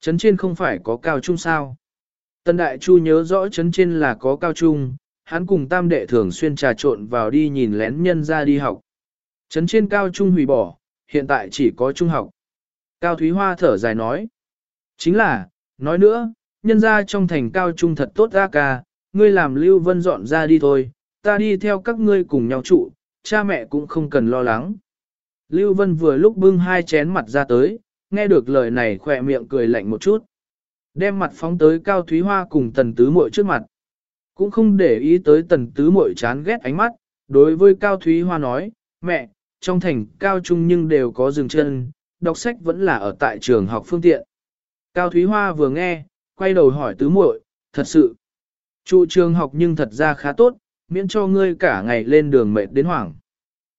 Trấn trên không phải có cao trung sao? Tân Đại Chu nhớ rõ trấn trên là có cao trung, hắn cùng tam đệ thường xuyên trà trộn vào đi nhìn lén nhân ra đi học. Trấn trên cao trung hủy bỏ, hiện tại chỉ có trung học. Cao Thúy Hoa thở dài nói. Chính là, nói nữa, nhân ra trong thành cao trung thật tốt ra ca, ngươi làm Lưu Vân dọn ra đi thôi, ta đi theo các ngươi cùng nhau trụ, cha mẹ cũng không cần lo lắng. Lưu Vân vừa lúc bưng hai chén mặt ra tới, nghe được lời này khỏe miệng cười lạnh một chút. Đem mặt phóng tới Cao Thúy Hoa cùng Tần Tứ Muội trước mặt. Cũng không để ý tới Tần Tứ Muội chán ghét ánh mắt, đối với Cao Thúy Hoa nói, mẹ, trong thành cao trung nhưng đều có dừng chân, đọc sách vẫn là ở tại trường học phương tiện. Cao Thúy Hoa vừa nghe, quay đầu hỏi Tứ Muội, thật sự, trụ trường học nhưng thật ra khá tốt, miễn cho ngươi cả ngày lên đường mệt đến hoảng.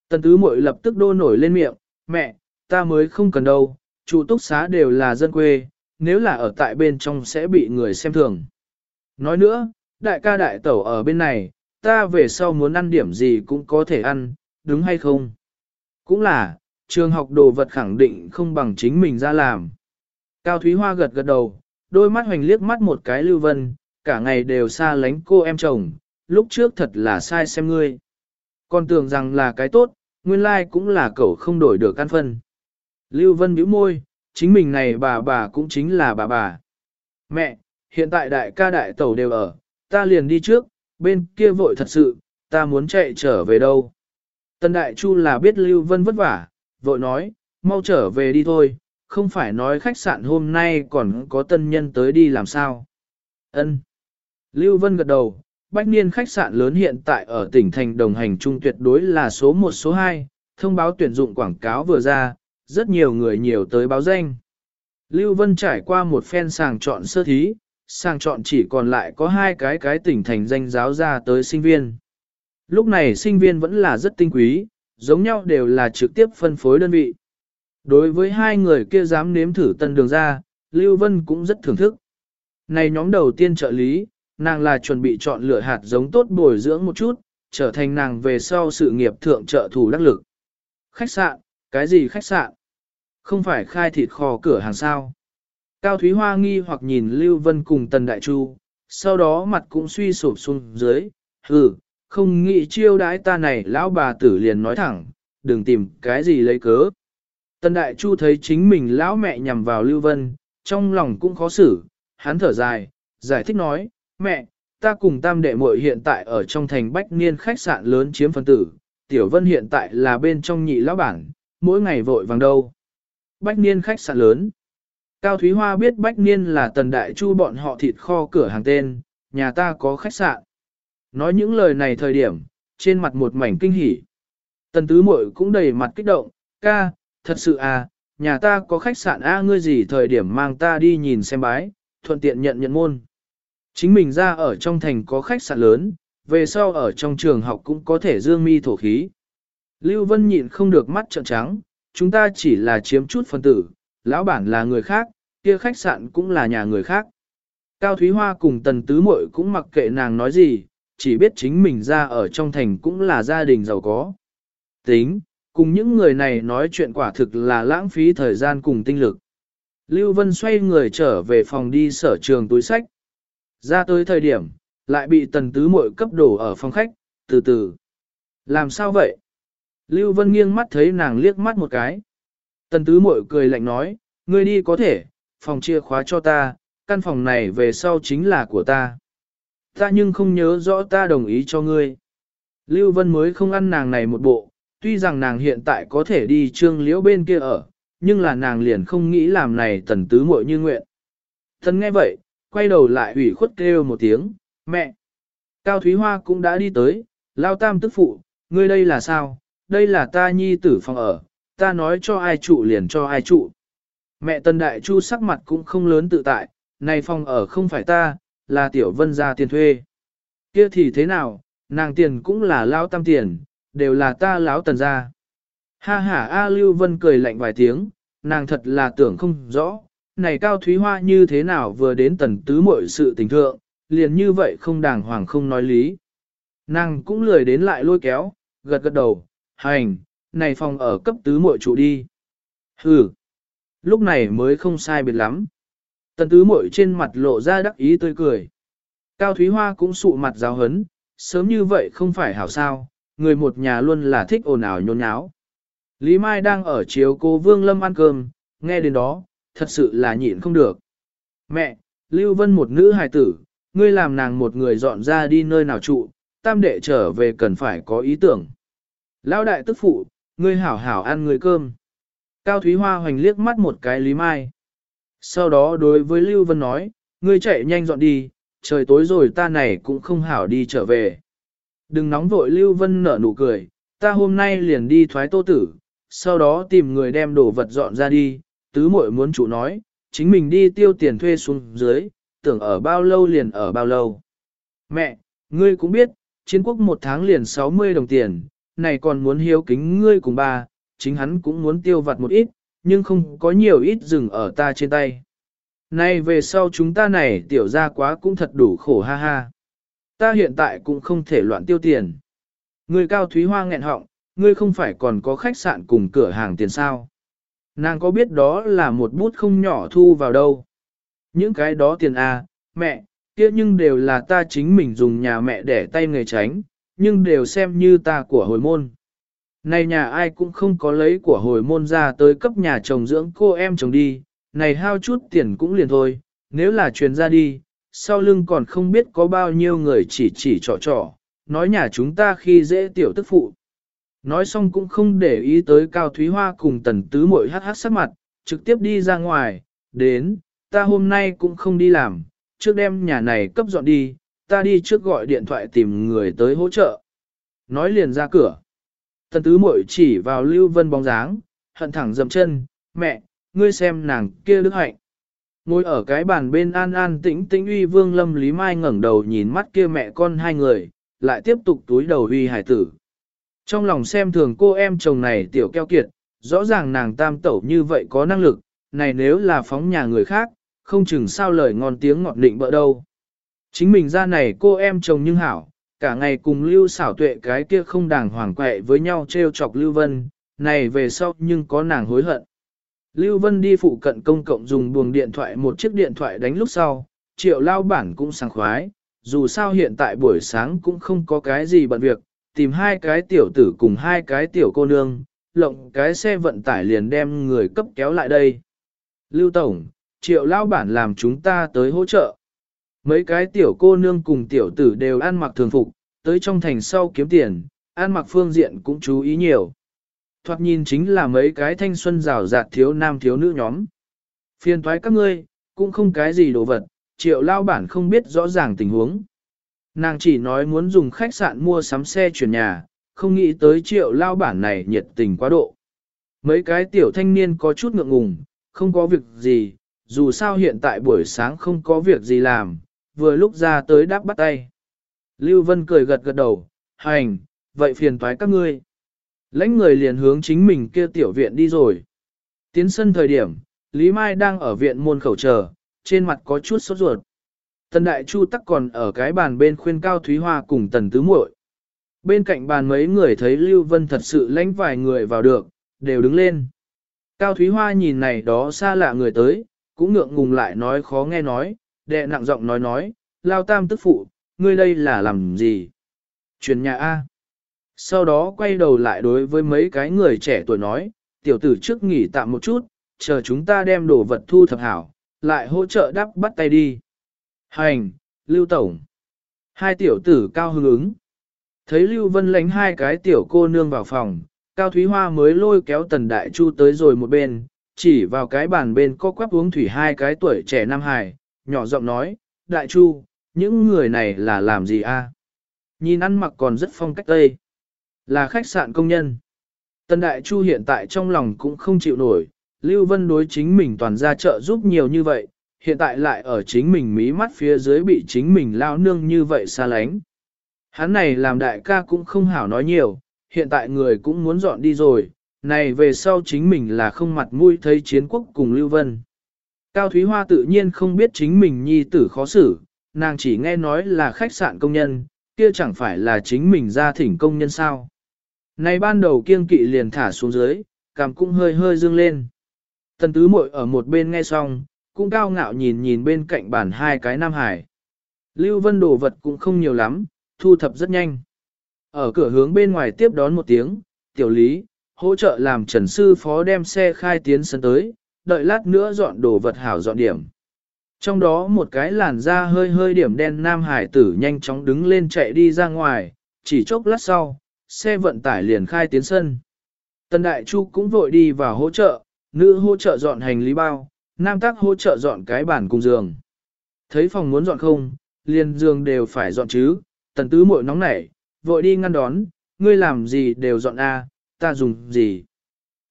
Tần Tứ Muội lập tức đô nổi lên miệng, mẹ, ta mới không cần đâu, chủ túc xá đều là dân quê, nếu là ở tại bên trong sẽ bị người xem thường. Nói nữa, đại ca đại tẩu ở bên này, ta về sau muốn ăn điểm gì cũng có thể ăn, đúng hay không? Cũng là, trường học đồ vật khẳng định không bằng chính mình ra làm. Cao Thúy Hoa gật gật đầu, đôi mắt hoành liếc mắt một cái lưu vân, cả ngày đều xa lánh cô em chồng, lúc trước thật là sai xem ngươi. Còn tưởng rằng là cái tốt, nguyên lai cũng là cậu không đổi được căn phân. Lưu Vân bĩu môi, chính mình này bà bà cũng chính là bà bà. Mẹ, hiện tại đại ca đại tẩu đều ở, ta liền đi trước, bên kia vội thật sự, ta muốn chạy trở về đâu. Tân đại chu là biết Lưu Vân vất vả, vội nói, mau trở về đi thôi, không phải nói khách sạn hôm nay còn có tân nhân tới đi làm sao. Ân. Lưu Vân gật đầu, bách niên khách sạn lớn hiện tại ở tỉnh thành đồng hành trung tuyệt đối là số 1 số 2, thông báo tuyển dụng quảng cáo vừa ra, rất nhiều người nhiều tới báo danh. Lưu Vân trải qua một phen sàng chọn sơ thí, sàng chọn chỉ còn lại có hai cái cái tỉnh thành danh giáo ra tới sinh viên. Lúc này sinh viên vẫn là rất tinh quý, giống nhau đều là trực tiếp phân phối đơn vị. Đối với hai người kia dám nếm thử tân đường ra, Lưu Vân cũng rất thưởng thức. Này nhóm đầu tiên trợ lý, nàng là chuẩn bị chọn lựa hạt giống tốt bồi dưỡng một chút, trở thành nàng về sau sự nghiệp thượng trợ thủ đắc lực. Khách sạn, cái gì khách sạn? Không phải khai thịt kho cửa hàng sao? Cao Thúy Hoa nghi hoặc nhìn Lưu Vân cùng Tần Đại Chu, sau đó mặt cũng suy sụp xuống dưới, hừ, không nghĩ chiêu đãi ta này lão bà tử liền nói thẳng, đừng tìm cái gì lấy cớ. Tần Đại Chu thấy chính mình lão mẹ nhằm vào Lưu Vân, trong lòng cũng khó xử, hắn thở dài, giải thích nói, mẹ, ta cùng tam đệ muội hiện tại ở trong thành bách niên khách sạn lớn chiếm phân tử, Tiểu Vân hiện tại là bên trong nhị lão bản, mỗi ngày vội vàng đâu. Bách niên khách sạn lớn. Cao Thúy Hoa biết Bách niên là tần đại chu bọn họ thịt kho cửa hàng tên, nhà ta có khách sạn. Nói những lời này thời điểm, trên mặt một mảnh kinh hỉ. Tần tứ muội cũng đầy mặt kích động, ca, thật sự à, nhà ta có khách sạn A ngươi gì thời điểm mang ta đi nhìn xem bái, thuận tiện nhận nhận môn. Chính mình ra ở trong thành có khách sạn lớn, về sau ở trong trường học cũng có thể dương mi thổ khí. Lưu Vân nhịn không được mắt trợn trắng, chúng ta chỉ là chiếm chút phần tử, lão bản là người khác, kia khách sạn cũng là nhà người khác. Cao Thúy Hoa cùng Tần Tứ Muội cũng mặc kệ nàng nói gì, chỉ biết chính mình ra ở trong thành cũng là gia đình giàu có. Tính, cùng những người này nói chuyện quả thực là lãng phí thời gian cùng tinh lực. Lưu Vân xoay người trở về phòng đi sở trường túi sách. Ra tới thời điểm, lại bị tần tứ muội cấp đổ ở phòng khách, từ từ. Làm sao vậy? Lưu Vân nghiêng mắt thấy nàng liếc mắt một cái. Tần tứ muội cười lạnh nói, ngươi đi có thể, phòng chia khóa cho ta, căn phòng này về sau chính là của ta. Ta nhưng không nhớ rõ ta đồng ý cho ngươi. Lưu Vân mới không ăn nàng này một bộ, tuy rằng nàng hiện tại có thể đi trương liễu bên kia ở, nhưng là nàng liền không nghĩ làm này tần tứ muội như nguyện. Thần nghe vậy, quay đầu lại ủy khuất kêu một tiếng, mẹ. Cao Thúy Hoa cũng đã đi tới, lao tam tức phụ, ngươi đây là sao, đây là ta nhi tử phòng ở, ta nói cho ai trụ liền cho ai trụ. Mẹ Tân Đại Chu sắc mặt cũng không lớn tự tại, này phòng ở không phải ta, là tiểu vân gia tiền thuê. Kia thì thế nào, nàng tiền cũng là lao tam tiền, đều là ta lão tần gia. Ha ha A Lưu Vân cười lạnh vài tiếng, nàng thật là tưởng không rõ, này Cao Thúy Hoa như thế nào vừa đến tần tứ mọi sự tình thượng, liền như vậy không đàng hoàng không nói lý. Nàng cũng lười đến lại lôi kéo, gật gật đầu, hành, này phòng ở cấp tứ muội trụ đi. Hừ, lúc này mới không sai biệt lắm. Tần tứ muội trên mặt lộ ra đắc ý tươi cười. Cao Thúy Hoa cũng sụ mặt giáo hấn, sớm như vậy không phải hảo sao, người một nhà luôn là thích ồn ào nhôn nháo. Lý Mai đang ở chiếu cô Vương Lâm ăn cơm, nghe đến đó, thật sự là nhịn không được. Mẹ, Lưu Vân một nữ hài tử, ngươi làm nàng một người dọn ra đi nơi nào trụ, tam đệ trở về cần phải có ý tưởng. Lão đại tức phụ, ngươi hảo hảo ăn người cơm. Cao Thúy Hoa hoành liếc mắt một cái Lý Mai. Sau đó đối với Lưu Vân nói, ngươi chạy nhanh dọn đi, trời tối rồi ta này cũng không hảo đi trở về. Đừng nóng vội Lưu Vân nở nụ cười, ta hôm nay liền đi thoái tô tử, sau đó tìm người đem đồ vật dọn ra đi, tứ muội muốn chủ nói, chính mình đi tiêu tiền thuê xuống dưới, tưởng ở bao lâu liền ở bao lâu. Mẹ, ngươi cũng biết, chiến quốc một tháng liền 60 đồng tiền, này còn muốn hiếu kính ngươi cùng ba, chính hắn cũng muốn tiêu vặt một ít, nhưng không có nhiều ít dừng ở ta trên tay. Này về sau chúng ta này tiểu ra quá cũng thật đủ khổ ha ha. Ta hiện tại cũng không thể loạn tiêu tiền. Người cao thúy hoa nghẹn họng, ngươi không phải còn có khách sạn cùng cửa hàng tiền sao. Nàng có biết đó là một bút không nhỏ thu vào đâu. Những cái đó tiền à, mẹ, kia nhưng đều là ta chính mình dùng nhà mẹ để tay nghề tránh, nhưng đều xem như ta của hồi môn. Này nhà ai cũng không có lấy của hồi môn ra tới cấp nhà chồng dưỡng cô em chồng đi, này hao chút tiền cũng liền thôi, nếu là truyền ra đi, sau lưng còn không biết có bao nhiêu người chỉ chỉ trò trò, nói nhà chúng ta khi dễ tiểu tức phụ. Nói xong cũng không để ý tới Cao Thúy Hoa cùng tần tứ mội hát hát sắc mặt, trực tiếp đi ra ngoài, đến, ta hôm nay cũng không đi làm, trước đêm nhà này cấp dọn đi, ta đi trước gọi điện thoại tìm người tới hỗ trợ. Nói liền ra cửa. Tần tứ muội chỉ vào Lưu Vân bóng dáng, hận thẳng dầm chân, mẹ, ngươi xem nàng kia đức hạnh. Ngồi ở cái bàn bên an an tĩnh tĩnh uy vương lâm Lý Mai ngẩng đầu nhìn mắt kia mẹ con hai người, lại tiếp tục túi đầu uy hải tử. Trong lòng xem thường cô em chồng này tiểu keo kiệt, rõ ràng nàng tam tẩu như vậy có năng lực, này nếu là phóng nhà người khác, không chừng sao lời ngon tiếng ngọt định bỡ đâu. Chính mình ra này cô em chồng nhưng hảo, cả ngày cùng lưu xảo tuệ cái kia không đàng hoàng quậy với nhau treo chọc Lưu Vân, này về sau nhưng có nàng hối hận. Lưu Vân đi phụ cận công cộng dùng buồng điện thoại một chiếc điện thoại đánh lúc sau, triệu lao bản cũng sảng khoái, dù sao hiện tại buổi sáng cũng không có cái gì bận việc, tìm hai cái tiểu tử cùng hai cái tiểu cô nương, lộng cái xe vận tải liền đem người cấp kéo lại đây. Lưu Tổng, triệu lao bản làm chúng ta tới hỗ trợ. Mấy cái tiểu cô nương cùng tiểu tử đều ăn mặc thường phục, tới trong thành sau kiếm tiền, ăn mặc phương diện cũng chú ý nhiều. Thoạt nhìn chính là mấy cái thanh xuân rào rạt thiếu nam thiếu nữ nhóm. Phiền thoái các ngươi, cũng không cái gì đồ vật, triệu lao bản không biết rõ ràng tình huống. Nàng chỉ nói muốn dùng khách sạn mua sắm xe chuyển nhà, không nghĩ tới triệu lao bản này nhiệt tình quá độ. Mấy cái tiểu thanh niên có chút ngượng ngùng, không có việc gì, dù sao hiện tại buổi sáng không có việc gì làm, vừa lúc ra tới đáp bắt tay. Lưu Vân cười gật gật đầu, hành, vậy phiền thoái các ngươi. Lãnh người liền hướng chính mình kia tiểu viện đi rồi. Tiến sân thời điểm, Lý Mai đang ở viện môn khẩu chờ, trên mặt có chút sốt ruột. Tần Đại Chu tắc còn ở cái bàn bên khuyên cao Thúy Hoa cùng Tần Tứ muội. Bên cạnh bàn mấy người thấy Lưu Vân thật sự lãnh vài người vào được, đều đứng lên. Cao Thúy Hoa nhìn này đó xa lạ người tới, cũng ngượng ngùng lại nói khó nghe nói, đệ nặng giọng nói nói, lao tam tức phụ, ngươi đây là làm gì? Chuyển nhà A. Sau đó quay đầu lại đối với mấy cái người trẻ tuổi nói, tiểu tử trước nghỉ tạm một chút, chờ chúng ta đem đồ vật thu thập hảo, lại hỗ trợ đắp bắt tay đi. Hành, Lưu Tổng. Hai tiểu tử cao hứng ứng. Thấy Lưu Vân lánh hai cái tiểu cô nương vào phòng, Cao Thúy Hoa mới lôi kéo Tần Đại Chu tới rồi một bên, chỉ vào cái bàn bên có quắp uống thủy hai cái tuổi trẻ Nam Hải, nhỏ giọng nói, Đại Chu, những người này là làm gì a? Nhìn ăn mặc còn rất phong cách tây. Là khách sạn công nhân. Tần Đại Chu hiện tại trong lòng cũng không chịu nổi, Lưu Vân đối chính mình toàn ra trợ giúp nhiều như vậy, hiện tại lại ở chính mình mí mắt phía dưới bị chính mình lao nương như vậy xa lánh. Hắn này làm đại ca cũng không hảo nói nhiều, hiện tại người cũng muốn dọn đi rồi, này về sau chính mình là không mặt mũi thấy chiến quốc cùng Lưu Vân. Cao Thúy Hoa tự nhiên không biết chính mình nhi tử khó xử, nàng chỉ nghe nói là khách sạn công nhân, kia chẳng phải là chính mình ra thỉnh công nhân sao. Này ban đầu kiêng kỵ liền thả xuống dưới, cảm cũng hơi hơi dương lên. Tần tứ muội ở một bên nghe xong, cũng cao ngạo nhìn nhìn bên cạnh bàn hai cái nam hải. Lưu Vân đồ vật cũng không nhiều lắm, thu thập rất nhanh. Ở cửa hướng bên ngoài tiếp đón một tiếng, tiểu lý, hỗ trợ làm trần sư phó đem xe khai tiến sân tới, đợi lát nữa dọn đồ vật hảo dọn điểm. Trong đó một cái làn da hơi hơi điểm đen nam hải tử nhanh chóng đứng lên chạy đi ra ngoài, chỉ chốc lát sau, xe vận tải liền khai tiến sân. Tần Đại Chu cũng vội đi vào hỗ trợ, nữ hỗ trợ dọn hành lý bao, nam tác hỗ trợ dọn cái bàn cùng giường. Thấy phòng muốn dọn không, liền giường đều phải dọn chứ, tần tứ muội nóng nảy, vội đi ngăn đón, ngươi làm gì đều dọn a, ta dùng gì.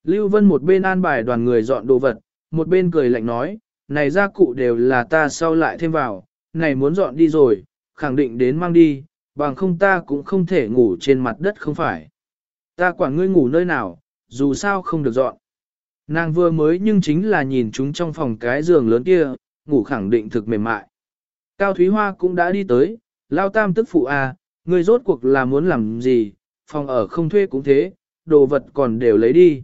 Lưu Vân một bên an bài đoàn người dọn đồ vật, một bên cười lạnh nói, này gia cụ đều là ta sau lại thêm vào, này muốn dọn đi rồi, khẳng định đến mang đi, bằng không ta cũng không thể ngủ trên mặt đất không phải. Ta quản ngươi ngủ nơi nào, dù sao không được dọn. Nàng vừa mới nhưng chính là nhìn chúng trong phòng cái giường lớn kia, ngủ khẳng định thực mềm mại. Cao Thúy Hoa cũng đã đi tới, lao tam tức phụ a, à, ngươi rốt cuộc là muốn làm gì, phòng ở không thuê cũng thế, đồ vật còn đều lấy đi.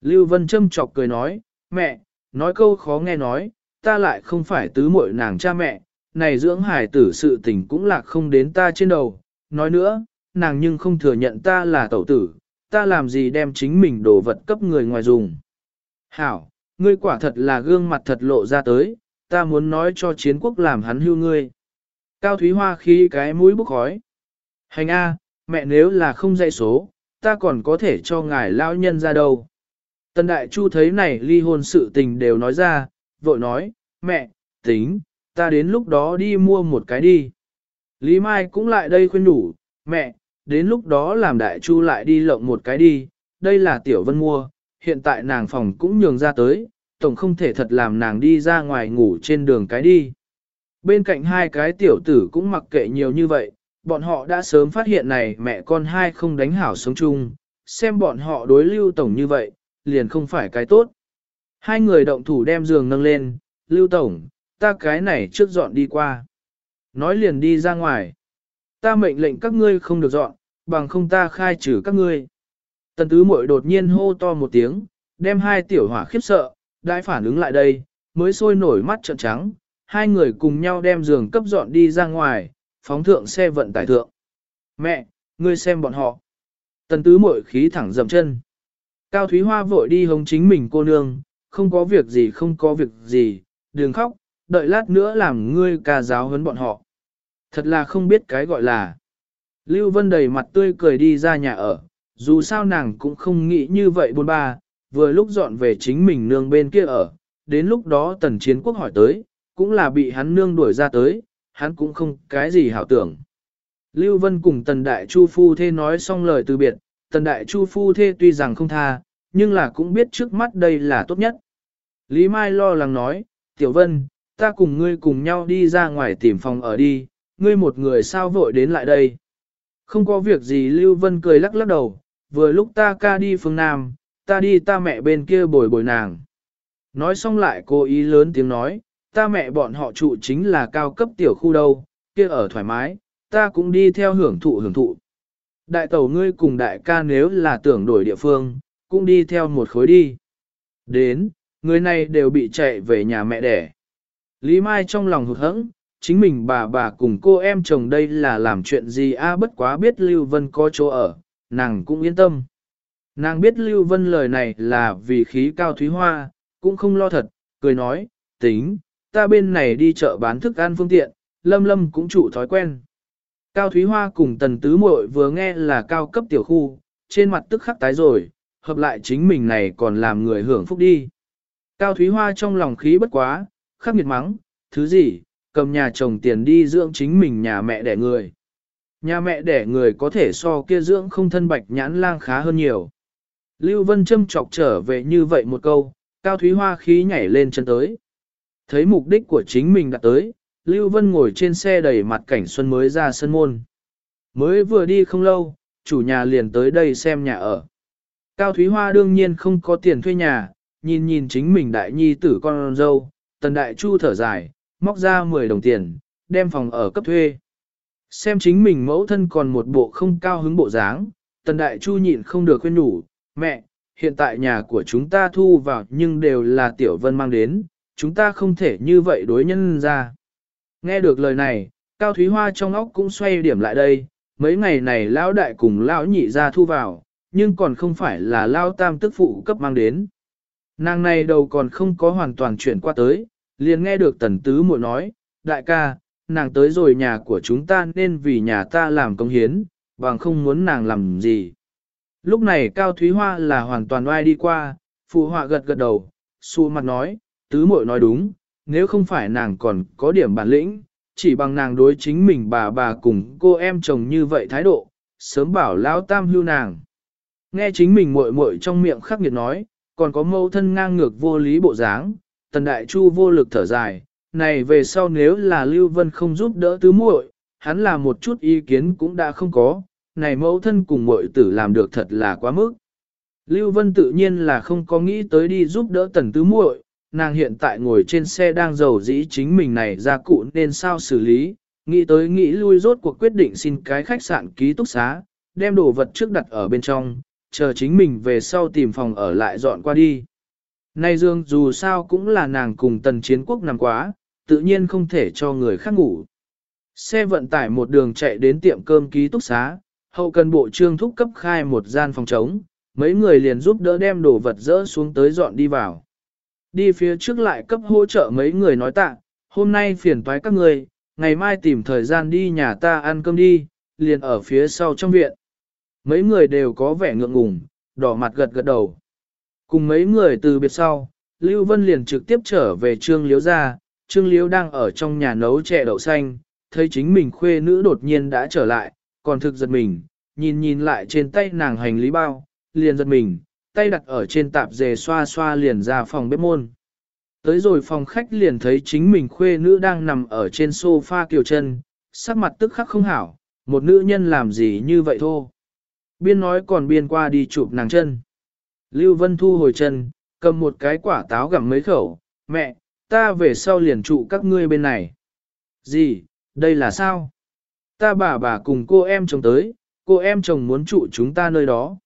Lưu Vân châm chọc cười nói, mẹ, nói câu khó nghe nói, ta lại không phải tứ muội nàng cha mẹ, này dưỡng hải tử sự tình cũng lạc không đến ta trên đầu, nói nữa, nàng nhưng không thừa nhận ta là tẩu tử, ta làm gì đem chính mình đồ vật cấp người ngoài dùng. Hảo, ngươi quả thật là gương mặt thật lộ ra tới, ta muốn nói cho chiến quốc làm hắn hưu ngươi. Cao Thúy Hoa khí cái mũi bốc khói. Hành A, mẹ nếu là không dạy số, ta còn có thể cho ngài lão nhân ra đâu. Tần Đại Chu thấy này ly hôn sự tình đều nói ra, vội nói, mẹ, tính, ta đến lúc đó đi mua một cái đi. Lý Mai cũng lại đây khuyên đủ, mẹ, đến lúc đó làm Đại Chu lại đi lộng một cái đi, đây là Tiểu Vân mua, hiện tại nàng phòng cũng nhường ra tới, tổng không thể thật làm nàng đi ra ngoài ngủ trên đường cái đi. Bên cạnh hai cái tiểu tử cũng mặc kệ nhiều như vậy, bọn họ đã sớm phát hiện này mẹ con hai không đánh hảo sống chung, xem bọn họ đối lưu tổng như vậy, liền không phải cái tốt. Hai người động thủ đem giường nâng lên, lưu tổng, ta cái này trước dọn đi qua. Nói liền đi ra ngoài. Ta mệnh lệnh các ngươi không được dọn, bằng không ta khai trừ các ngươi. Tần tứ muội đột nhiên hô to một tiếng, đem hai tiểu hỏa khiếp sợ, đại phản ứng lại đây, mới sôi nổi mắt trợn trắng, hai người cùng nhau đem giường cấp dọn đi ra ngoài, phóng thượng xe vận tải thượng. Mẹ, ngươi xem bọn họ. Tần tứ muội khí thẳng dầm chân. Cao Thúy Hoa vội đi hống chính mình cô nương, không có việc gì không có việc gì, đừng khóc, đợi lát nữa làm ngươi ca giáo huấn bọn họ. Thật là không biết cái gọi là. Lưu Vân đầy mặt tươi cười đi ra nhà ở, dù sao nàng cũng không nghĩ như vậy buồn ba, vừa lúc dọn về chính mình nương bên kia ở, đến lúc đó tần chiến quốc hỏi tới, cũng là bị hắn nương đuổi ra tới, hắn cũng không cái gì hảo tưởng. Lưu Vân cùng tần đại chu phu thê nói xong lời từ biệt, tần đại chu phu thê tuy rằng không tha, nhưng là cũng biết trước mắt đây là tốt nhất. Lý Mai lo lắng nói, Tiểu Vân, ta cùng ngươi cùng nhau đi ra ngoài tìm phòng ở đi, ngươi một người sao vội đến lại đây. Không có việc gì Lưu Vân cười lắc lắc đầu, vừa lúc ta ca đi phương Nam, ta đi ta mẹ bên kia bồi bồi nàng. Nói xong lại cô ý lớn tiếng nói, ta mẹ bọn họ trụ chính là cao cấp tiểu khu đâu, kia ở thoải mái, ta cũng đi theo hưởng thụ hưởng thụ. Đại tẩu ngươi cùng đại ca nếu là tưởng đổi địa phương, cũng đi theo một khối đi. Đến, người này đều bị chạy về nhà mẹ đẻ. Lý Mai trong lòng hụt hẫng, chính mình bà bà cùng cô em chồng đây là làm chuyện gì a bất quá biết Lưu Vân có chỗ ở, nàng cũng yên tâm. Nàng biết Lưu Vân lời này là vì khí cao thúy hoa, cũng không lo thật, cười nói, tính, ta bên này đi chợ bán thức ăn phương tiện, lâm lâm cũng chủ thói quen. Cao Thúy Hoa cùng tần tứ muội vừa nghe là cao cấp tiểu khu, trên mặt tức khắc tái rồi, hợp lại chính mình này còn làm người hưởng phúc đi. Cao Thúy Hoa trong lòng khí bất quá, khắc nghiệt mắng, thứ gì, cầm nhà chồng tiền đi dưỡng chính mình nhà mẹ đẻ người. Nhà mẹ đẻ người có thể so kia dưỡng không thân bạch nhãn lang khá hơn nhiều. Lưu Vân châm chọc trở về như vậy một câu, Cao Thúy Hoa khí nhảy lên chân tới. Thấy mục đích của chính mình đã tới, Lưu Vân ngồi trên xe đẩy mặt cảnh xuân mới ra sân môn. Mới vừa đi không lâu, chủ nhà liền tới đây xem nhà ở. Cao Thúy Hoa đương nhiên không có tiền thuê nhà, nhìn nhìn chính mình đại nhi tử con dâu, tần đại chu thở dài, móc ra 10 đồng tiền, đem phòng ở cấp thuê. Xem chính mình mẫu thân còn một bộ không cao hứng bộ dáng, tần đại chu nhịn không được khuyên nhủ, mẹ, hiện tại nhà của chúng ta thu vào nhưng đều là tiểu vân mang đến, chúng ta không thể như vậy đối nhân ra. Nghe được lời này, Cao Thúy Hoa trong óc cũng xoay điểm lại đây, mấy ngày này lão đại cùng lão nhị ra thu vào, nhưng còn không phải là lão tam tức phụ cấp mang đến. Nàng này đầu còn không có hoàn toàn chuyển qua tới, liền nghe được tần tứ muội nói, đại ca, nàng tới rồi nhà của chúng ta nên vì nhà ta làm công hiến, bằng không muốn nàng làm gì. Lúc này Cao Thúy Hoa là hoàn toàn oai đi qua, phụ họa gật gật đầu, xu mặt nói, tứ muội nói đúng, nếu không phải nàng còn có điểm bản lĩnh, chỉ bằng nàng đối chính mình bà bà cùng cô em chồng như vậy thái độ, sớm bảo lão tam hưu nàng. Nghe chính mình muội muội trong miệng khắc nghiệt nói, còn có mâu thân ngang ngược vô lý bộ dáng, tần đại chu vô lực thở dài, này về sau nếu là Lưu Vân không giúp đỡ tứ muội, hắn là một chút ý kiến cũng đã không có, này mẫu thân cùng muội tử làm được thật là quá mức. Lưu Vân tự nhiên là không có nghĩ tới đi giúp đỡ tần tứ muội, nàng hiện tại ngồi trên xe đang giàu dĩ chính mình này ra cụ nên sao xử lý, nghĩ tới nghĩ lui rốt cuộc quyết định xin cái khách sạn ký túc xá, đem đồ vật trước đặt ở bên trong, chờ chính mình về sau tìm phòng ở lại dọn qua đi. Nay Dương dù sao cũng là nàng cùng tần chiến quốc nằm quá, tự nhiên không thể cho người khác ngủ. Xe vận tải một đường chạy đến tiệm cơm ký túc xá, hậu cần bộ trương thúc cấp khai một gian phòng trống, mấy người liền giúp đỡ đem đồ vật dỡ xuống tới dọn đi vào. Đi phía trước lại cấp hỗ trợ mấy người nói tạ, hôm nay phiền toái các người, ngày mai tìm thời gian đi nhà ta ăn cơm đi, liền ở phía sau trong viện. Mấy người đều có vẻ ngượng ngùng, đỏ mặt gật gật đầu. Cùng mấy người từ biệt sau, Lưu Vân liền trực tiếp trở về Trương Liếu ra, Trương Liếu đang ở trong nhà nấu chè đậu xanh, thấy chính mình khuê nữ đột nhiên đã trở lại, còn thực giật mình, nhìn nhìn lại trên tay nàng hành lý bao, liền giật mình, tay đặt ở trên tạp dề xoa xoa liền ra phòng bếp môn. Tới rồi phòng khách liền thấy chính mình khuê nữ đang nằm ở trên sofa kiều chân, sắc mặt tức khắc không hảo, một nữ nhân làm gì như vậy thô. Biên nói còn biên qua đi chụp nàng chân. Lưu Vân thu hồi chân, cầm một cái quả táo gặm mấy khẩu, mẹ, ta về sau liền trụ các ngươi bên này. Gì, đây là sao? Ta bà bà cùng cô em chồng tới, cô em chồng muốn trụ chúng ta nơi đó.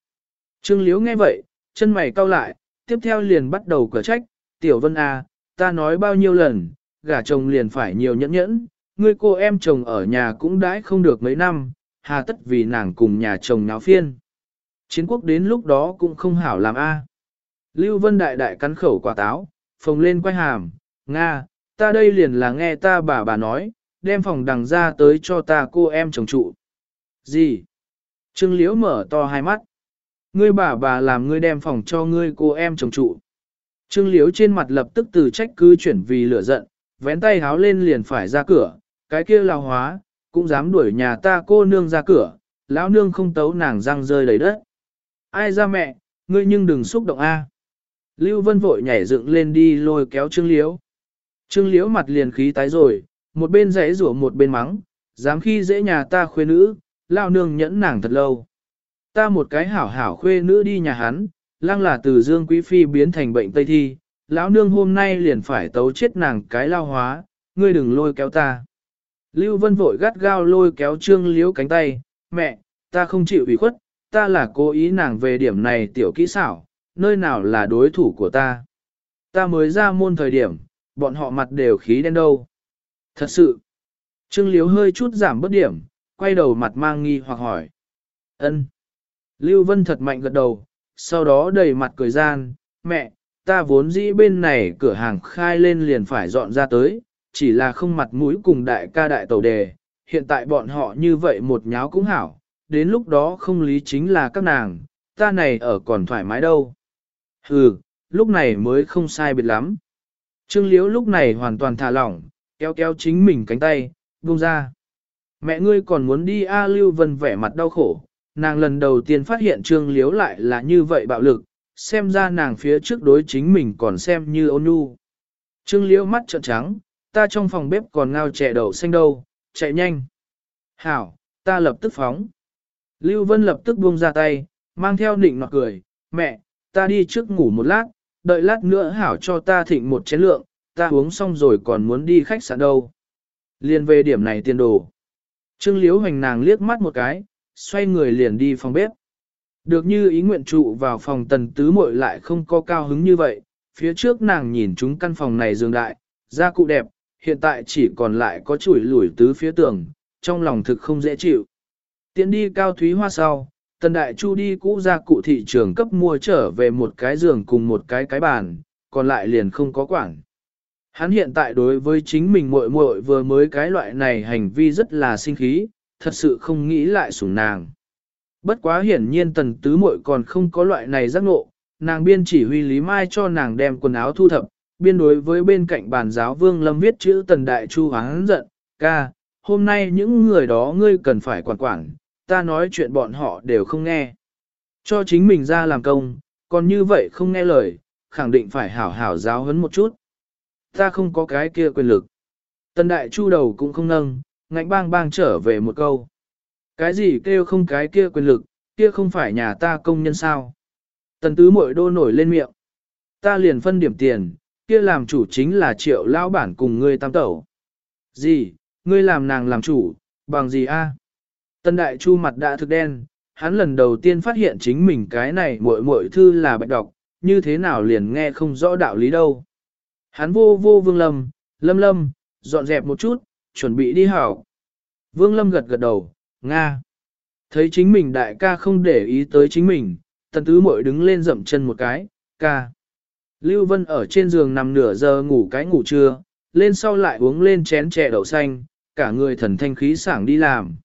Trương Liếu nghe vậy, chân mày cau lại, tiếp theo liền bắt đầu cửa trách, Tiểu Vân à, ta nói bao nhiêu lần, gả chồng liền phải nhiều nhẫn nhẫn, ngươi cô em chồng ở nhà cũng đãi không được mấy năm, hà tất vì nàng cùng nhà chồng náo phiên. Chiến quốc đến lúc đó cũng không hảo làm a. Lưu Vân đại đại cắn khẩu quả táo, phồng lên quay hàm, Nga, ta đây liền là nghe ta bà bà nói, đem phòng đằng ra tới cho ta cô em chồng trụ. Gì? Trương Liễu mở to hai mắt. Ngươi bà bà làm ngươi đem phòng cho ngươi cô em chồng trụ. Trương Liễu trên mặt lập tức từ trách cứ chuyển vì lửa giận, vén tay háo lên liền phải ra cửa, cái kia lao hóa, cũng dám đuổi nhà ta cô nương ra cửa, lão nương không tấu nàng răng rơi đầy đất. Ai ra mẹ, ngươi nhưng đừng xúc động a. Lưu Vân vội nhảy dựng lên đi lôi kéo Trương Liễu. Trương Liễu mặt liền khí tái rồi, một bên rẽ rủa một bên mắng, dám khi dễ nhà ta khuê nữ, lao nương nhẫn nàng thật lâu. Ta một cái hảo hảo khuê nữ đi nhà hắn, lang là từ Dương Quý Phi biến thành bệnh Tây Thi, lão nương hôm nay liền phải tấu chết nàng cái lao hóa, ngươi đừng lôi kéo ta. Lưu Vân vội gắt gao lôi kéo Trương Liễu cánh tay, mẹ, ta không chịu ủy khuất, ta là cố ý nàng về điểm này tiểu kỹ xảo, nơi nào là đối thủ của ta. Ta mới ra môn thời điểm, bọn họ mặt đều khí đen đâu. Thật sự, Trương Liếu hơi chút giảm bớt điểm, quay đầu mặt mang nghi hoặc hỏi. ân Lưu Vân thật mạnh gật đầu, sau đó đầy mặt cười gian, mẹ, ta vốn dĩ bên này cửa hàng khai lên liền phải dọn ra tới, chỉ là không mặt mũi cùng đại ca đại tàu đề, hiện tại bọn họ như vậy một nháo cũng hảo, đến lúc đó không lý chính là các nàng, ta này ở còn thoải mái đâu. Hừ, lúc này mới không sai biệt lắm. Trương Liễu lúc này hoàn toàn thả lỏng, kéo kéo chính mình cánh tay, buông ra. Mẹ ngươi còn muốn đi A Lưu Vân vẻ mặt đau khổ, nàng lần đầu tiên phát hiện Trương Liễu lại là như vậy bạo lực, xem ra nàng phía trước đối chính mình còn xem như ôn nhu. Trương Liễu mắt trợn trắng, ta trong phòng bếp còn ngao chè đậu xanh đâu, chạy nhanh. Hảo, ta lập tức phóng. Lưu Vân lập tức buông ra tay, mang theo nịnh nọt cười, mẹ, ta đi trước ngủ một lát, đợi lát nữa hảo cho ta thịnh một chén lượng, ta uống xong rồi còn muốn đi khách sạn đâu. Liên về điểm này tiền đồ. Trương Liễu hoành nàng liếc mắt một cái, xoay người liền đi phòng bếp. Được như ý nguyện trụ vào phòng tần tứ muội lại không có cao hứng như vậy, phía trước nàng nhìn chúng căn phòng này dường đại, gia cụ đẹp, hiện tại chỉ còn lại có chuỗi lủi tứ phía tường, trong lòng thực không dễ chịu. Tiến đi cao thúy hoa sau, tần đại chu đi cũ ra cụ thị trường cấp mua trở về một cái giường cùng một cái cái bàn, còn lại liền không có quản. Hắn hiện tại đối với chính mình muội muội vừa mới cái loại này hành vi rất là sinh khí, thật sự không nghĩ lại sủng nàng. Bất quá hiển nhiên tần tứ muội còn không có loại này giác ngộ, nàng biên chỉ huy Lý Mai cho nàng đem quần áo thu thập, biên đối với bên cạnh bàn giáo vương lâm viết chữ tần đại chu hắn giận, ca, hôm nay những người đó ngươi cần phải quản quản, ta nói chuyện bọn họ đều không nghe. Cho chính mình ra làm công, còn như vậy không nghe lời, khẳng định phải hảo hảo giáo huấn một chút. Ta không có cái kia quyền lực. Tần đại chu đầu cũng không nâng, ngạnh bang bang trở về một câu. Cái gì kêu không cái kia quyền lực, kia không phải nhà ta công nhân sao. Tần tứ mội đô nổi lên miệng. Ta liền phân điểm tiền, kia làm chủ chính là triệu lao bản cùng ngươi tam tẩu. Gì, ngươi làm nàng làm chủ, bằng gì a? tân đại chu mặt đã thực đen, hắn lần đầu tiên phát hiện chính mình cái này muội muội thư là bạch đọc, như thế nào liền nghe không rõ đạo lý đâu. Hắn vô vô vương lâm, lâm lâm, dọn dẹp một chút, chuẩn bị đi hảo. Vương lâm gật gật đầu, Nga. Thấy chính mình đại ca không để ý tới chính mình, tần tứ muội đứng lên dậm chân một cái, ca. Lưu Vân ở trên giường nằm nửa giờ ngủ cái ngủ trưa, lên sau lại uống lên chén chè đậu xanh, cả người thần thanh khí sảng đi làm.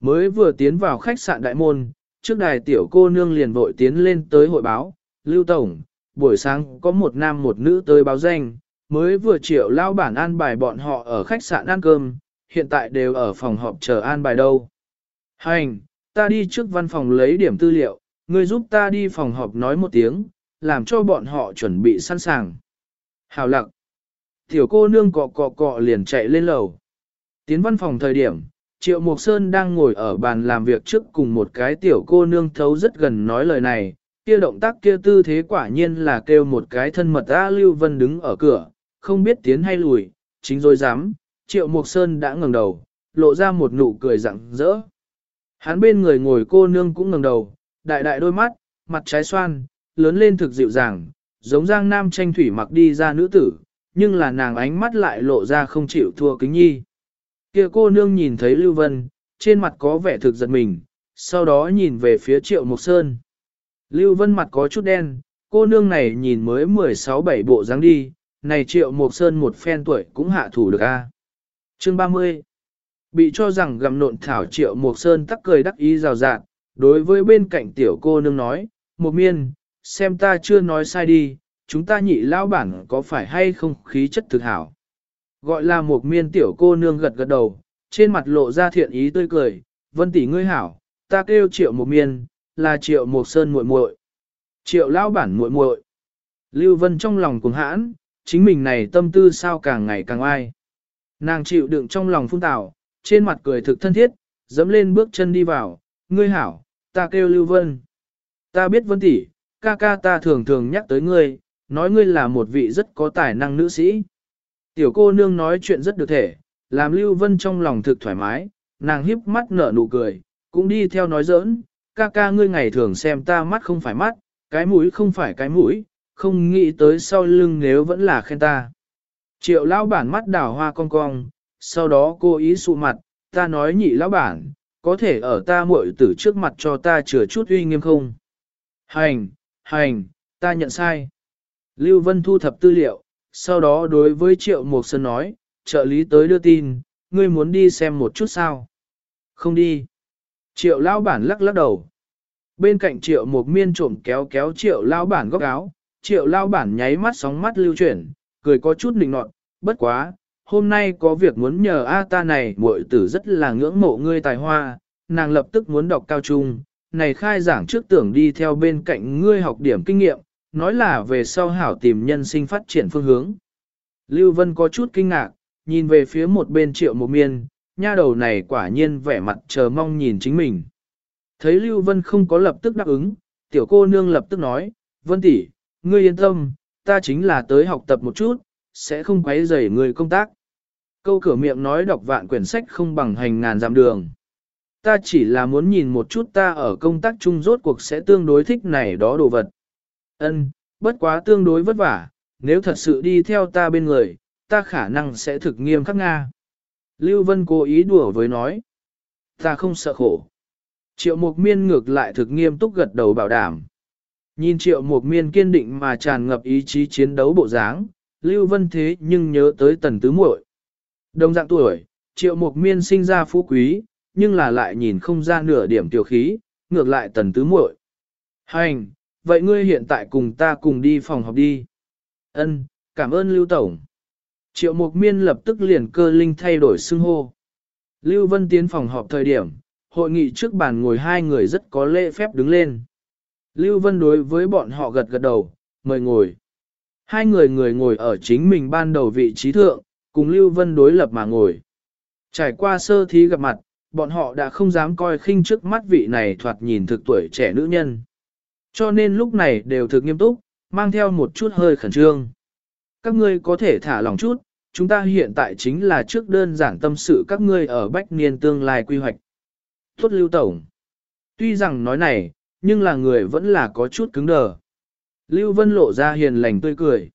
Mới vừa tiến vào khách sạn đại môn, trước đài tiểu cô nương liền vội tiến lên tới hội báo, Lưu Tổng, buổi sáng có một nam một nữ tới báo danh, mới vừa triệu lao bản an bài bọn họ ở khách sạn ăn cơm, hiện tại đều ở phòng họp chờ an bài đâu. Hành, ta đi trước văn phòng lấy điểm tư liệu, ngươi giúp ta đi phòng họp nói một tiếng, làm cho bọn họ chuẩn bị sẵn sàng. Hào lặng. Tiểu cô nương cọ cọ cọ liền chạy lên lầu. Tiến văn phòng thời điểm, Triệu Mộc Sơn đang ngồi ở bàn làm việc trước cùng một cái tiểu cô nương thấu rất gần nói lời này, kia động tác kia tư thế quả nhiên là kêu một cái thân mật A Lưu Vân đứng ở cửa, không biết tiến hay lùi, chính rồi dám, Triệu Mộc Sơn đã ngẩng đầu, lộ ra một nụ cười rạng rỡ. Hắn bên người ngồi cô nương cũng ngẩng đầu, đại đại đôi mắt, mặt trái xoan, lớn lên thực dịu dàng, giống giang nam tranh thủy mặc đi ra nữ tử, nhưng là nàng ánh mắt lại lộ ra không chịu thua kính nhi. Kia cô nương nhìn thấy Lưu Vân, trên mặt có vẻ thực giật mình, sau đó nhìn về phía Triệu Mộc Sơn. Lưu Vân mặt có chút đen, cô nương này nhìn mới 16-17 bộ dáng đi, này Triệu Mộc Sơn một phen tuổi cũng hạ thủ được a. Chương 30 Bị cho rằng gặm nộn thảo Triệu Mộc Sơn tắc cười đắc ý rào rạt, đối với bên cạnh tiểu cô nương nói, Mộc miên, xem ta chưa nói sai đi, chúng ta nhị lão bản có phải hay không khí chất thực hảo. Gọi là một miên tiểu cô nương gật gật đầu, trên mặt lộ ra thiện ý tươi cười, vân tỷ ngươi hảo, ta kêu triệu một miên, là triệu một sơn muội muội. Triệu lão bản muội muội. Lưu Vân trong lòng cuồng hãn, chính mình này tâm tư sao càng ngày càng ai. Nàng chịu đựng trong lòng phun tảo, trên mặt cười thực thân thiết, dẫm lên bước chân đi vào, ngươi hảo, ta kêu Lưu Vân. Ta biết Vân tỷ, ca ca ta thường thường nhắc tới ngươi, nói ngươi là một vị rất có tài năng nữ sĩ. Tiểu cô nương nói chuyện rất được thể, làm Lưu Vân trong lòng thực thoải mái, nàng hiếp mắt nở nụ cười, cũng đi theo nói giỡn, ca ca ngươi ngày thường xem ta mắt không phải mắt, cái mũi không phải cái mũi, không nghĩ tới sau lưng nếu vẫn là khen ta. Triệu lão bản mắt đảo hoa cong cong, sau đó cô ý sụ mặt, ta nói nhị lão bản, có thể ở ta muội tử trước mặt cho ta chừa chút uy nghiêm không? Hành, hành, ta nhận sai. Lưu Vân thu thập tư liệu, sau đó đối với Triệu Mộc Sơn nói, trợ lý tới đưa tin, ngươi muốn đi xem một chút sao? Không đi. Triệu lão bản lắc lắc đầu. Bên cạnh Triệu Mộc Miên trộm kéo kéo Triệu lão bản góc áo, Triệu lão bản nháy mắt sóng mắt lưu chuyển, cười có chút nịnh nọt, bất quá, hôm nay có việc muốn nhờ A ta này muội tử rất là ngưỡng mộ ngươi tài hoa, nàng lập tức muốn đọc cao trung, này khai giảng trước tưởng đi theo bên cạnh ngươi học điểm kinh nghiệm, nói là về sau hảo tìm nhân sinh phát triển phương hướng. Lưu Vân có chút kinh ngạc, nhìn về phía một bên triệu một miên, nha đầu này quả nhiên vẻ mặt chờ mong nhìn chính mình. Thấy Lưu Vân không có lập tức đáp ứng, tiểu cô nương lập tức nói, Vân tỷ, ngươi yên tâm, ta chính là tới học tập một chút, sẽ không quấy rầy người công tác. Câu cửa miệng nói đọc vạn quyển sách không bằng hành ngàn dặm đường. Ta chỉ là muốn nhìn một chút ta ở công tác chung rốt cuộc sẽ tương đối thích này đó đồ vật. Ân, bất quá tương đối vất vả, nếu thật sự đi theo ta bên người, ta khả năng sẽ thực nghiêm khắc Nga. Lưu Vân cố ý đùa với nói. Ta không sợ khổ. Triệu Mục Miên ngược lại thực nghiêm túc gật đầu bảo đảm. Nhìn Triệu Mục Miên kiên định mà tràn ngập ý chí chiến đấu bộ dáng, Lưu Vân thế nhưng nhớ tới tần tứ muội. Đồng dạng tuổi, Triệu Mục Miên sinh ra phú quý, nhưng là lại nhìn không ra nửa điểm tiểu khí, ngược lại tần tứ muội. Hành, vậy ngươi hiện tại cùng ta cùng đi phòng học đi. Ân, cảm ơn Lưu Tổng. Triệu Mục Miên lập tức liền cơ linh thay đổi xưng hô. Lưu Vân tiến phòng họp thời điểm, hội nghị trước bàn ngồi hai người rất có lễ phép đứng lên. Lưu Vân đối với bọn họ gật gật đầu, mời ngồi. Hai người người ngồi ở chính mình ban đầu vị trí thượng, cùng Lưu Vân đối lập mà ngồi. Trải qua sơ thí gặp mặt, bọn họ đã không dám coi khinh trước mắt vị này thoạt nhìn thực tuổi trẻ nữ nhân. Cho nên lúc này đều thực nghiêm túc, mang theo một chút hơi khẩn trương. Các ngươi có thể thả lòng chút, chúng ta hiện tại chính là trước đơn giản tâm sự các ngươi ở Bách Niên tương lai quy hoạch. Tốt Lưu Tổng. Tuy rằng nói này, nhưng là người vẫn là có chút cứng đờ. Lưu Vân lộ ra hiền lành tươi cười.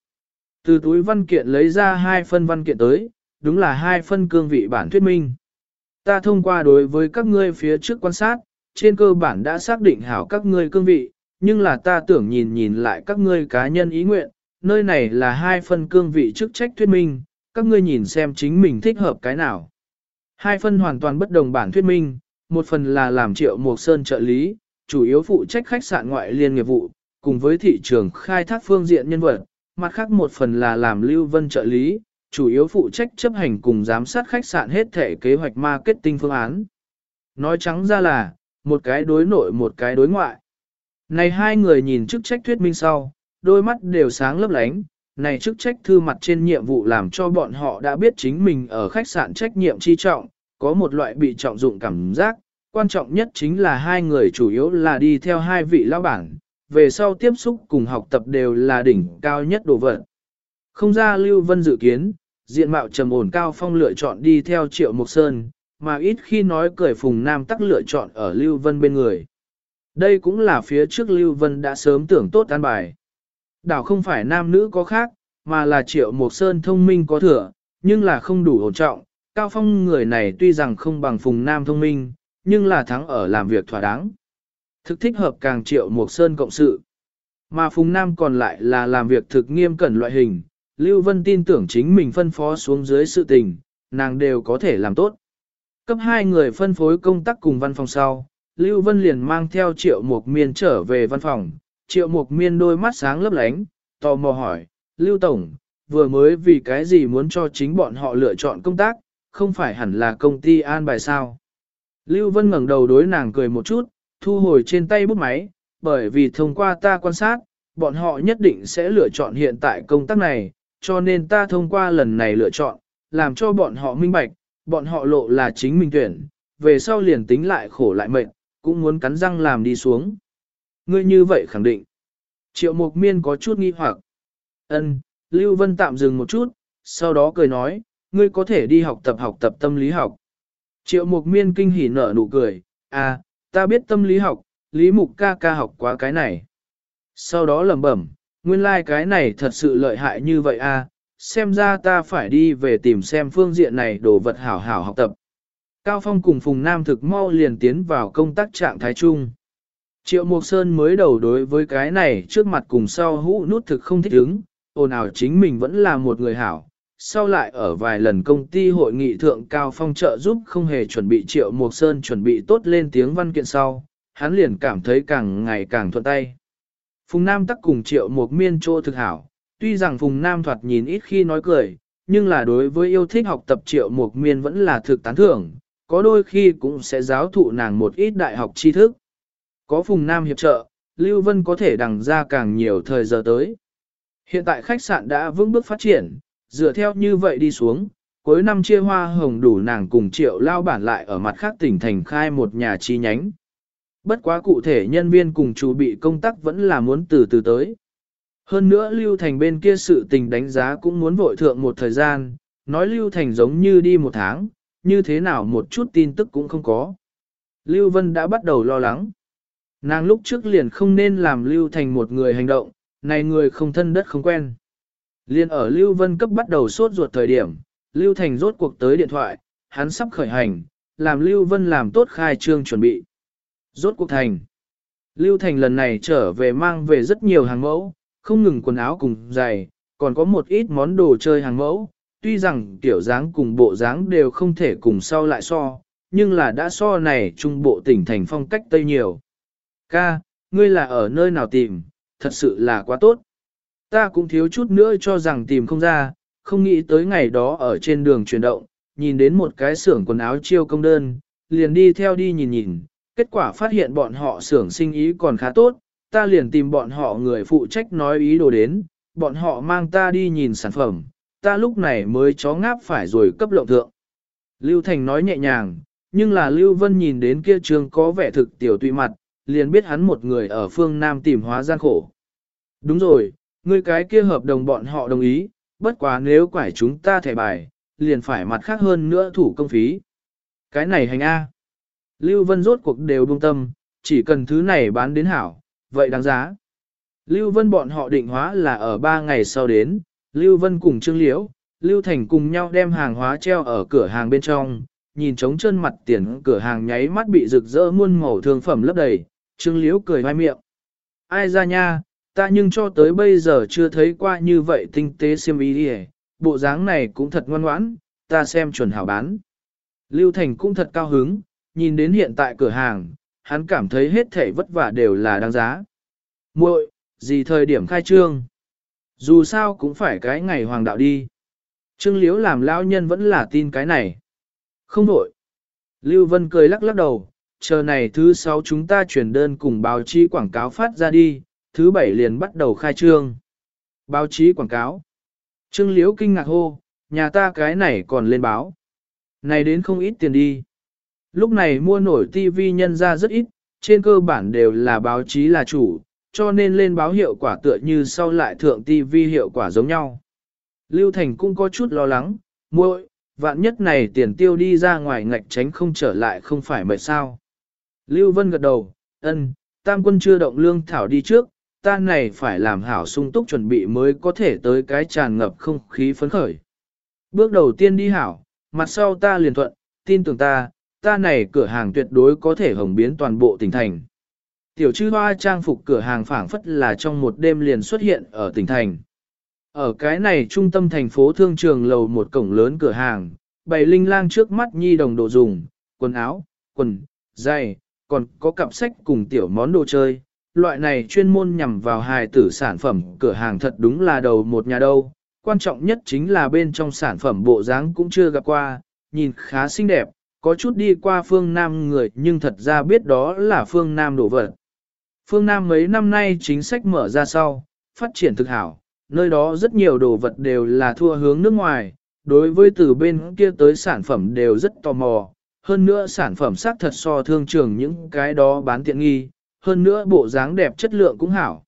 Từ túi văn kiện lấy ra hai phân văn kiện tới, đúng là hai phân cương vị bản thuyết minh. Ta thông qua đối với các ngươi phía trước quan sát, trên cơ bản đã xác định hảo các ngươi cương vị, nhưng là ta tưởng nhìn nhìn lại các ngươi cá nhân ý nguyện, nơi này là hai phân cương vị chức trách thuyết minh, các ngươi nhìn xem chính mình thích hợp cái nào. Hai phân hoàn toàn bất đồng bản thuyết minh, một phần là làm triệu mộc sơn trợ lý, chủ yếu phụ trách khách sạn ngoại liên nghiệp vụ, cùng với thị trường khai thác phương diện nhân vật, mặt khác một phần là làm lưu vân trợ lý, chủ yếu phụ trách chấp hành cùng giám sát khách sạn hết thể kế hoạch marketing phương án. Nói trắng ra là, một cái đối nội một cái đối ngoại. Này hai người nhìn chức trách thuyết minh sau, đôi mắt đều sáng lấp lánh, này chức trách thư mặt trên nhiệm vụ làm cho bọn họ đã biết chính mình ở khách sạn trách nhiệm chi trọng, có một loại bị trọng dụng cảm giác, quan trọng nhất chính là hai người chủ yếu là đi theo hai vị lão bản, về sau tiếp xúc cùng học tập đều là đỉnh cao nhất đồ vật. Không ra Lưu Vân dự kiến, diện mạo trầm ổn cao phong lựa chọn đi theo Triệu Mộc Sơn, mà ít khi nói cười Phùng Nam tắc lựa chọn ở Lưu Vân bên người. Đây cũng là phía trước Lưu Vân đã sớm tưởng tốt an bài. Đảo không phải nam nữ có khác, mà là Triệu Mộc Sơn thông minh có thừa, nhưng là không đủ ổn trọng. Cao phong người này tuy rằng không bằng Phùng Nam thông minh, nhưng là thắng ở làm việc thỏa đáng. Thực thích hợp càng Triệu Mộc Sơn cộng sự. Mà Phùng Nam còn lại là làm việc thực nghiêm cẩn loại hình, Lưu Vân tin tưởng chính mình phân phó xuống dưới sự tình, nàng đều có thể làm tốt. Cấp hai người phân phối công tác cùng văn phòng sau, Lưu Vân liền mang theo Triệu Mục Miên trở về văn phòng. Triệu Mục Miên đôi mắt sáng lấp lánh, tò mò hỏi, Lưu Tổng, vừa mới vì cái gì muốn cho chính bọn họ lựa chọn công tác, không phải hẳn là công ty an bài sao. Lưu Vân ngẩng đầu đối nàng cười một chút, thu hồi trên tay bút máy, bởi vì thông qua ta quan sát, bọn họ nhất định sẽ lựa chọn hiện tại công tác này, cho nên ta thông qua lần này lựa chọn, làm cho bọn họ minh bạch, bọn họ lộ là chính mình tuyển, về sau liền tính lại khổ lại mệt, cũng muốn cắn răng làm đi xuống. Ngươi như vậy khẳng định. Triệu Mục Miên có chút nghi hoặc. Ân, Lưu Vân tạm dừng một chút, sau đó cười nói, ngươi có thể đi học tập học tập tâm lý học. Triệu Mục Miên kinh hỉ nở nụ cười, à, ta biết tâm lý học, Lý Mục ca ca học quá cái này. Sau đó lẩm bẩm, nguyên lai like cái này thật sự lợi hại như vậy à, xem ra ta phải đi về tìm xem phương diện này đồ vật hảo hảo học tập. Cao Phong cùng Phùng Nam thực mau liền tiến vào công tác trạng thái chung. Triệu Mộc Sơn mới đầu đối với cái này trước mặt cùng sau hũ nút thực không thích ứng, ồn ào chính mình vẫn là một người hảo. Sau lại ở vài lần công ty hội nghị thượng Cao Phong trợ giúp không hề chuẩn bị Triệu Mộc Sơn chuẩn bị tốt lên tiếng văn kiện sau, hắn liền cảm thấy càng ngày càng thuận tay. Phùng Nam tắc cùng Triệu một Miên trô thực hảo, tuy rằng Phùng Nam thoạt nhìn ít khi nói cười, nhưng là đối với yêu thích học tập Triệu một Miên vẫn là thực tán thưởng, có đôi khi cũng sẽ giáo thụ nàng một ít đại học tri thức. Có Phùng Nam hiệp trợ, Lưu Vân có thể đằng ra càng nhiều thời giờ tới. Hiện tại khách sạn đã vững bước phát triển, dựa theo như vậy đi xuống, cuối năm chia hoa hồng đủ nàng cùng triệu lao bản lại ở mặt khác tỉnh thành khai một nhà chi nhánh. Bất quá cụ thể nhân viên cùng chủ bị công tác vẫn là muốn từ từ tới. Hơn nữa Lưu Thành bên kia sự tình đánh giá cũng muốn vội thượng một thời gian, nói Lưu Thành giống như đi một tháng, như thế nào một chút tin tức cũng không có. Lưu Vân đã bắt đầu lo lắng. Nàng lúc trước liền không nên làm Lưu Thành một người hành động, này người không thân đất không quen. Liên ở Lưu Vân cấp bắt đầu sốt ruột thời điểm, Lưu Thành rốt cuộc tới điện thoại, hắn sắp khởi hành, làm Lưu Vân làm tốt khai trương chuẩn bị. Rốt cuộc thành. Lưu Thành lần này trở về mang về rất nhiều hàng mẫu, không ngừng quần áo cùng giày, còn có một ít món đồ chơi hàng mẫu, tuy rằng tiểu dáng cùng bộ dáng đều không thể cùng sau lại so, nhưng là đã so này trung bộ tỉnh thành phong cách Tây nhiều. Ca, ngươi là ở nơi nào tìm, thật sự là quá tốt. Ta cũng thiếu chút nữa cho rằng tìm không ra, không nghĩ tới ngày đó ở trên đường chuyển động, nhìn đến một cái xưởng quần áo chiêu công đơn, liền đi theo đi nhìn nhìn, kết quả phát hiện bọn họ xưởng sinh ý còn khá tốt, ta liền tìm bọn họ người phụ trách nói ý đồ đến, bọn họ mang ta đi nhìn sản phẩm, ta lúc này mới chó ngáp phải rồi cấp lộng thượng. Lưu Thành nói nhẹ nhàng, nhưng là Lưu Vân nhìn đến kia trường có vẻ thực tiểu tùy mặt, liền biết hắn một người ở phương Nam tìm hóa gian khổ. Đúng rồi, ngươi cái kia hợp đồng bọn họ đồng ý, bất quá nếu quải chúng ta thẻ bài, liền phải mặt khác hơn nữa thủ công phí. Cái này hành A. Lưu Vân rốt cuộc đều buông tâm, chỉ cần thứ này bán đến hảo, vậy đáng giá. Lưu Vân bọn họ định hóa là ở 3 ngày sau đến, Lưu Vân cùng Trương Liễu, Lưu Thành cùng nhau đem hàng hóa treo ở cửa hàng bên trong, nhìn trống chân mặt tiền cửa hàng nháy mắt bị rực rỡ muôn màu thương phẩm lấp đầy, Trương Liễu cười vai miệng. Ai ra nha, ta nhưng cho tới bây giờ chưa thấy qua như vậy tinh tế xiêm ý đi bộ dáng này cũng thật ngoan ngoãn, ta xem chuẩn hảo bán. Lưu Thành cũng thật cao hứng, nhìn đến hiện tại cửa hàng, hắn cảm thấy hết thể vất vả đều là đáng giá. muội gì thời điểm khai trương? Dù sao cũng phải cái ngày hoàng đạo đi. Trương Liễu làm lão nhân vẫn là tin cái này. Không đổi. Lưu Vân cười lắc lắc đầu, chờ này thứ sáu chúng ta chuyển đơn cùng báo chí quảng cáo phát ra đi, thứ bảy liền bắt đầu khai trương. Báo chí quảng cáo. Trương Liễu kinh ngạc hô, nhà ta cái này còn lên báo. Này đến không ít tiền đi. Lúc này mua nổi TV nhân ra rất ít, trên cơ bản đều là báo chí là chủ, cho nên lên báo hiệu quả tựa như sau lại thượng TV hiệu quả giống nhau. Lưu Thành cũng có chút lo lắng, muội, vạn nhất này tiền tiêu đi ra ngoài ngạch tránh không trở lại không phải mệt sao. Lưu Vân gật đầu, ân, tam quân chưa động lương thảo đi trước, ta này phải làm hảo sung túc chuẩn bị mới có thể tới cái tràn ngập không khí phấn khởi. Bước đầu tiên đi hảo, mặt sau ta liền thuận, tin tưởng ta, ta này cửa hàng tuyệt đối có thể hồng biến toàn bộ tỉnh thành. Tiểu chư hoa trang phục cửa hàng phảng phất là trong một đêm liền xuất hiện ở tỉnh thành. Ở cái này trung tâm thành phố thương trường lầu một cổng lớn cửa hàng, bày linh lang trước mắt nhi đồng đồ dùng, quần áo, quần, giày, còn có cặp sách cùng tiểu món đồ chơi. Loại này chuyên môn nhằm vào hài tử sản phẩm cửa hàng thật đúng là đầu một nhà đâu. Quan trọng nhất chính là bên trong sản phẩm bộ dáng cũng chưa gặp qua, nhìn khá xinh đẹp, có chút đi qua phương Nam người nhưng thật ra biết đó là phương Nam đồ vật. Phương Nam mấy năm nay chính sách mở ra sau, phát triển thực hảo, nơi đó rất nhiều đồ vật đều là thua hướng nước ngoài, đối với từ bên kia tới sản phẩm đều rất tò mò, hơn nữa sản phẩm xác thật so thương trường những cái đó bán tiện nghi, hơn nữa bộ dáng đẹp chất lượng cũng hảo.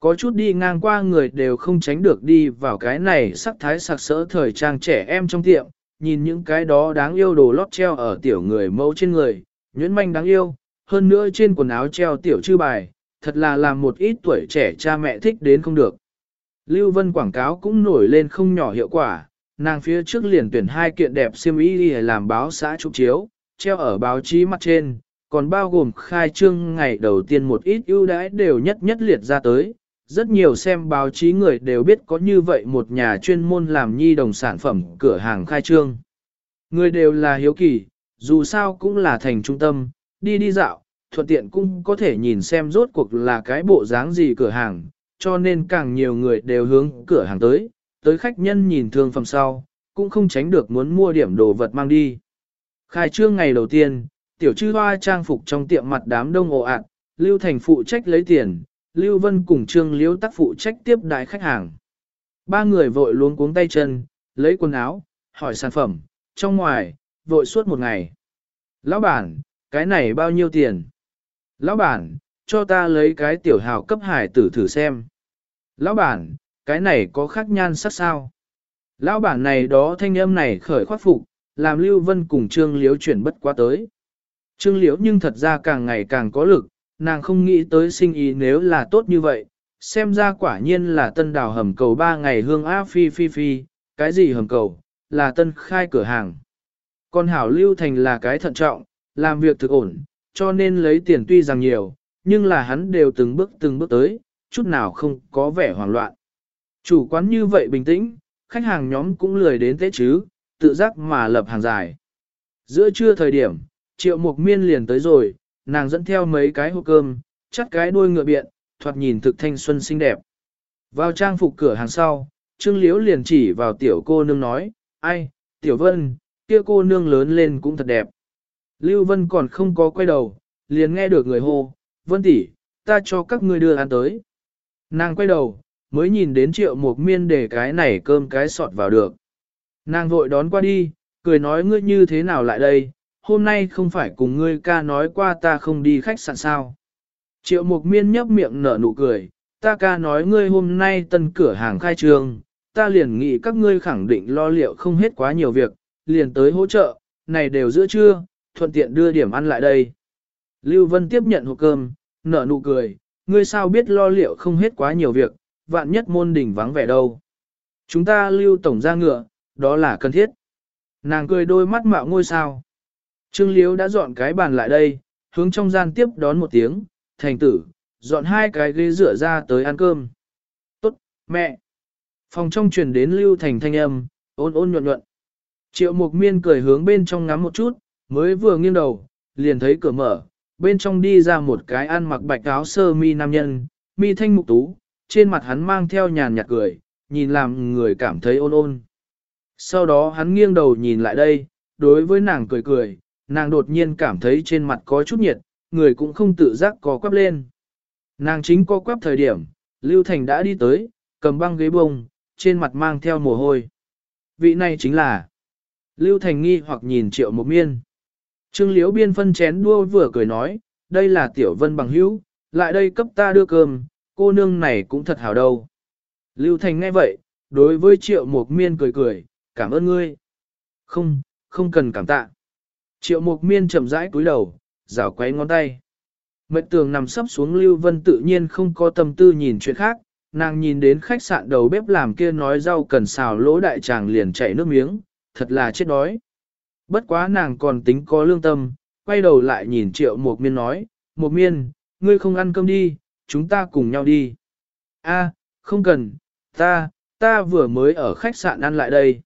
Có chút đi ngang qua người đều không tránh được đi vào cái này sắc thái sặc sỡ thời trang trẻ em trong tiệm, nhìn những cái đó đáng yêu đồ lót treo ở tiểu người mẫu trên người, nhuyễn manh đáng yêu, hơn nữa trên quần áo treo tiểu chư bài, thật là làm một ít tuổi trẻ cha mẹ thích đến không được. Lưu Vân quảng cáo cũng nổi lên không nhỏ hiệu quả, nàng phía trước liền tuyển hai kiện đẹp xiêm y đi làm báo xã chụp chiếu, treo ở báo chí mặt trên, còn bao gồm khai trương ngày đầu tiên một ít ưu đãi đều nhất nhất liệt ra tới. Rất nhiều xem báo chí người đều biết có như vậy một nhà chuyên môn làm nhi đồng sản phẩm cửa hàng khai trương. Người đều là hiếu kỳ, dù sao cũng là thành trung tâm, đi đi dạo, thuận tiện cũng có thể nhìn xem rốt cuộc là cái bộ dáng gì cửa hàng, cho nên càng nhiều người đều hướng cửa hàng tới, tới khách nhân nhìn thương phẩm sau, cũng không tránh được muốn mua điểm đồ vật mang đi. Khai trương ngày đầu tiên, tiểu chư hoa trang phục trong tiệm mặt đám đông ồ ạt, Lưu Thành phụ trách lấy tiền, Lưu Vân cùng Trương Liễu tác phụ trách tiếp đại khách hàng. Ba người vội luống cuống tay chân, lấy quần áo, hỏi sản phẩm, trong ngoài, vội suốt một ngày. Lão bản, cái này bao nhiêu tiền? Lão bản, cho ta lấy cái tiểu hào cấp hải tử thử xem. Lão bản, cái này có khác nhan sắc sao? Lão bản này đó thanh âm này khởi khoát phục, làm Lưu Vân cùng Trương Liễu chuyển bất quá tới. Trương Liễu nhưng thật ra càng ngày càng có lực, nàng không nghĩ tới sinh ý nếu là tốt như vậy, xem ra quả nhiên là tân đào hầm cầu ba ngày hương á phi phi phi, cái gì hầm cầu, là tân khai cửa hàng. Còn hảo lưu thành là cái thận trọng, làm việc thực ổn, cho nên lấy tiền tuy rằng nhiều, nhưng là hắn đều từng bước từng bước tới, chút nào không có vẻ hoảng loạn. Chủ quán như vậy bình tĩnh, khách hàng nhóm cũng lười đến thế chứ, tự giác mà lập hàng dài. Giữa trưa thời điểm, triệu mục miên liền tới rồi, nàng dẫn theo mấy cái hộp cơm, chắt cái đuôi ngựa biện, thoạt nhìn thực thanh xuân xinh đẹp. Vào trang phục cửa hàng sau, Trương Liễu liền chỉ vào tiểu cô nương nói, ai, tiểu vân, kia cô nương lớn lên cũng thật đẹp. Lưu Vân còn không có quay đầu, liền nghe được người hô, Vân tỷ, ta cho các ngươi đưa ăn tới. Nàng quay đầu, mới nhìn đến triệu một miên để cái này cơm cái sọt vào được. Nàng vội đón qua đi, cười nói ngươi như thế nào lại đây, hôm nay không phải cùng ngươi ca nói qua ta không đi khách sạn sao. Triệu mục miên nhấp miệng nở nụ cười, ta ca nói ngươi hôm nay tân cửa hàng khai trương, ta liền nghĩ các ngươi khẳng định lo liệu không hết quá nhiều việc, liền tới hỗ trợ, này đều giữa trưa, thuận tiện đưa điểm ăn lại đây. Lưu Vân tiếp nhận hộp cơm, nở nụ cười, ngươi sao biết lo liệu không hết quá nhiều việc, vạn nhất môn đỉnh vắng vẻ đâu. Chúng ta lưu tổng ra ngựa, đó là cần thiết. Nàng cười đôi mắt mạo ngôi sao. Trương Liếu đã dọn cái bàn lại đây, hướng trong gian tiếp đón một tiếng, thành tử, dọn hai cái ghế rửa ra tới ăn cơm. Tốt, mẹ. Phòng trong truyền đến lưu thành thanh âm, ôn ôn nhuận nhuận. Triệu mục miên cười hướng bên trong ngắm một chút, mới vừa nghiêng đầu, liền thấy cửa mở, bên trong đi ra một cái ăn mặc bạch áo sơ mi nam nhân, mi thanh mục tú, trên mặt hắn mang theo nhàn nhạt cười, nhìn làm người cảm thấy ôn ôn. Sau đó hắn nghiêng đầu nhìn lại đây, đối với nàng cười cười, nàng đột nhiên cảm thấy trên mặt có chút nhiệt, người cũng không tự giác có quắp lên. Nàng chính có quắp thời điểm, Lưu Thành đã đi tới, cầm băng ghế bông, trên mặt mang theo mồ hôi. Vị này chính là Lưu Thành nghi hoặc nhìn triệu một miên. Trương Liễu biên phân chén đua vừa cười nói, đây là tiểu vân bằng hữu, lại đây cấp ta đưa cơm, cô nương này cũng thật hảo đâu. Lưu Thành nghe vậy, đối với triệu một miên cười cười, cảm ơn ngươi. Không, không cần cảm tạ. Triệu Mục miên chậm rãi cúi đầu, rảo quấy ngón tay. Mệnh tường nằm sấp xuống Lưu Vân tự nhiên không có tâm tư nhìn chuyện khác, nàng nhìn đến khách sạn đầu bếp làm kia nói rau cần xào lỗ đại tràng liền chảy nước miếng, thật là chết đói. Bất quá nàng còn tính có lương tâm, quay đầu lại nhìn triệu Mục miên nói, Mục miên, ngươi không ăn cơm đi, chúng ta cùng nhau đi. A, không cần, ta, ta vừa mới ở khách sạn ăn lại đây.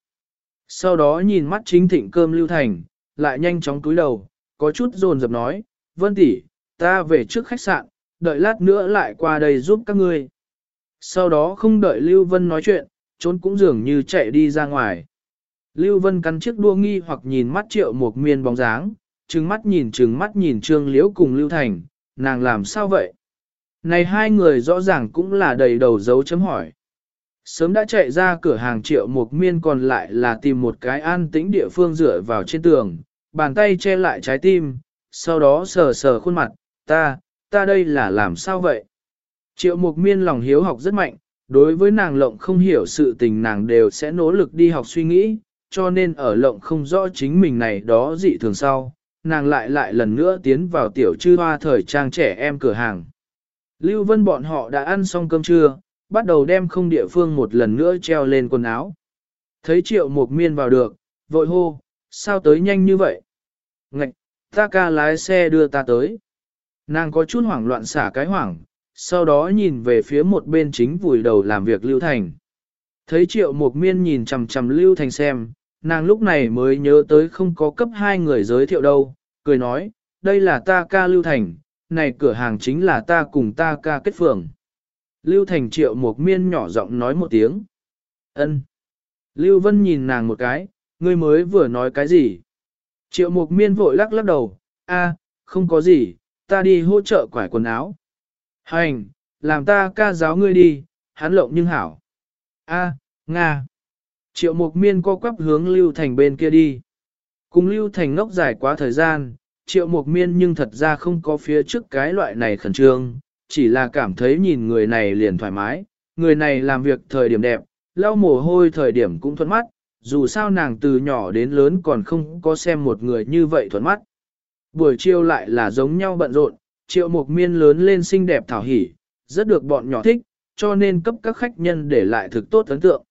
Sau đó nhìn mắt chính thịnh cơm lưu thành, lại nhanh chóng cúi đầu, có chút dồn dập nói, vân tỷ, ta về trước khách sạn, đợi lát nữa lại qua đây giúp các ngươi. Sau đó không đợi Lưu Vân nói chuyện, trốn cũng dường như chạy đi ra ngoài. Lưu Vân cắn chiếc đua nghi hoặc nhìn mắt triệu một miên bóng dáng, trừng mắt nhìn trừng mắt nhìn Trương Liễu cùng Lưu Thành, nàng làm sao vậy? Này hai người rõ ràng cũng là đầy đầu dấu chấm hỏi. Sớm đã chạy ra cửa hàng triệu một miên còn lại là tìm một cái an tĩnh địa phương dựa vào trên tường, bàn tay che lại trái tim, sau đó sờ sờ khuôn mặt, ta, ta đây là làm sao vậy? Triệu mục miên lòng hiếu học rất mạnh, đối với nàng lộng không hiểu sự tình nàng đều sẽ nỗ lực đi học suy nghĩ, cho nên ở lộng không rõ chính mình này đó dị thường sau, nàng lại lại lần nữa tiến vào tiểu chư hoa thời trang trẻ em cửa hàng. Lưu Vân bọn họ đã ăn xong cơm trưa, bắt đầu đem không địa phương một lần nữa treo lên quần áo. Thấy triệu mục miên vào được, vội hô, sao tới nhanh như vậy? Ngạch, ta ca lái xe đưa ta tới. Nàng có chút hoảng loạn xả cái hoảng, sau đó nhìn về phía một bên chính vùi đầu làm việc Lưu Thành. Thấy triệu mục miên nhìn chằm chằm Lưu Thành xem, nàng lúc này mới nhớ tới không có cấp hai người giới thiệu đâu, cười nói, đây là ta ca Lưu Thành, này cửa hàng chính là ta cùng ta ca kết phường. Lưu Thành triệu một miên nhỏ giọng nói một tiếng. ân. Lưu Vân nhìn nàng một cái, ngươi mới vừa nói cái gì? Triệu Mục Miên vội lắc lắc đầu, a, không có gì, ta đi hỗ trợ quải quần áo. Hành, làm ta ca giáo ngươi đi, hắn lộng nhưng hảo. A, Nga. Triệu Mục Miên co quắp hướng Lưu Thành bên kia đi. Cùng Lưu Thành ngốc dài quá thời gian, Triệu Mục Miên nhưng thật ra không có phía trước cái loại này khẩn trương, chỉ là cảm thấy nhìn người này liền thoải mái, người này làm việc thời điểm đẹp, lau mồ hôi thời điểm cũng thuận mắt, dù sao nàng từ nhỏ đến lớn còn không có xem một người như vậy thuận mắt. Buổi chiều lại là giống nhau bận rộn, triệu mục miên lớn lên xinh đẹp thảo hỉ, rất được bọn nhỏ thích, cho nên cấp các khách nhân để lại thực tốt ấn tượng.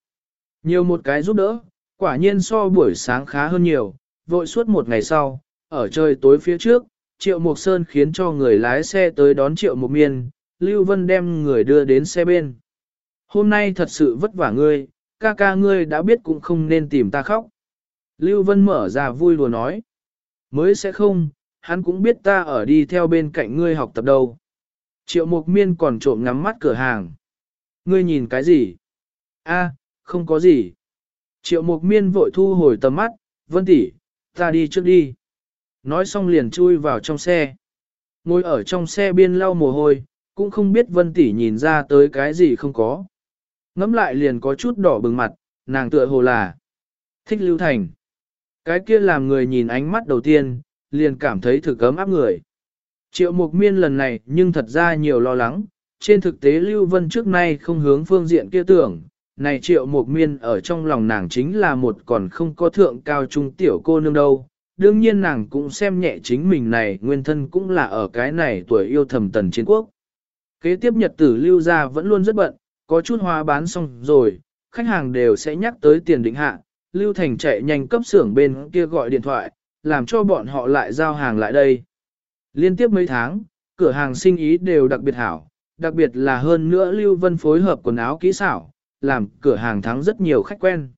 Nhiều một cái giúp đỡ, quả nhiên so buổi sáng khá hơn nhiều, vội suốt một ngày sau, ở trời tối phía trước, Triệu Mộc Sơn khiến cho người lái xe tới đón Triệu Mộc Miên, Lưu Vân đem người đưa đến xe bên. Hôm nay thật sự vất vả ngươi, ca ca ngươi đã biết cũng không nên tìm ta khóc. Lưu Vân mở ra vui lùa nói. Mới sẽ không, hắn cũng biết ta ở đi theo bên cạnh ngươi học tập đâu. Triệu Mục Miên còn trộm ngắm mắt cửa hàng. Ngươi nhìn cái gì? A, không có gì. Triệu Mục Miên vội thu hồi tầm mắt, Vân tỷ, ta đi trước đi. Nói xong liền chui vào trong xe. Ngồi ở trong xe biên lau mồ hôi, cũng không biết Vân tỷ nhìn ra tới cái gì không có. Ngắm lại liền có chút đỏ bừng mặt, nàng tựa hồ là thích Lưu Thành. Cái kia làm người nhìn ánh mắt đầu tiên, liền cảm thấy thực cấm áp người. Triệu Mục Miên lần này nhưng thật ra nhiều lo lắng, trên thực tế Lưu Vân trước nay không hướng phương diện kia tưởng, này Triệu Mục Miên ở trong lòng nàng chính là một còn không có thượng cao trung tiểu cô nương đâu. Đương nhiên nàng cũng xem nhẹ chính mình này nguyên thân cũng là ở cái này tuổi yêu thầm tần chiến quốc. Kế tiếp nhật tử lưu ra vẫn luôn rất bận, có chút hoa bán xong rồi, khách hàng đều sẽ nhắc tới tiền định hạ, Lưu Thành chạy nhanh cấp xưởng bên kia gọi điện thoại, làm cho bọn họ lại giao hàng lại đây. Liên tiếp mấy tháng, cửa hàng sinh ý đều đặc biệt hảo, đặc biệt là hơn nữa Lưu Vân phối hợp quần áo kỹ xảo, làm cửa hàng thắng rất nhiều khách quen.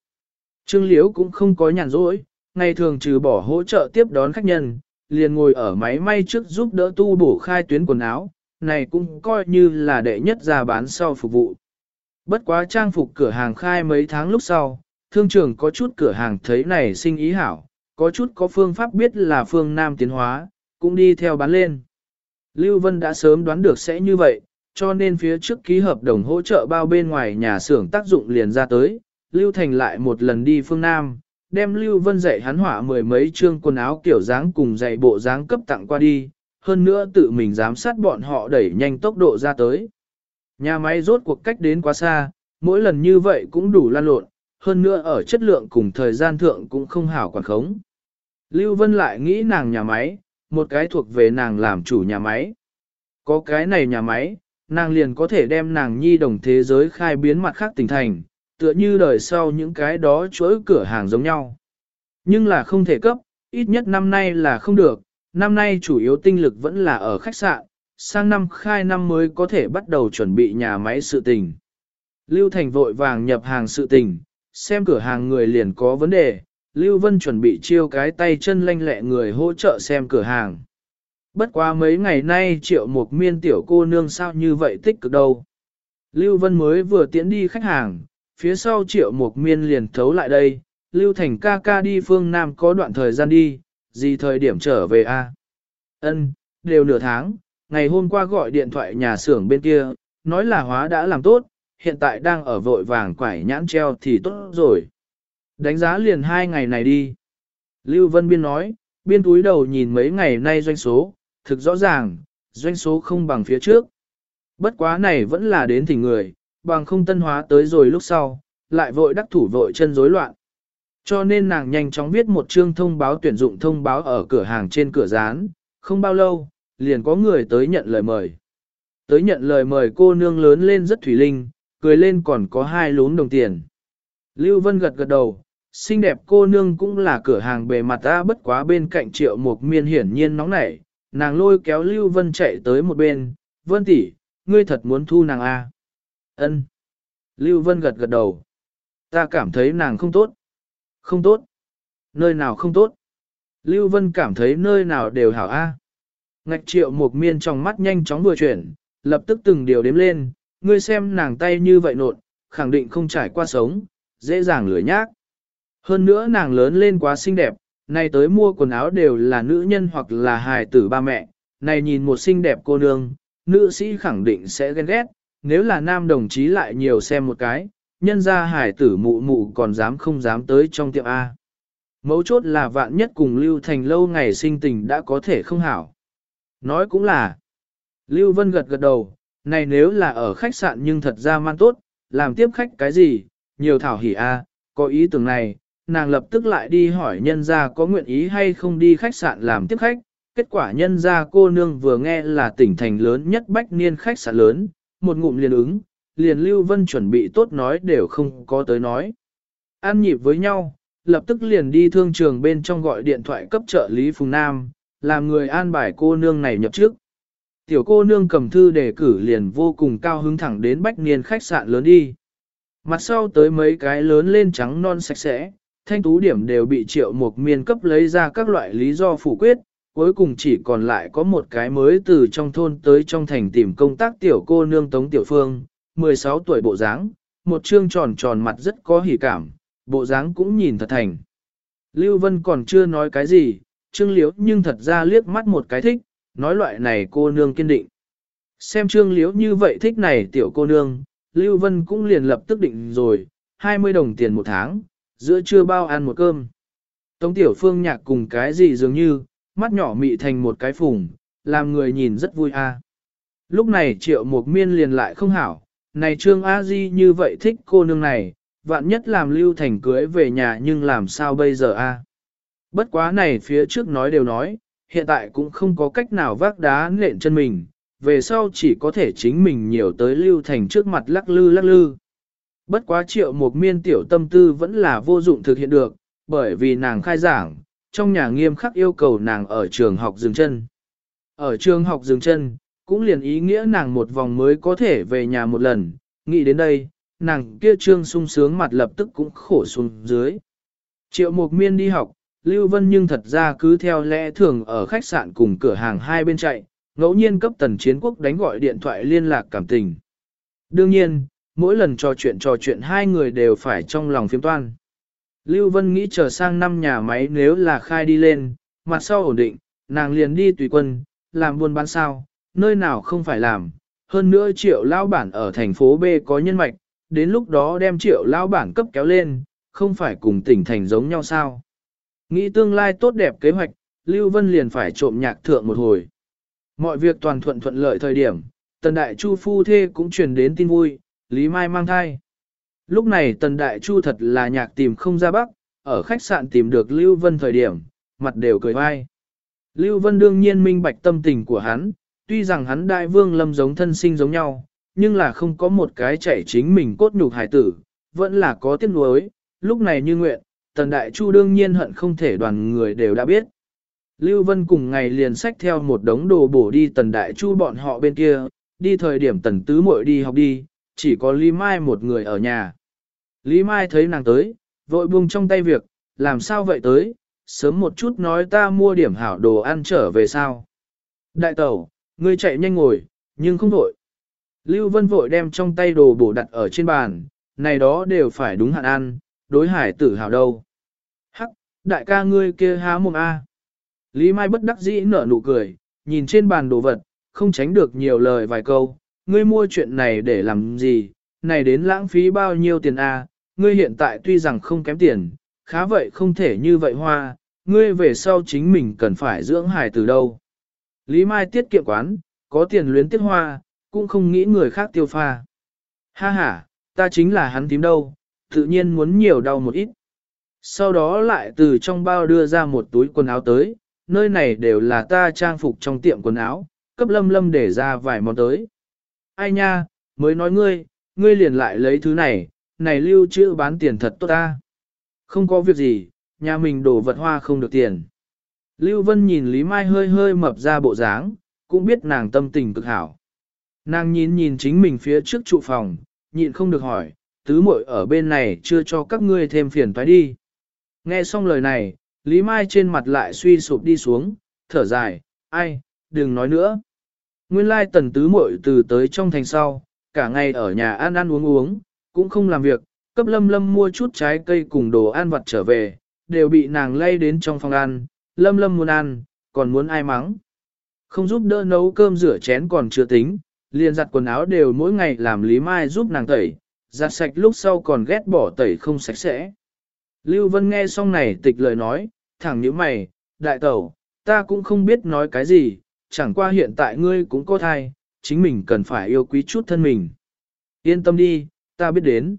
Trương Liễu cũng không có nhàn rỗi, ngày thường trừ bỏ hỗ trợ tiếp đón khách nhân, liền ngồi ở máy may trước giúp đỡ tu bổ khai tuyến quần áo, này cũng coi như là đệ nhất ra bán sau phục vụ. Bất quá trang phục cửa hàng khai mấy tháng lúc sau, thương trường có chút cửa hàng thấy này sinh ý hảo, có chút có phương pháp biết là phương Nam tiến hóa, cũng đi theo bán lên. Lưu Vân đã sớm đoán được sẽ như vậy, cho nên phía trước ký hợp đồng hỗ trợ bao bên ngoài nhà xưởng tác dụng liền ra tới, Lưu Thành lại một lần đi phương Nam, đem Lưu Vân dạy hắn họa mười mấy chương quần áo kiểu dáng cùng dạy bộ dáng cấp tặng qua đi, hơn nữa tự mình giám sát bọn họ đẩy nhanh tốc độ ra tới. Nhà máy rốt cuộc cách đến quá xa, mỗi lần như vậy cũng đủ lan lộn, hơn nữa ở chất lượng cùng thời gian thượng cũng không hảo quản khống. Lưu Vân lại nghĩ nàng nhà máy, một cái thuộc về nàng làm chủ nhà máy. Có cái này nhà máy, nàng liền có thể đem nàng nhi đồng thế giới khai biến mặt khác tỉnh thành, tựa như đời sau những cái đó chuỗi cửa hàng giống nhau. Nhưng là không thể cấp, ít nhất năm nay là không được, năm nay chủ yếu tinh lực vẫn là ở khách sạn, sang năm khai năm mới có thể bắt đầu chuẩn bị nhà máy sự tình. Lưu Thành vội vàng nhập hàng sự tình, xem cửa hàng người liền có vấn đề, Lưu Vân chuẩn bị chiêu cái tay chân lanh lẹ người hỗ trợ xem cửa hàng. Bất quá mấy ngày nay triệu một miên tiểu cô nương sao như vậy tích cực đâu. Lưu Vân mới vừa tiễn đi khách hàng, phía sau triệu một miên liền thấu lại đây, Lưu Thành ca ca đi phương Nam có đoạn thời gian đi, gì thời điểm trở về a? Ân, đều nửa tháng, ngày hôm qua gọi điện thoại nhà xưởng bên kia, nói là hóa đã làm tốt, hiện tại đang ở vội vàng quải nhãn treo thì tốt rồi. Đánh giá liền hai ngày này đi. Lưu Vân Biên nói, biên túi đầu nhìn mấy ngày nay doanh số, thực rõ ràng, doanh số không bằng phía trước. Bất quá này vẫn là đến thỉnh người, bằng không tân hóa tới rồi lúc sau, lại vội đắc thủ vội chân rối loạn. Cho nên nàng nhanh chóng viết một chương thông báo tuyển dụng thông báo ở cửa hàng trên cửa rán, không bao lâu, liền có người tới nhận lời mời. Tới nhận lời mời cô nương lớn lên rất thủy linh, cười lên còn có hai lún đồng tiền. Lưu Vân gật gật đầu, xinh đẹp cô nương cũng là cửa hàng bề mặt ta bất quá bên cạnh triệu một miên hiển nhiên nóng nảy, nàng lôi kéo Lưu Vân chạy tới một bên, Vân tỷ, ngươi thật muốn thu nàng a? À? Ân. Lưu Vân gật gật đầu. Ta cảm thấy nàng không tốt. Không tốt. Nơi nào không tốt. Lưu Vân cảm thấy nơi nào đều hảo a. Ngạch triệu một miên trong mắt nhanh chóng vừa chuyển, lập tức từng điều đếm lên, ngươi xem nàng tay như vậy nột, khẳng định không trải qua sống, dễ dàng lửa nhác. Hơn nữa nàng lớn lên quá xinh đẹp, nay tới mua quần áo đều là nữ nhân hoặc là hài tử ba mẹ, này nhìn một xinh đẹp cô nương, nữ sĩ khẳng định sẽ ghen ghét, nếu là nam đồng chí lại nhiều xem một cái, nhân ra hài tử mụ mụ còn dám không dám tới trong tiệm A. Mấu chốt là vạn nhất cùng Lưu Thành lâu ngày sinh tình đã có thể không hảo. Nói cũng là, Lưu Vân gật gật đầu, này nếu là ở khách sạn nhưng thật ra man tốt, làm tiếp khách cái gì, nhiều thảo hỉ a, có ý tưởng này, nàng lập tức lại đi hỏi nhân gia có nguyện ý hay không đi khách sạn làm tiếp khách. Kết quả nhân gia cô nương vừa nghe là tỉnh thành lớn nhất bách niên khách sạn lớn, một ngụm liền ứng, liền Lưu Vân chuẩn bị tốt nói đều không có tới nói. An nhịp với nhau, lập tức liền đi thương trường bên trong gọi điện thoại cấp trợ lý Phùng Nam, làm người an bài cô nương này nhập trước. Tiểu cô nương cầm thư đề cử liền vô cùng cao hứng thẳng đến bách niên khách sạn lớn đi. Mặt sau tới mấy cái lớn lên trắng non sạch sẽ, thanh tú điểm đều bị triệu một miên cấp lấy ra các loại lý do phủ quyết, cuối cùng chỉ còn lại có một cái mới từ trong thôn tới trong thành tìm công tác tiểu cô nương Tống Tiểu Phương, 16 tuổi bộ dáng, một trương tròn tròn mặt rất có hỉ cảm, bộ dáng cũng nhìn thật thành. Lưu Vân còn chưa nói cái gì, Trương Liễu nhưng thật ra liếc mắt một cái thích, nói loại này cô nương kiên định. Xem Trương Liễu như vậy thích này tiểu cô nương, Lưu Vân cũng liền lập tức định rồi, 20 đồng tiền một tháng, giữa trưa bao ăn một cơm. Tống Tiểu Phương nhạc cùng cái gì dường như, mắt nhỏ mị thành một cái phùng, làm người nhìn rất vui a. Lúc này triệu một miên liền lại không hảo, này Trương A Di như vậy thích cô nương này, vạn nhất làm Lưu Thành cưới về nhà nhưng làm sao bây giờ a? Bất quá này phía trước nói đều nói, hiện tại cũng không có cách nào vác đá nện chân mình, về sau chỉ có thể chính mình nhiều tới Lưu Thành trước mặt lắc lư lắc lư. Bất quá triệu một miên tiểu tâm tư vẫn là vô dụng thực hiện được, bởi vì nàng khai giảng, trong nhà nghiêm khắc yêu cầu nàng ở trường học dừng chân. Ở trường học dừng chân, cũng liền ý nghĩa nàng một vòng mới có thể về nhà một lần, nghĩ đến đây, nàng kia trương sung sướng mặt lập tức cũng khổ xuống dưới. Triệu Mục Miên đi học, Lưu Vân nhưng thật ra cứ theo lẽ thường ở khách sạn cùng cửa hàng hai bên chạy, ngẫu nhiên cấp tần chiến quốc đánh gọi điện thoại liên lạc cảm tình. Đương nhiên, mỗi lần trò chuyện trò chuyện hai người đều phải trong lòng phiếm toan. Lưu Vân nghĩ chờ sang năm nhà máy nếu là khai đi lên, mặt sau ổn định, nàng liền đi tùy quân, làm buôn bán sao, nơi nào không phải làm. Hơn nữa triệu lao bản ở thành phố B có nhân mạch, đến lúc đó đem triệu lao bản cấp kéo lên, không phải cùng tỉnh thành giống nhau sao. Nghĩ tương lai tốt đẹp kế hoạch, Lưu Vân liền phải trộm nhạc thượng một hồi. Mọi việc toàn thuận thuận lợi thời điểm, tần đại chu phu thê cũng truyền đến tin vui, Lý Mai mang thai. Lúc này tần đại chu thật là nhạc tìm không ra bắc, ở khách sạn tìm được Lưu Vân thời điểm, mặt đều cười vai. Lưu Vân đương nhiên minh bạch tâm tình của hắn, tuy rằng hắn đại vương lâm giống thân sinh giống nhau, nhưng là không có một cái chảy chính mình cốt nhục hải tử, vẫn là có tiếc nuối, lúc này như nguyện, tần đại chu đương nhiên hận không thể đoàn người đều đã biết. Lưu Vân cùng ngày liền sách theo một đống đồ bổ đi tần đại chu bọn họ bên kia, đi thời điểm tần tứ muội đi học đi, chỉ có Lý Mai một người ở nhà. Lý Mai thấy nàng tới, vội buông trong tay việc, làm sao vậy tới, sớm một chút nói ta mua điểm hảo đồ ăn trở về sao. Đại tẩu, ngươi chạy nhanh ngồi, nhưng không vội. Lưu Vân vội đem trong tay đồ bổ đặt ở trên bàn, này đó đều phải đúng hạn ăn, đối hải tử hảo đâu. Đại ca ngươi kia há mồm A. Lý Mai bất đắc dĩ nở nụ cười, nhìn trên bàn đồ vật, không tránh được nhiều lời vài câu, ngươi mua chuyện này để làm gì, này đến lãng phí bao nhiêu tiền A, ngươi hiện tại tuy rằng không kém tiền, khá vậy không thể như vậy hoa, ngươi về sau chính mình cần phải dưỡng hài từ đâu. Lý Mai tiết kiệm quán, có tiền luyến tiết hoa, cũng không nghĩ người khác tiêu pha. Ha ha, ta chính là hắn tím đâu, tự nhiên muốn nhiều đau một ít. Sau đó lại từ trong bao đưa ra một túi quần áo tới, nơi này đều là ta trang phục trong tiệm quần áo, cấp lâm lâm để ra vài món tới. Ai nha, mới nói ngươi, ngươi liền lại lấy thứ này, này lưu trữ bán tiền thật tốt ta. Không có việc gì, nhà mình đổ vật hoa không được tiền. Lưu Vân nhìn Lý Mai hơi hơi mập ra bộ dáng, cũng biết nàng tâm tình cực hảo. Nàng nhìn nhìn chính mình phía trước trụ phòng, nhịn không được hỏi, tứ muội ở bên này chưa cho các ngươi thêm phiền phải đi. Nghe xong lời này, Lý Mai trên mặt lại suy sụp đi xuống, thở dài, ai, đừng nói nữa. Nguyên lai tần tứ muội từ tới trong thành sau, cả ngày ở nhà ăn ăn uống uống, cũng không làm việc, cấp lâm lâm mua chút trái cây cùng đồ ăn vặt trở về, đều bị nàng lay đến trong phòng ăn, lâm lâm muốn ăn, còn muốn ai mắng. Không giúp đỡ nấu cơm rửa chén còn chưa tính, liền giặt quần áo đều mỗi ngày làm Lý Mai giúp nàng tẩy, giặt sạch lúc sau còn ghét bỏ tẩy không sạch sẽ. Lưu Vân nghe xong này tịch lời nói, thẳng như mày, đại tẩu, ta cũng không biết nói cái gì, chẳng qua hiện tại ngươi cũng có thai, chính mình cần phải yêu quý chút thân mình. Yên tâm đi, ta biết đến.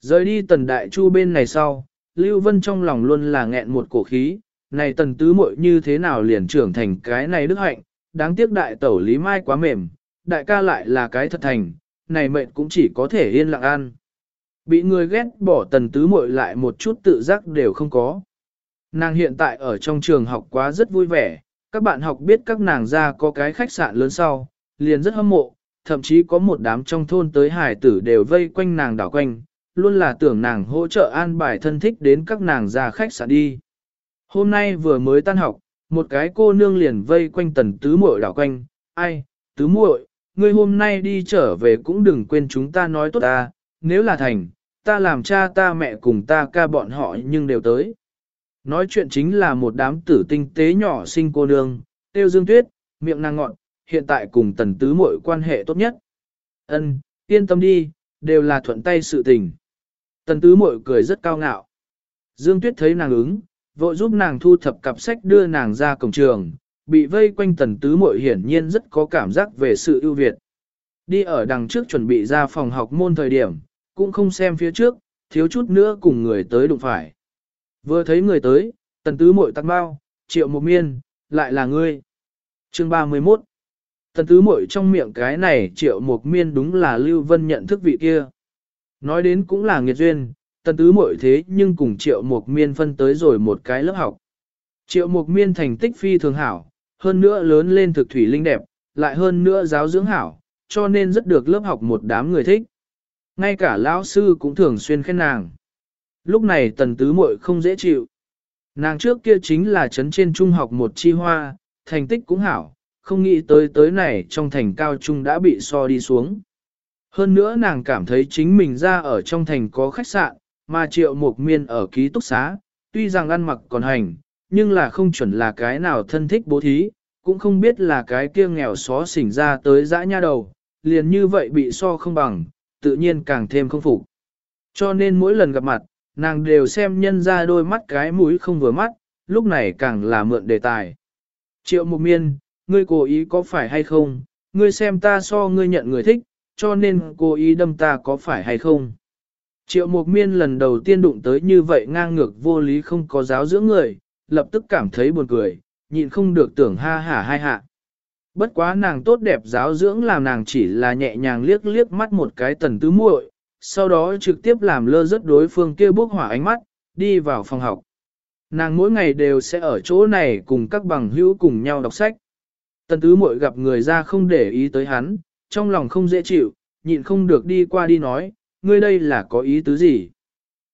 Rời đi tần đại chu bên này sau, Lưu Vân trong lòng luôn là nghẹn một cổ khí, này tần tứ muội như thế nào liền trưởng thành cái này đức hạnh, đáng tiếc đại tẩu Lý Mai quá mềm, đại ca lại là cái thật thành, này mệnh cũng chỉ có thể yên lặng ăn. Bị người ghét bỏ tần tứ muội lại một chút tự giác đều không có. Nàng hiện tại ở trong trường học quá rất vui vẻ, các bạn học biết các nàng ra có cái khách sạn lớn sau, liền rất hâm mộ, thậm chí có một đám trong thôn tới hải tử đều vây quanh nàng đảo quanh, luôn là tưởng nàng hỗ trợ an bài thân thích đến các nàng ra khách sạn đi. Hôm nay vừa mới tan học, một cái cô nương liền vây quanh tần tứ muội đảo quanh, ai, tứ muội, ngươi hôm nay đi trở về cũng đừng quên chúng ta nói tốt ta, nếu là thành, ta làm cha ta mẹ cùng ta ca bọn họ nhưng đều tới. Nói chuyện chính là một đám tử tinh tế nhỏ sinh cô nương, tiêu dương tuyết, miệng nàng ngọn, hiện tại cùng tần tứ muội quan hệ tốt nhất. Ân, yên tâm đi, đều là thuận tay sự tình. Tần tứ muội cười rất cao ngạo. Dương tuyết thấy nàng ứng, vội giúp nàng thu thập cặp sách đưa nàng ra cổng trường, bị vây quanh tần tứ muội hiển nhiên rất có cảm giác về sự ưu việt. Đi ở đằng trước chuẩn bị ra phòng học môn thời điểm, cũng không xem phía trước, thiếu chút nữa cùng người tới đụng phải. Vừa thấy người tới, tần tứ muội tắt bao, triệu một miên, lại là ngươi. Chương 31 Tần tứ muội trong miệng cái này triệu một miên đúng là Lưu Vân nhận thức vị kia. Nói đến cũng là nghiệt duyên, tần tứ muội thế nhưng cùng triệu một miên phân tới rồi một cái lớp học. Triệu một miên thành tích phi thường hảo, hơn nữa lớn lên thực thủy linh đẹp, lại hơn nữa giáo dưỡng hảo, cho nên rất được lớp học một đám người thích. Ngay cả lão sư cũng thường xuyên khen nàng. Lúc này tần tứ muội không dễ chịu. Nàng trước kia chính là chấn trên trung học một chi hoa, thành tích cũng hảo, không nghĩ tới tới này trong thành cao trung đã bị so đi xuống. Hơn nữa nàng cảm thấy chính mình ra ở trong thành có khách sạn, mà triệu mục miên ở ký túc xá, tuy rằng ăn mặc còn hành, nhưng là không chuẩn là cái nào thân thích bố thí, cũng không biết là cái kia nghèo xó xỉnh ra tới dã nha đầu, liền như vậy bị so không bằng, tự nhiên càng thêm không phục. Cho nên mỗi lần gặp mặt, nàng đều xem nhân ra đôi mắt cái mũi không vừa mắt, lúc này càng là mượn đề tài. Triệu Mục Miên, ngươi cố ý có phải hay không, ngươi xem ta so ngươi nhận người thích, cho nên cố ý đâm ta có phải hay không. Triệu Mục Miên lần đầu tiên đụng tới như vậy ngang ngược vô lý không có giáo dưỡng người, lập tức cảm thấy buồn cười, nhịn không được tưởng ha hả hai hạ. Bất quá nàng tốt đẹp giáo dưỡng làm nàng chỉ là nhẹ nhàng liếc liếc mắt một cái tần tứ muội, sau đó trực tiếp làm lơ rất đối phương kia bốc hỏa ánh mắt, đi vào phòng học. Nàng mỗi ngày đều sẽ ở chỗ này cùng các bằng hữu cùng nhau đọc sách. Tần tứ muội gặp người ra không để ý tới hắn, trong lòng không dễ chịu, nhịn không được đi qua đi nói, ngươi đây là có ý tứ gì?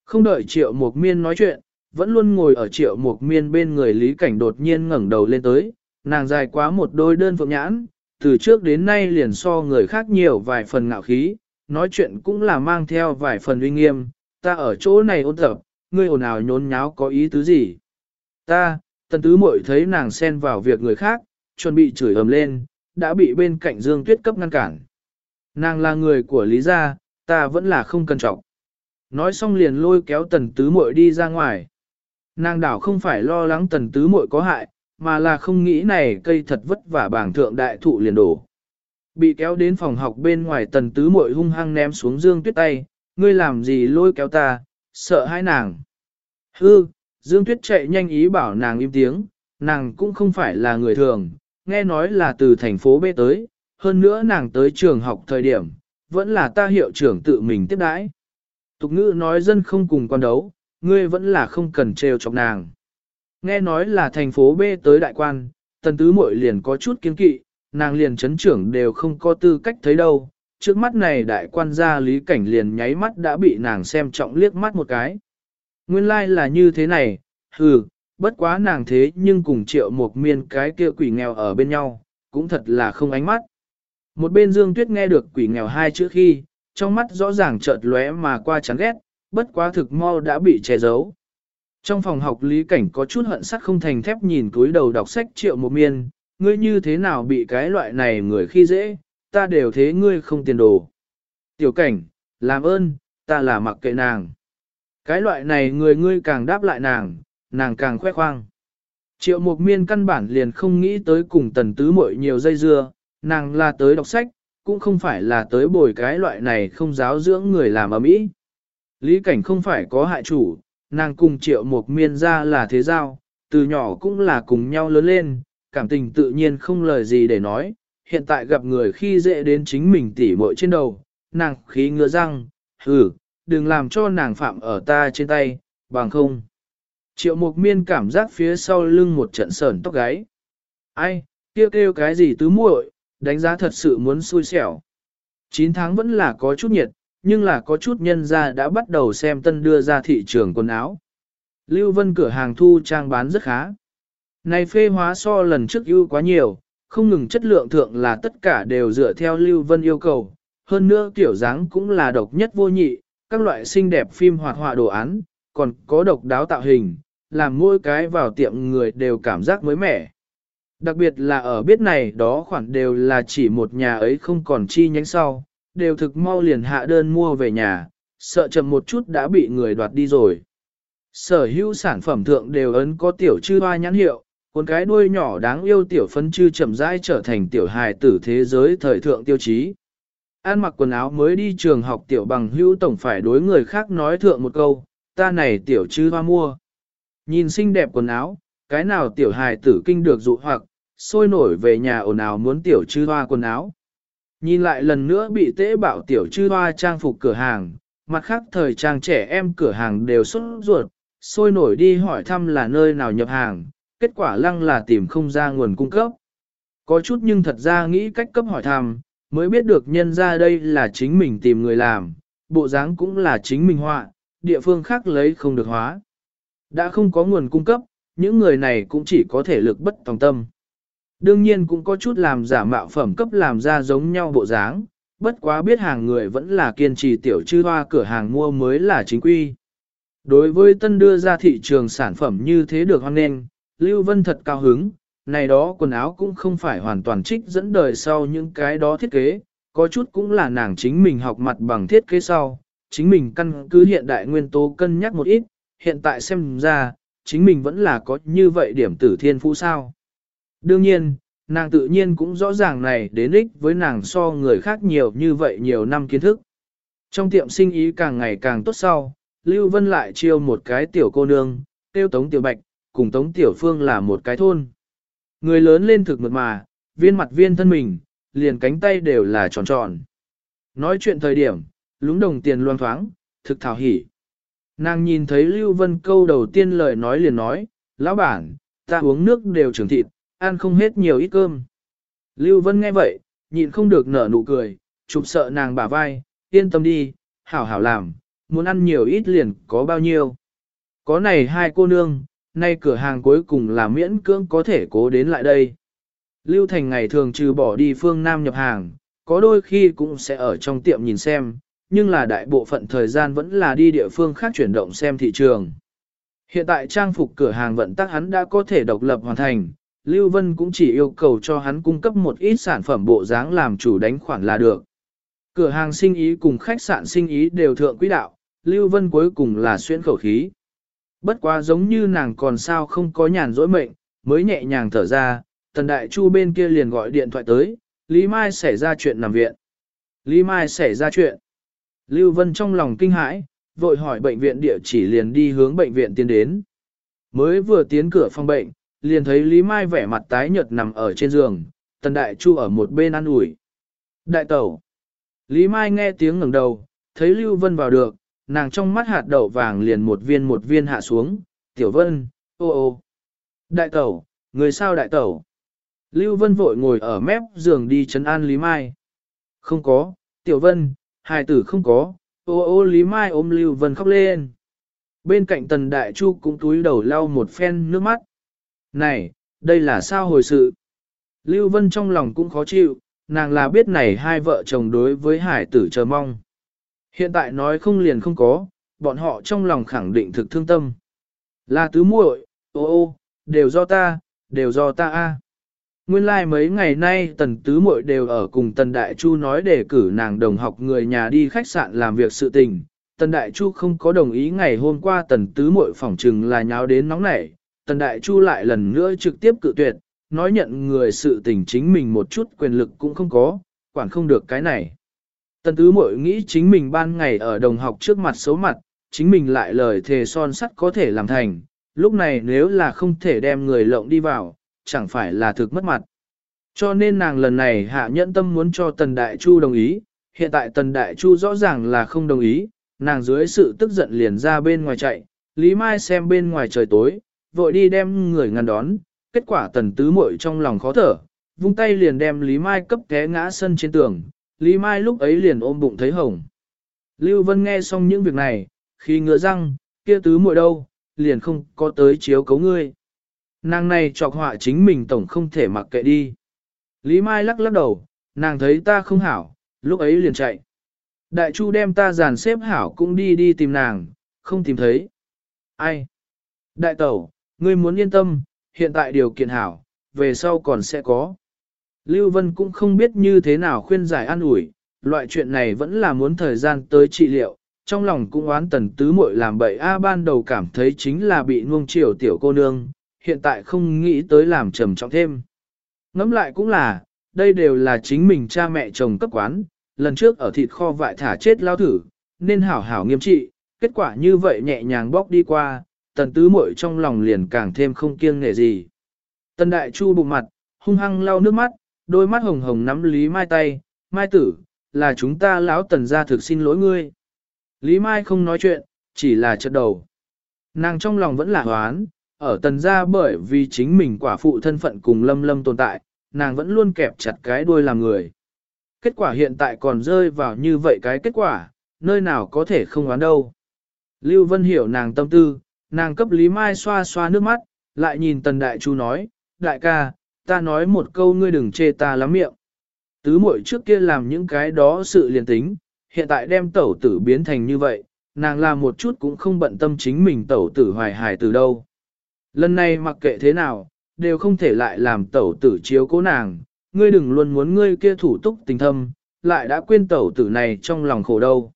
Không đợi triệu mục miên nói chuyện, vẫn luôn ngồi ở triệu mục miên bên người lý cảnh đột nhiên ngẩng đầu lên tới, nàng dài quá một đôi đơn phượng nhãn, từ trước đến nay liền so người khác nhiều vài phần ngạo khí, nói chuyện cũng là mang theo vài phần uy nghiêm, ta ở chỗ này ôn tập, ngươi ồn ào nhốn nháo có ý tứ gì? Ta, tần tứ muội thấy nàng xen vào việc người khác, chuẩn bị chửi ầm lên, đã bị bên cạnh Dương Tuyết cấp ngăn cản. Nàng là người của Lý gia, ta vẫn là không cân trọng. Nói xong liền lôi kéo tần tứ muội đi ra ngoài. Nàng đảo không phải lo lắng tần tứ muội có hại, mà là không nghĩ này cây thật vất vả bảng thượng đại thụ liền đổ. Bị kéo đến phòng học bên ngoài tần tứ muội hung hăng ném xuống Dương Tuyết tay, ngươi làm gì lôi kéo ta, sợ hai nàng. Hư, Dương Tuyết chạy nhanh ý bảo nàng im tiếng, nàng cũng không phải là người thường, nghe nói là từ thành phố B tới, hơn nữa nàng tới trường học thời điểm, vẫn là ta hiệu trưởng tự mình tiếp đãi. Tục ngữ nói dân không cùng quan đấu, ngươi vẫn là không cần trêu chọc nàng. Nghe nói là thành phố B tới đại quan, tần tứ muội liền có chút kiên kỵ, nàng liền chấn trưởng đều không có tư cách thấy đâu. Trước mắt này đại quan gia lý cảnh liền nháy mắt đã bị nàng xem trọng liếc mắt một cái. Nguyên lai like là như thế này, hừ, bất quá nàng thế nhưng cùng triệu một miên cái kia quỷ nghèo ở bên nhau, cũng thật là không ánh mắt. Một bên Dương Tuyết nghe được quỷ nghèo hai chữ khi, trong mắt rõ ràng chợt lóe mà qua chán ghét, bất quá thực mau đã bị che giấu. Trong phòng học lý cảnh có chút hận sắt không thành thép nhìn túi đầu đọc sách triệu một miên, ngươi như thế nào bị cái loại này người khi dễ, ta đều thế ngươi không tiền đồ. Tiểu cảnh, làm ơn, ta là mặc kệ nàng. Cái loại này người ngươi càng đáp lại nàng, nàng càng khoe khoang. Triệu Mục Miên căn bản liền không nghĩ tới cùng tần tứ muội nhiều dây dưa, nàng là tới đọc sách, cũng không phải là tới bồi cái loại này không giáo dưỡng người làm ở mỹ. Lý cảnh không phải có hại chủ, nàng cùng triệu Mục Miên ra là thế giao, từ nhỏ cũng là cùng nhau lớn lên, cảm tình tự nhiên không lời gì để nói, hiện tại gặp người khi dễ đến chính mình tỉ muội trên đầu, nàng khí ngựa răng, hừ, đừng làm cho nàng phạm ở ta trên tay, bằng không. Triệu mục miên cảm giác phía sau lưng một trận sờn tóc gáy. Ai, kêu kêu cái gì tứ muội, đánh giá thật sự muốn xui xẻo. 9 tháng vẫn là có chút nhiệt, nhưng là có chút nhân gia đã bắt đầu xem tân đưa ra thị trường quần áo. Lưu Vân cửa hàng thu trang bán rất khá. Này phê hóa so lần trước ưu quá nhiều, không ngừng chất lượng thượng là tất cả đều dựa theo Lưu Vân yêu cầu. Hơn nữa kiểu dáng cũng là độc nhất vô nhị, các loại xinh đẹp phim hoạt họa đồ án, còn có độc đáo tạo hình, làm mỗi cái vào tiệm người đều cảm giác mới mẻ. Đặc biệt là ở biết này đó khoản đều là chỉ một nhà ấy không còn chi nhánh sau, đều thực mau liền hạ đơn mua về nhà, sợ chậm một chút đã bị người đoạt đi rồi. Sở hữu sản phẩm thượng đều ấn có tiểu chư hoa nhãn hiệu, con cái đuôi nhỏ đáng yêu tiểu phân chư chậm rãi trở thành tiểu hài tử thế giới thời thượng tiêu chí. An mặc quần áo mới đi trường học tiểu bằng hữu tổng phải đối người khác nói thượng một câu, ta này tiểu chư hoa mua. Nhìn xinh đẹp quần áo, cái nào tiểu hài tử kinh được dụ hoặc, sôi nổi về nhà ồn ào muốn tiểu chư hoa quần áo. Nhìn lại lần nữa bị tế bạo tiểu chư hoa trang phục cửa hàng, mặt khác thời trang trẻ em cửa hàng đều xuất ruột, sôi nổi đi hỏi thăm là nơi nào nhập hàng, kết quả lăng là tìm không ra nguồn cung cấp. Có chút nhưng thật ra nghĩ cách cấp hỏi thăm, mới biết được nhân ra đây là chính mình tìm người làm, bộ dáng cũng là chính mình họa, địa phương khác lấy không được hóa. Đã không có nguồn cung cấp, những người này cũng chỉ có thể lực bất tòng tâm. Đương nhiên cũng có chút làm giả mạo phẩm cấp làm ra giống nhau bộ dáng, bất quá biết hàng người vẫn là kiên trì tiểu chư hoa cửa hàng mua mới là chính quy. Đối với tân đưa ra thị trường sản phẩm như thế được hoan nghênh, Lưu Vân thật cao hứng, này đó quần áo cũng không phải hoàn toàn trích dẫn đời sau những cái đó thiết kế, có chút cũng là nàng chính mình học mặt bằng thiết kế sau, chính mình căn cứ hiện đại nguyên tố cân nhắc một ít, hiện tại xem ra, chính mình vẫn là có như vậy điểm tử thiên phú sao. Đương nhiên, nàng tự nhiên cũng rõ ràng này đến ích với nàng so người khác nhiều như vậy nhiều năm kiến thức. Trong tiệm sinh ý càng ngày càng tốt sau, Lưu Vân lại chiêu một cái tiểu cô nương, tiêu tống tiểu bạch, cùng tống tiểu phương là một cái thôn. Người lớn lên thực mượt mà, viên mặt viên thân mình, liền cánh tay đều là tròn tròn. Nói chuyện thời điểm, lúng đồng tiền loan thoáng, thực thảo hỉ. Nàng nhìn thấy Lưu Vân câu đầu tiên lời nói liền nói, lão bản, ta uống nước đều trưởng thịt, ăn không hết nhiều ít cơm. Lưu Vân nghe vậy, nhịn không được nở nụ cười, chụp sợ nàng bả vai, yên tâm đi, hảo hảo làm, muốn ăn nhiều ít liền có bao nhiêu. Có này hai cô nương, nay cửa hàng cuối cùng là miễn cưỡng có thể cố đến lại đây. Lưu Thành ngày thường trừ bỏ đi phương Nam nhập hàng, có đôi khi cũng sẽ ở trong tiệm nhìn xem, nhưng là đại bộ phận thời gian vẫn là đi địa phương khác chuyển động xem thị trường. Hiện tại trang phục cửa hàng vận tắc hắn đã có thể độc lập hoàn thành, Lưu Vân cũng chỉ yêu cầu cho hắn cung cấp một ít sản phẩm bộ dáng làm chủ đánh khoản là được. Cửa hàng sinh ý cùng khách sạn sinh ý đều thượng quỹ đạo, Lưu Vân cuối cùng là xuyên khẩu khí. Bất quá giống như nàng còn sao không có nhàn rỗi mệnh, mới nhẹ nhàng thở ra, tần đại chu bên kia liền gọi điện thoại tới, Lý Mai xảy ra chuyện nằm viện. Lý Mai xảy ra chuyện. Lưu Vân trong lòng kinh hãi, vội hỏi bệnh viện địa chỉ liền đi hướng bệnh viện tiến đến. Mới vừa tiến cửa phòng bệnh, liền thấy Lý Mai vẻ mặt tái nhợt nằm ở trên giường, tần đại chu ở một bên ăn ủi. Đại tẩu. Lý Mai nghe tiếng ngẩng đầu, thấy Lưu Vân vào được, nàng trong mắt hạt đậu vàng liền một viên một viên hạ xuống, tiểu vân, ô ô. Đại tẩu, người sao đại tẩu? Lưu Vân vội ngồi ở mép giường đi chấn an Lý Mai. Không có, tiểu vân, hài tử không có, ô ô Lý Mai ôm Lưu Vân khóc lên. Bên cạnh tần đại chu cũng túi đầu lau một phen nước mắt. Này, đây là sao hồi sự? Lưu Vân trong lòng cũng khó chịu, nàng là biết này hai vợ chồng đối với hải tử chờ mong. Hiện tại nói không liền không có, bọn họ trong lòng khẳng định thực thương tâm. Là tứ muội, ô ô, đều do ta, đều do ta a. Nguyên lai like mấy ngày nay tần tứ muội đều ở cùng tần đại chu nói để cử nàng đồng học người nhà đi khách sạn làm việc sự tình. Tần đại chu không có đồng ý ngày hôm qua tần tứ muội phỏng trừng là nháo đến nóng nảy. Tần đại chu lại lần nữa trực tiếp cự tuyệt, nói nhận người sự tình chính mình một chút quyền lực cũng không có, quản không được cái này. Tần tứ mội nghĩ chính mình ban ngày ở đồng học trước mặt xấu mặt, chính mình lại lời thề son sắt có thể làm thành, lúc này nếu là không thể đem người lộng đi vào, chẳng phải là thực mất mặt. Cho nên nàng lần này hạ nhẫn tâm muốn cho tần đại chu đồng ý, hiện tại tần đại chu rõ ràng là không đồng ý, nàng dưới sự tức giận liền ra bên ngoài chạy, Lý Mai xem bên ngoài trời tối, vội đi đem người ngăn đón, kết quả tần tứ muội trong lòng khó thở, vung tay liền đem Lý Mai cấp té ngã sân trên tường, Lý Mai lúc ấy liền ôm bụng thấy hồng. Lưu Vân nghe xong những việc này, khi ngựa răng, kia tứ muội đâu, liền không có tới chiếu cấu ngươi. Nàng này trọc họa chính mình tổng không thể mặc kệ đi. Lý Mai lắc lắc đầu, nàng thấy ta không hảo, lúc ấy liền chạy. Đại Chu đem ta giàn xếp hảo cũng đi đi tìm nàng, không tìm thấy. Ai? Đại tẩu, ngươi muốn yên tâm, hiện tại điều kiện hảo, về sau còn sẽ có. Lưu Vân cũng không biết như thế nào khuyên giải an ủi, loại chuyện này vẫn là muốn thời gian tới trị liệu, trong lòng cũng oán tần tứ muội làm bậy A ban đầu cảm thấy chính là bị nuông chiều tiểu cô nương, hiện tại không nghĩ tới làm trầm trọng thêm. Ngẫm lại cũng là, đây đều là chính mình cha mẹ chồng cấp quán, lần trước ở thịt kho vại thả chết lao thử, nên hảo hảo nghiêm trị, kết quả như vậy nhẹ nhàng bóc đi qua, tần tứ muội trong lòng liền càng thêm không kiêng nể gì. Tần đại chu bụng mặt, hung hăng lau nước mắt, đôi mắt hồng hồng nắm Lý Mai tay, Mai tử, là chúng ta lão tần gia thực xin lỗi ngươi. Lý Mai không nói chuyện, chỉ là chợt đầu. Nàng trong lòng vẫn là hoán, ở tần gia bởi vì chính mình quả phụ thân phận cùng lâm lâm tồn tại, nàng vẫn luôn kẹp chặt cái đuôi làm người. Kết quả hiện tại còn rơi vào như vậy cái kết quả, nơi nào có thể không oán đâu. Lưu Vân hiểu nàng tâm tư, nàng cấp Lý Mai xoa xoa nước mắt, lại nhìn tần đại chu nói, đại ca, ta nói một câu ngươi đừng chê ta lắm miệng. Tứ muội trước kia làm những cái đó sự liền tính, hiện tại đem tẩu tử biến thành như vậy, nàng làm một chút cũng không bận tâm chính mình tẩu tử hoài hài từ đâu. Lần này mặc kệ thế nào, đều không thể lại làm tẩu tử chiếu cố nàng, ngươi đừng luôn muốn ngươi kia thủ túc tình thâm, lại đã quên tẩu tử này trong lòng khổ đâu.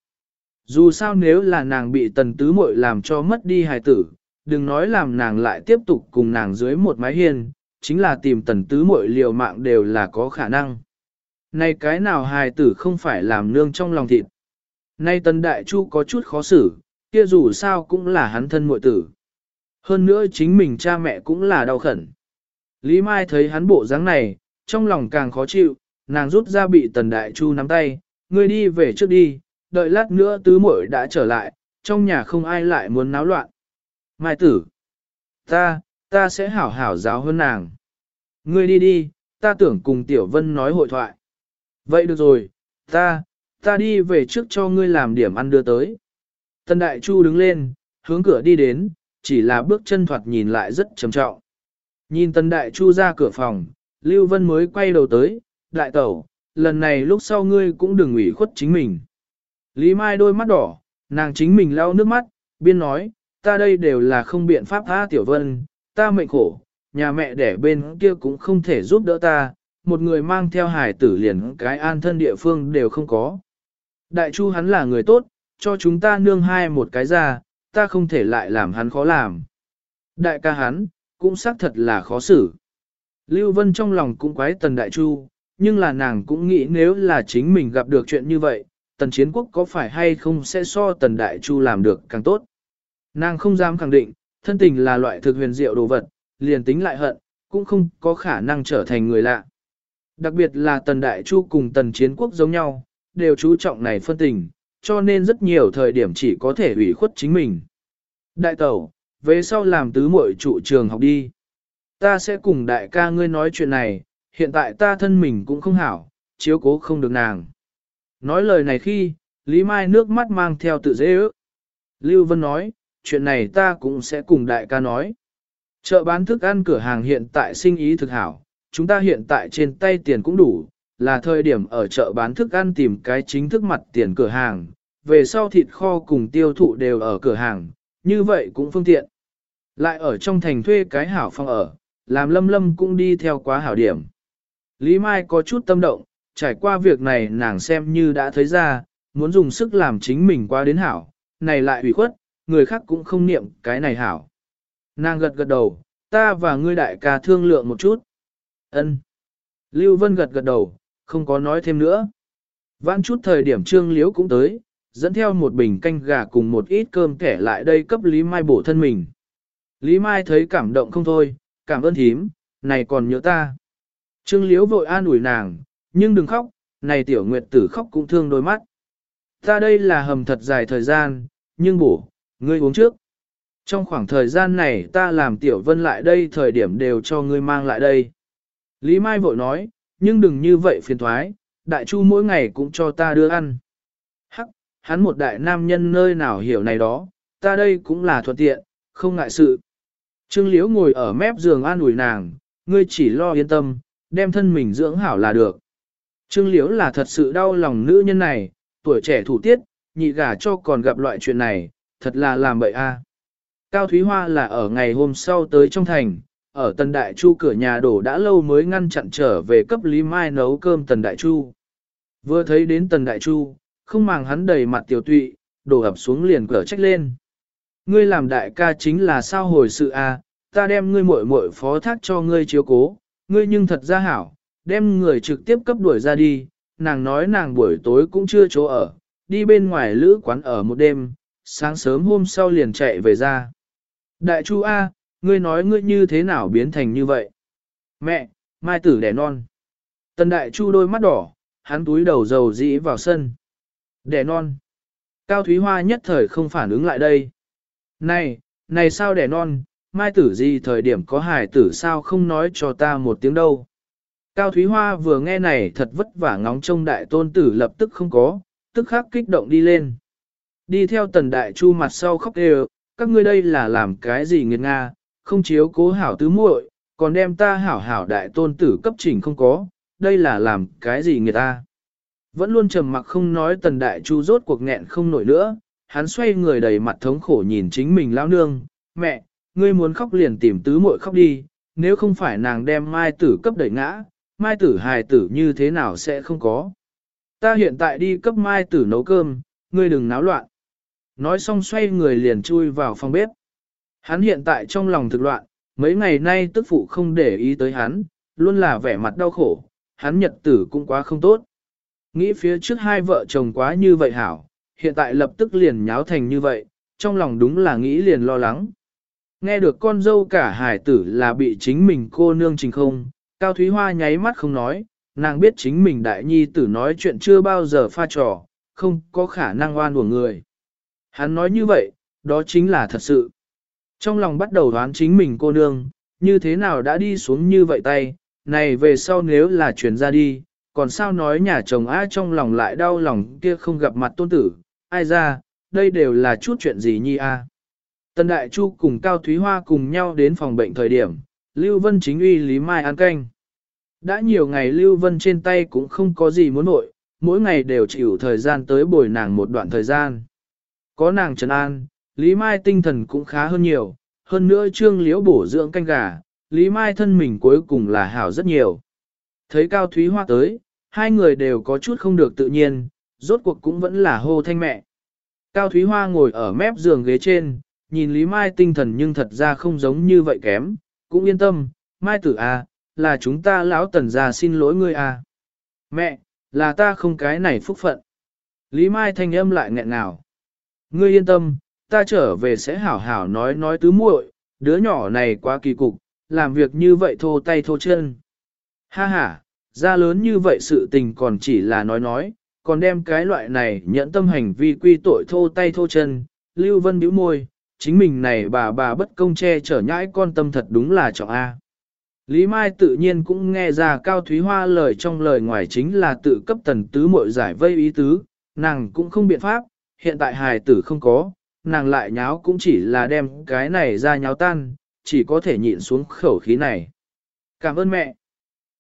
Dù sao nếu là nàng bị tần tứ muội làm cho mất đi hài tử, đừng nói làm nàng lại tiếp tục cùng nàng dưới một mái hiên, chính là tìm tần tứ muội liều mạng đều là có khả năng. Này cái nào hài tử không phải làm nương trong lòng thịt. Nay tần đại chu có chút khó xử, kia dù sao cũng là hắn thân muội tử. Hơn nữa chính mình cha mẹ cũng là đau khẩn. Lý Mai thấy hắn bộ dáng này, trong lòng càng khó chịu, nàng rút ra bị tần đại chu nắm tay, ngươi đi về trước đi, đợi lát nữa tứ muội đã trở lại, trong nhà không ai lại muốn náo loạn. Mai tử, ta, ta sẽ hảo hảo giáo hơn nàng. Ngươi đi đi, ta tưởng cùng Tiểu Vân nói hội thoại. Vậy được rồi, ta, ta đi về trước cho ngươi làm điểm ăn đưa tới. tân Đại Chu đứng lên, hướng cửa đi đến, chỉ là bước chân thoạt nhìn lại rất trầm trọng. Nhìn tân Đại Chu ra cửa phòng, Lưu Vân mới quay đầu tới, Đại Tẩu, lần này lúc sau ngươi cũng đừng ủy khuất chính mình. Lý Mai đôi mắt đỏ, nàng chính mình lau nước mắt, biên nói, ta đây đều là không biện pháp tha Tiểu Vân, ta mệnh khổ, nhà mẹ đẻ bên kia cũng không thể giúp đỡ ta, một người mang theo hải tử liền cái an thân địa phương đều không có. Đại Chu hắn là người tốt, cho chúng ta nương hai một cái ra, ta không thể lại làm hắn khó làm. Đại ca hắn, cũng xác thật là khó xử. Lưu Vân trong lòng cũng quái tần Đại Chu, nhưng là nàng cũng nghĩ nếu là chính mình gặp được chuyện như vậy, tần chiến quốc có phải hay không sẽ so tần Đại Chu làm được càng tốt. Nàng không dám khẳng định, thân tình là loại thực huyền diệu đồ vật, liền tính lại hận, cũng không có khả năng trở thành người lạ. Đặc biệt là tần đại chu cùng tần chiến quốc giống nhau, đều chú trọng này phân tình, cho nên rất nhiều thời điểm chỉ có thể ủy khuất chính mình. Đại tẩu, về sau làm tứ muội trụ trường học đi. Ta sẽ cùng đại ca ngươi nói chuyện này, hiện tại ta thân mình cũng không hảo, chiếu cố không được nàng. Nói lời này khi, Lý Mai nước mắt mang theo tự dễ ước. Lưu Vân nói, chuyện này ta cũng sẽ cùng đại ca nói. Chợ bán thức ăn cửa hàng hiện tại sinh ý thực hảo, chúng ta hiện tại trên tay tiền cũng đủ, là thời điểm ở chợ bán thức ăn tìm cái chính thức mặt tiền cửa hàng, về sau thịt kho cùng tiêu thụ đều ở cửa hàng, như vậy cũng phương tiện. Lại ở trong thành thuê cái hảo phòng ở, làm lâm lâm cũng đi theo quá hảo điểm. Lý Mai có chút tâm động, trải qua việc này nàng xem như đã thấy ra, muốn dùng sức làm chính mình qua đến hảo, này lại ủy khuất, người khác cũng không niệm cái này hảo. Nàng gật gật đầu, ta và ngươi đại ca thương lượng một chút. Ân. Lưu Vân gật gật đầu, không có nói thêm nữa. Vãn chút thời điểm trương liễu cũng tới, dẫn theo một bình canh gà cùng một ít cơm kẻ lại đây cấp Lý Mai bổ thân mình. Lý Mai thấy cảm động không thôi, cảm ơn thím, này còn nhớ ta. Trương liễu vội an ủi nàng, nhưng đừng khóc, này tiểu nguyệt tử khóc cũng thương đôi mắt. Ta đây là hầm thật dài thời gian, nhưng bổ, ngươi uống trước. Trong khoảng thời gian này ta làm tiểu vân lại đây thời điểm đều cho ngươi mang lại đây. Lý Mai vội nói, nhưng đừng như vậy phiền thoái, đại chu mỗi ngày cũng cho ta đưa ăn. Hắc, hắn một đại nam nhân nơi nào hiểu này đó, ta đây cũng là thuận tiện, không ngại sự. Trương Liễu ngồi ở mép giường an ủi nàng, ngươi chỉ lo yên tâm, đem thân mình dưỡng hảo là được. Trương Liễu là thật sự đau lòng nữ nhân này, tuổi trẻ thủ tiết, nhị gả cho còn gặp loại chuyện này, thật là làm bậy a. Cao Thúy Hoa là ở ngày hôm sau tới trong thành, ở Tần Đại Chu cửa nhà đổ đã lâu mới ngăn chặn trở về cấp Lý Mai nấu cơm Tần Đại Chu. Vừa thấy đến Tần Đại Chu, không màng hắn đầy mặt tiểu tụy, đổ ập xuống liền cửa trách lên. Ngươi làm đại ca chính là sao hồi sự a? ta đem ngươi muội muội phó thác cho ngươi chiếu cố, ngươi nhưng thật ra hảo, đem người trực tiếp cấp đuổi ra đi, nàng nói nàng buổi tối cũng chưa chỗ ở, đi bên ngoài lữ quán ở một đêm, sáng sớm hôm sau liền chạy về ra. Đại chu A, ngươi nói ngươi như thế nào biến thành như vậy? Mẹ, mai tử đẻ non. Tần đại chu đôi mắt đỏ, hắn túi đầu dầu dĩ vào sân. Đẻ non. Cao Thúy Hoa nhất thời không phản ứng lại đây. Này, này sao đẻ non, mai tử gì thời điểm có hài tử sao không nói cho ta một tiếng đâu. Cao Thúy Hoa vừa nghe này thật vất vả ngóng trông đại tôn tử lập tức không có, tức khắc kích động đi lên. Đi theo tần đại chu mặt sau khóc đều, các ngươi đây là làm cái gì nghiệt nga, không chiếu cố hảo tứ muội, còn đem ta hảo hảo đại tôn tử cấp trình không có, đây là làm cái gì người ta. Vẫn luôn trầm mặc không nói tần đại chu rốt cuộc nghẹn không nổi nữa, hắn xoay người đầy mặt thống khổ nhìn chính mình lão nương, mẹ, ngươi muốn khóc liền tìm tứ muội khóc đi, nếu không phải nàng đem mai tử cấp đẩy ngã, mai tử hài tử như thế nào sẽ không có. Ta hiện tại đi cấp mai tử nấu cơm, ngươi đừng náo loạn. Nói xong xoay người liền chui vào phòng bếp. Hắn hiện tại trong lòng thực loạn, mấy ngày nay tức phụ không để ý tới hắn, luôn là vẻ mặt đau khổ, hắn nhật tử cũng quá không tốt. Nghĩ phía trước hai vợ chồng quá như vậy hảo, hiện tại lập tức liền nháo thành như vậy, trong lòng đúng là nghĩ liền lo lắng. Nghe được con dâu cả hải tử là bị chính mình cô nương trình không, Cao Thúy Hoa nháy mắt không nói, nàng biết chính mình đại nhi tử nói chuyện chưa bao giờ pha trò, không có khả năng oan của người. Hắn nói như vậy, đó chính là thật sự. Trong lòng bắt đầu đoán chính mình cô nương, như thế nào đã đi xuống như vậy tay, này về sau nếu là chuyển ra đi, còn sao nói nhà chồng ai trong lòng lại đau lòng kia không gặp mặt tôn tử, ai ra, đây đều là chút chuyện gì nhi a. Tân Đại Chu cùng Cao Thúy Hoa cùng nhau đến phòng bệnh thời điểm, Lưu Vân chính uy Lý Mai ăn canh. Đã nhiều ngày Lưu Vân trên tay cũng không có gì muốn nội, mỗi ngày đều chịu thời gian tới bồi nàng một đoạn thời gian. Có nàng trấn an, Lý Mai tinh thần cũng khá hơn nhiều, hơn nữa trương liễu bổ dưỡng canh gà, Lý Mai thân mình cuối cùng là hảo rất nhiều. Thấy Cao Thúy Hoa tới, hai người đều có chút không được tự nhiên, rốt cuộc cũng vẫn là hô thanh mẹ. Cao Thúy Hoa ngồi ở mép giường ghế trên, nhìn Lý Mai tinh thần nhưng thật ra không giống như vậy kém, cũng yên tâm, Mai tử à, là chúng ta lão tần gia xin lỗi ngươi à. Mẹ, là ta không cái này phúc phận. Lý Mai thanh âm lại nghẹn nào. Ngươi yên tâm, ta trở về sẽ hảo hảo nói nói tứ muội, đứa nhỏ này quá kỳ cục, làm việc như vậy thô tay thô chân. Ha ha, ra lớn như vậy sự tình còn chỉ là nói nói, còn đem cái loại này nhẫn tâm hành vi quy tội thô tay thô chân, Lưu Vân bĩu môi, chính mình này bà bà bất công che chở nhãi con tâm thật đúng là trọng A. Lý Mai tự nhiên cũng nghe ra Cao Thúy Hoa lời trong lời ngoài chính là tự cấp tần tứ muội giải vây ý tứ, nàng cũng không biện pháp, hiện tại hài tử không có, nàng lại nháo cũng chỉ là đem cái này ra nháo tan, chỉ có thể nhịn xuống khẩu khí này. Cảm ơn mẹ.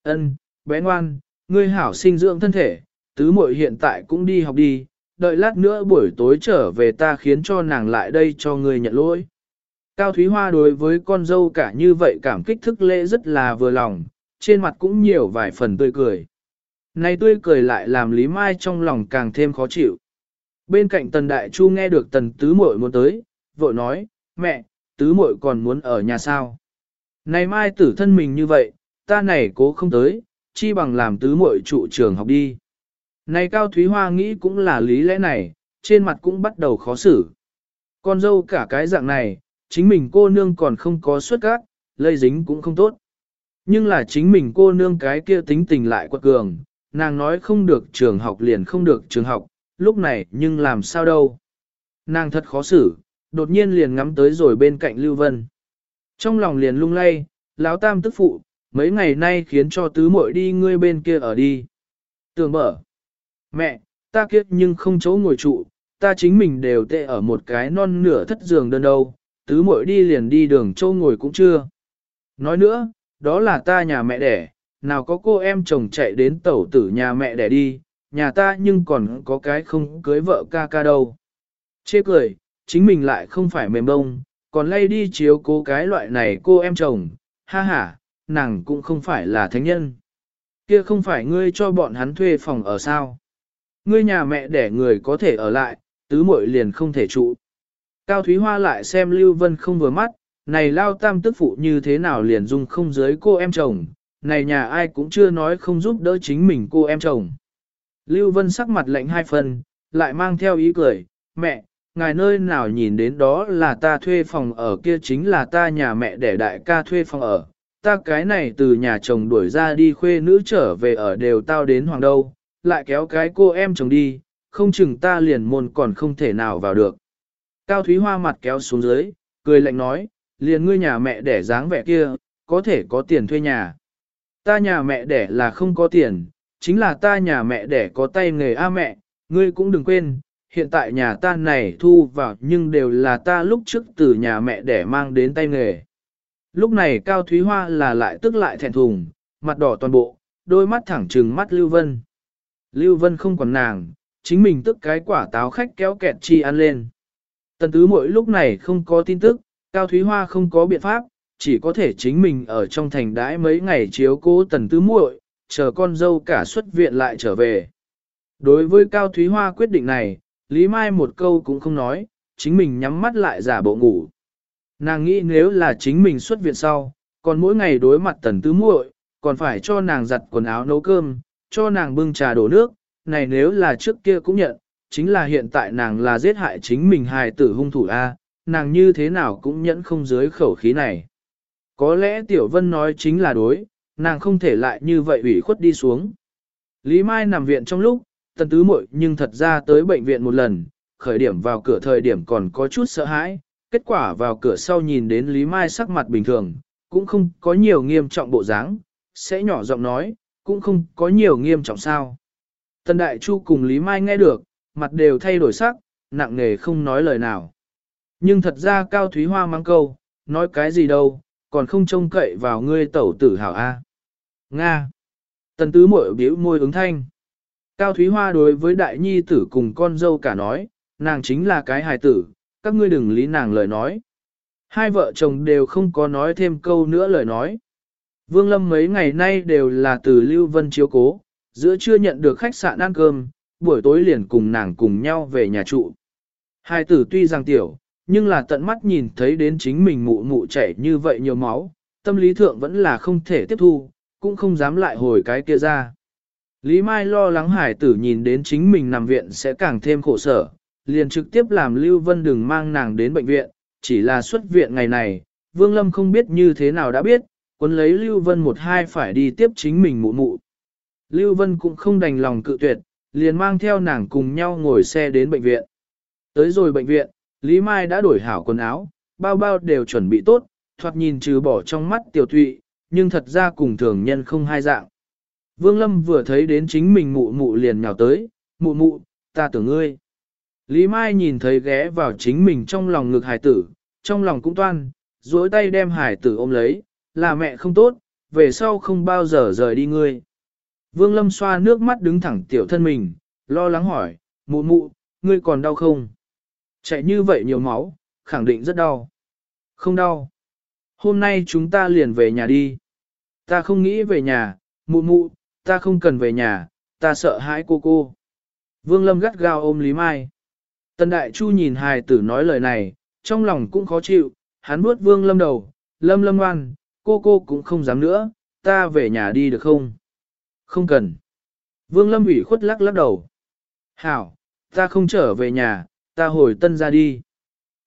Ân, bé ngoan, ngươi hảo sinh dưỡng thân thể, tứ muội hiện tại cũng đi học đi, đợi lát nữa buổi tối trở về ta khiến cho nàng lại đây cho ngươi nhận lỗi. Cao Thúy Hoa đối với con dâu cả như vậy cảm kích thức lễ rất là vừa lòng, trên mặt cũng nhiều vài phần tươi cười. Này tươi cười lại làm Lý Mai trong lòng càng thêm khó chịu. Bên cạnh Tần Đại Chu nghe được Tần Tứ Muội muốn tới, vội nói, mẹ, Tứ Muội còn muốn ở nhà sao? Này Mai tử thân mình như vậy, ta này cố không tới, chi bằng làm Tứ Muội trụ trường học đi. Này Cao Thúy Hoa nghĩ cũng là lý lẽ này, trên mặt cũng bắt đầu khó xử. Con dâu cả cái dạng này, chính mình cô nương còn không có xuất cát, lây dính cũng không tốt. Nhưng là chính mình cô nương cái kia tính tình lại quật cường, nàng nói không được trường học liền không được trường học, lúc này nhưng làm sao đâu. Nàng thật khó xử, đột nhiên liền ngắm tới rồi bên cạnh Lưu Vân. Trong lòng liền lung lay, lão tam tức phụ, mấy ngày nay khiến cho tứ muội đi ngươi bên kia ở đi. Tường mở. Mẹ, ta kiếp nhưng không chỗ ngồi trụ, ta chính mình đều tệ ở một cái non nửa thất giường đơn đâu, tứ muội đi liền đi đường châu ngồi cũng chưa. Nói nữa, đó là ta nhà mẹ đẻ, nào có cô em chồng chạy đến tẩu tử nhà mẹ đẻ đi, nhà ta nhưng còn có cái không cưới vợ ca ca đâu. Chê cười, chính mình lại không phải mềm bông, còn lay đi chiếu cố cái loại này cô em chồng, ha ha, nàng cũng không phải là thánh nhân. Kia không phải ngươi cho bọn hắn thuê phòng ở sao. Ngươi nhà mẹ đẻ người có thể ở lại, tứ muội liền không thể trụ. Cao Thúy Hoa lại xem Lưu Vân không vừa mắt, này lao tam tức phụ như thế nào liền dung không dưới cô em chồng, này nhà ai cũng chưa nói không giúp đỡ chính mình cô em chồng. Lưu Vân sắc mặt lạnh hai phần, lại mang theo ý cười, mẹ, ngài nơi nào nhìn đến đó là ta thuê phòng ở kia chính là ta nhà mẹ để đại ca thuê phòng ở, ta cái này từ nhà chồng đuổi ra đi khuê nữ trở về ở đều tao đến hoàng đâu, lại kéo cái cô em chồng đi, không chừng ta liền môn còn không thể nào vào được. Cao Thúy Hoa mặt kéo xuống dưới, cười lạnh nói, liền ngươi nhà mẹ đẻ dáng vẻ kia, có thể có tiền thuê nhà. Ta nhà mẹ đẻ là không có tiền, chính là ta nhà mẹ đẻ có tay nghề a mẹ, ngươi cũng đừng quên, hiện tại nhà ta này thu vào nhưng đều là ta lúc trước từ nhà mẹ đẻ mang đến tay nghề. Lúc này Cao Thúy Hoa là lại tức lại thẹn thùng, mặt đỏ toàn bộ, đôi mắt thẳng trừng mắt Lưu Vân. Lưu Vân không còn nàng, chính mình tức cái quả táo khách kéo kẹt chi ăn lên. Tần tứ mỗi lúc này không có tin tức, Cao Thúy Hoa không có biện pháp, chỉ có thể chính mình ở trong thành đãi mấy ngày chiếu cố tần tứ muội, chờ con dâu cả xuất viện lại trở về. Đối với Cao Thúy Hoa quyết định này, Lý Mai một câu cũng không nói, chính mình nhắm mắt lại giả bộ ngủ. Nàng nghĩ nếu là chính mình xuất viện sau, còn mỗi ngày đối mặt tần tứ muội, còn phải cho nàng giặt quần áo nấu cơm, cho nàng bưng trà đổ nước, này nếu là trước kia cũng nhận, chính là hiện tại nàng là giết hại chính mình hài tử hung thủ A, nàng như thế nào cũng nhẫn không dưới khẩu khí này. Có lẽ Tiểu Vân nói chính là đối, nàng không thể lại như vậy ủy khuất đi xuống. Lý Mai nằm viện trong lúc, tần tứ muội nhưng thật ra tới bệnh viện một lần, khởi điểm vào cửa thời điểm còn có chút sợ hãi, kết quả vào cửa sau nhìn đến Lý Mai sắc mặt bình thường, cũng không có nhiều nghiêm trọng bộ dáng, sẽ nhỏ giọng nói, cũng không có nhiều nghiêm trọng sao. Tần Đại Chu cùng Lý Mai nghe được, mặt đều thay đổi sắc, nặng nề không nói lời nào. Nhưng thật ra Cao Thúy Hoa mang câu, nói cái gì đâu, còn không trông cậy vào ngươi tẩu tử hảo A. Nga. Tần tứ mội biểu môi ứng thanh. Cao Thúy Hoa đối với đại nhi tử cùng con dâu cả nói, nàng chính là cái hài tử, các ngươi đừng lý nàng lời nói. Hai vợ chồng đều không có nói thêm câu nữa lời nói. Vương Lâm mấy ngày nay đều là từ Lưu Vân chiếu cố, giữa trưa nhận được khách sạn ăn cơm, buổi tối liền cùng nàng cùng nhau về nhà trụ. Hai tử tuy rằng tiểu, nhưng là tận mắt nhìn thấy đến chính mình mụ mụ chảy như vậy nhiều máu, tâm lý thượng vẫn là không thể tiếp thu, cũng không dám lại hồi cái kia ra. Lý Mai lo lắng hải tử nhìn đến chính mình nằm viện sẽ càng thêm khổ sở, liền trực tiếp làm Lưu Vân đừng mang nàng đến bệnh viện, chỉ là xuất viện ngày này, Vương Lâm không biết như thế nào đã biết, quân lấy Lưu Vân một hai phải đi tiếp chính mình mụ mụ. Lưu Vân cũng không đành lòng cự tuyệt, liền mang theo nàng cùng nhau ngồi xe đến bệnh viện. Tới rồi bệnh viện, Lý Mai đã đổi hảo quần áo, bao bao đều chuẩn bị tốt, thoạt nhìn trừ bỏ trong mắt tiểu thụy, nhưng thật ra cùng thường nhân không hai dạng. Vương Lâm vừa thấy đến chính mình mụ mụ liền nhào tới, mụ mụ, ta tưởng ngươi. Lý Mai nhìn thấy ghé vào chính mình trong lòng ngực hải tử, trong lòng cũng toan, duỗi tay đem hải tử ôm lấy, là mẹ không tốt, về sau không bao giờ rời đi ngươi. Vương Lâm xoa nước mắt đứng thẳng tiểu thân mình, lo lắng hỏi, mụ mụ, ngươi còn đau không? Chạy như vậy nhiều máu, khẳng định rất đau. Không đau. Hôm nay chúng ta liền về nhà đi. Ta không nghĩ về nhà, mụ mụ, ta không cần về nhà, ta sợ hãi cô cô. Vương Lâm gắt gao ôm Lý Mai. Tần Đại Chu nhìn hài tử nói lời này, trong lòng cũng khó chịu, hắn bước Vương Lâm đầu, Lâm Lâm ngoan, cô cô cũng không dám nữa, ta về nhà đi được không? Không cần. Vương Lâm ủy khuất lắc lắc đầu. Hảo, ta không trở về nhà, ta hồi tân ra đi.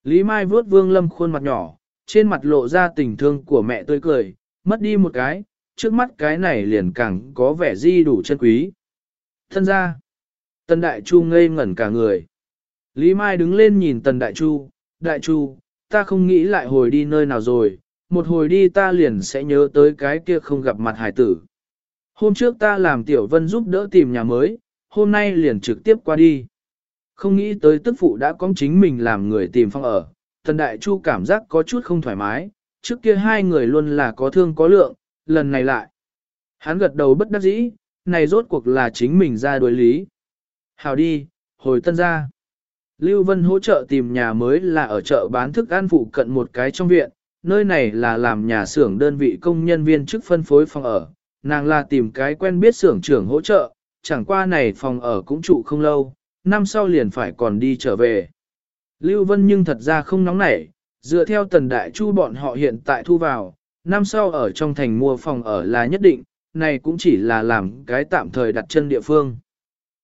Lý Mai vuốt Vương Lâm khuôn mặt nhỏ, trên mặt lộ ra tình thương của mẹ tươi cười, mất đi một cái, trước mắt cái này liền càng có vẻ di đủ chân quý. Thân ra. Tần Đại Chu ngây ngẩn cả người. Lý Mai đứng lên nhìn Tần Đại Chu, Đại Chu, ta không nghĩ lại hồi đi nơi nào rồi, một hồi đi ta liền sẽ nhớ tới cái kia không gặp mặt hải tử. Hôm trước ta làm Tiểu Vân giúp đỡ tìm nhà mới, hôm nay liền trực tiếp qua đi. Không nghĩ tới tức phụ đã có chính mình làm người tìm phong ở, thần Đại Chu cảm giác có chút không thoải mái, trước kia hai người luôn là có thương có lượng, lần này lại. Hắn gật đầu bất đắc dĩ, này rốt cuộc là chính mình ra đối lý. Hào đi, hồi tân ra. Lưu Vân hỗ trợ tìm nhà mới là ở chợ bán thức ăn phụ cận một cái trong viện, nơi này là làm nhà xưởng đơn vị công nhân viên chức phân phối phòng ở, nàng là tìm cái quen biết xưởng trưởng hỗ trợ, chẳng qua này phòng ở cũng trụ không lâu, năm sau liền phải còn đi trở về. Lưu Vân nhưng thật ra không nóng nảy, dựa theo tần đại chu bọn họ hiện tại thu vào, năm sau ở trong thành mua phòng ở là nhất định, này cũng chỉ là làm cái tạm thời đặt chân địa phương.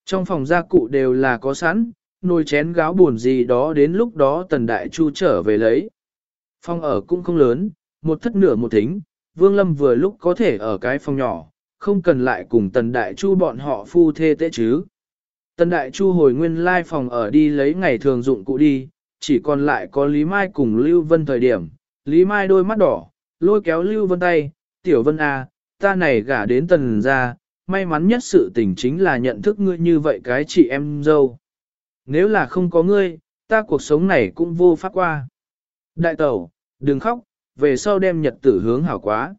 Trong phòng gia cụ đều là có sẵn, nồi chén gáo buồn gì đó đến lúc đó tần đại chu trở về lấy. Phòng ở cũng không lớn, một thất nửa một thính, Vương Lâm vừa lúc có thể ở cái phòng nhỏ, không cần lại cùng tần đại chu bọn họ phu thê tế chứ. Tần đại chu hồi nguyên lai phòng ở đi lấy ngày thường dụng cụ đi, chỉ còn lại có Lý Mai cùng Lưu Vân thời điểm. Lý Mai đôi mắt đỏ, lôi kéo Lưu Vân tay, Tiểu Vân à, ta này gả đến tần ra, may mắn nhất sự tình chính là nhận thức ngươi như vậy cái chị em dâu. Nếu là không có ngươi, ta cuộc sống này cũng vô pháp qua. Đại tẩu, đừng khóc, về sau đem nhật tử hướng hảo quá.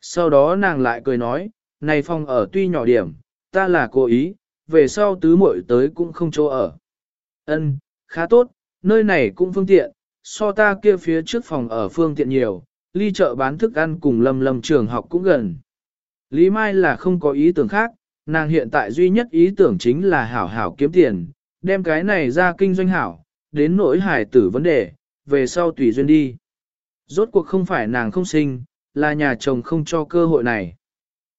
Sau đó nàng lại cười nói, này phòng ở tuy nhỏ điểm, ta là cố ý, về sau tứ muội tới cũng không chỗ ở. Ân, khá tốt, nơi này cũng phương tiện, so ta kia phía trước phòng ở phương tiện nhiều, ly chợ bán thức ăn cùng lâm lâm trường học cũng gần. Lý Mai là không có ý tưởng khác, nàng hiện tại duy nhất ý tưởng chính là hảo hảo kiếm tiền, đem cái này ra kinh doanh hảo, đến nỗi hải tử vấn đề, về sau tùy duyên đi. Rốt cuộc không phải nàng không sinh, là nhà chồng không cho cơ hội này.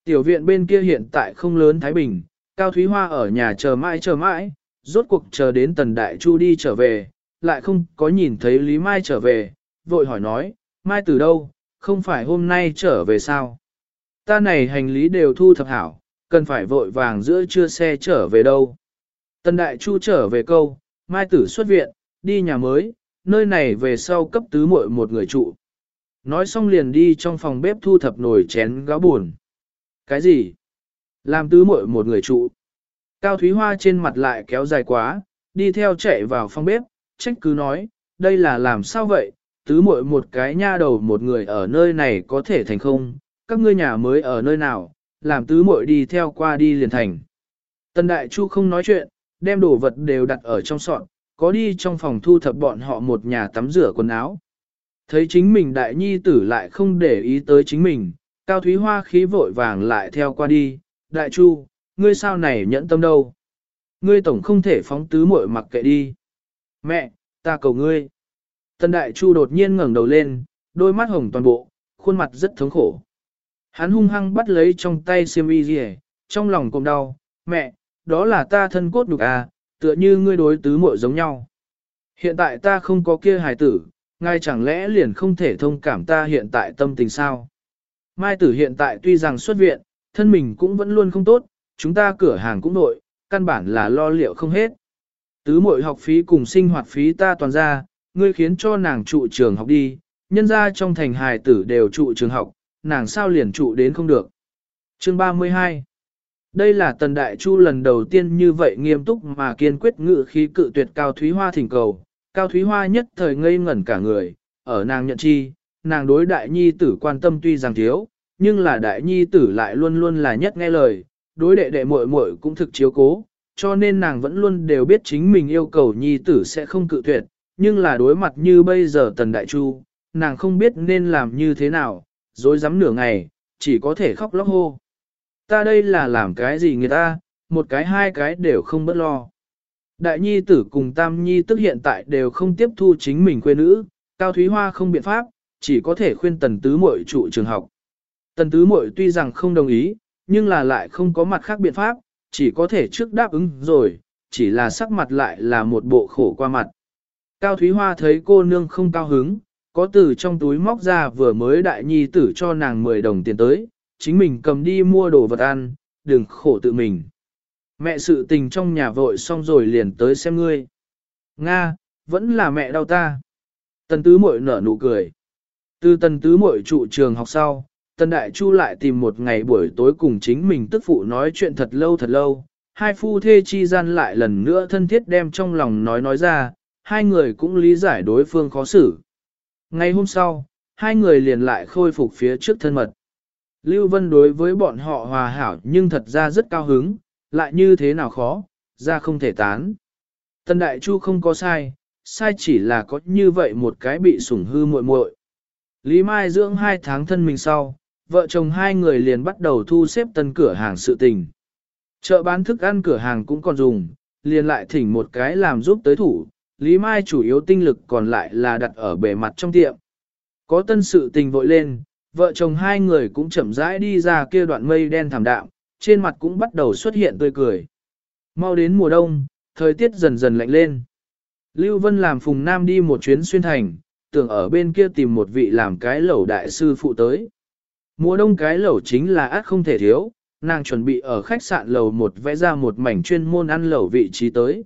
Tiểu viện bên kia hiện tại không lớn Thái Bình, Cao Thúy Hoa ở nhà chờ mãi chờ mãi, rốt cuộc chờ đến Tần Đại Chu đi trở về, lại không có nhìn thấy Lý Mai trở về, vội hỏi nói, Mai từ đâu, không phải hôm nay trở về sao? Ta này hành lý đều thu thập hảo, cần phải vội vàng giữa trưa xe trở về đâu. Tần Đại Chu trở về câu, Mai tử xuất viện, đi nhà mới, nơi này về sau cấp tứ muội một người trụ. Nói xong liền đi trong phòng bếp thu thập nồi chén gáo buồn. Cái gì? Làm tứ muội một người trụ. Cao Thúy Hoa trên mặt lại kéo dài quá, đi theo chạy vào phòng bếp, trách cứ nói, đây là làm sao vậy, tứ muội một cái nha đầu một người ở nơi này có thể thành không, các ngươi nhà mới ở nơi nào, làm tứ muội đi theo qua đi liền thành. Tần Đại Chu không nói chuyện, đem đồ vật đều đặt ở trong sọt, có đi trong phòng thu thập bọn họ một nhà tắm rửa quần áo. Thấy chính mình đại nhi tử lại không để ý tới chính mình, Cao Thúy Hoa khí vội vàng lại theo qua đi, Đại Chu, ngươi sao này nhẫn tâm đâu? Ngươi tổng không thể phóng tứ muội mặc kệ đi. Mẹ, ta cầu ngươi. Tân Đại Chu đột nhiên ngẩng đầu lên, đôi mắt hồng toàn bộ, khuôn mặt rất thống khổ. Hắn hung hăng bắt lấy trong tay xiêm y gì trong lòng cùng đau, mẹ, đó là ta thân cốt nhục à, tựa như ngươi đối tứ muội giống nhau. Hiện tại ta không có kia hài tử, ngay chẳng lẽ liền không thể thông cảm ta hiện tại tâm tình sao? Mai tử hiện tại tuy rằng xuất viện, thân mình cũng vẫn luôn không tốt, chúng ta cửa hàng cũng nội, căn bản là lo liệu không hết. Tứ muội học phí cùng sinh hoạt phí ta toàn ra, ngươi khiến cho nàng trụ trường học đi, nhân ra trong thành hài tử đều trụ trường học, nàng sao liền trụ đến không được. Chương 32 đây là tần đại chu lần đầu tiên như vậy nghiêm túc mà kiên quyết ngự khí cự tuyệt Cao Thúy Hoa thỉnh cầu. Cao Thúy Hoa nhất thời ngây ngẩn cả người, ở nàng nhận chi, nàng đối đại nhi tử quan tâm tuy rằng thiếu, nhưng là đại nhi tử lại luôn luôn là nhất nghe lời, đối đệ đệ muội muội cũng thực chiếu cố, cho nên nàng vẫn luôn đều biết chính mình yêu cầu nhi tử sẽ không cự tuyệt, nhưng là đối mặt như bây giờ tần đại chu, nàng không biết nên làm như thế nào, dối rắm nửa ngày, chỉ có thể khóc lóc hô. Ta đây là làm cái gì người ta, một cái hai cái đều không bất lo. Đại nhi tử cùng tam nhi tức hiện tại đều không tiếp thu chính mình quê nữ, Cao Thúy Hoa không biện pháp, chỉ có thể khuyên tần tứ muội trụ trường học. Tần tứ muội tuy rằng không đồng ý, nhưng là lại không có mặt khác biện pháp, chỉ có thể trước đáp ứng rồi, chỉ là sắc mặt lại là một bộ khổ qua mặt. Cao Thúy Hoa thấy cô nương không cao hứng, có từ trong túi móc ra vừa mới đại nhi tử cho nàng 10 đồng tiền tới, chính mình cầm đi mua đồ vật ăn, đừng khổ tự mình. Mẹ sự tình trong nhà vội xong rồi liền tới xem ngươi. Nga, vẫn là mẹ đau ta. Tần tứ muội nở nụ cười. Từ tần tứ muội trụ trường học sau, tần đại chu lại tìm một ngày buổi tối cùng chính mình tức phụ nói chuyện thật lâu thật lâu. Hai phu thê chi gian lại lần nữa thân thiết đem trong lòng nói nói ra, hai người cũng lý giải đối phương khó xử. Ngày hôm sau, hai người liền lại khôi phục phía trước thân mật. Lưu Vân đối với bọn họ hòa hảo nhưng thật ra rất cao hứng, lại như thế nào khó, ra không thể tán. Tần Đại Chu không có sai, sai chỉ là có như vậy một cái bị sủng hư muội muội. Lý Mai dưỡng hai tháng thân mình sau, vợ chồng hai người liền bắt đầu thu xếp tân cửa hàng sự tình. Chợ bán thức ăn cửa hàng cũng còn dùng, liền lại thỉnh một cái làm giúp tới thủ, Lý Mai chủ yếu tinh lực còn lại là đặt ở bề mặt trong tiệm. Có tân sự tình vội lên, vợ chồng hai người cũng chậm rãi đi ra kia đoạn mây đen thảm đạm, trên mặt cũng bắt đầu xuất hiện tươi cười. Mau đến mùa đông, thời tiết dần dần lạnh lên. Lưu Vân làm Phùng Nam đi một chuyến xuyên thành, tưởng ở bên kia tìm một vị làm cái lẩu đại sư phụ tới. Mùa đông cái lẩu chính là át không thể thiếu, nàng chuẩn bị ở khách sạn lầu một vẽ ra một mảnh chuyên môn ăn lẩu vị trí tới.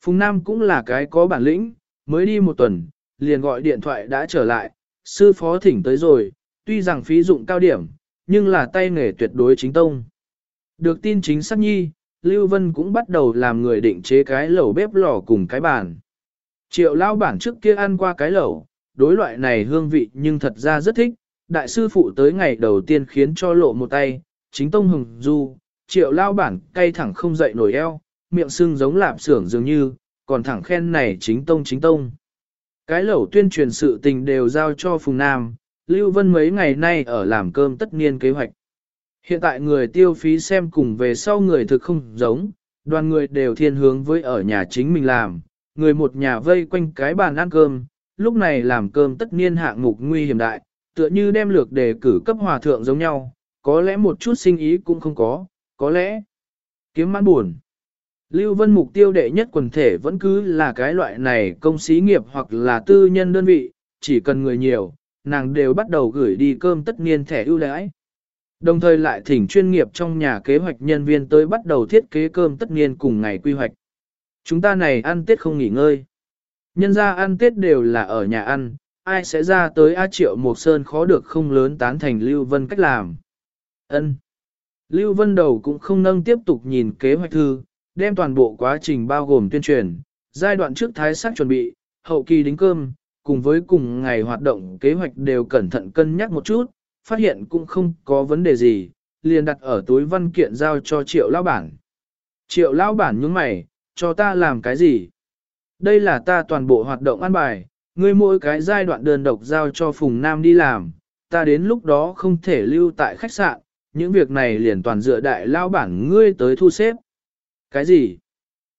Phùng Nam cũng là cái có bản lĩnh, mới đi một tuần, liền gọi điện thoại đã trở lại, sư phó thỉnh tới rồi, tuy rằng phí dụng cao điểm, nhưng là tay nghề tuyệt đối chính tông. Được tin chính xác nhi, Lưu Vân cũng bắt đầu làm người định chế cái lẩu bếp lò cùng cái bàn. Triệu lao bản trước kia ăn qua cái lẩu, đối loại này hương vị nhưng thật ra rất thích, đại sư phụ tới ngày đầu tiên khiến cho lộ một tay, chính tông hừng du, triệu lao bản cay thẳng không dậy nổi eo, miệng sưng giống lạp xưởng dường như, còn thẳng khen này chính tông chính tông. Cái lẩu tuyên truyền sự tình đều giao cho Phùng Nam, Lưu Vân mấy ngày nay ở làm cơm tất niên kế hoạch. Hiện tại người tiêu phí xem cùng về sau người thực không giống, đoàn người đều thiên hướng với ở nhà chính mình làm, người một nhà vây quanh cái bàn ăn cơm, lúc này làm cơm tất niên hạng mục nguy hiểm đại, tựa như đem lược đề cử cấp hòa thượng giống nhau, có lẽ một chút sinh ý cũng không có, có lẽ kiếm mãn buồn. Lưu Vân mục tiêu đệ nhất quần thể vẫn cứ là cái loại này công xí nghiệp hoặc là tư nhân đơn vị, chỉ cần người nhiều, nàng đều bắt đầu gửi đi cơm tất niên thẻ ưu đãi. Đồng thời lại thỉnh chuyên nghiệp trong nhà kế hoạch nhân viên tới bắt đầu thiết kế cơm tất niên cùng ngày quy hoạch. Chúng ta này ăn Tết không nghỉ ngơi. Nhân ra ăn Tết đều là ở nhà ăn, ai sẽ ra tới A Triệu Mộc Sơn khó được không lớn tán thành Lưu Vân cách làm. ân Lưu Vân đầu cũng không nâng tiếp tục nhìn kế hoạch thư, đem toàn bộ quá trình bao gồm tuyên truyền, giai đoạn trước thái sắc chuẩn bị, hậu kỳ đính cơm, cùng với cùng ngày hoạt động kế hoạch đều cẩn thận cân nhắc một chút, phát hiện cũng không có vấn đề gì, liền đặt ở túi văn kiện giao cho triệu lão bản. Triệu lão bản nhướng mày, cho ta làm cái gì? Đây là ta toàn bộ hoạt động ăn bài, ngươi mỗi cái giai đoạn đơn độc giao cho Phùng Nam đi làm, ta đến lúc đó không thể lưu tại khách sạn, những việc này liền toàn dựa đại lão bản ngươi tới thu xếp. Cái gì?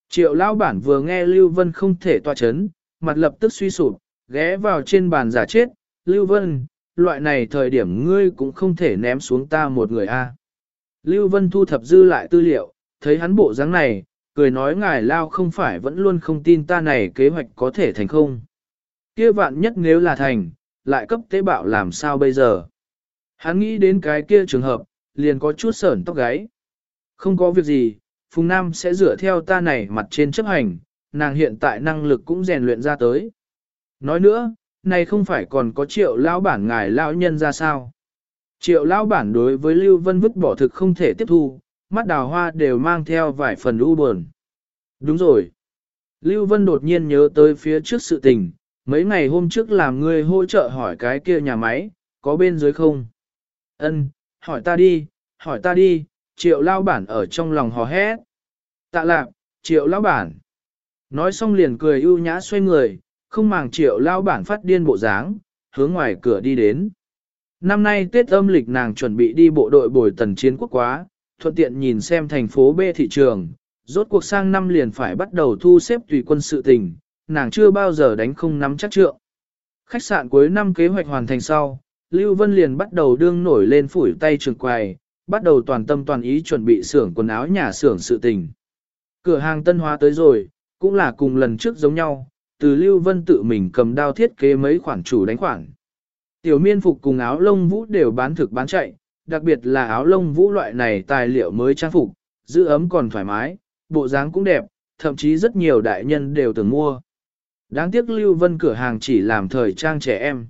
Triệu lão bản vừa nghe Lưu Vân không thể tòa chấn, mặt lập tức suy sụp, ghé vào trên bàn giả chết, Lưu Vân, loại này thời điểm ngươi cũng không thể ném xuống ta một người a. Lưu Vân thu thập dư lại tư liệu, thấy hắn bộ dáng này, cười nói ngài lao không phải vẫn luôn không tin ta này kế hoạch có thể thành không. Kia vạn nhất nếu là thành, lại cấp tế bạo làm sao bây giờ. Hắn nghĩ đến cái kia trường hợp, liền có chút sởn tóc gáy. Không có việc gì, Phùng Nam sẽ dựa theo ta này mặt trên chấp hành, nàng hiện tại năng lực cũng rèn luyện ra tới. Nói nữa, này không phải còn có triệu lão bản ngài lão nhân ra sao. Triệu lão bản đối với Lưu Vân vứt bỏ thực không thể tiếp thu, mắt đào hoa đều mang theo vài phần u buồn. Đúng rồi. Lưu Vân đột nhiên nhớ tới phía trước sự tình, mấy ngày hôm trước làm người hỗ trợ hỏi cái kia nhà máy, có bên dưới không? Ân, hỏi ta đi, hỏi ta đi, triệu lao bản ở trong lòng hò hét. Tạ lạc, triệu lao bản. Nói xong liền cười ưu nhã xoay người, không màng triệu lao bản phát điên bộ dáng, hướng ngoài cửa đi đến. Năm nay Tết âm lịch nàng chuẩn bị đi bộ đội bồi tần chiến quốc quá, thuận tiện nhìn xem thành phố B thị trường, rốt cuộc sang năm liền phải bắt đầu thu xếp tùy quân sự tình, nàng chưa bao giờ đánh không nắm chắc trượng. Khách sạn cuối năm kế hoạch hoàn thành sau, Lưu Vân liền bắt đầu đương nổi lên phủi tay trường quầy, bắt đầu toàn tâm toàn ý chuẩn bị xưởng quần áo nhà xưởng sự tình. Cửa hàng tân hóa tới rồi, cũng là cùng lần trước giống nhau, từ Lưu Vân tự mình cầm đao thiết kế mấy khoản chủ đánh khoản. Tiểu miên phục cùng áo lông vũ đều bán thực bán chạy, đặc biệt là áo lông vũ loại này tài liệu mới trang phục, giữ ấm còn thoải mái, bộ dáng cũng đẹp, thậm chí rất nhiều đại nhân đều từng mua. Đáng tiếc Lưu Vân cửa hàng chỉ làm thời trang trẻ em.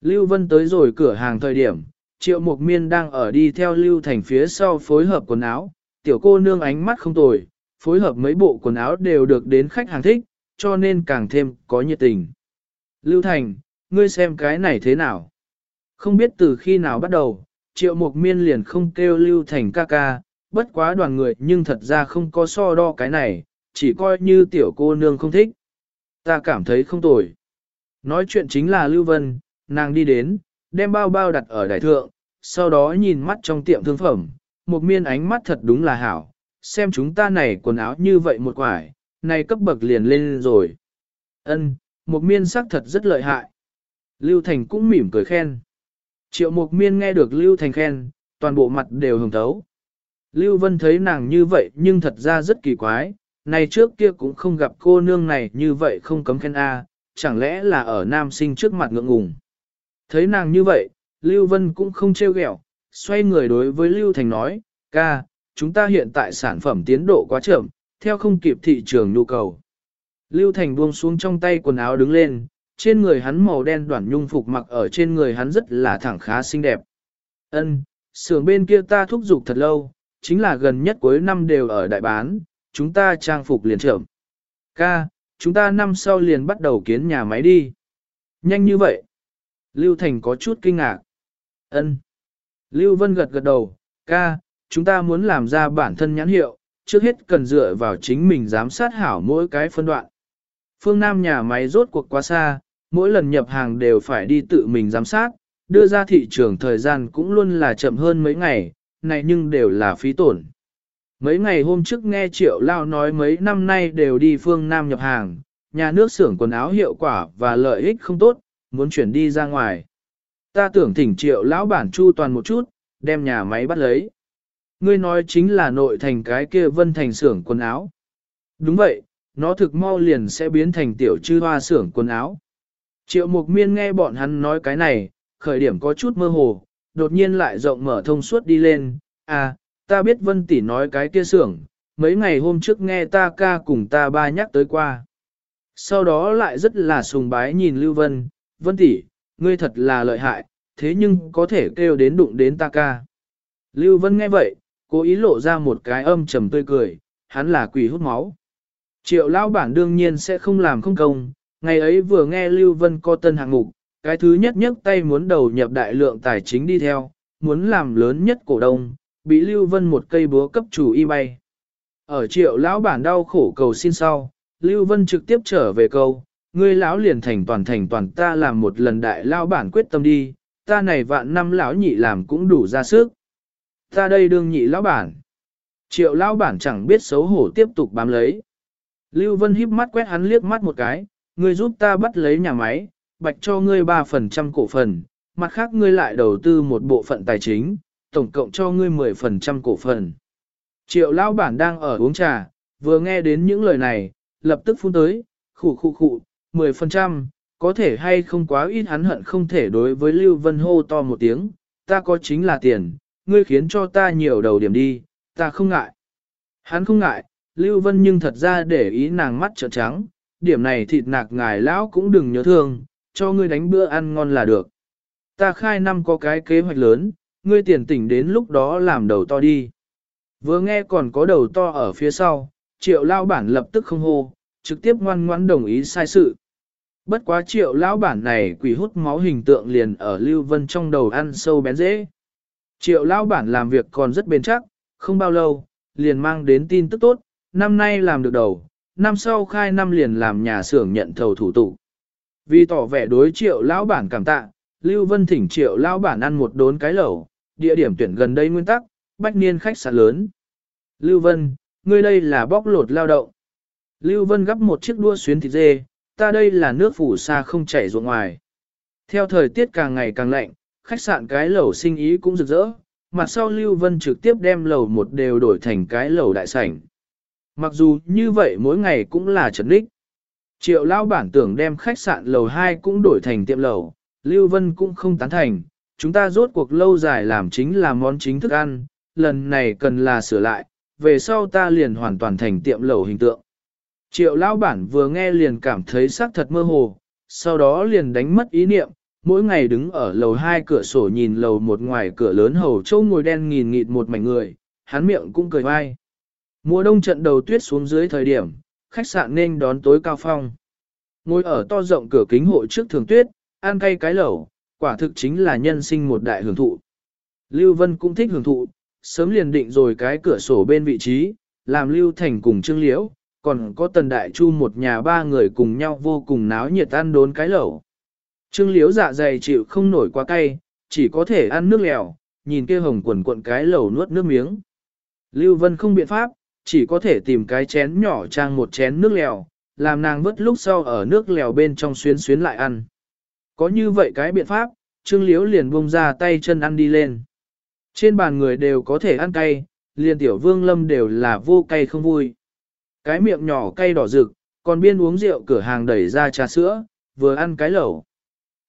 Lưu Vân tới rồi cửa hàng thời điểm, Triệu Mục Miên đang ở đi theo Lưu Thành phía sau phối hợp quần áo, tiểu cô nương ánh mắt không tồi, phối hợp mấy bộ quần áo đều được đến khách hàng thích, cho nên càng thêm có nhiệt tình. Lưu Thành, ngươi xem cái này thế nào? Không biết từ khi nào bắt đầu, Triệu Mục Miên liền không kêu Lưu Thành ca ca, bất quá đoàn người nhưng thật ra không có so đo cái này, chỉ coi như tiểu cô nương không thích. Ta cảm thấy không tồi. Nói chuyện chính là Lưu Vân, nàng đi đến, đem bao bao đặt ở đại thượng, sau đó nhìn mắt trong tiệm thương phẩm, một miên ánh mắt thật đúng là hảo, xem chúng ta này quần áo như vậy một quải, này cấp bậc liền lên rồi. Ân, một miên sắc thật rất lợi hại. Lưu Thành cũng mỉm cười khen. Triệu Mục Miên nghe được Lưu Thành khen, toàn bộ mặt đều hồng thấu. Lưu Vân thấy nàng như vậy nhưng thật ra rất kỳ quái, này trước kia cũng không gặp cô nương này như vậy không cấm khen A, chẳng lẽ là ở nam sinh trước mặt ngượng ngùng. Thấy nàng như vậy, Lưu Vân cũng không trêu ghẹo, xoay người đối với Lưu Thành nói, ca, chúng ta hiện tại sản phẩm tiến độ quá chậm, theo không kịp thị trường nhu cầu. Lưu Thành buông xuống trong tay quần áo đứng lên, trên người hắn màu đen đoản nhung phục mặc ở trên người hắn rất là thẳng khá xinh đẹp. Ân, xưởng bên kia ta thúc giục thật lâu, chính là gần nhất cuối năm đều ở đại bán, chúng ta trang phục liền trưởng. Ca, chúng ta năm sau liền bắt đầu kiến nhà máy đi. Nhanh như vậy. Lưu Thành có chút kinh ngạc. Ân. Lưu Vân gật gật đầu, ca, chúng ta muốn làm ra bản thân nhãn hiệu, trước hết cần dựa vào chính mình giám sát hảo mỗi cái phân đoạn. Phương Nam nhà máy rốt cuộc quá xa, mỗi lần nhập hàng đều phải đi tự mình giám sát, đưa ra thị trường thời gian cũng luôn là chậm hơn mấy ngày, này nhưng đều là phí tổn. Mấy ngày hôm trước nghe Triệu Lao nói mấy năm nay đều đi phương Nam nhập hàng, nhà nước xưởng quần áo hiệu quả và lợi ích không tốt, muốn chuyển đi ra ngoài. Ta tưởng thỉnh Triệu Lão bản chu toàn một chút, đem nhà máy bắt lấy. Ngươi nói chính là nội thành cái kia vân thành xưởng quần áo. Đúng vậy, nó thực mau liền sẽ biến thành tiểu chư hoa xưởng quần áo. Triệu Mục Miên nghe bọn hắn nói cái này, khởi điểm có chút mơ hồ, đột nhiên lại rộng mở thông suốt đi lên, à, ta biết Vân Tỷ nói cái kia xưởng, mấy ngày hôm trước nghe ta ca cùng ta ba nhắc tới qua. Sau đó lại rất là sùng bái nhìn Lưu Vân, Vân Tỷ, ngươi thật là lợi hại, thế nhưng có thể kêu đến đụng đến ta ca. Lưu Vân nghe vậy, cố ý lộ ra một cái âm trầm tươi cười, hắn là quỷ hút máu. Triệu lão bản đương nhiên sẽ không làm không công, ngày ấy vừa nghe Lưu Vân có tân hạng mục, cái thứ nhất nhất tay muốn đầu nhập đại lượng tài chính đi theo, muốn làm lớn nhất cổ đông, bị Lưu Vân một cây búa cấp chủ y bay. Ở triệu lão bản đau khổ cầu xin sau, Lưu Vân trực tiếp trở về câu, ngươi lão liền thành toàn thành toàn ta làm một lần đại lão bản quyết tâm đi, ta này vạn năm lão nhị làm cũng đủ ra sức. Ta đây đương nhị lão bản. Triệu lão bản chẳng biết xấu hổ tiếp tục bám lấy. Lưu Vân híp mắt quét hắn liếc mắt một cái, ngươi giúp ta bắt lấy nhà máy, bạch cho ngươi 3% cổ phần, mặt khác ngươi lại đầu tư một bộ phận tài chính, tổng cộng cho ngươi 10% cổ phần. Triệu lão bản đang ở uống trà, vừa nghe đến những lời này, lập tức phun tới, khụ khụ khụ, 10%, có thể hay không quá ít hắn hận không thể đối với Lưu Vân hô to một tiếng, ta có chính là tiền, ngươi khiến cho ta nhiều đầu điểm đi, ta không ngại. Hắn không ngại, Lưu Vân nhưng thật ra để ý nàng mắt trợn trắng, điểm này thịt nạc ngài lão cũng đừng nhớ thương, cho ngươi đánh bữa ăn ngon là được. Ta khai năm có cái kế hoạch lớn, ngươi tiền tỉnh đến lúc đó làm đầu to đi. Vừa nghe còn có đầu to ở phía sau, triệu lao bản lập tức không hô, trực tiếp ngoan ngoãn đồng ý sai sự. Bất quá triệu lão bản này quỷ hút máu hình tượng liền ở Lưu Vân trong đầu ăn sâu bén dễ. Triệu lão bản làm việc còn rất bền chắc, không bao lâu, liền mang đến tin tức tốt, năm nay làm được đầu, năm sau khai năm liền làm nhà xưởng nhận thầu thủ tục. Vì tỏ vẻ đối triệu lão bản cảm tạ, Lưu Vân thỉnh triệu lão bản ăn một đốn cái lẩu, địa điểm tuyển gần đây nguyên tắc, bách niên khách sạn lớn. Lưu Vân, ngươi đây là bóc lột lao động. Lưu Vân gấp một chiếc đua xuyến thịt dê, ta đây là nước phủ xa không chảy ruộng ngoài. Theo thời tiết càng ngày càng lạnh, khách sạn cái lầu sinh ý cũng rực rỡ, mặt sau Lưu Vân trực tiếp đem lầu một đều đổi thành cái lầu đại sảnh. Mặc dù như vậy mỗi ngày cũng là trật đích. Triệu lao bản tưởng đem khách sạn lầu 2 cũng đổi thành tiệm lẩu, Lưu Vân cũng không tán thành, chúng ta rốt cuộc lâu dài làm chính là món chính thức ăn, lần này cần là sửa lại, về sau ta liền hoàn toàn thành tiệm lẩu hình tượng. Triệu lão bản vừa nghe liền cảm thấy xác thật mơ hồ, sau đó liền đánh mất ý niệm, mỗi ngày đứng ở lầu hai cửa sổ nhìn lầu một ngoài cửa lớn hầu châu ngồi đen nghìn nghịt một mảnh người, hắn miệng cũng cười vai. Mùa đông trận đầu tuyết xuống dưới thời điểm, khách sạn nên đón tối cao phong. Ngồi ở to rộng cửa kính hội trước thường tuyết, ăn cay cái lẩu, quả thực chính là nhân sinh một đại hưởng thụ. Lưu Vân cũng thích hưởng thụ, sớm liền định rồi cái cửa sổ bên vị trí, làm Lưu Thành cùng Trương Liễu, còn có Tần Đại Chu một nhà ba người cùng nhau vô cùng náo nhiệt ăn đốn cái lẩu. Trương Liễu dạ dày chịu không nổi quá cay, chỉ có thể ăn nước lèo, nhìn kia hồng quần cuộn cái lẩu nuốt nước miếng. Lưu Vân không biện pháp, chỉ có thể tìm cái chén nhỏ trang một chén nước lèo, làm nàng vớt lúc sau ở nước lèo bên trong xuyến xuyến lại ăn. Có như vậy cái biện pháp, Trương Liễu liền buông ra tay chân ăn đi lên. Trên bàn người đều có thể ăn cay, liền tiểu vương lâm đều là vô cay không vui. Cái miệng nhỏ cay đỏ rực, còn biên uống rượu cửa hàng đẩy ra trà sữa, vừa ăn cái lẩu.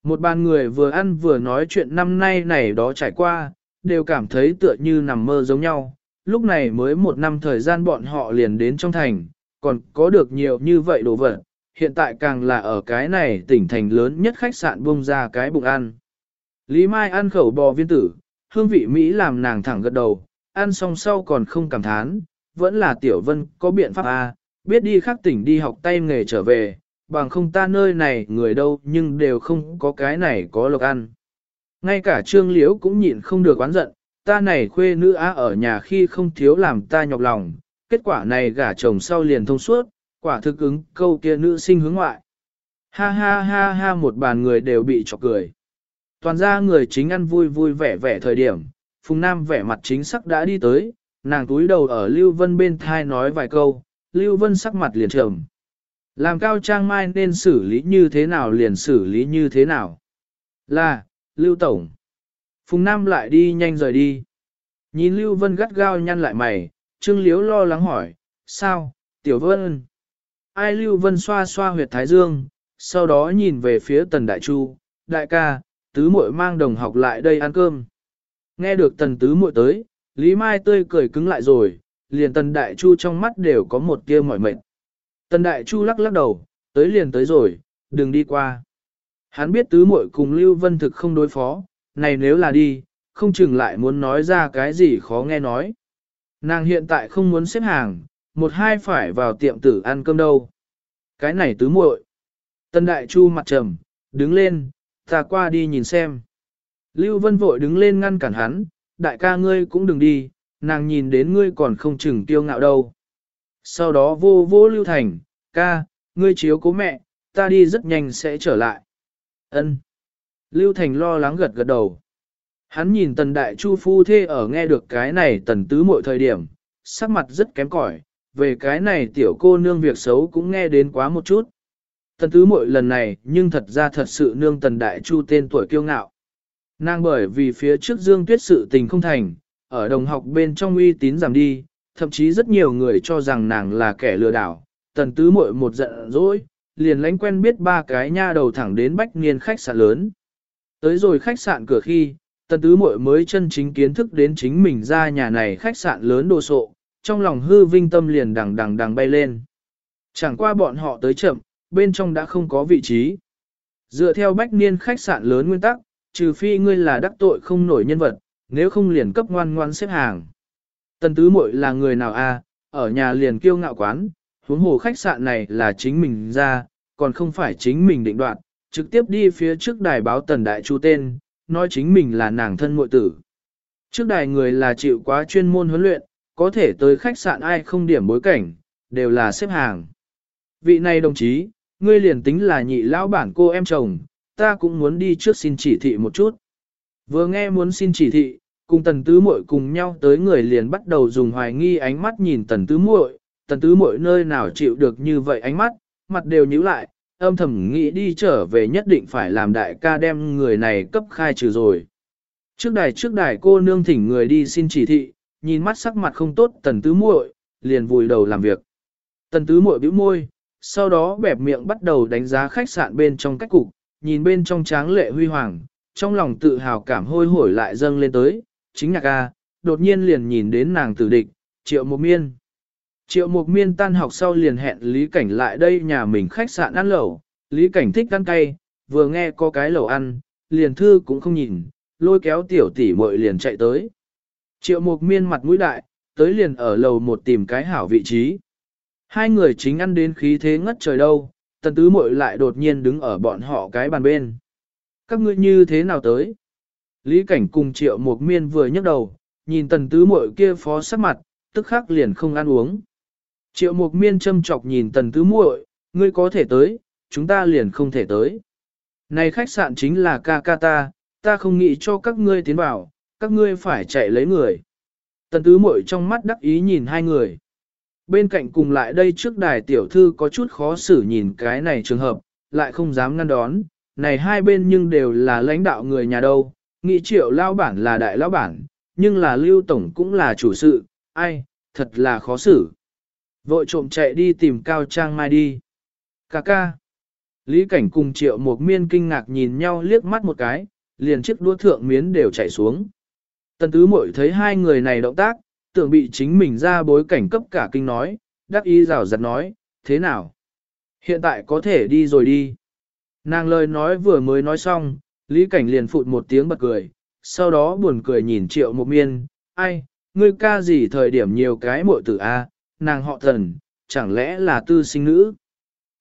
Một bàn người vừa ăn vừa nói chuyện năm nay này đó trải qua, đều cảm thấy tựa như nằm mơ giống nhau. Lúc này mới một năm thời gian bọn họ liền đến trong thành, còn có được nhiều như vậy đồ vật. Hiện tại càng là ở cái này tỉnh thành lớn nhất khách sạn buông ra cái bụng ăn. Lý Mai ăn khẩu bò viên tử, hương vị Mỹ làm nàng thẳng gật đầu, ăn xong sau còn không cảm thán, vẫn là Tiểu Vân có biện pháp à, biết đi khác tỉnh đi học tay nghề trở về, bằng không ta nơi này người đâu nhưng đều không có cái này có lộc ăn. Ngay cả Trương Liễu cũng nhịn không được oán giận, ta này khuê nữ á ở nhà khi không thiếu làm ta nhọc lòng, kết quả này gả chồng sau liền thông suốt, quả thực ứng câu kia nữ sinh hướng ngoại. Ha ha ha ha một bàn người đều bị chọc cười. Toàn ra người chính ăn vui vui vẻ vẻ thời điểm, Phùng Nam vẻ mặt chính sắc đã đi tới, nàng túi đầu ở Lưu Vân bên thai nói vài câu, Lưu Vân sắc mặt liền trầm. Làm cao trang mai nên xử lý như thế nào liền xử lý như thế nào. Là, Lưu Tổng. Phùng Nam lại đi nhanh rời đi. Nhìn Lưu Vân gắt gao nhăn lại mày, Trương Liếu lo lắng hỏi, sao, Tiểu Vân? Ai Lưu Vân xoa xoa huyệt Thái Dương, sau đó nhìn về phía Tần Đại Chu, đại ca, tứ muội mang đồng học lại đây ăn cơm. Nghe được Tần tứ muội tới, Lý Mai tươi cười cứng lại rồi, liền Tần Đại Chu trong mắt đều có một tia mỏi mệt. Tần Đại Chu lắc lắc đầu, tới liền tới rồi, đừng đi qua. Hắn biết tứ muội cùng Lưu Vân thực không đối phó, này nếu là đi, không chừng lại muốn nói ra cái gì khó nghe nói. Nàng hiện tại không muốn xếp hàng, một hai phải vào tiệm tử ăn cơm đâu. Cái này tứ muội. Tần Đại Chu mặt trầm, đứng lên, ta qua đi nhìn xem. Lưu Vân vội đứng lên ngăn cản hắn, đại ca ngươi cũng đừng đi, nàng nhìn đến ngươi còn không chừng tiêu ngạo đâu. Sau đó vô vô Lưu Thành, ca, ngươi chiếu cố mẹ, ta đi rất nhanh sẽ trở lại. Ân. Lưu Thành lo lắng gật gật đầu. Hắn nhìn tần đại chu phu thê ở nghe được cái này tần tứ mọi thời điểm, sắc mặt rất kém cỏi, về cái này tiểu cô nương việc xấu cũng nghe đến quá một chút. Tần tứ muội lần này nhưng thật ra thật sự nương tần đại chu tên tuổi kiêu ngạo. Nàng bởi vì phía trước dương tuyết sự tình không thành, ở đồng học bên trong uy tín giảm đi, thậm chí rất nhiều người cho rằng nàng là kẻ lừa đảo. Tần tứ muội một giận dỗi, liền lánh quen biết ba cái nha đầu thẳng đến bách niên khách sạn lớn. Tới rồi khách sạn cửa khi, tần tứ muội mới chân chính kiến thức đến chính mình ra nhà này khách sạn lớn đồ sộ, trong lòng hư vinh tâm liền đằng đằng đằng bay lên. Chẳng qua bọn họ tới chậm, bên trong đã không có vị trí. Dựa theo bách niên khách sạn lớn nguyên tắc, trừ phi ngươi là đắc tội không nổi nhân vật, nếu không liền cấp ngoan ngoan xếp hàng. Tần tứ muội là người nào a? ở nhà liền kiêu ngạo quán, huống hồ khách sạn này là chính mình ra, còn không phải chính mình định đoạt, trực tiếp đi phía trước đài báo tần đại chu tên, nói chính mình là nàng thân muội tử. Trước đài người là chịu quá chuyên môn huấn luyện, có thể tới khách sạn ai không điểm bối cảnh, đều là xếp hàng. Vị này đồng chí, ngươi liền tính là nhị lão bản cô em chồng, ta cũng muốn đi trước xin chỉ thị một chút. Vừa nghe muốn xin chỉ thị, cùng tần tứ muội cùng nhau tới người liền bắt đầu dùng hoài nghi ánh mắt nhìn tần tứ muội, tần tứ muội nơi nào chịu được như vậy ánh mắt, mặt đều nhíu lại, âm thầm nghĩ đi trở về nhất định phải làm đại ca đem người này cấp khai trừ rồi. Trước đài trước đài cô nương thỉnh người đi xin chỉ thị, nhìn mắt sắc mặt không tốt tần tứ muội, liền vùi đầu làm việc. Tần tứ muội bĩu môi, sau đó bẹp miệng bắt đầu đánh giá khách sạn bên trong cách cục, nhìn bên trong tráng lệ huy hoàng, trong lòng tự hào cảm hôi hổi lại dâng lên tới, chính nhạc A, đột nhiên liền nhìn đến nàng tử địch, Triệu Mục Miên. Triệu Mục Miên tan học sau liền hẹn Lý Cảnh lại đây nhà mình khách sạn ăn lẩu, Lý Cảnh thích ăn cay, vừa nghe có cái lẩu ăn, liền thư cũng không nhìn, lôi kéo tiểu tỷ muội liền chạy tới. Triệu Mục Miên mặt mũi đại, tới liền ở lầu một tìm cái hảo vị trí. Hai người chính ăn đến khí thế ngất trời đâu, tần tứ muội lại đột nhiên đứng ở bọn họ cái bàn bên. Các ngươi như thế nào tới? Lý cảnh cùng triệu một miên vừa nhấc đầu, nhìn tần tứ muội kia phó sắc mặt, tức khắc liền không ăn uống. Triệu một miên châm chọc nhìn tần tứ muội, ngươi có thể tới, chúng ta liền không thể tới. Này khách sạn chính là ca ca ta, ta không nghĩ cho các ngươi tiến vào, các ngươi phải chạy lấy người. Tần tứ muội trong mắt đắc ý nhìn hai người. Bên cạnh cùng lại đây trước đài tiểu thư có chút khó xử nhìn cái này trường hợp, lại không dám ngăn đón, này hai bên nhưng đều là lãnh đạo người nhà đâu, nghĩ triệu lao bản là đại lao bản, nhưng là lưu tổng cũng là chủ sự, ai, thật là khó xử. Vội trộm chạy đi tìm Cao Trang Mai đi. Cà ca. Lý cảnh cùng triệu một miên kinh ngạc nhìn nhau liếc mắt một cái, liền chiếc đua thượng miến đều chạy xuống. Tần tứ mội thấy hai người này động tác, tưởng bị chính mình ra bối cảnh cấp cả kinh nói, đắc ý rào giật nói, thế nào? Hiện tại có thể đi rồi đi. Nàng lời nói vừa mới nói xong, Lý Cảnh liền phụt một tiếng bật cười, sau đó buồn cười nhìn triệu một miên, ai, ngươi ca gì thời điểm nhiều cái muội tử A, nàng họ thần, chẳng lẽ là tư sinh nữ?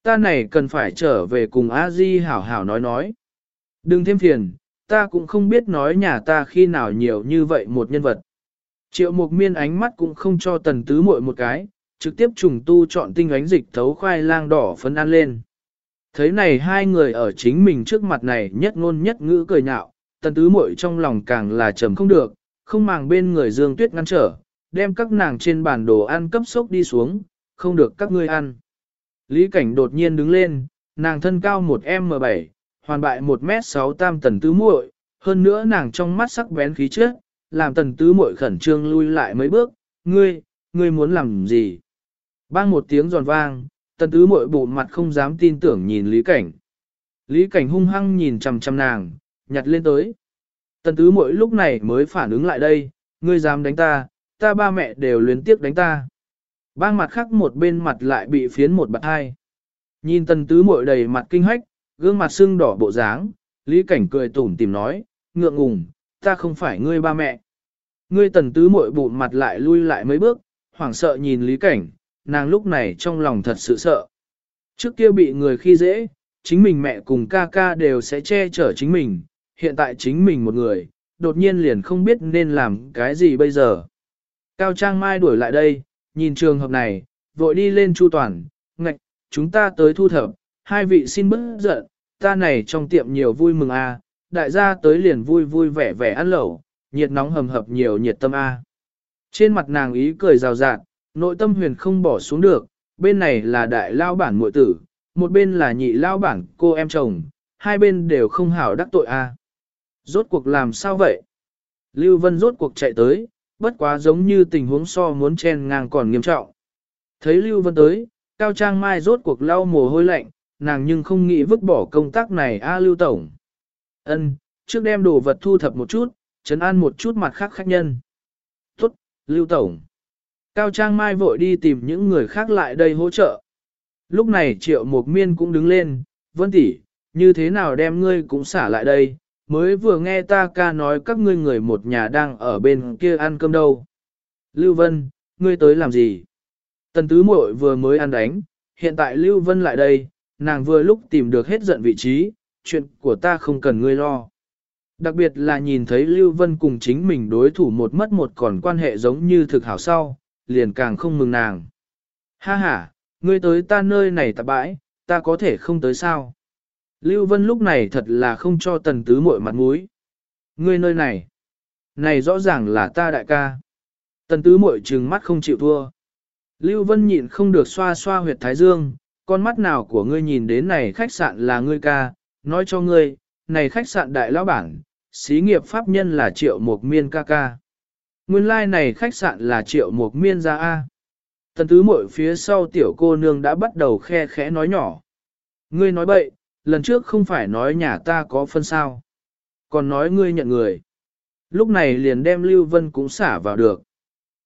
Ta này cần phải trở về cùng A Di hảo hảo nói nói. Đừng thêm phiền, ta cũng không biết nói nhà ta khi nào nhiều như vậy một nhân vật. Triệu mục miên ánh mắt cũng không cho tần tứ muội một cái, trực tiếp trùng tu chọn tinh ánh dịch thấu khoai lang đỏ phấn ăn lên. Thấy này hai người ở chính mình trước mặt này nhất ngôn nhất ngữ cười nhạo, tần tứ muội trong lòng càng là trầm không được, không màng bên người dương tuyết ngăn trở, đem các nàng trên bản đồ ăn cấp sốc đi xuống, không được các ngươi ăn. Lý cảnh đột nhiên đứng lên, nàng thân cao một M7, hoàn bại 1m6 tam tần tứ muội, hơn nữa nàng trong mắt sắc bén khí trước, làm tần tứ muội khẩn trương lui lại mấy bước, ngươi, ngươi muốn làm gì? Bang một tiếng giòn vang, tần tứ muội bụng mặt không dám tin tưởng nhìn Lý Cảnh. Lý Cảnh hung hăng nhìn chằm chằm nàng, nhặt lên tới. Tần tứ muội lúc này mới phản ứng lại đây, ngươi dám đánh ta, ta ba mẹ đều luyến tiếc đánh ta. Bang mặt khác một bên mặt lại bị phiến một bạc hai. Nhìn tần tứ muội đầy mặt kinh hách, gương mặt sưng đỏ bộ dáng, Lý Cảnh cười tủm tìm nói, ngượng ngùng, ta không phải ngươi ba mẹ. Ngươi tần tứ muội bụng mặt lại lui lại mấy bước, hoảng sợ nhìn Lý Cảnh, nàng lúc này trong lòng thật sự sợ. Trước kia bị người khi dễ, chính mình mẹ cùng ca ca đều sẽ che chở chính mình, hiện tại chính mình một người, đột nhiên liền không biết nên làm cái gì bây giờ. Cao Trang Mai đuổi lại đây, nhìn trường hợp này, vội đi lên chu toàn, ngạch, chúng ta tới thu thập, hai vị xin bớt giận, ta này trong tiệm nhiều vui mừng a, à, đại gia tới liền vui vui vẻ vẻ ăn lẩu, nhiệt nóng hầm hập nhiều nhiệt tâm A. Trên mặt nàng ý cười rào rạt, nội tâm huyền không bỏ xuống được, bên này là đại lao bản muội tử, một bên là nhị lao bản cô em chồng, hai bên đều không hảo đắc tội A. Rốt cuộc làm sao vậy? Lưu Vân rốt cuộc chạy tới, bất quá giống như tình huống so muốn chen ngang còn nghiêm trọng. Thấy Lưu Vân tới, Cao Trang Mai rốt cuộc lau mồ hôi lạnh, nàng nhưng không nghĩ vứt bỏ công tác này A Lưu Tổng. Ân, trước đem đồ vật thu thập một chút, chấn an một chút mặt khác khách nhân. Tốt, Lưu Tổng. Cao Trang Mai vội đi tìm những người khác lại đây hỗ trợ. Lúc này Triệu Mục Miên cũng đứng lên, Vân tỷ, như thế nào đem ngươi cũng xả lại đây, mới vừa nghe ta ca nói các ngươi người một nhà đang ở bên kia ăn cơm đâu. Lưu Vân, ngươi tới làm gì? Tần Tứ Mội vừa mới ăn đánh, hiện tại Lưu Vân lại đây, nàng vừa lúc tìm được hết giận vị trí, chuyện của ta không cần ngươi lo. Đặc biệt là nhìn thấy Lưu Vân cùng chính mình đối thủ một mất một còn quan hệ giống như thực hảo sau, liền càng không mừng nàng. Ha ha, ngươi tới ta nơi này tạp bãi, ta có thể không tới sao? Lưu Vân lúc này thật là không cho tần tứ muội mặt mũi. Ngươi nơi này, này rõ ràng là ta đại ca. Tần tứ muội trừng mắt không chịu thua. Lưu Vân nhịn không được xoa xoa huyệt thái dương, con mắt nào của ngươi nhìn đến này khách sạn là ngươi ca, nói cho ngươi, này khách sạn đại lão bản, xí nghiệp pháp nhân là triệu một miên ca ca. Nguyên lai like này khách sạn là triệu mục miên ra A. Tần tứ mội phía sau tiểu cô nương đã bắt đầu khe khẽ nói nhỏ. Ngươi nói bậy, lần trước không phải nói nhà ta có phân sao. Còn nói ngươi nhận người. Lúc này liền đem Lưu Vân cũng xả vào được.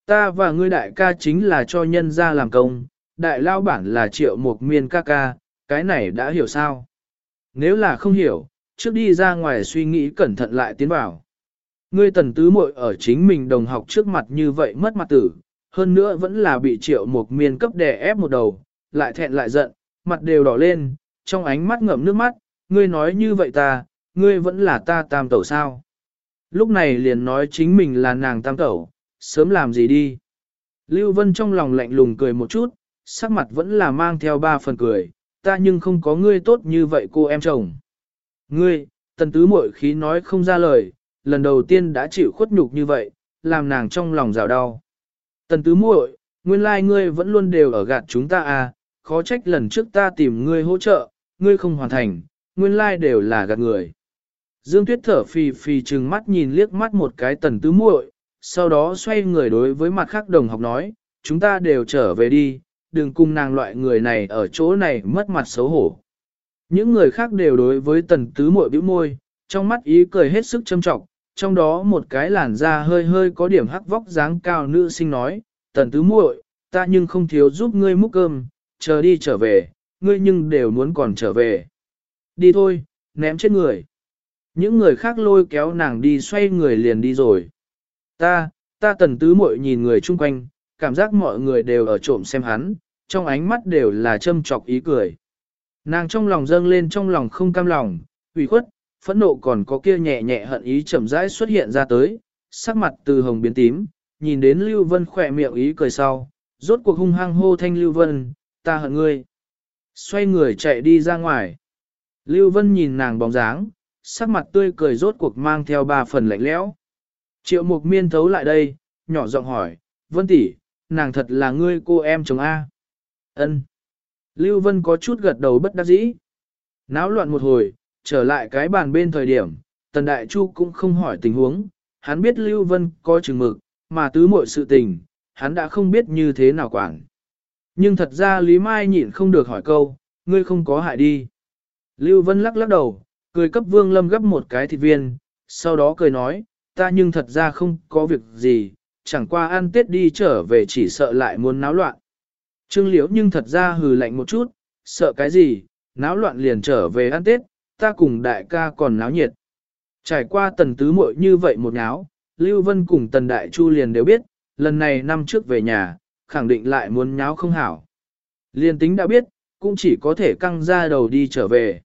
Ta và ngươi đại ca chính là cho nhân ra làm công, đại lao bản là triệu một miên ca ca, cái này đã hiểu sao? Nếu là không hiểu, trước đi ra ngoài suy nghĩ cẩn thận lại tiến vào. Ngươi tần tứ muội ở chính mình đồng học trước mặt như vậy mất mặt tử, hơn nữa vẫn là bị triệu một miên cấp đè ép một đầu, lại thẹn lại giận, mặt đều đỏ lên, trong ánh mắt ngậm nước mắt, ngươi nói như vậy ta, ngươi vẫn là ta tam tẩu sao. Lúc này liền nói chính mình là nàng tam tẩu, sớm làm gì đi. Lưu Vân trong lòng lạnh lùng cười một chút, sắc mặt vẫn là mang theo ba phần cười, ta nhưng không có ngươi tốt như vậy cô em chồng. Ngươi, tần tứ mội khí nói không ra lời, lần đầu tiên đã chịu khuất nhục như vậy, làm nàng trong lòng rào đau. Tần tứ muội, nguyên lai like ngươi vẫn luôn đều ở gạt chúng ta à, khó trách lần trước ta tìm ngươi hỗ trợ, ngươi không hoàn thành, nguyên lai like đều là gạt người. Dương Tuyết thở phì phì trừng mắt nhìn liếc mắt một cái tần tứ muội, sau đó xoay người đối với mặt khác đồng học nói, chúng ta đều trở về đi, đừng cùng nàng loại người này ở chỗ này mất mặt xấu hổ. Những người khác đều đối với tần tứ muội bĩu môi, trong mắt ý cười hết sức châm trọng, trong đó một cái làn da hơi hơi có điểm hắc vóc dáng cao nữ sinh nói, tần tứ muội, ta nhưng không thiếu giúp ngươi múc cơm, chờ đi trở về, ngươi nhưng đều muốn còn trở về. Đi thôi, ném chết người. Những người khác lôi kéo nàng đi xoay người liền đi rồi. Ta, ta tần tứ muội nhìn người chung quanh, cảm giác mọi người đều ở trộm xem hắn, trong ánh mắt đều là châm chọc ý cười. Nàng trong lòng dâng lên trong lòng không cam lòng, ủy khuất, phẫn nộ còn có kia nhẹ nhẹ hận ý chậm rãi xuất hiện ra tới, sắc mặt từ hồng biến tím, nhìn đến Lưu Vân khỏe miệng ý cười sau, rốt cuộc hung hăng hô thanh Lưu Vân, ta hận ngươi. Xoay người chạy đi ra ngoài. Lưu Vân nhìn nàng bóng dáng, sắc mặt tươi cười rốt cuộc mang theo ba phần lạnh lẽo. Triệu Mục Miên thấu lại đây, nhỏ giọng hỏi, Vân tỷ, nàng thật là ngươi cô em chồng A. Ân. Lưu Vân có chút gật đầu bất đắc dĩ. Náo loạn một hồi, trở lại cái bàn bên thời điểm, Tần Đại Chu cũng không hỏi tình huống, hắn biết Lưu Vân có chừng mực, mà tứ muội sự tình, hắn đã không biết như thế nào quản. Nhưng thật ra Lý Mai nhịn không được hỏi câu, ngươi không có hại đi. Lưu Vân lắc lắc đầu, cười cấp Vương Lâm gấp một cái thịt viên, sau đó cười nói, ta nhưng thật ra không có việc gì, chẳng qua ăn tết đi trở về chỉ sợ lại muốn náo loạn. Trương Liễu nhưng thật ra hừ lạnh một chút, sợ cái gì, náo loạn liền trở về ăn tết, ta cùng đại ca còn náo nhiệt. Trải qua tần tứ muội như vậy một náo, Lưu Vân cùng tần đại chu liền đều biết, lần này năm trước về nhà, khẳng định lại muốn nháo không hảo. Liên tính đã biết, cũng chỉ có thể căng ra đầu đi trở về.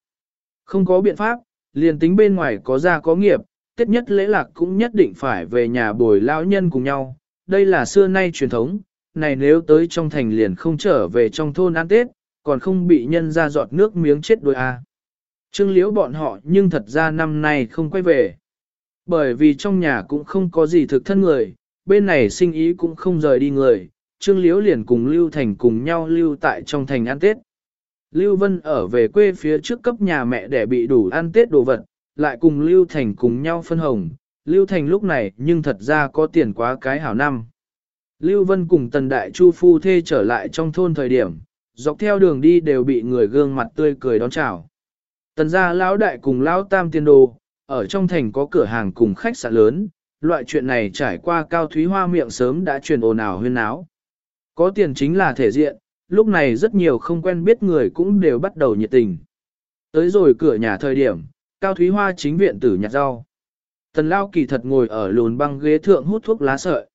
Không có biện pháp, liền tính bên ngoài có gia có nghiệp, tết nhất lễ lạc cũng nhất định phải về nhà bồi lão nhân cùng nhau. Đây là xưa nay truyền thống, này nếu tới trong thành liền không trở về trong thôn ăn tết, còn không bị nhân ra giọt nước miếng chết đôi a. À. Trương liễu bọn họ nhưng thật ra năm nay không quay về. Bởi vì trong nhà cũng không có gì thực thân người, bên này sinh ý cũng không rời đi người, Trương Liễu liền cùng Lưu Thành cùng nhau lưu tại trong thành ăn Tết. Lưu Vân ở về quê phía trước cấp nhà mẹ để bị đủ ăn Tết đồ vật, lại cùng Lưu Thành cùng nhau phân hồng. Lưu Thành lúc này nhưng thật ra có tiền quá cái hảo năm. Lưu Vân cùng Tần Đại Chu phu thê trở lại trong thôn thời điểm, dọc theo đường đi đều bị người gương mặt tươi cười đón chào. Tần gia lão đại cùng lão tam tiên đồ, ở trong thành có cửa hàng cùng khách sạn lớn, loại chuyện này trải qua cao thúy hoa miệng sớm đã truyền ồn ào huyên náo. Có tiền chính là thể diện, lúc này rất nhiều không quen biết người cũng đều bắt đầu nhiệt tình. Tới rồi cửa nhà thời điểm, cao thúy hoa chính viện tử nhặt rau. Tần lao kỳ thật ngồi ở lùn băng ghế thượng hút thuốc lá sợi.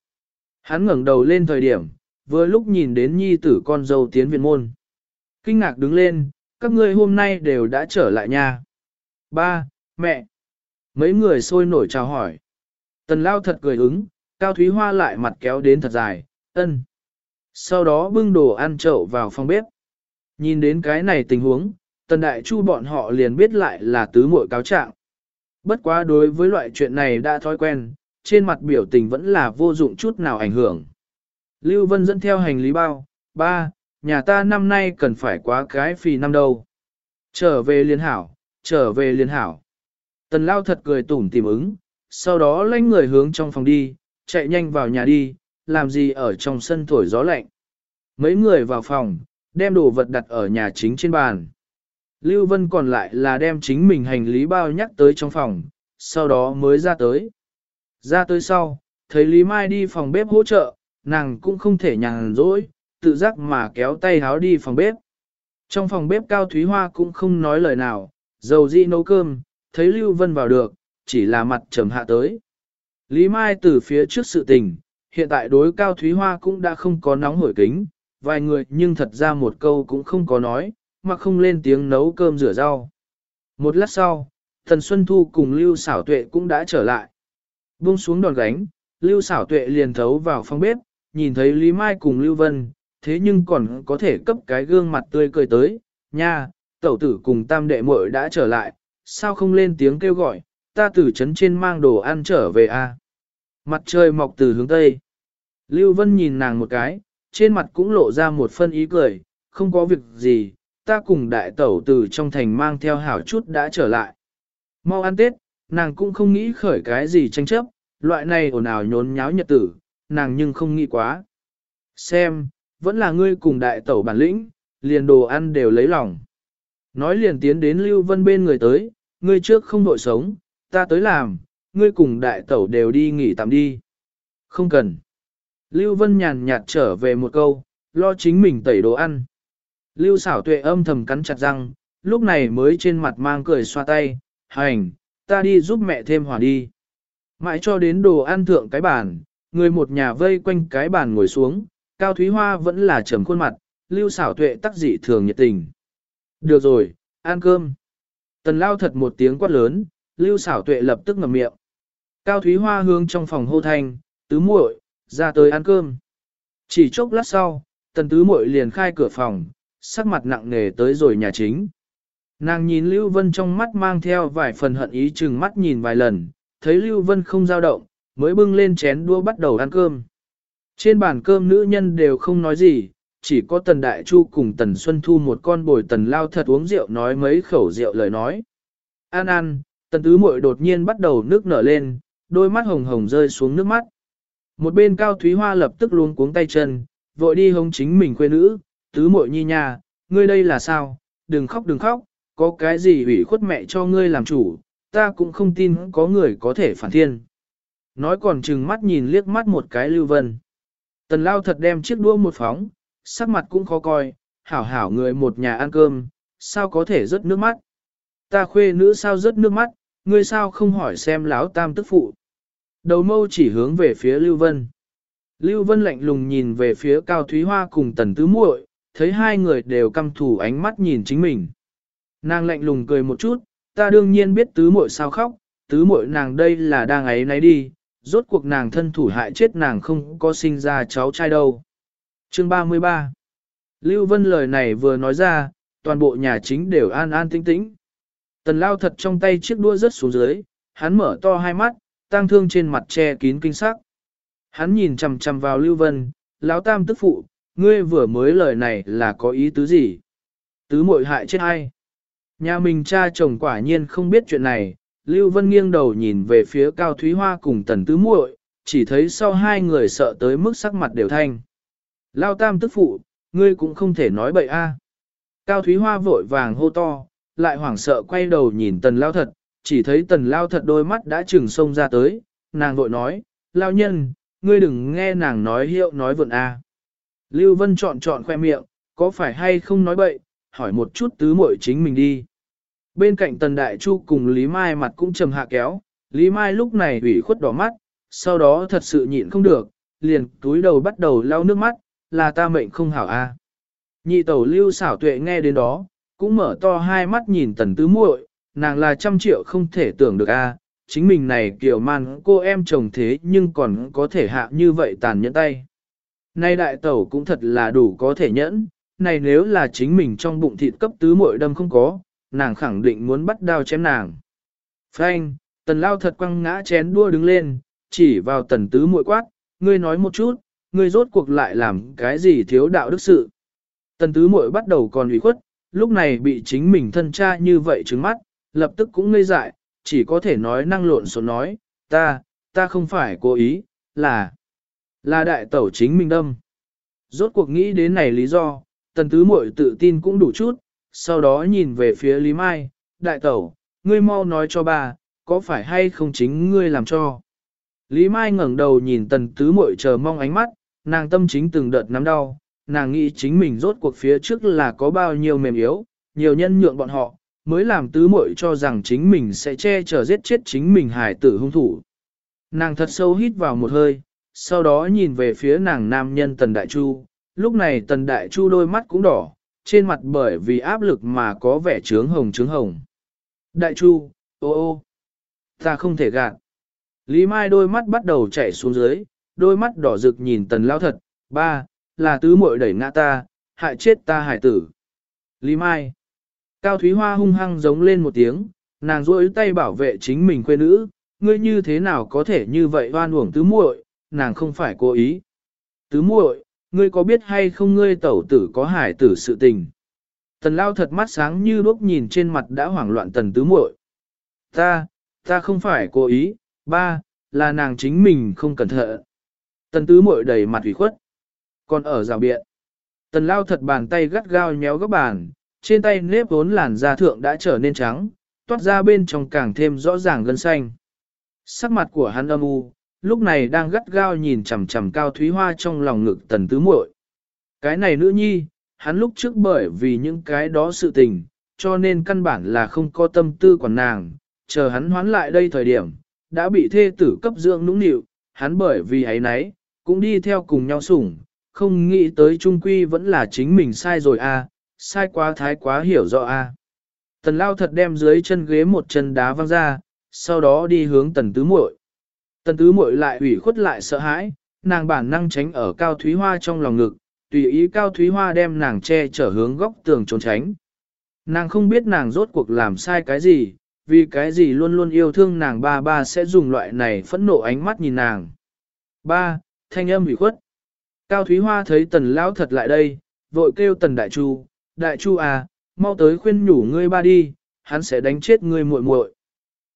Hắn ngẩng đầu lên thời điểm, vừa lúc nhìn đến nhi tử con dâu tiến viện môn. Kinh ngạc đứng lên, các ngươi hôm nay đều đã trở lại nhà. Ba, mẹ. Mấy người sôi nổi chào hỏi. Tần lao thật cười ứng, Cao Thúy Hoa lại mặt kéo đến thật dài, ân. Sau đó bưng đồ ăn chậu vào phòng bếp. Nhìn đến cái này tình huống, tần đại chu bọn họ liền biết lại là tứ muội cáo trạng. Bất quá đối với loại chuyện này đã thói quen, trên mặt biểu tình vẫn là vô dụng chút nào ảnh hưởng. Lưu Vân dẫn theo hành lý bao, ba, nhà ta năm nay cần phải quá cái phì năm đâu. Trở về liên hảo, trở về liên hảo. Tần lao thật cười tủm tìm ứng, sau đó lãnh người hướng trong phòng đi, chạy nhanh vào nhà đi, làm gì ở trong sân thổi gió lạnh. Mấy người vào phòng, đem đồ vật đặt ở nhà chính trên bàn. Lưu Vân còn lại là đem chính mình hành lý bao nhắc tới trong phòng, sau đó mới ra tới. Ra tới sau, thấy Lý Mai đi phòng bếp hỗ trợ, nàng cũng không thể nhàn rỗi, tự giác mà kéo tay háo đi phòng bếp. Trong phòng bếp Cao Thúy Hoa cũng không nói lời nào, dầu di nấu cơm, thấy Lưu Vân vào được, chỉ là mặt trầm hạ tới. Lý Mai từ phía trước sự tình, hiện tại đối Cao Thúy Hoa cũng đã không có nóng hổi kính, vài người nhưng thật ra một câu cũng không có nói, mà không lên tiếng nấu cơm rửa rau. Một lát sau, Thần Xuân Thu cùng Lưu Xảo Tuệ cũng đã trở lại. Buông xuống đòn gánh, Lưu Xảo Tuệ liền thấu vào phòng bếp, nhìn thấy Lý Mai cùng Lưu Vân, thế nhưng còn có thể cấp cái gương mặt tươi cười tới, nha, tẩu tử cùng tam đệ muội đã trở lại, sao không lên tiếng kêu gọi, ta từ trấn trên mang đồ ăn trở về a. Mặt trời mọc từ hướng tây. Lưu Vân nhìn nàng một cái, trên mặt cũng lộ ra một phân ý cười, không có việc gì, ta cùng đại tẩu từ trong thành mang theo hảo chút đã trở lại. Mau ăn Tết, nàng cũng không nghĩ khởi cái gì tranh chấp, loại này ồn ào nhốn nháo nhật tử, nàng nhưng không nghĩ quá. Xem, vẫn là ngươi cùng đại tẩu bản lĩnh, liền đồ ăn đều lấy lòng. Nói liền tiến đến Lưu Vân bên người tới, ngươi trước không đội sống, ta tới làm, ngươi cùng đại tẩu đều đi nghỉ tạm đi. Không cần. Lưu Vân nhàn nhạt trở về một câu, lo chính mình tẩy đồ ăn. Lưu xảo tuệ âm thầm cắn chặt răng, lúc này mới trên mặt mang cười xoa tay, hành, ta đi giúp mẹ thêm hỏa đi. Mãi cho đến đồ ăn thượng cái bàn, người một nhà vây quanh cái bàn ngồi xuống, Cao Thúy Hoa vẫn là trầm khuôn mặt, lưu xảo tuệ tắc dị thường nhiệt tình. Được rồi, ăn cơm. Tần lao thật một tiếng quát lớn, lưu xảo tuệ lập tức ngậm miệng. Cao Thúy Hoa hướng trong phòng hô thanh, tứ muội, ra tới ăn cơm. Chỉ chốc lát sau, tần tứ muội liền khai cửa phòng, sắc mặt nặng nề tới rồi nhà chính. Nàng nhìn Lưu Vân trong mắt mang theo vài phần hận ý chừng mắt nhìn vài lần, thấy Lưu Vân không giao động, mới bưng lên chén đũa bắt đầu ăn cơm. Trên bàn cơm nữ nhân đều không nói gì, chỉ có Tần Đại Chu cùng Tần Xuân Thu một con bồi Tần Lao thật uống rượu nói mấy khẩu rượu lời nói. An an Tần Tứ Mội đột nhiên bắt đầu nước nở lên, đôi mắt hồng hồng rơi xuống nước mắt. Một bên Cao Thúy Hoa lập tức luống cuống tay chân, vội đi hống chính mình quê nữ, Tứ Mội nhi nhà, ngươi đây là sao, đừng khóc đừng khóc, có cái gì ủy khuất mẹ cho ngươi làm chủ, ta cũng không tin có người có thể phản thiên. Nói còn chừng mắt nhìn liếc mắt một cái Lưu Vân. Tần Lao thật đem chiếc đũa một phóng, sắc mặt cũng khó coi, hảo hảo người một nhà ăn cơm, sao có thể rớt nước mắt. Ta khuê nữ sao rớt nước mắt, ngươi sao không hỏi xem láo tam tức phụ. Đầu mâu chỉ hướng về phía Lưu Vân. Lưu Vân lạnh lùng nhìn về phía Cao Thúy Hoa cùng Tần Tứ muội, thấy hai người đều căm thủ ánh mắt nhìn chính mình. Nàng lạnh lùng cười một chút, ta đương nhiên biết Tứ muội sao khóc, Tứ muội nàng đây là đang ấy nấy đi, rốt cuộc nàng thân thủ hại chết nàng không có sinh ra cháu trai đâu. Chương 33 Lưu Vân lời này vừa nói ra, toàn bộ nhà chính đều an an tĩnh tĩnh. Tần lao thật trong tay chiếc đua rớt xuống dưới, hắn mở to hai mắt, tang thương trên mặt che kín kinh sắc. Hắn nhìn chằm chằm vào Lưu Vân, lão tam tức phụ, ngươi vừa mới lời này là có ý tứ gì? Tứ muội hại chết ai? Nhà mình cha chồng quả nhiên không biết chuyện này, Lưu Vân nghiêng đầu nhìn về phía Cao Thúy Hoa cùng Tần Tứ muội, chỉ thấy sau hai người sợ tới mức sắc mặt đều thanh. Lao tam tức phụ, ngươi cũng không thể nói bậy a. Cao Thúy Hoa vội vàng hô to, lại hoảng sợ quay đầu nhìn Tần Lao thật, chỉ thấy Tần Lao thật đôi mắt đã trừng sông ra tới, nàng vội nói, Lao nhân, ngươi đừng nghe nàng nói hiệu nói vượn a. Lưu Vân chọn chọn khoe miệng, có phải hay không nói bậy, hỏi một chút tứ muội chính mình đi. Bên cạnh Tần Đại Chu cùng Lý Mai mặt cũng trầm hạ kéo, Lý Mai lúc này ủy khuất đỏ mắt, sau đó thật sự nhịn không được, liền túi đầu bắt đầu lau nước mắt, là ta mệnh không hảo a. Nhị tẩu lưu xảo tuệ nghe đến đó, cũng mở to hai mắt nhìn tần tứ muội, nàng là trăm triệu không thể tưởng được a, chính mình này kiểu man cô em chồng thế nhưng còn có thể hạ như vậy tàn nhẫn tay. Nay đại tẩu cũng thật là đủ có thể nhẫn, này nếu là chính mình trong bụng thịt cấp tứ muội đâm không có, nàng khẳng định muốn bắt đao chém nàng. Frank, tần lao thật quăng ngã chén đua đứng lên, chỉ vào tần tứ muội quát, ngươi nói một chút, ngươi rốt cuộc lại làm cái gì thiếu đạo đức sự. Tần tứ muội bắt đầu còn ủy khuất, lúc này bị chính mình thân cha như vậy trứng mắt, lập tức cũng ngây dại, chỉ có thể nói năng lộn xộn nói, ta, ta không phải cố ý, là, là đại tẩu chính mình đâm. Rốt cuộc nghĩ đến này lý do, tần tứ muội tự tin cũng đủ chút, sau đó nhìn về phía Lý Mai, đại tẩu, ngươi mau nói cho bà, có phải hay không chính ngươi làm cho. Lý Mai ngẩng đầu nhìn tần tứ muội chờ mong ánh mắt, nàng tâm chính từng đợt nắm đau, nàng nghĩ chính mình rốt cuộc phía trước là có bao nhiêu mềm yếu, nhiều nhân nhượng bọn họ, mới làm tứ muội cho rằng chính mình sẽ che chở giết chết chính mình hải tử hung thủ. Nàng thật sâu hít vào một hơi, sau đó nhìn về phía nàng nam nhân Tần Đại Chu, lúc này Tần Đại Chu đôi mắt cũng đỏ, trên mặt bởi vì áp lực mà có vẻ trướng hồng trướng hồng. Đại Chu, ô ô, ta không thể gạt. Lý Mai đôi mắt bắt đầu chảy xuống dưới, đôi mắt đỏ rực nhìn Tần Lao thật, ba, là tứ muội đẩy ngã ta, hại chết ta hải tử. Lý Mai, Cao Thúy Hoa hung hăng giống lên một tiếng, nàng rỗi tay bảo vệ chính mình quê nữ, ngươi như thế nào có thể như vậy oan uổng tứ muội, nàng không phải cố ý. Tứ muội, ngươi có biết hay không ngươi tẩu tử có hải tử sự tình. Tần lao thật mắt sáng như đuốc nhìn trên mặt đã hoảng loạn tần tứ muội. Ta, ta không phải cố ý, ba, là nàng chính mình không cẩn thận. Tần tứ muội đầy mặt ủy khuất. Còn ở rào biện. Tần lao thật bàn tay gắt gao nhéo góc bàn, trên tay nếp vốn làn da thượng đã trở nên trắng, toát ra bên trong càng thêm rõ ràng gân xanh. Sắc mặt của hắn âm u, lúc này đang gắt gao nhìn chằm chằm cao thúy hoa trong lòng ngực tần tứ muội. Cái này nữ nhi, hắn lúc trước bởi vì những cái đó sự tình, cho nên căn bản là không có tâm tư quản nàng, chờ hắn hoán lại đây thời điểm, đã bị thê tử cấp dưỡng nũng nịu, hắn bởi vì ấy nấy, cũng đi theo cùng nhau sủng, không nghĩ tới trung quy vẫn là chính mình sai rồi a, à, sai quá thái quá hiểu rõ a. À. Tần lao thật đem dưới chân ghế một chân đá văng ra, sau đó đi hướng tần tứ muội. Tần tứ muội lại ủy khuất lại sợ hãi, nàng bản năng tránh ở cao thúy hoa trong lòng ngực, tùy ý cao thúy hoa đem nàng che chở hướng góc tường trốn tránh. Nàng không biết nàng rốt cuộc làm sai cái gì, vì cái gì luôn luôn yêu thương nàng ba ba sẽ dùng loại này phẫn nộ ánh mắt nhìn nàng. Ba, thanh âm ủy khuất. Cao Thúy Hoa thấy tần lão thật lại đây, vội kêu tần đại chu, đại chu à, mau tới khuyên nhủ ngươi ba đi, hắn sẽ đánh chết ngươi muội muội.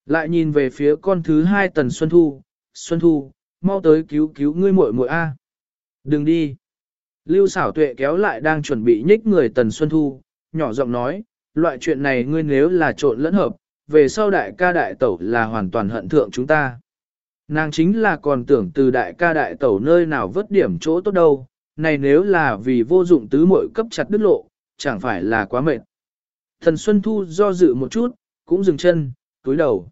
Lại nhìn về phía con thứ hai tần Xuân Thu, Xuân Thu, mau tới cứu cứu ngươi muội muội a. Đừng đi. Lưu xảo tuệ kéo lại đang chuẩn bị nhích người tần Xuân Thu, nhỏ giọng nói, loại chuyện này ngươi nếu là trộn lẫn hợp, về sau đại ca đại tẩu là hoàn toàn hận thượng chúng ta. Nàng chính là còn tưởng từ đại ca đại tẩu nơi nào vớt điểm chỗ tốt đâu, này nếu là vì vô dụng tứ muội cấp chặt đứt lộ, chẳng phải là quá mệt. Thần Xuân Thu do dự một chút, cũng dừng chân, túi đầu.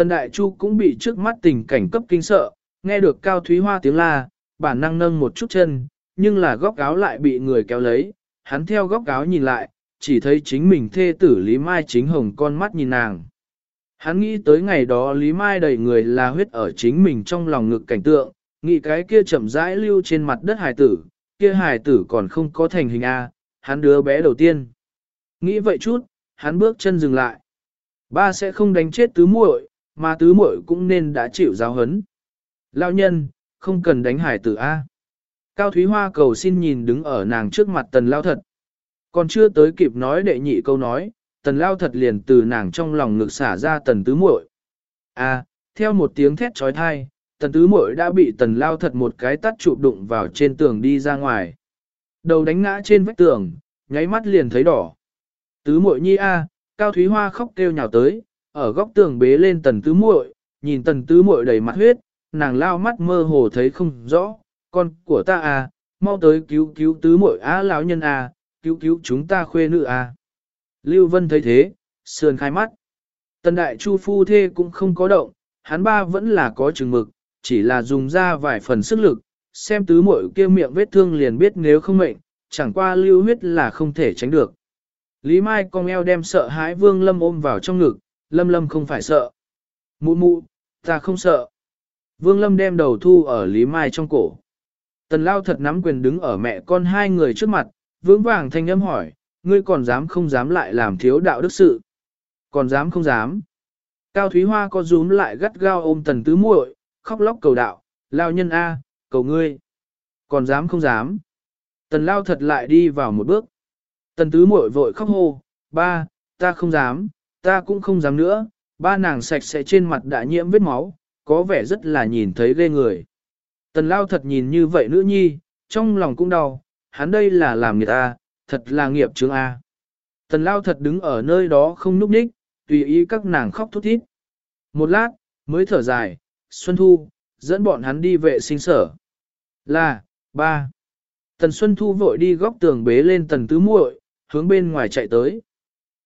Tần Đại Chu cũng bị trước mắt tình cảnh cấp kinh sợ, nghe được Cao Thúy Hoa tiếng la, bản năng nâng một chút chân, nhưng là góc áo lại bị người kéo lấy, hắn theo góc áo nhìn lại, chỉ thấy chính mình thê tử Lý Mai chính hồng con mắt nhìn nàng. Hắn nghĩ tới ngày đó Lý Mai đầy người là huyết ở chính mình trong lòng ngực cảnh tượng, nghĩ cái kia chậm rãi lưu trên mặt đất hài tử, kia hài tử còn không có thành hình A, hắn đứa bé đầu tiên. Nghĩ vậy chút, hắn bước chân dừng lại. Ba sẽ không đánh chết tứ muội, mà tứ muội cũng nên đã chịu giáo hấn. Lão nhân, không cần đánh hải tử A. Cao Thúy Hoa cầu xin nhìn đứng ở nàng trước mặt tần lao thật. Còn chưa tới kịp nói đệ nhị câu nói, tần lao thật liền từ nàng trong lòng ngực xả ra tần tứ muội. A, theo một tiếng thét trói thai, tần tứ muội đã bị tần lao thật một cái tắt chụp đụng vào trên tường đi ra ngoài. Đầu đánh ngã trên vách tường, nháy mắt liền thấy đỏ. Tứ muội nhi A, Cao Thúy Hoa khóc kêu nhào tới, ở góc tường bế lên tần tứ muội, nhìn tần tứ muội đầy mặt huyết, nàng lao mắt mơ hồ thấy không rõ, con của ta à, mau tới cứu cứu tứ muội á lão nhân à, cứu cứu chúng ta khuê nữ à. Lưu Vân thấy thế, sườn khai mắt. Tần đại chu phu thê cũng không có động, hắn ba vẫn là có chừng mực, chỉ là dùng ra vài phần sức lực, xem tứ muội kia miệng vết thương liền biết nếu không mệnh, chẳng qua lưu huyết là không thể tránh được. Lý Mai cong eo đem sợ hãi Vương Lâm ôm vào trong ngực, Lâm Lâm không phải sợ. Mụ mụ, ta không sợ. Vương Lâm đem đầu thu ở Lý Mai trong cổ. Tần Lao thật nắm quyền đứng ở mẹ con hai người trước mặt, vững vàng thanh âm hỏi, ngươi còn dám không dám lại làm thiếu đạo đức sự. Còn dám không dám. Cao Thúy Hoa có rúm lại gắt gao ôm tần tứ muội, khóc lóc cầu đạo, Lao nhân A, cầu ngươi. Còn dám không dám. Tần Lao thật lại đi vào một bước. Tần tứ muội vội khóc hô, ba, ta không dám, ta cũng không dám nữa, ba nàng sạch sẽ trên mặt đã nhiễm vết máu, có vẻ rất là nhìn thấy ghê người. Tần lao thật nhìn như vậy nữ nhi, trong lòng cũng đau, hắn đây là làm người ta, thật là nghiệp chướng A. Tần lao thật đứng ở nơi đó không núp đích, tùy ý các nàng khóc thút thít. Một lát, mới thở dài, Xuân Thu, dẫn bọn hắn đi vệ sinh sở. Là, ba. Tần Xuân Thu vội đi góc tường bế lên tần tứ muội, hướng bên ngoài chạy tới.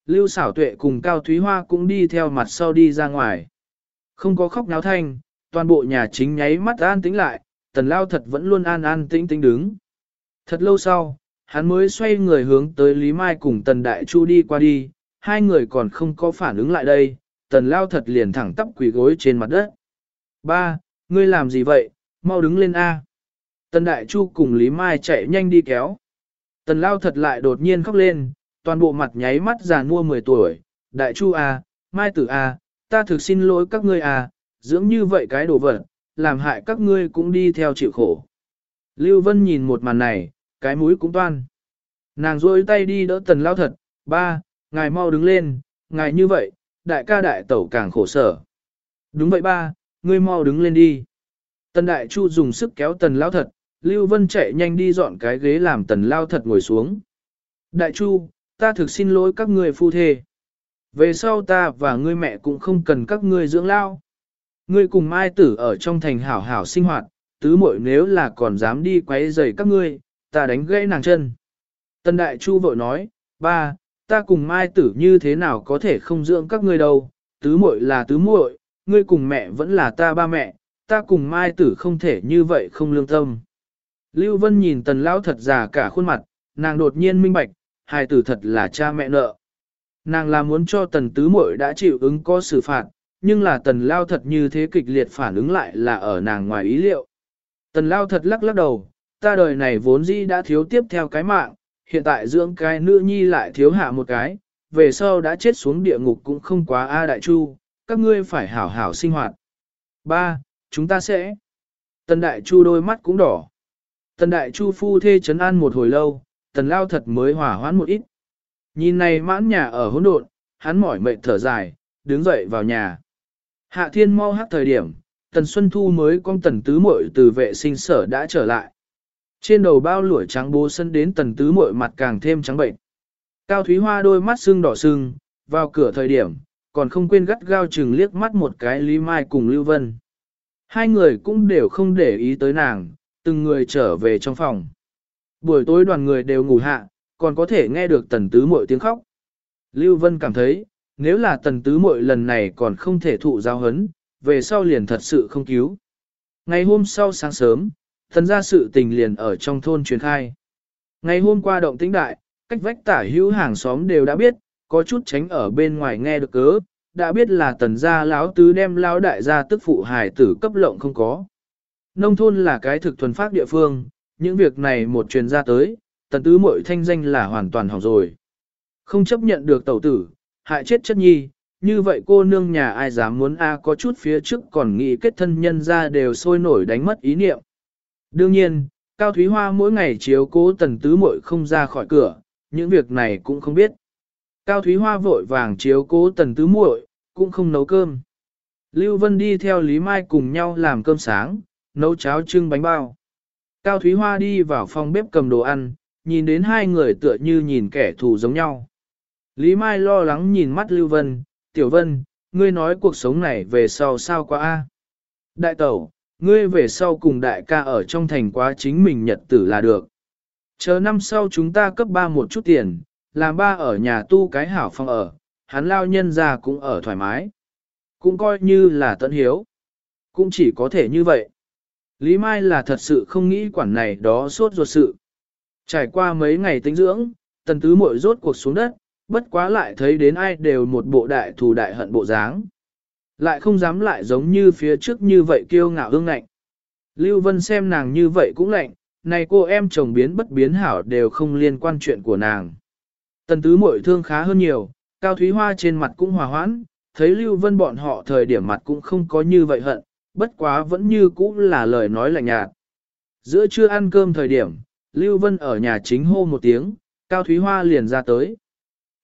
Lưu xảo tuệ cùng Cao Thúy Hoa cũng đi theo mặt sau đi ra ngoài. Không có khóc náo thanh, toàn bộ nhà chính nháy mắt an tĩnh lại, tần lao thật vẫn luôn an an tĩnh tĩnh đứng. Thật lâu sau, hắn mới xoay người hướng tới Lý Mai cùng tần đại chu đi qua đi, hai người còn không có phản ứng lại đây, tần lao thật liền thẳng tắp quỳ gối trên mặt đất. Ba, ngươi làm gì vậy, mau đứng lên A. Tần đại chu cùng Lý Mai chạy nhanh đi kéo. Tần lao thật lại đột nhiên khóc lên, toàn bộ mặt nháy mắt già mua 10 tuổi, đại chu A, Mai tử A, ta thực xin lỗi các ngươi A, dưỡng như vậy cái đồ vật, làm hại các ngươi cũng đi theo chịu khổ. Lưu Vân nhìn một màn này, cái mũi cũng toan. Nàng rôi tay đi đỡ tần lao thật, ba, ngài mau đứng lên, ngài như vậy, đại ca đại tẩu càng khổ sở. Đúng vậy ba, ngươi mau đứng lên đi. Tần đại chu dùng sức kéo tần lao thật, Lưu Vân chạy nhanh đi dọn cái ghế làm tần lao thật ngồi xuống. Đại chu, ta thực xin lỗi các ngươi phu thê. Về sau ta và ngươi mẹ cũng không cần các ngươi dưỡng lao. Ngươi cùng mai tử ở trong thành hảo hảo sinh hoạt, tứ muội nếu là còn dám đi quấy rầy các ngươi, ta đánh gãy nàng chân. Tần đại chu vội nói, ba, ta cùng mai tử như thế nào có thể không dưỡng các ngươi đâu, tứ muội là tứ muội, ngươi cùng mẹ vẫn là ta ba mẹ, ta cùng mai tử không thể như vậy không lương tâm. Lưu Vân nhìn tần lão thật già cả khuôn mặt, nàng đột nhiên minh bạch, hai tử thật là cha mẹ nợ. Nàng là muốn cho tần tứ muội đã chịu ứng có xử phạt, nhưng là tần lao thật như thế kịch liệt phản ứng lại là ở nàng ngoài ý liệu. Tần lao thật lắc lắc đầu, ta đời này vốn dĩ đã thiếu tiếp theo cái mạng, hiện tại dưỡng cái nữ nhi lại thiếu hạ một cái, về sau đã chết xuống địa ngục cũng không quá A Đại Chu, các ngươi phải hảo hảo sinh hoạt. Ba, chúng ta sẽ. Tần Đại Chu đôi mắt cũng đỏ. Tần Đại Chu phu thê chấn an một hồi lâu, tần lao thật mới hỏa hoãn một ít. Nhìn này mãn nhà ở hỗn độn, hắn mỏi mệt thở dài, đứng dậy vào nhà. Hạ thiên mau hát thời điểm, tần Xuân Thu mới con tần tứ muội từ vệ sinh sở đã trở lại. Trên đầu bao lũa trắng bố sân đến tần tứ muội mặt càng thêm trắng bệnh. Cao Thúy Hoa đôi mắt sưng đỏ sưng, vào cửa thời điểm, còn không quên gắt gao chừng liếc mắt một cái Lý Mai cùng Lưu Vân. Hai người cũng đều không để ý tới nàng, từng người trở về trong phòng. Buổi tối đoàn người đều ngủ hạ, còn có thể nghe được tần tứ muội tiếng khóc. Lưu Vân cảm thấy, nếu là tần tứ muội lần này còn không thể thụ giao hấn, về sau liền thật sự không cứu. Ngày hôm sau sáng sớm, thần ra sự tình liền ở trong thôn truyền khai. Ngày hôm qua động tĩnh đại, cách vách tả hữu hàng xóm đều đã biết, có chút tránh ở bên ngoài nghe được cớ, đã biết là tần gia lão tứ đem lão đại gia tức phụ hài tử cấp lộng không có. Nông thôn là cái thực thuần phát địa phương, những việc này một truyền ra tới, tần tứ mội thanh danh là hoàn toàn hỏng rồi. Không chấp nhận được tẩu tử, hại chết chất nhi, như vậy cô nương nhà ai dám muốn a có chút phía trước còn nghĩ kết thân nhân ra đều sôi nổi đánh mất ý niệm. Đương nhiên, Cao Thúy Hoa mỗi ngày chiếu cố tần tứ muội không ra khỏi cửa, những việc này cũng không biết. Cao Thúy Hoa vội vàng chiếu cố tần tứ muội, cũng không nấu cơm. Lưu Vân đi theo Lý Mai cùng nhau làm cơm sáng, nấu cháo trưng bánh bao. Cao Thúy Hoa đi vào phòng bếp cầm đồ ăn, nhìn đến hai người tựa như nhìn kẻ thù giống nhau. Lý Mai lo lắng nhìn mắt Lưu Vân, Tiểu Vân, ngươi nói cuộc sống này về sau sao quá a? Đại tẩu, ngươi về sau cùng đại ca ở trong thành quá chính mình nhật tử là được. Chờ năm sau chúng ta cấp ba một chút tiền, làm ba ở nhà tu cái hảo phòng ở, hắn lao nhân ra cũng ở thoải mái. Cũng coi như là tận hiếu. Cũng chỉ có thể như vậy. Lý Mai là thật sự không nghĩ quản này đó suốt ruột sự. Trải qua mấy ngày tính dưỡng, tần tứ muội rốt cuộc xuống đất, bất quá lại thấy đến ai đều một bộ đại thù đại hận bộ dáng. Lại không dám lại giống như phía trước như vậy kiêu ngạo ương lạnh. Lưu Vân xem nàng như vậy cũng lạnh, này cô em chồng biến bất biến hảo đều không liên quan chuyện của nàng. Tần tứ mội thương khá hơn nhiều, Cao Thúy Hoa trên mặt cũng hòa hoãn, thấy Lưu Vân bọn họ thời điểm mặt cũng không có như vậy hận, bất quá vẫn như cũ là lời nói lạnh nhạt. Giữa trưa ăn cơm thời điểm, Lưu Vân ở nhà chính hô một tiếng, Cao Thúy Hoa liền ra tới.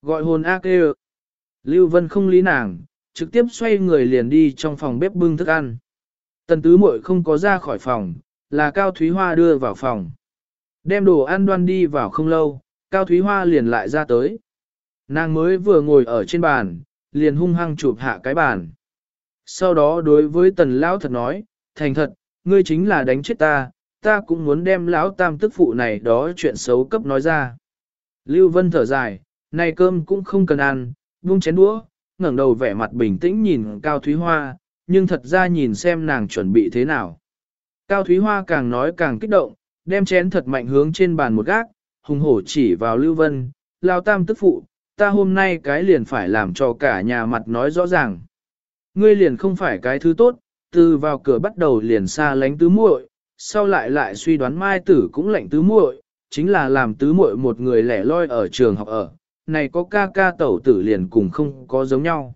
Gọi hồn A kêu. Lưu Vân không lý nàng, trực tiếp xoay người liền đi trong phòng bếp bưng thức ăn. Tần tứ muội không có ra khỏi phòng, là Cao Thúy Hoa đưa vào phòng. Đem đồ ăn đoan đi vào không lâu, Cao Thúy Hoa liền lại ra tới. Nàng mới vừa ngồi ở trên bàn, liền hung hăng chụp hạ cái bàn. Sau đó đối với tần lão thật nói, thành thật, ngươi chính là đánh chết ta, ta cũng muốn đem lão tam tức phụ này đó chuyện xấu cấp nói ra. Lưu Vân thở dài, này cơm cũng không cần ăn, buông chén đũa, ngẩng đầu vẻ mặt bình tĩnh nhìn Cao Thúy Hoa, nhưng thật ra nhìn xem nàng chuẩn bị thế nào. Cao Thúy Hoa càng nói càng kích động, đem chén thật mạnh hướng trên bàn một gác, hùng hổ chỉ vào Lưu Vân, lao tam tức phụ, ta hôm nay cái liền phải làm cho cả nhà mặt nói rõ ràng. Ngươi liền không phải cái thứ tốt, từ vào cửa bắt đầu liền xa lánh tứ muội, sau lại lại suy đoán mai tử cũng lạnh tứ muội, chính là làm tứ muội một người lẻ loi ở trường học ở, này có ca ca tẩu tử liền cùng không có giống nhau.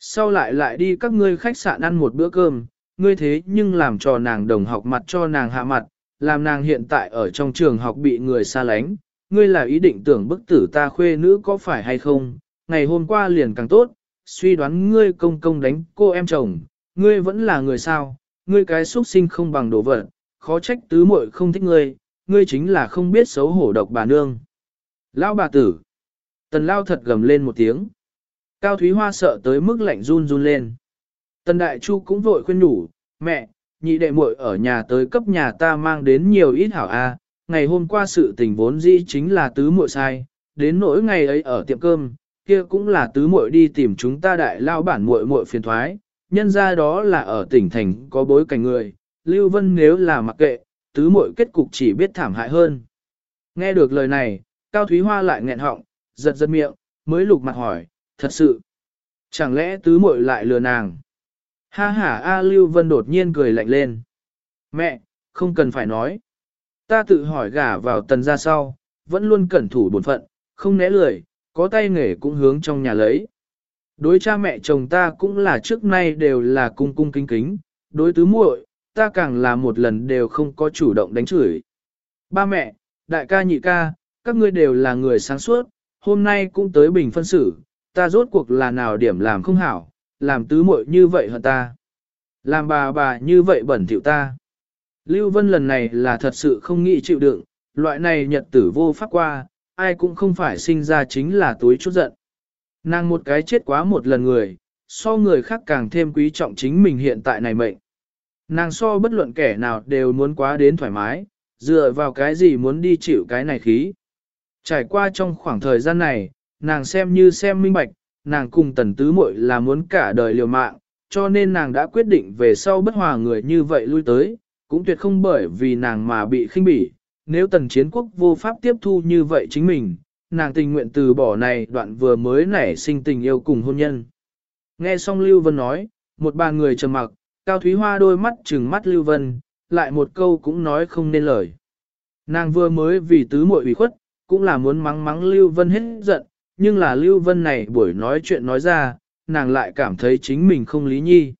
Sau lại lại đi các ngươi khách sạn ăn một bữa cơm, ngươi thế nhưng làm cho nàng đồng học mặt cho nàng hạ mặt, làm nàng hiện tại ở trong trường học bị người xa lánh, ngươi là ý định tưởng bức tử ta khuê nữ có phải hay không, ngày hôm qua liền càng tốt, suy đoán ngươi công công đánh cô em chồng, ngươi vẫn là người sao, ngươi cái xuất sinh không bằng đồ vật, khó trách tứ muội không thích ngươi, ngươi chính là không biết xấu hổ độc bà nương. Lão bà tử, tần lao thật gầm lên một tiếng. Cao Thúy Hoa sợ tới mức lạnh run run lên. Tần Đại Chu cũng vội khuyên nhủ, mẹ, nhị đệ muội ở nhà tới cấp nhà ta mang đến nhiều ít hảo a. ngày hôm qua sự tình vốn dĩ chính là tứ muội sai, đến nỗi ngày ấy ở tiệm cơm, kia cũng là tứ muội đi tìm chúng ta đại lao bản muội muội phiền thoái, nhân ra đó là ở tỉnh thành có bối cảnh người, Lưu Vân nếu là mặc kệ, tứ muội kết cục chỉ biết thảm hại hơn. Nghe được lời này, Cao Thúy Hoa lại nghẹn họng, giật giật miệng, mới lục mặt hỏi, thật sự. Chẳng lẽ tứ muội lại lừa nàng? Ha ha A Lưu Vân đột nhiên cười lạnh lên. Mẹ, không cần phải nói. Ta tự hỏi gả vào tần ra sau, vẫn luôn cẩn thủ bổn phận, không né lười, có tay nghề cũng hướng trong nhà lấy. Đối cha mẹ chồng ta cũng là trước nay đều là cung cung kính kính, đối tứ muội, ta càng là một lần đều không có chủ động đánh chửi. Ba mẹ, đại ca nhị ca, các ngươi đều là người sáng suốt, hôm nay cũng tới bình phân xử, ta rốt cuộc là nào điểm làm không hảo, làm tứ muội như vậy hả ta. Làm bà bà như vậy bẩn thỉu ta. Lưu Vân lần này là thật sự không nghĩ chịu đựng, loại này nhật tử vô pháp qua, ai cũng không phải sinh ra chính là túi chút giận. Nàng một cái chết quá một lần người, so người khác càng thêm quý trọng chính mình hiện tại này mệnh. Nàng so bất luận kẻ nào đều muốn quá đến thoải mái, dựa vào cái gì muốn đi chịu cái này khí. Trải qua trong khoảng thời gian này, nàng xem như xem minh bạch, nàng cùng tần tứ muội là muốn cả đời liều mạng, cho nên nàng đã quyết định về sau bất hòa người như vậy lui tới, cũng tuyệt không bởi vì nàng mà bị khinh bỉ. Nếu tần chiến quốc vô pháp tiếp thu như vậy chính mình, nàng tình nguyện từ bỏ này đoạn vừa mới nảy sinh tình yêu cùng hôn nhân. Nghe xong Lưu Vân nói, một bàn người trầm mặc, Cao Thúy Hoa đôi mắt trừng mắt Lưu Vân, lại một câu cũng nói không nên lời. Nàng vừa mới vì tứ muội ủy khuất, cũng là muốn mắng mắng Lưu Vân hết giận, nhưng là Lưu Vân này buổi nói chuyện nói ra, nàng lại cảm thấy chính mình không lý nhi.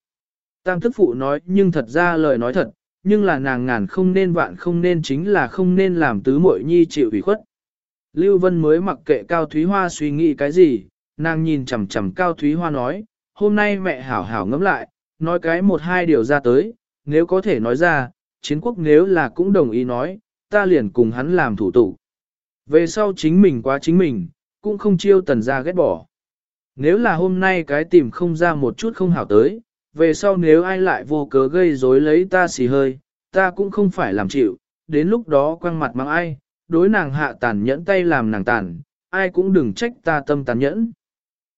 Tam thức phụ nói nhưng thật ra lời nói thật, nhưng là nàng ngàn không nên vạn không nên chính là không nên làm tứ muội nhi chịu ủy khuất. Lưu Vân mới mặc kệ Cao Thúy Hoa suy nghĩ cái gì, nàng nhìn chằm chằm Cao Thúy Hoa nói, hôm nay mẹ hảo hảo ngẫm lại, nói cái một hai điều ra tới, nếu có thể nói ra, chiến quốc nếu là cũng đồng ý nói, ta liền cùng hắn làm thủ tục. Về sau chính mình quá chính mình, cũng không chiêu tần ra ghét bỏ. Nếu là hôm nay cái tìm không ra một chút không hảo tới, về sau nếu ai lại vô cớ gây rối lấy ta xì hơi, ta cũng không phải làm chịu, đến lúc đó quăng mặt mang ai, đối nàng hạ tàn nhẫn tay làm nàng tàn, ai cũng đừng trách ta tâm tàn nhẫn.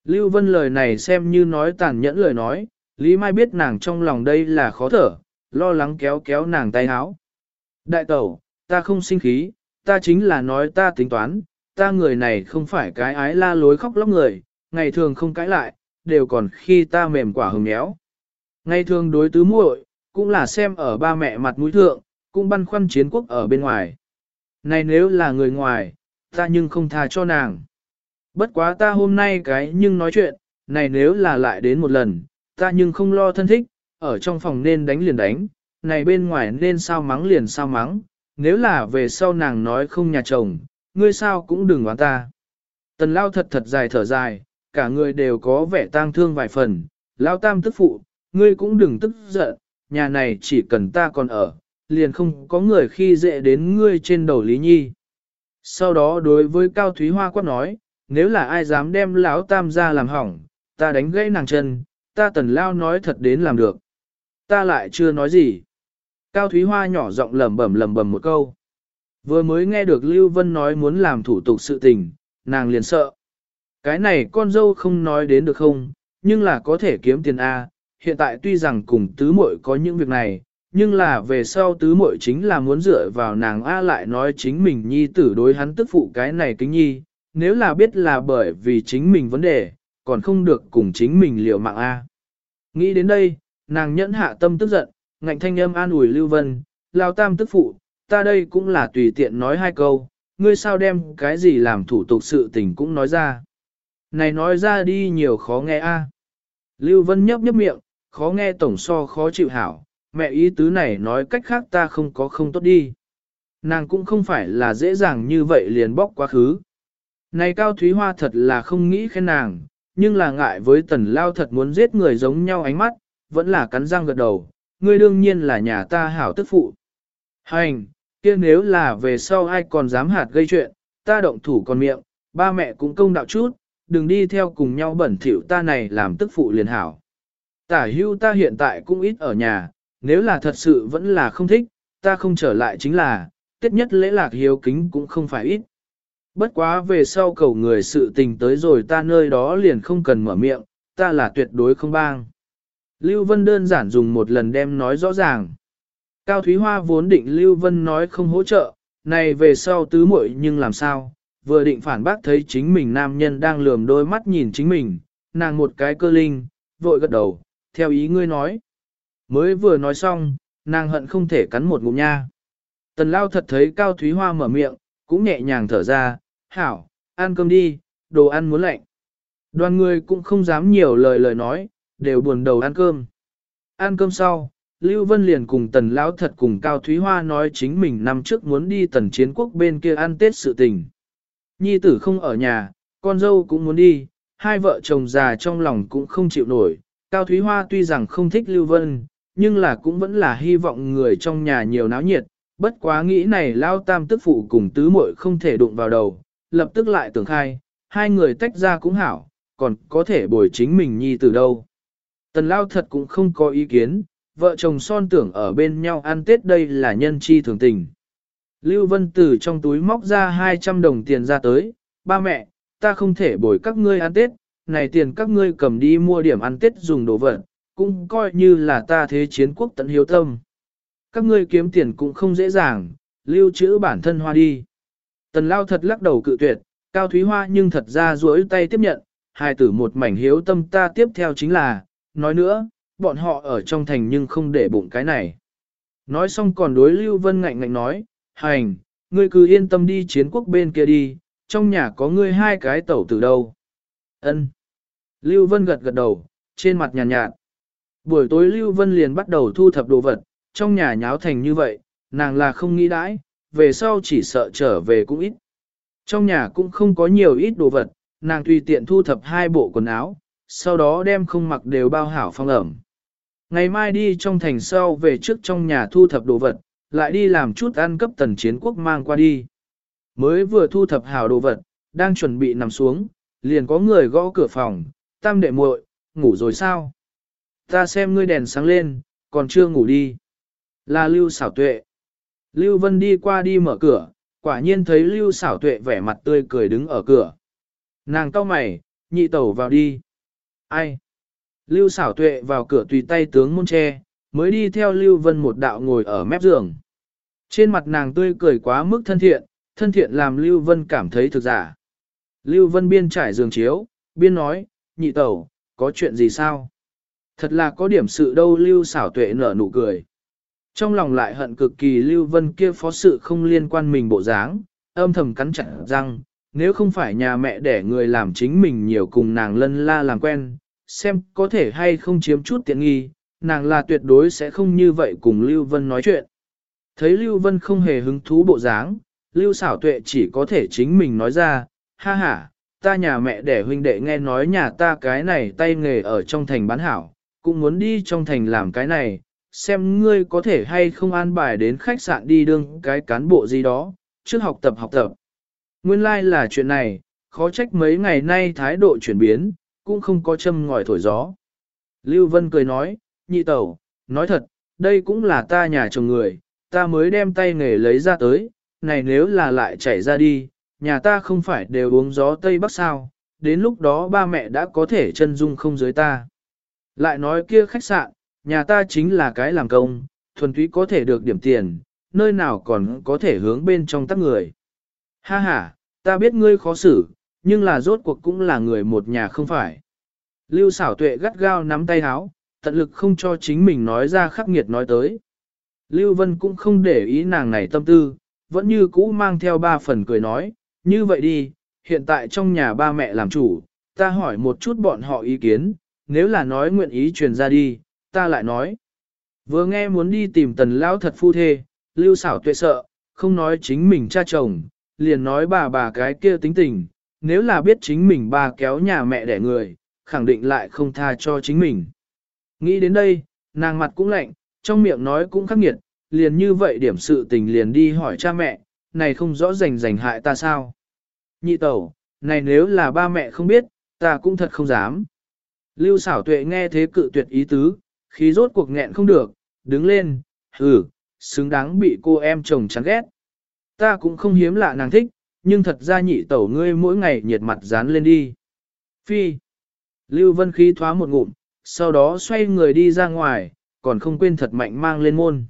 Lưu Vân lời này xem như nói tàn nhẫn lời nói, Lý Mai biết nàng trong lòng đây là khó thở, lo lắng kéo kéo nàng tay háo. Đại tẩu, ta không sinh khí, ta chính là nói ta tính toán, ta người này không phải cái ái la lối khóc lóc người, ngày thường không cãi lại, đều còn khi ta mềm quả hồng méo. Ngày thường đối tứ muội, cũng là xem ở ba mẹ mặt mũi thượng, cũng băn khoăn chiến quốc ở bên ngoài. Này nếu là người ngoài, ta nhưng không tha cho nàng. Bất quá ta hôm nay cái nhưng nói chuyện, này nếu là lại đến một lần, ta nhưng không lo thân thích, ở trong phòng nên đánh liền đánh, này bên ngoài nên sao mắng liền sao mắng, nếu là về sau nàng nói không nhà chồng, ngươi sao cũng đừng oán ta. Tần lao thật thật dài thở dài, cả người đều có vẻ tang thương vài phần, lao tam tức phụ, ngươi cũng đừng tức giận, nhà này chỉ cần ta còn ở, liền không có người khi dễ đến ngươi trên đầu Lý Nhi. Sau đó đối với Cao Thúy Hoa quát nói, nếu là ai dám đem lão tam ra làm hỏng, ta đánh gãy nàng chân, ta tần lao nói thật đến làm được. Ta lại chưa nói gì. Cao Thúy Hoa nhỏ giọng lẩm bẩm lẩm bẩm một câu. Vừa mới nghe được Lưu Vân nói muốn làm thủ tục sự tình, nàng liền sợ. Cái này con dâu không nói đến được không, nhưng là có thể kiếm tiền A, hiện tại tuy rằng cùng tứ muội có những việc này, nhưng là về sau tứ muội chính là muốn dựa vào nàng A lại nói chính mình nhi tử đối hắn tức phụ cái này kính nhi, nếu là biết là bởi vì chính mình vấn đề, còn không được cùng chính mình liều mạng A. Nghĩ đến đây, nàng nhẫn hạ tâm tức giận, ngạnh thanh âm an ủi Lưu Vân, lao tam tức phụ, ta đây cũng là tùy tiện nói hai câu, ngươi sao đem cái gì làm thủ tục sự tình cũng nói ra. Này nói ra đi nhiều khó nghe a. Lưu Vân nhấp nhấp miệng, khó nghe tổng so khó chịu hảo, mẹ ý tứ này nói cách khác ta không có không tốt đi. Nàng cũng không phải là dễ dàng như vậy liền bóc quá khứ. Này Cao Thúy Hoa thật là không nghĩ khen nàng, nhưng là ngại với tần lao thật muốn giết người giống nhau ánh mắt, vẫn là cắn răng gật đầu, ngươi đương nhiên là nhà ta hảo tức phụ. Hành, kia nếu là về sau ai còn dám hạt gây chuyện, ta động thủ còn miệng, ba mẹ cũng công đạo chút, đừng đi theo cùng nhau bẩn thỉu ta này làm tức phụ liền hảo. Tả hưu ta hiện tại cũng ít ở nhà, nếu là thật sự vẫn là không thích, ta không trở lại chính là, tiết nhất lễ lạc hiếu kính cũng không phải ít. Bất quá về sau cầu người sự tình tới rồi ta nơi đó liền không cần mở miệng, ta là tuyệt đối không bang. Lưu Vân đơn giản dùng một lần đem nói rõ ràng. Cao Thúy Hoa vốn định Lưu Vân nói không hỗ trợ, này về sau tứ muội nhưng làm sao, vừa định phản bác thấy chính mình nam nhân đang lườm đôi mắt nhìn chính mình, nàng một cái cơ linh, vội gật đầu, theo ý ngươi nói. Mới vừa nói xong, nàng hận không thể cắn một ngụm nha. Tần lao thật thấy Cao Thúy Hoa mở miệng, cũng nhẹ nhàng thở ra, hảo, ăn cơm đi, đồ ăn muốn lạnh. Đoàn người cũng không dám nhiều lời lời nói, đều buồn đầu ăn cơm. Ăn cơm sau, Lưu Vân liền cùng tần lão thật cùng Cao Thúy Hoa nói chính mình năm trước muốn đi tần chiến quốc bên kia ăn Tết sự tình. Nhi tử không ở nhà, con dâu cũng muốn đi, hai vợ chồng già trong lòng cũng không chịu nổi. Cao Thúy Hoa tuy rằng không thích Lưu Vân, nhưng là cũng vẫn là hy vọng người trong nhà nhiều náo nhiệt, bất quá nghĩ này lao tam tức phụ cùng tứ muội không thể đụng vào đầu, lập tức lại tưởng khai, hai người tách ra cũng hảo, còn có thể bồi chính mình nhi từ đâu. Tần lao thật cũng không có ý kiến, vợ chồng son tưởng ở bên nhau ăn Tết đây là nhân chi thường tình. Lưu Vân từ trong túi móc ra 200 đồng tiền ra tới, ba mẹ, ta không thể bồi các ngươi ăn Tết, này tiền các ngươi cầm đi mua điểm ăn Tết dùng đồ vật, cũng coi như là ta thế chiến quốc tận hiếu tâm. Các ngươi kiếm tiền cũng không dễ dàng, lưu trữ bản thân hoa đi. Tần lao thật lắc đầu cự tuyệt, cao thúy hoa nhưng thật ra duỗi tay tiếp nhận, hai tử một mảnh hiếu tâm ta tiếp theo chính là, nói nữa, bọn họ ở trong thành nhưng không để bụng cái này. Nói xong còn đối Lưu Vân ngạnh ngạnh nói, hành, ngươi cứ yên tâm đi chiến quốc bên kia đi, trong nhà có ngươi hai cái tẩu từ đâu. Ân. Lưu Vân gật gật đầu, trên mặt nhàn nhạt, nhạt. Buổi tối Lưu Vân liền bắt đầu thu thập đồ vật, trong nhà nháo thành như vậy, nàng là không nghĩ đãi, về sau chỉ sợ trở về cũng ít. Trong nhà cũng không có nhiều ít đồ vật, nàng tùy tiện thu thập hai bộ quần áo, sau đó đem không mặc đều bao hảo phong ẩm. Ngày mai đi trong thành sau về trước trong nhà thu thập đồ vật, lại đi làm chút ăn cấp tần chiến quốc mang qua đi. Mới vừa thu thập hảo đồ vật, đang chuẩn bị nằm xuống, liền có người gõ cửa phòng, tam đệ muội, ngủ rồi sao? Ta xem ngươi đèn sáng lên, còn chưa ngủ đi. Là Lưu xảo tuệ. Lưu Vân đi qua đi mở cửa, quả nhiên thấy Lưu xảo tuệ vẻ mặt tươi cười đứng ở cửa. Nàng cau mày, nhị tẩu vào đi. Ai? Lưu xảo tuệ vào cửa tùy tay tướng môn tre, mới đi theo Lưu Vân một đạo ngồi ở mép giường. Trên mặt nàng tươi cười quá mức thân thiện, thân thiện làm Lưu Vân cảm thấy thực giả. Lưu Vân biên trải giường chiếu, biên nói, nhị tẩu, có chuyện gì sao? Thật là có điểm sự đâu Lưu xảo tuệ nở nụ cười. Trong lòng lại hận cực kỳ Lưu Vân kia phó sự không liên quan mình bộ dáng, âm thầm cắn chặt răng, nếu không phải nhà mẹ để người làm chính mình nhiều cùng nàng lân la làm quen, xem có thể hay không chiếm chút tiện nghi, nàng là tuyệt đối sẽ không như vậy cùng Lưu Vân nói chuyện. Thấy Lưu Vân không hề hứng thú bộ dáng, Lưu xảo tuệ chỉ có thể chính mình nói ra, ha ha, ta nhà mẹ đẻ huynh đệ nghe nói nhà ta cái này tay nghề ở trong thành bán hảo, cũng muốn đi trong thành làm cái này, xem ngươi có thể hay không an bài đến khách sạn đi đương cái cán bộ gì đó, trước học tập học tập. Nguyên lai like là chuyện này, khó trách mấy ngày nay thái độ chuyển biến, cũng không có châm ngòi thổi gió. Lưu Vân cười nói, nhị tẩu, nói thật, đây cũng là ta nhà chồng người, ta mới đem tay nghề lấy ra tới, này nếu là lại chảy ra đi, nhà ta không phải đều uống gió Tây Bắc sao, đến lúc đó ba mẹ đã có thể chân dung không dưới ta. Lại nói kia khách sạn, nhà ta chính là cái làm công, thuần túy có thể được điểm tiền, nơi nào còn có thể hướng bên trong tắt người. Ha ha, ta biết ngươi khó xử, nhưng là rốt cuộc cũng là người một nhà không phải. Lưu xảo tuệ gắt gao nắm tay háo, tận lực không cho chính mình nói ra khắc nghiệt nói tới. Lưu Vân cũng không để ý nàng này tâm tư, vẫn như cũ mang theo ba phần cười nói, như vậy đi, hiện tại trong nhà ba mẹ làm chủ, ta hỏi một chút bọn họ ý kiến, nếu là nói nguyện ý truyền ra đi, ta lại nói. Vừa nghe muốn đi tìm tần lão thật phu thê, lưu xảo tuệ sợ, không nói chính mình cha chồng, liền nói bà bà cái kia tính tình, nếu là biết chính mình ba kéo nhà mẹ đẻ người, khẳng định lại không tha cho chính mình. Nghĩ đến đây, nàng mặt cũng lạnh, trong miệng nói cũng khắc nghiệt, liền như vậy điểm sự tình liền đi hỏi cha mẹ, này không rõ rành rành hại ta sao. Nhị tẩu, này nếu là ba mẹ không biết, ta cũng thật không dám. Lưu xảo tuệ nghe thế cự tuyệt ý tứ, khí rốt cuộc nghẹn không được, đứng lên, hừ, xứng đáng bị cô em chồng chán ghét. Ta cũng không hiếm lạ nàng thích, nhưng thật ra nhị tẩu ngươi mỗi ngày nhiệt mặt dán lên đi. Phi. Lưu Vân khí thoá một ngụm, sau đó xoay người đi ra ngoài, còn không quên thật mạnh mang lên môn.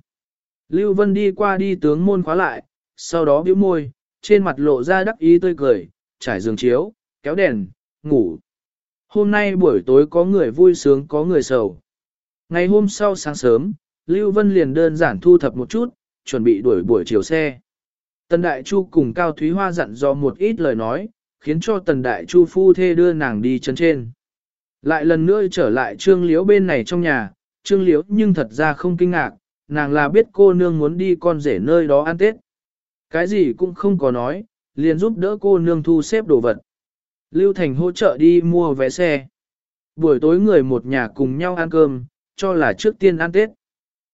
Lưu Vân đi qua đi tướng môn khóa lại, sau đó bĩu môi, trên mặt lộ ra đắc ý tươi cười, trải giường chiếu, kéo đèn, ngủ. Hôm nay buổi tối có người vui sướng có người sầu. Ngày hôm sau sáng sớm, Lưu Vân liền đơn giản thu thập một chút, chuẩn bị đuổi buổi chiều xe. Tần Đại Chu cùng Cao Thúy Hoa dặn dò một ít lời nói, khiến cho Tần Đại Chu phu thê đưa nàng đi chân trên. Lại lần nữa trở lại Trương Liễu bên này trong nhà, Trương Liễu nhưng thật ra không kinh ngạc, nàng là biết cô nương muốn đi con rể nơi đó ăn Tết. Cái gì cũng không có nói, liền giúp đỡ cô nương thu xếp đồ vật. Lưu Thành hỗ trợ đi mua vé xe. Buổi tối người một nhà cùng nhau ăn cơm, cho là trước tiên ăn Tết.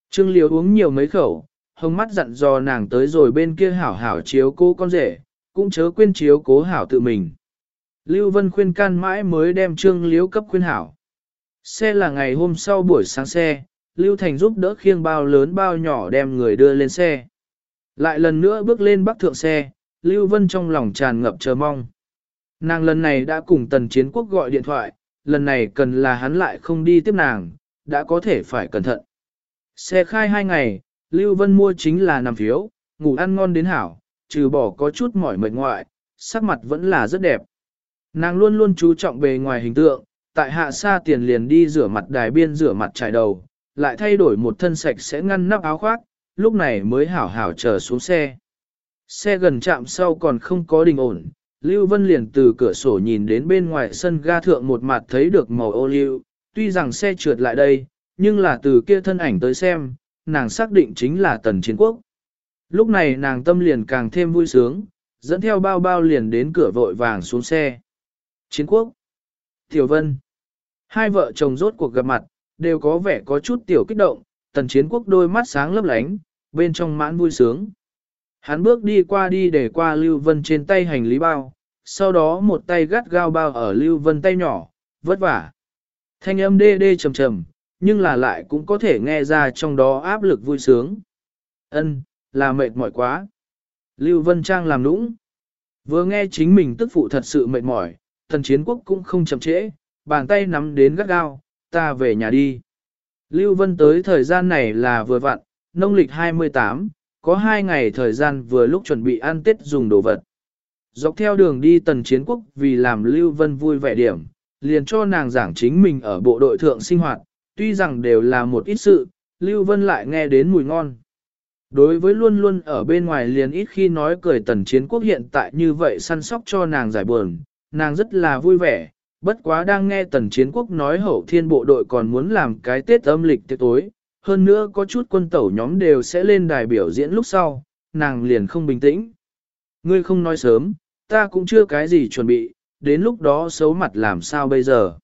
Trương Liễu uống nhiều mấy khẩu, hồng mắt dặn dò nàng tới rồi bên kia hảo hảo chiếu cố con rể, cũng chớ quên chiếu cố hảo tự mình. Lưu Vân khuyên can mãi mới đem Trương Liễu cấp khuyên hảo. Xe là ngày hôm sau buổi sáng xe, Lưu Thành giúp đỡ khiêng bao lớn bao nhỏ đem người đưa lên xe. Lại lần nữa bước lên bắc thượng xe, Lưu Vân trong lòng tràn ngập chờ mong. Nàng lần này đã cùng tần chiến quốc gọi điện thoại, lần này cần là hắn lại không đi tiếp nàng, đã có thể phải cẩn thận. Xe khai hai ngày, Lưu Vân mua chính là nằm phiếu, ngủ ăn ngon đến hảo, trừ bỏ có chút mỏi mệt ngoại, sắc mặt vẫn là rất đẹp. Nàng luôn luôn chú trọng bề ngoài hình tượng, tại hạ xa tiền liền đi rửa mặt đài biên rửa mặt trải đầu, lại thay đổi một thân sạch sẽ ngăn nắp áo khoác, lúc này mới hảo hảo chờ xuống xe. Xe gần chạm sau còn không có đình ổn, Lưu Vân liền từ cửa sổ nhìn đến bên ngoài sân ga thượng một mặt thấy được màu ô lưu, tuy rằng xe trượt lại đây, nhưng là từ kia thân ảnh tới xem, nàng xác định chính là tần chiến quốc. Lúc này nàng tâm liền càng thêm vui sướng, dẫn theo bao bao liền đến cửa vội vàng xuống xe. Chiến quốc. Tiểu Vân. Hai vợ chồng rốt cuộc gặp mặt, đều có vẻ có chút tiểu kích động, tần chiến quốc đôi mắt sáng lấp lánh, bên trong mãn vui sướng. Hắn bước đi qua đi để qua Lưu Vân trên tay hành lý bao, sau đó một tay gắt gao bao ở Lưu Vân tay nhỏ, vất vả. Thanh âm đê đê trầm trầm, nhưng là lại cũng có thể nghe ra trong đó áp lực vui sướng. Ân, là mệt mỏi quá. Lưu Vân Trang làm nũng. Vừa nghe chính mình tức phụ thật sự mệt mỏi, thần chiến quốc cũng không chậm trễ, bàn tay nắm đến gắt gao, ta về nhà đi. Lưu Vân tới thời gian này là vừa vặn, nông lịch 28, có hai ngày thời gian vừa lúc chuẩn bị ăn Tết dùng đồ vật. Dọc theo đường đi tần chiến quốc vì làm Lưu Vân vui vẻ điểm, liền cho nàng giảng chính mình ở bộ đội thượng sinh hoạt, tuy rằng đều là một ít sự, Lưu Vân lại nghe đến mùi ngon. Đối với luôn luôn ở bên ngoài liền ít khi nói cười tần chiến quốc hiện tại như vậy săn sóc cho nàng giải buồn, nàng rất là vui vẻ, bất quá đang nghe tần chiến quốc nói hậu thiên bộ đội còn muốn làm cái Tết âm lịch tiệc tối, hơn nữa có chút quân tẩu nhóm đều sẽ lên đài biểu diễn lúc sau, nàng liền không bình tĩnh. Ngươi không nói sớm, ta cũng chưa cái gì chuẩn bị, đến lúc đó xấu mặt làm sao bây giờ.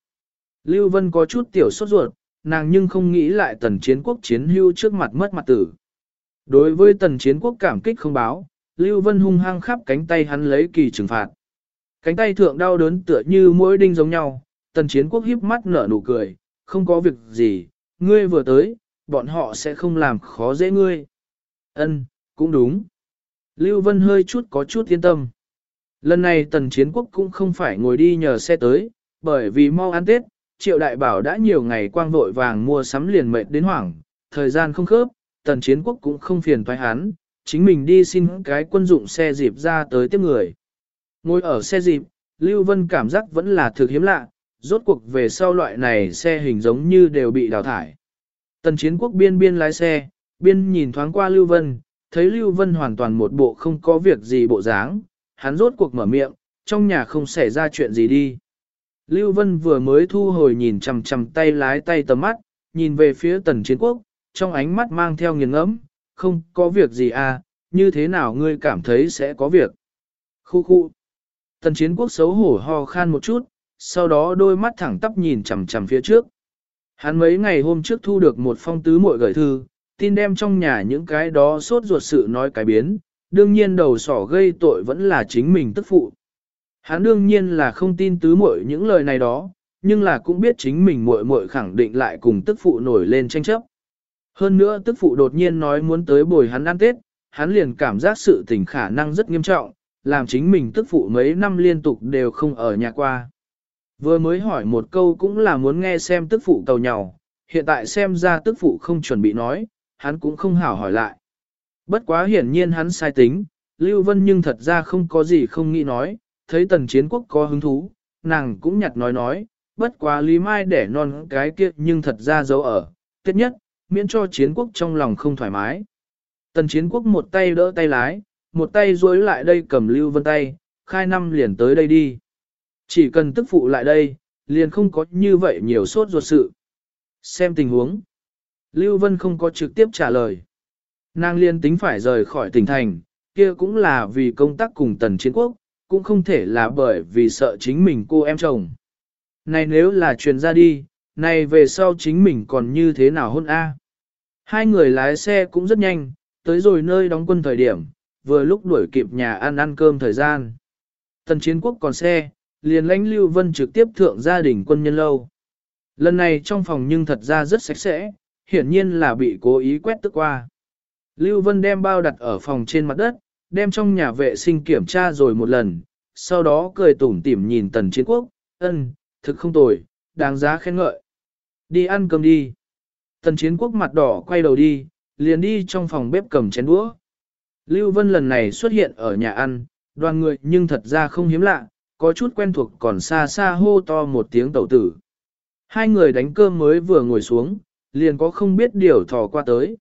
Lưu Vân có chút tiểu sốt ruột, nàng nhưng không nghĩ lại tần chiến quốc chiến hưu trước mặt mất mặt tử. Đối với tần chiến quốc cảm kích không báo, Lưu Vân hung hăng khắp cánh tay hắn lấy kỳ trừng phạt. Cánh tay thượng đau đớn tựa như mỗi đinh giống nhau, tần chiến quốc híp mắt nở nụ cười, không có việc gì, ngươi vừa tới, bọn họ sẽ không làm khó dễ ngươi. Ân, cũng đúng. Lưu Vân hơi chút có chút yên tâm. Lần này tần chiến quốc cũng không phải ngồi đi nhờ xe tới, bởi vì mau ăn Tết, triệu đại bảo đã nhiều ngày quang vội vàng mua sắm liền mệt đến hoảng, thời gian không khớp, tần chiến quốc cũng không phiền thoái hắn, chính mình đi xin cái quân dụng xe dịp ra tới tiếp người. Ngồi ở xe dịp, Lưu Vân cảm giác vẫn là thực hiếm lạ, rốt cuộc về sau loại này xe hình giống như đều bị đào thải. Tần chiến quốc biên biên lái xe, biên nhìn thoáng qua Lưu Vân, thấy Lưu Vân hoàn toàn một bộ không có việc gì bộ dáng, hắn rốt cuộc mở miệng, trong nhà không xảy ra chuyện gì đi. Lưu Vân vừa mới thu hồi nhìn chằm chằm tay lái tay tầm mắt, nhìn về phía tần chiến quốc, trong ánh mắt mang theo nghiền ngẫm, không có việc gì à, như thế nào ngươi cảm thấy sẽ có việc. Khu khu. Tần chiến quốc xấu hổ ho khan một chút, sau đó đôi mắt thẳng tắp nhìn chằm chằm phía trước. Hắn mấy ngày hôm trước thu được một phong tứ muội gửi thư, tin đem trong nhà những cái đó sốt ruột sự nói cái biến, đương nhiên đầu sỏ gây tội vẫn là chính mình tức phụ. Hắn đương nhiên là không tin tứ muội những lời này đó, nhưng là cũng biết chính mình muội muội khẳng định lại cùng tức phụ nổi lên tranh chấp. Hơn nữa tức phụ đột nhiên nói muốn tới bồi hắn ăn Tết, hắn liền cảm giác sự tình khả năng rất nghiêm trọng, làm chính mình tức phụ mấy năm liên tục đều không ở nhà qua. Vừa mới hỏi một câu cũng là muốn nghe xem tức phụ cầu nhau, hiện tại xem ra tức phụ không chuẩn bị nói, hắn cũng không hảo hỏi lại. Bất quá hiển nhiên hắn sai tính, Lưu Vân nhưng thật ra không có gì không nghĩ nói, thấy tần chiến quốc có hứng thú, nàng cũng nhặt nói nói, bất quá Lý Mai để non cái kia nhưng thật ra giấu ở, tiết nhất, miễn cho chiến quốc trong lòng không thoải mái. Tần chiến quốc một tay đỡ tay lái, một tay duỗi lại đây cầm Lưu Vân tay, khai năm liền tới đây đi. Chỉ cần tức phụ lại đây, liền không có như vậy nhiều sốt ruột sự. Xem tình huống. Lưu Vân không có trực tiếp trả lời. Nàng liên tính phải rời khỏi tỉnh thành, kia cũng là vì công tác cùng tần chiến quốc, cũng không thể là bởi vì sợ chính mình cô em chồng. Này nếu là truyền ra đi, này về sau chính mình còn như thế nào hôn A. Hai người lái xe cũng rất nhanh, tới rồi nơi đóng quân thời điểm, vừa lúc đuổi kịp nhà ăn ăn cơm thời gian. Tần chiến quốc còn xe, liền lãnh Lưu Vân trực tiếp thượng gia đình quân nhân lâu. Lần này trong phòng nhưng thật ra rất sạch sẽ, hiển nhiên là bị cố ý quét tức qua. Lưu Vân đem bao đặt ở phòng trên mặt đất, đem trong nhà vệ sinh kiểm tra rồi một lần, sau đó cười tủm tỉm nhìn tần chiến quốc, ân, thực không tồi, đáng giá khen ngợi. Đi ăn cơm đi. Tần chiến quốc mặt đỏ quay đầu đi, liền đi trong phòng bếp cầm chén đũa. Lưu Vân lần này xuất hiện ở nhà ăn, đoàn người nhưng thật ra không hiếm lạ, có chút quen thuộc còn xa xa hô to một tiếng tẩu tử. Hai người đánh cơm mới vừa ngồi xuống, liền có không biết điều thò qua tới.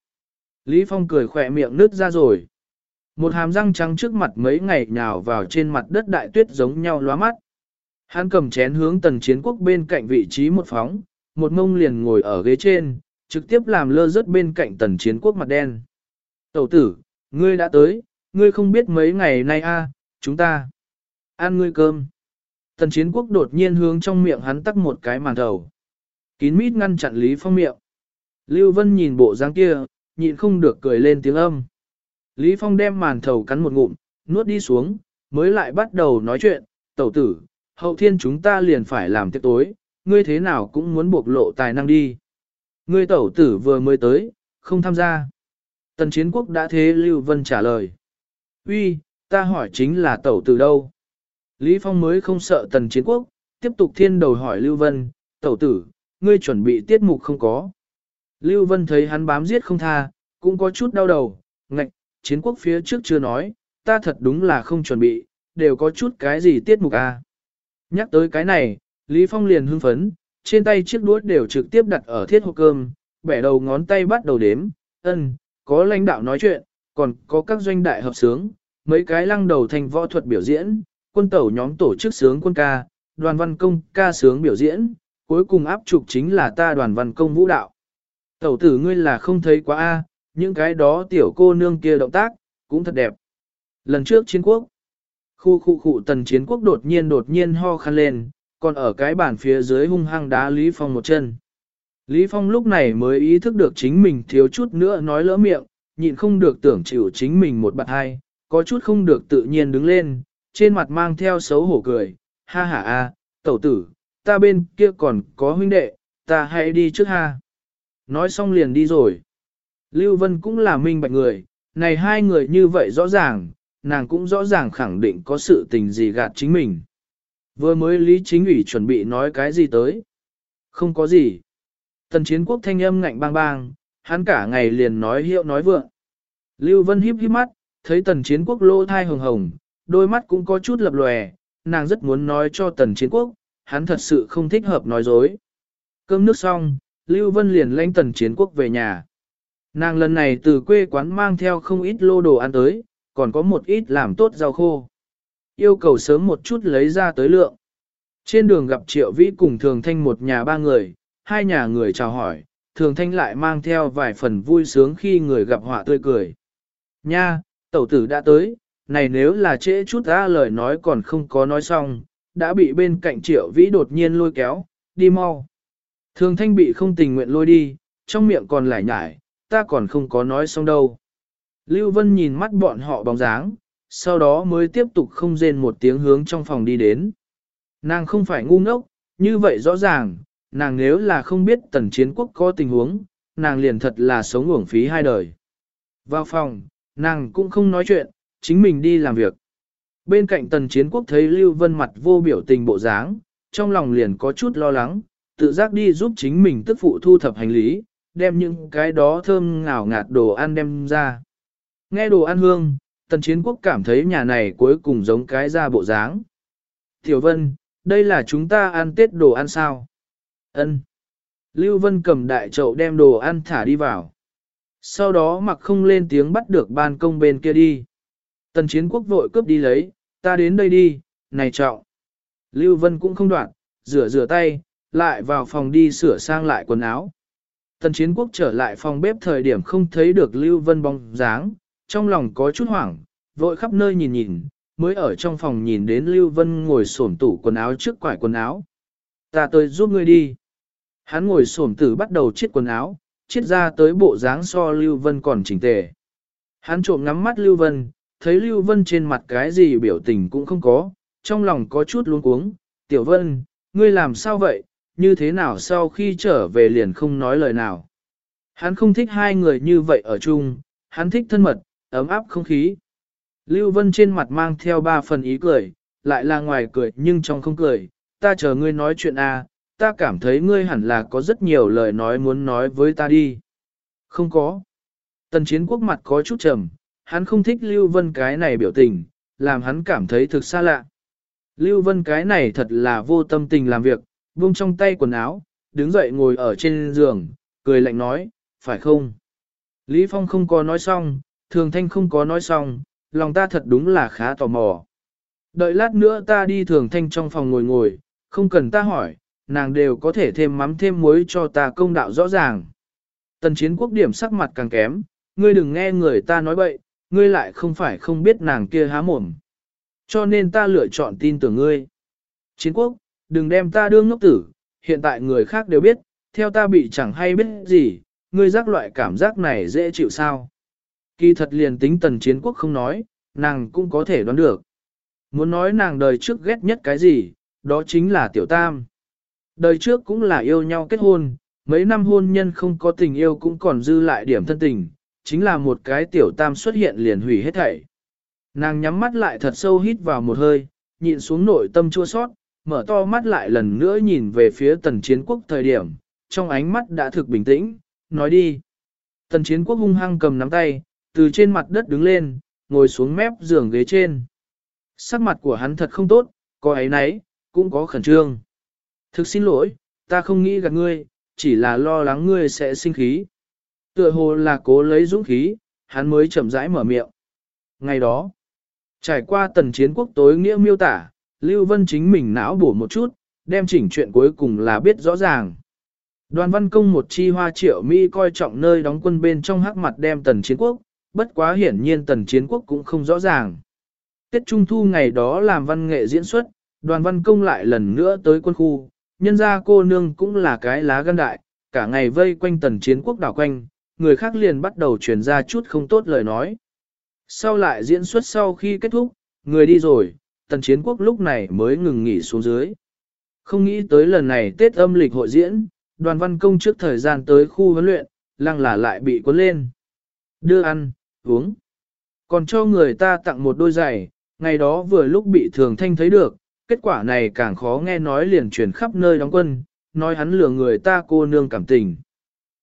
Lý Phong cười khỏe miệng nứt ra rồi. Một hàm răng trắng trước mặt mấy ngày nhào vào trên mặt đất đại tuyết giống nhau lóa mắt. Hắn cầm chén hướng tần chiến quốc bên cạnh vị trí một phóng, một mông liền ngồi ở ghế trên, trực tiếp làm lơ rớt bên cạnh tần chiến quốc mặt đen. Tẩu tử, ngươi đã tới, ngươi không biết mấy ngày nay a, chúng ta ăn ngươi cơm. Tần chiến quốc đột nhiên hướng trong miệng hắn tắc một cái màn đầu. Kín mít ngăn chặn Lý Phong miệng. Lưu Vân nhìn bộ dáng kia, nhịn không được cười lên tiếng âm. Lý Phong đem màn thầu cắn một ngụm, nuốt đi xuống, mới lại bắt đầu nói chuyện, tẩu tử, hậu thiên chúng ta liền phải làm tiếp tối, ngươi thế nào cũng muốn bộc lộ tài năng đi. Ngươi tẩu tử vừa mới tới, không tham gia. Tần chiến quốc đã thế Lưu Vân trả lời. Uy, ta hỏi chính là tẩu tử đâu? Lý Phong mới không sợ tần chiến quốc, tiếp tục thiên đầu hỏi Lưu Vân, tẩu tử, ngươi chuẩn bị tiết mục không có. Lưu Vân thấy hắn bám giết không tha, cũng có chút đau đầu, ngạch, chiến quốc phía trước chưa nói, ta thật đúng là không chuẩn bị, đều có chút cái gì tiết mục à. Nhắc tới cái này, Lý Phong liền hưng phấn, trên tay chiếc đuốt đều trực tiếp đặt ở thiết hộp cơm, bẻ đầu ngón tay bắt đầu đếm, ân, có lãnh đạo nói chuyện, còn có các doanh đại hợp sướng, mấy cái lăng đầu thành võ thuật biểu diễn, quân tẩu nhóm tổ chức sướng quân ca, đoàn văn công ca sướng biểu diễn, cuối cùng áp trục chính là ta đoàn văn công vũ đạo. Tẩu tử ngươi là không thấy quá a, những cái đó tiểu cô nương kia động tác, cũng thật đẹp. Lần trước chiến quốc, khu khu khu tần chiến quốc đột nhiên đột nhiên ho khăn lên, còn ở cái bàn phía dưới hung hăng đá Lý Phong một chân. Lý Phong lúc này mới ý thức được chính mình thiếu chút nữa nói lỡ miệng, nhịn không được tưởng chịu chính mình một bạn hai, có chút không được tự nhiên đứng lên, trên mặt mang theo xấu hổ cười, ha ha a, tẩu tử, ta bên kia còn có huynh đệ, ta hãy đi trước ha. Nói xong liền đi rồi. Lưu Vân cũng là minh bạch người, này hai người như vậy rõ ràng, nàng cũng rõ ràng khẳng định có sự tình gì gạt chính mình. Vừa mới Lý Chính ủy chuẩn bị nói cái gì tới? Không có gì. Tần chiến quốc thanh âm ngạnh bang bang, hắn cả ngày liền nói hiệu nói vượng. Lưu Vân híp híp mắt, thấy tần chiến quốc lô thai hồng hồng, đôi mắt cũng có chút lập lòe, nàng rất muốn nói cho tần chiến quốc, hắn thật sự không thích hợp nói dối. Cơm nước xong, Lưu Vân liền lãnh tần chiến quốc về nhà. Nàng lần này từ quê quán mang theo không ít lô đồ ăn tới, còn có một ít làm tốt rau khô. Yêu cầu sớm một chút lấy ra tới lượng. Trên đường gặp Triệu Vĩ cùng Thường Thanh một nhà ba người, hai nhà người chào hỏi, Thường Thanh lại mang theo vài phần vui sướng khi người gặp họa tươi cười. Nha, tẩu tử đã tới, này nếu là trễ chút ra lời nói còn không có nói xong, đã bị bên cạnh Triệu Vĩ đột nhiên lôi kéo, đi mau. Thường Thanh bị không tình nguyện lôi đi, trong miệng còn lải nhải, ta còn không có nói xong đâu. Lưu Vân nhìn mắt bọn họ bóng dáng, sau đó mới tiếp tục không rên một tiếng hướng trong phòng đi đến. Nàng không phải ngu ngốc, như vậy rõ ràng, nàng nếu là không biết tần chiến quốc có tình huống, nàng liền thật là sống uổng phí hai đời. Vào phòng, nàng cũng không nói chuyện, chính mình đi làm việc. Bên cạnh tần chiến quốc thấy Lưu Vân mặt vô biểu tình bộ dáng, trong lòng liền có chút lo lắng, tự giác đi giúp chính mình tức phụ thu thập hành lý, đem những cái đó thơm ngào ngạt đồ ăn đem ra. Nghe đồ ăn hương, tần chiến quốc cảm thấy nhà này cuối cùng giống cái ra bộ dáng. Tiểu Vân, đây là chúng ta ăn tết đồ ăn sao? Ân. Lưu Vân cầm đại chậu đem đồ ăn thả đi vào. Sau đó mặc không lên tiếng bắt được ban công bên kia đi. Tần chiến quốc vội cướp đi lấy, ta đến đây đi, này trọng. Lưu Vân cũng không đoạn, rửa rửa tay, lại vào phòng đi sửa sang lại quần áo. Tần chiến quốc trở lại phòng bếp thời điểm không thấy được Lưu Vân bóng dáng, trong lòng có chút hoảng, vội khắp nơi nhìn nhìn, mới ở trong phòng nhìn đến Lưu Vân ngồi xổm tủ quần áo trước quải quần áo. Ta tới giúp ngươi đi. Hắn ngồi xổm tử bắt đầu chiết quần áo, chiết ra tới bộ dáng so Lưu Vân còn chỉnh tề. Hắn trộm ngắm mắt Lưu Vân, thấy Lưu Vân trên mặt cái gì biểu tình cũng không có, trong lòng có chút luống cuống. Tiểu Vân, ngươi làm sao vậy, như thế nào sau khi trở về liền không nói lời nào. Hắn không thích hai người như vậy ở chung, hắn thích thân mật, ấm áp không khí. Lưu Vân trên mặt mang theo ba phần ý cười, lại là ngoài cười nhưng trong không cười, ta chờ ngươi nói chuyện a, à, ta cảm thấy ngươi hẳn là có rất nhiều lời nói muốn nói với ta đi. Không có. Tần chiến quốc mặt có chút trầm, hắn không thích Lưu Vân cái này biểu tình, làm hắn cảm thấy thực xa lạ. Lưu Vân cái này thật là vô tâm tình làm việc, buông trong tay quần áo, đứng dậy ngồi ở trên giường, cười lạnh nói, phải không? Lý Phong không có nói xong, Thường Thanh không có nói xong, lòng ta thật đúng là khá tò mò. Đợi lát nữa ta đi Thường Thanh trong phòng ngồi ngồi, không cần ta hỏi, nàng đều có thể thêm mắm thêm muối cho ta công đạo rõ ràng. Tần chiến quốc điểm sắc mặt càng kém, ngươi đừng nghe người ta nói bậy, ngươi lại không phải không biết nàng kia há mồm. Cho nên ta lựa chọn tin tưởng ngươi. Chiến quốc, đừng đem ta đương ngốc tử, hiện tại người khác đều biết, theo ta bị chẳng hay biết gì, ngươi giác loại cảm giác này dễ chịu sao. Kỳ thật liền tính tần chiến quốc không nói, nàng cũng có thể đoán được. Muốn nói nàng đời trước ghét nhất cái gì, đó chính là tiểu tam. Đời trước cũng là yêu nhau kết hôn, mấy năm hôn nhân không có tình yêu cũng còn dư lại điểm thân tình, chính là một cái tiểu tam xuất hiện liền hủy hết thảy. Nàng nhắm mắt lại thật sâu hít vào một hơi, nhịn xuống nội tâm chua sót, mở to mắt lại lần nữa nhìn về phía tần chiến quốc thời điểm, trong ánh mắt đã thực bình tĩnh, nói đi. Tần chiến quốc hung hăng cầm nắm tay, từ trên mặt đất đứng lên, ngồi xuống mép giường ghế trên. Sắc mặt của hắn thật không tốt, có ấy nấy, cũng có khẩn trương. Thực xin lỗi, ta không nghĩ gặp ngươi, chỉ là lo lắng ngươi sẽ sinh khí. Tựa hồ là cố lấy dũng khí, hắn mới chậm rãi mở miệng. Ngày đó, trải qua tần chiến quốc tối nghĩa miêu tả, Lưu Vân chính mình não bổ một chút, đem chỉnh chuyện cuối cùng là biết rõ ràng. Đoàn văn công một chi hoa triệu Mỹ coi trọng nơi đóng quân bên trong hắc mặt đem tần chiến quốc, bất quá hiển nhiên tần chiến quốc cũng không rõ ràng. Tết Trung Thu ngày đó làm văn nghệ diễn xuất, đoàn văn công lại lần nữa tới quân khu, nhân ra cô nương cũng là cái lá gan đại, cả ngày vây quanh tần chiến quốc đảo quanh, người khác liền bắt đầu truyền ra chút không tốt lời nói. Sau lại diễn xuất sau khi kết thúc, người đi rồi, tần chiến quốc lúc này mới ngừng nghỉ xuống dưới. Không nghĩ tới lần này Tết âm lịch hội diễn, đoàn văn công trước thời gian tới khu huấn luyện, lăng là lại bị cuốn lên. Đưa ăn, uống. Còn cho người ta tặng một đôi giày, ngày đó vừa lúc bị thường thanh thấy được, kết quả này càng khó nghe nói liền truyền khắp nơi đóng quân, nói hắn lừa người ta cô nương cảm tình.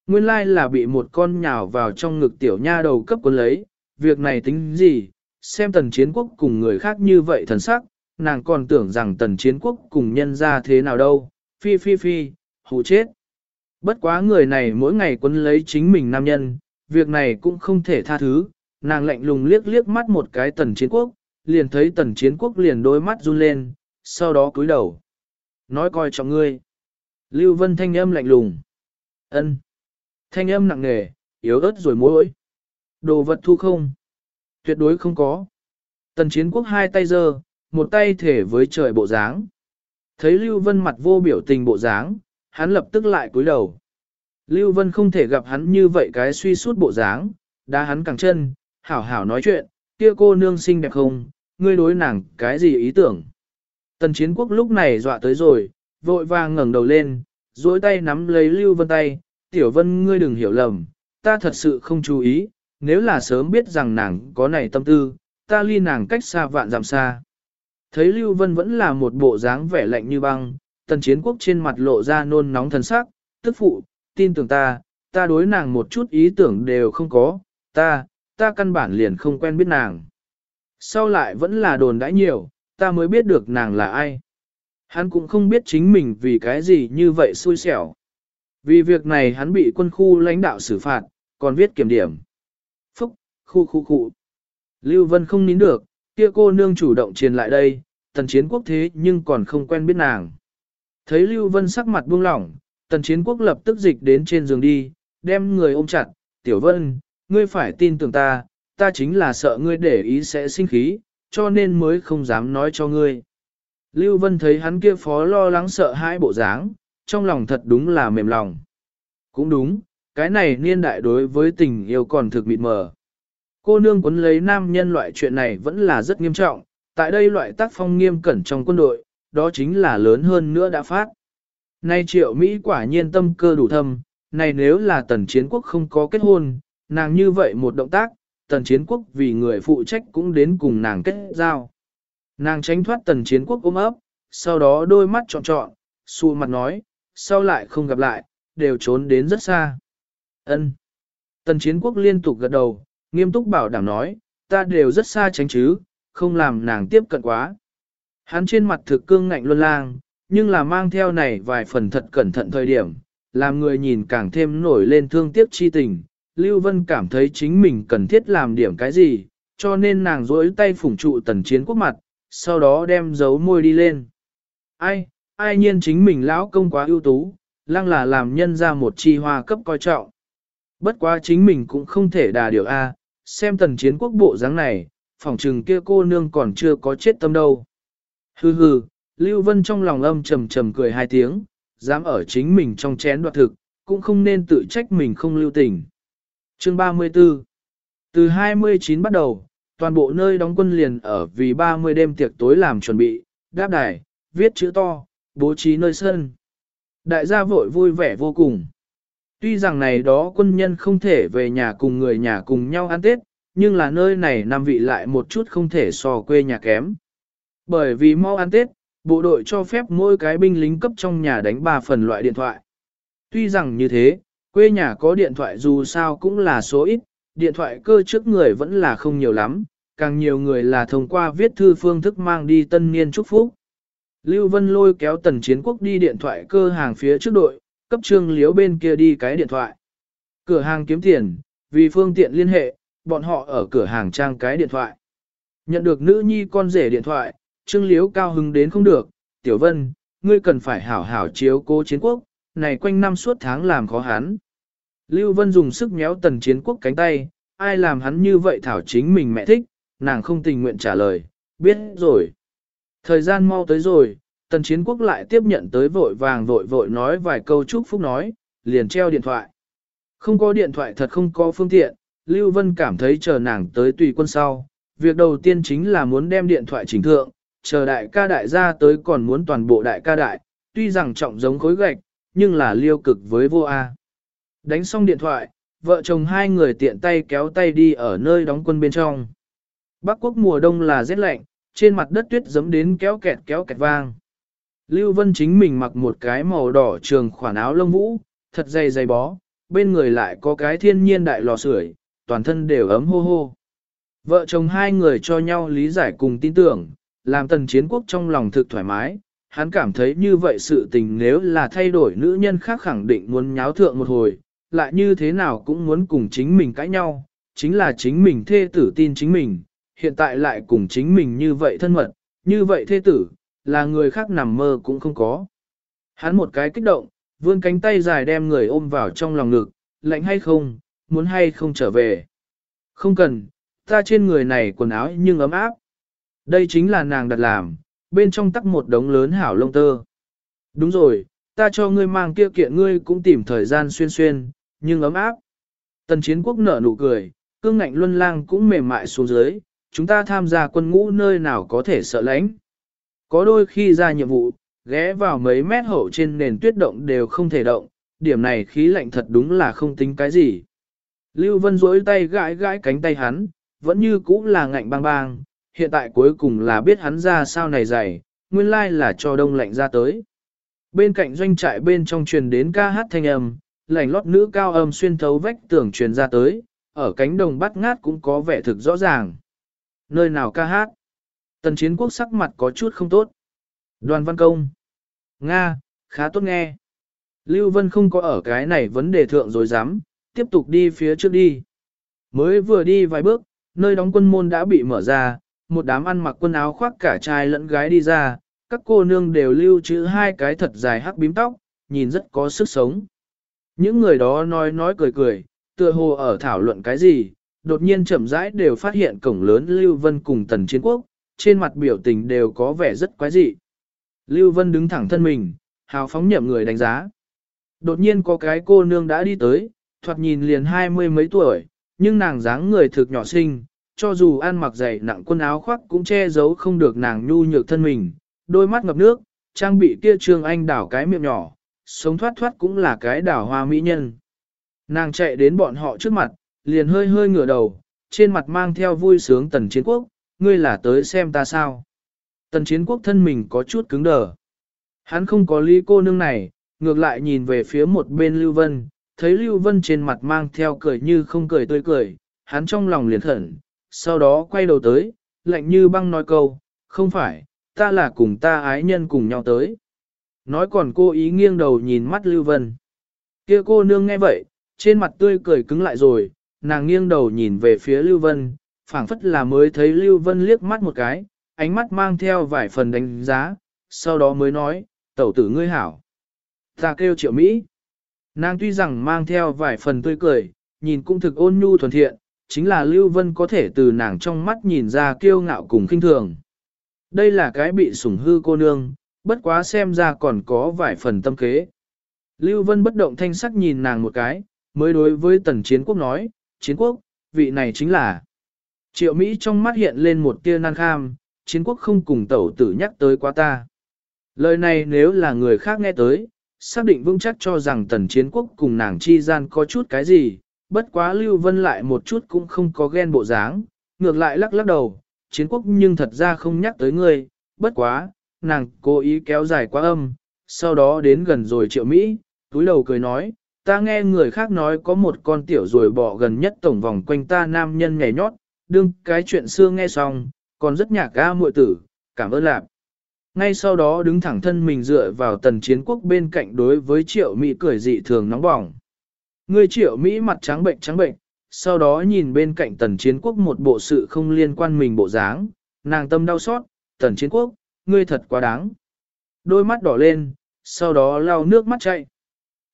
Nguyên lai là bị một con nhào vào trong ngực tiểu nha đầu cấp quân lấy, việc này tính gì, xem tần chiến quốc cùng người khác như vậy thần sắc, nàng còn tưởng rằng tần chiến quốc cùng nhân ra thế nào đâu, phi phi phi, hù chết. Bất quá người này mỗi ngày quấn lấy chính mình nam nhân, việc này cũng không thể tha thứ, nàng lạnh lùng liếc liếc mắt một cái tần chiến quốc, liền thấy tần chiến quốc liền đôi mắt run lên, sau đó cúi đầu. Nói coi trọng ngươi. Lưu Vân thanh âm lạnh lùng. ân Thanh âm nặng nề, yếu ớt rồi mối. Đồ vật thu không? Tuyệt đối không có. Tần chiến quốc hai tay giơ, một tay thể với trời bộ dáng. Thấy Lưu Vân mặt vô biểu tình bộ dáng, hắn lập tức lại cúi đầu. Lưu Vân không thể gặp hắn như vậy cái suy suốt bộ dáng, đá hắn cẳng chân, hảo hảo nói chuyện, kia cô nương xinh đẹp không, ngươi đối nàng cái gì ý tưởng. Tần chiến quốc lúc này dọa tới rồi, vội vàng ngẩng đầu lên, duỗi tay nắm lấy Lưu Vân tay, tiểu vân ngươi đừng hiểu lầm, ta thật sự không chú ý, nếu là sớm biết rằng nàng có này tâm tư, ta ly nàng cách xa vạn dặm xa. Thấy Lưu Vân vẫn là một bộ dáng vẻ lạnh như băng, tần chiến quốc trên mặt lộ ra nôn nóng thần sắc, tức phụ, tin tưởng ta, ta đối nàng một chút ý tưởng đều không có, ta, ta căn bản liền không quen biết nàng. Sau lại vẫn là đồn đãi nhiều, ta mới biết được nàng là ai. Hắn cũng không biết chính mình vì cái gì như vậy xui xẻo. Vì việc này hắn bị quân khu lãnh đạo xử phạt, còn viết kiểm điểm. Phúc, khu khu khu. Lưu Vân không nín được, kia cô nương chủ động truyền lại đây, tần chiến quốc thế nhưng còn không quen biết nàng. Thấy Lưu Vân sắc mặt buông lỏng, tần chiến quốc lập tức dịch đến trên giường đi, đem người ôm chặt, tiểu vân, ngươi phải tin tưởng ta, ta chính là sợ ngươi để ý sẽ sinh khí, cho nên mới không dám nói cho ngươi. Lưu Vân thấy hắn kia phó lo lắng sợ hãi bộ dáng, trong lòng thật đúng là mềm lòng. Cũng đúng, cái này niên đại đối với tình yêu còn thực mịt mờ. Cô nương quấn lấy nam nhân loại chuyện này vẫn là rất nghiêm trọng, tại đây loại tác phong nghiêm cẩn trong quân đội, đó chính là lớn hơn nữa đã phát. Nay triệu Mỹ quả nhiên tâm cơ đủ thâm, này nếu là tần chiến quốc không có kết hôn, nàng như vậy một động tác, tần chiến quốc vì người phụ trách cũng đến cùng nàng kết giao. Nàng tránh thoát tần chiến quốc ôm ấp, sau đó đôi mắt trọn trọn, xua mặt nói, sau lại không gặp lại, đều trốn đến rất xa. Ân. Tần chiến quốc liên tục gật đầu, nghiêm túc bảo đảm nói, ta đều rất xa tránh chứ, không làm nàng tiếp cận quá. Hắn trên mặt thực cương ngạnh luân lang, nhưng là mang theo này vài phần thật cẩn thận thời điểm, làm người nhìn càng thêm nổi lên thương tiếc chi tình. Lưu Vân cảm thấy chính mình cần thiết làm điểm cái gì, cho nên nàng rỗi tay phủng trụ tần chiến quốc mặt, sau đó đem dấu môi đi lên. Ai, ai nhiên chính mình lão công quá ưu tú, lăng là làm nhân ra một chi hoa cấp coi trọng. Bất quá chính mình cũng không thể đà điều A, xem tần chiến quốc bộ dáng này, phỏng trừng kia cô nương còn chưa có chết tâm đâu. Hừ hừ, Lưu Vân trong lòng âm trầm trầm cười hai tiếng, dám ở chính mình trong chén đoạt thực, cũng không nên tự trách mình không lưu tình. Chương 34 Từ 29 bắt đầu, toàn bộ nơi đóng quân liền ở vì 30 đêm tiệc tối làm chuẩn bị, đáp đài, viết chữ to, bố trí nơi sân. Đại gia vội vui vẻ vô cùng. Tuy rằng này đó quân nhân không thể về nhà cùng người nhà cùng nhau ăn Tết, nhưng là nơi này nam vị lại một chút không thể so quê nhà kém. Bởi vì mau ăn Tết, bộ đội cho phép mỗi cái binh lính cấp trong nhà đánh 3 phần loại điện thoại. Tuy rằng như thế, quê nhà có điện thoại dù sao cũng là số ít, điện thoại cơ trước người vẫn là không nhiều lắm, càng nhiều người là thông qua viết thư phương thức mang đi tân niên chúc phúc. Lưu Vân lôi kéo tần chiến quốc đi điện thoại cơ hàng phía trước đội, cấp trương liếu bên kia đi cái điện thoại. Cửa hàng kiếm tiền, vì phương tiện liên hệ, bọn họ ở cửa hàng trang cái điện thoại. Nhận được nữ nhi con rể điện thoại, trương liếu cao hứng đến không được, tiểu vân, ngươi cần phải hảo hảo chiếu cố chiến quốc, này quanh năm suốt tháng làm khó hắn. Lưu Vân dùng sức méo tần chiến quốc cánh tay, ai làm hắn như vậy thảo chính mình mẹ thích, nàng không tình nguyện trả lời, biết rồi. Thời gian mau tới rồi, tần chiến quốc lại tiếp nhận tới vội vàng vội vội nói vài câu chúc phúc nói, liền treo điện thoại. Không có điện thoại thật không có phương tiện, Lưu Vân cảm thấy chờ nàng tới tùy quân sau. Việc đầu tiên chính là muốn đem điện thoại chỉnh thượng, chờ đại ca đại gia tới còn muốn toàn bộ đại ca đại, tuy rằng trọng giống khối gạch, nhưng là liêu cực với vô A. Đánh xong điện thoại, vợ chồng hai người tiện tay kéo tay đi ở nơi đóng quân bên trong. Bắc quốc mùa đông là rét lạnh, trên mặt đất tuyết giấm đến kéo kẹt kéo kẹt vang. Lưu Vân chính mình mặc một cái màu đỏ trường khoản áo lông vũ, thật dày dày bó, bên người lại có cái thiên nhiên đại lò sưởi, toàn thân đều ấm hô hô. Vợ chồng hai người cho nhau lý giải cùng tin tưởng, làm tần chiến quốc trong lòng thực thoải mái, hắn cảm thấy như vậy sự tình nếu là thay đổi nữ nhân khác khẳng định muốn nháo thượng một hồi, lại như thế nào cũng muốn cùng chính mình cãi nhau, chính là chính mình thê tử tin chính mình, hiện tại lại cùng chính mình như vậy thân mật, như vậy thê tử, là người khác nằm mơ cũng không có. Hắn một cái kích động, vươn cánh tay dài đem người ôm vào trong lòng ngực, lạnh hay không, muốn hay không trở về. Không cần, ta trên người này quần áo nhưng ấm áp. Đây chính là nàng đặt làm, bên trong tắc một đống lớn hảo lông tơ. Đúng rồi, ta cho ngươi mang kia kiện ngươi cũng tìm thời gian xuyên xuyên, nhưng ấm áp. Tần chiến quốc nở nụ cười, cương ngạnh luân lang cũng mềm mại xuống dưới, chúng ta tham gia quân ngũ nơi nào có thể sợ lãnh. Có đôi khi ra nhiệm vụ, ghé vào mấy mét hậu trên nền tuyết động đều không thể động, điểm này khí lạnh thật đúng là không tính cái gì. Lưu Vân duỗi tay gãi gãi cánh tay hắn, vẫn như cũ là ngạnh bang bang, hiện tại cuối cùng là biết hắn ra sao này dày, nguyên lai là cho đông lạnh ra tới. Bên cạnh doanh trại bên trong truyền đến ca hát thanh âm, lành lót nữ cao âm xuyên thấu vách tường truyền ra tới, ở cánh đồng bắt ngát cũng có vẻ thực rõ ràng. Nơi nào ca hát? Tần chiến quốc sắc mặt có chút không tốt. Đoàn văn công. Nga, khá tốt nghe. Lưu Vân không có ở cái này vấn đề thượng rồi dám, tiếp tục đi phía trước đi. Mới vừa đi vài bước, nơi đóng quân môn đã bị mở ra, một đám ăn mặc quần áo khoác cả trai lẫn gái đi ra, các cô nương đều lưu trữ hai cái thật dài hắc bím tóc, nhìn rất có sức sống. Những người đó nói nói cười cười, tựa hồ ở thảo luận cái gì, đột nhiên chậm rãi đều phát hiện cổng lớn Lưu Vân cùng Tần Chiến Quốc, trên mặt biểu tình đều có vẻ rất quái dị. Lưu Vân đứng thẳng thân mình, hào phóng nhậm người đánh giá. Đột nhiên có cái cô nương đã đi tới, thoạt nhìn liền hai mươi mấy tuổi, nhưng nàng dáng người thực nhỏ xinh, cho dù ăn mặc dày nặng quần áo khoác cũng che giấu không được nàng nhu nhược thân mình, đôi mắt ngập nước, trang bị kia trương anh đảo cái miệng nhỏ, sống thoát thoát cũng là cái đảo hoa mỹ nhân. Nàng chạy đến bọn họ trước mặt, liền hơi hơi ngửa đầu, trên mặt mang theo vui sướng tần chiến quốc, ngươi là tới xem ta sao. Tần chiến quốc thân mình có chút cứng đờ. Hắn không có lý cô nương này, ngược lại nhìn về phía một bên Lưu Vân, thấy Lưu Vân trên mặt mang theo cười như không cười tươi cười, hắn trong lòng liền thẩn, sau đó quay đầu tới, lạnh như băng nói câu, không phải, ta là cùng ta ái nhân cùng nhau tới. Nói còn cô ý nghiêng đầu nhìn mắt Lưu Vân. kia cô nương nghe vậy, trên mặt tươi cười cứng lại rồi, nàng nghiêng đầu nhìn về phía Lưu Vân, phảng phất là mới thấy Lưu Vân liếc mắt một cái, ánh mắt mang theo vài phần đánh giá, sau đó mới nói, tẩu tử ngươi hảo. Ta kêu triệu Mỹ. Nàng tuy rằng mang theo vài phần tươi cười, nhìn cũng thực ôn nhu thuần thiện, chính là Lưu Vân có thể từ nàng trong mắt nhìn ra kiêu ngạo cùng kinh thường. Đây là cái bị sủng hư cô nương, bất quá xem ra còn có vài phần tâm kế. Lưu Vân bất động thanh sắc nhìn nàng một cái, mới đối với tần chiến quốc nói, chiến quốc, vị này chính là. Triệu Mỹ trong mắt hiện lên một tia nan kham, chiến quốc không cùng tẩu tử nhắc tới quá ta. Lời này nếu là người khác nghe tới, xác định vững chắc cho rằng tần chiến quốc cùng nàng chi gian có chút cái gì, bất quá Lưu Vân lại một chút cũng không có ghen bộ dáng, ngược lại lắc lắc đầu, chiến quốc nhưng thật ra không nhắc tới ngươi, bất quá, nàng cố ý kéo dài quá âm, sau đó đến gần rồi triệu Mỹ, túi đầu cười nói, ta nghe người khác nói có một con tiểu rồi bỏ gần nhất tổng vòng quanh ta nam nhân nhảy nhót, đương cái chuyện xưa nghe xong, còn rất nhạc ga muội tử, cảm ơn lạc. Ngay sau đó đứng thẳng thân mình dựa vào tần chiến quốc bên cạnh đối với triệu Mỹ cười dị thường nóng bỏng. Người triệu Mỹ mặt trắng bệnh trắng bệnh, sau đó nhìn bên cạnh tần chiến quốc một bộ sự không liên quan mình bộ dáng, nàng tâm đau xót, tần chiến quốc, ngươi thật quá đáng. Đôi mắt đỏ lên, sau đó lau nước mắt chạy.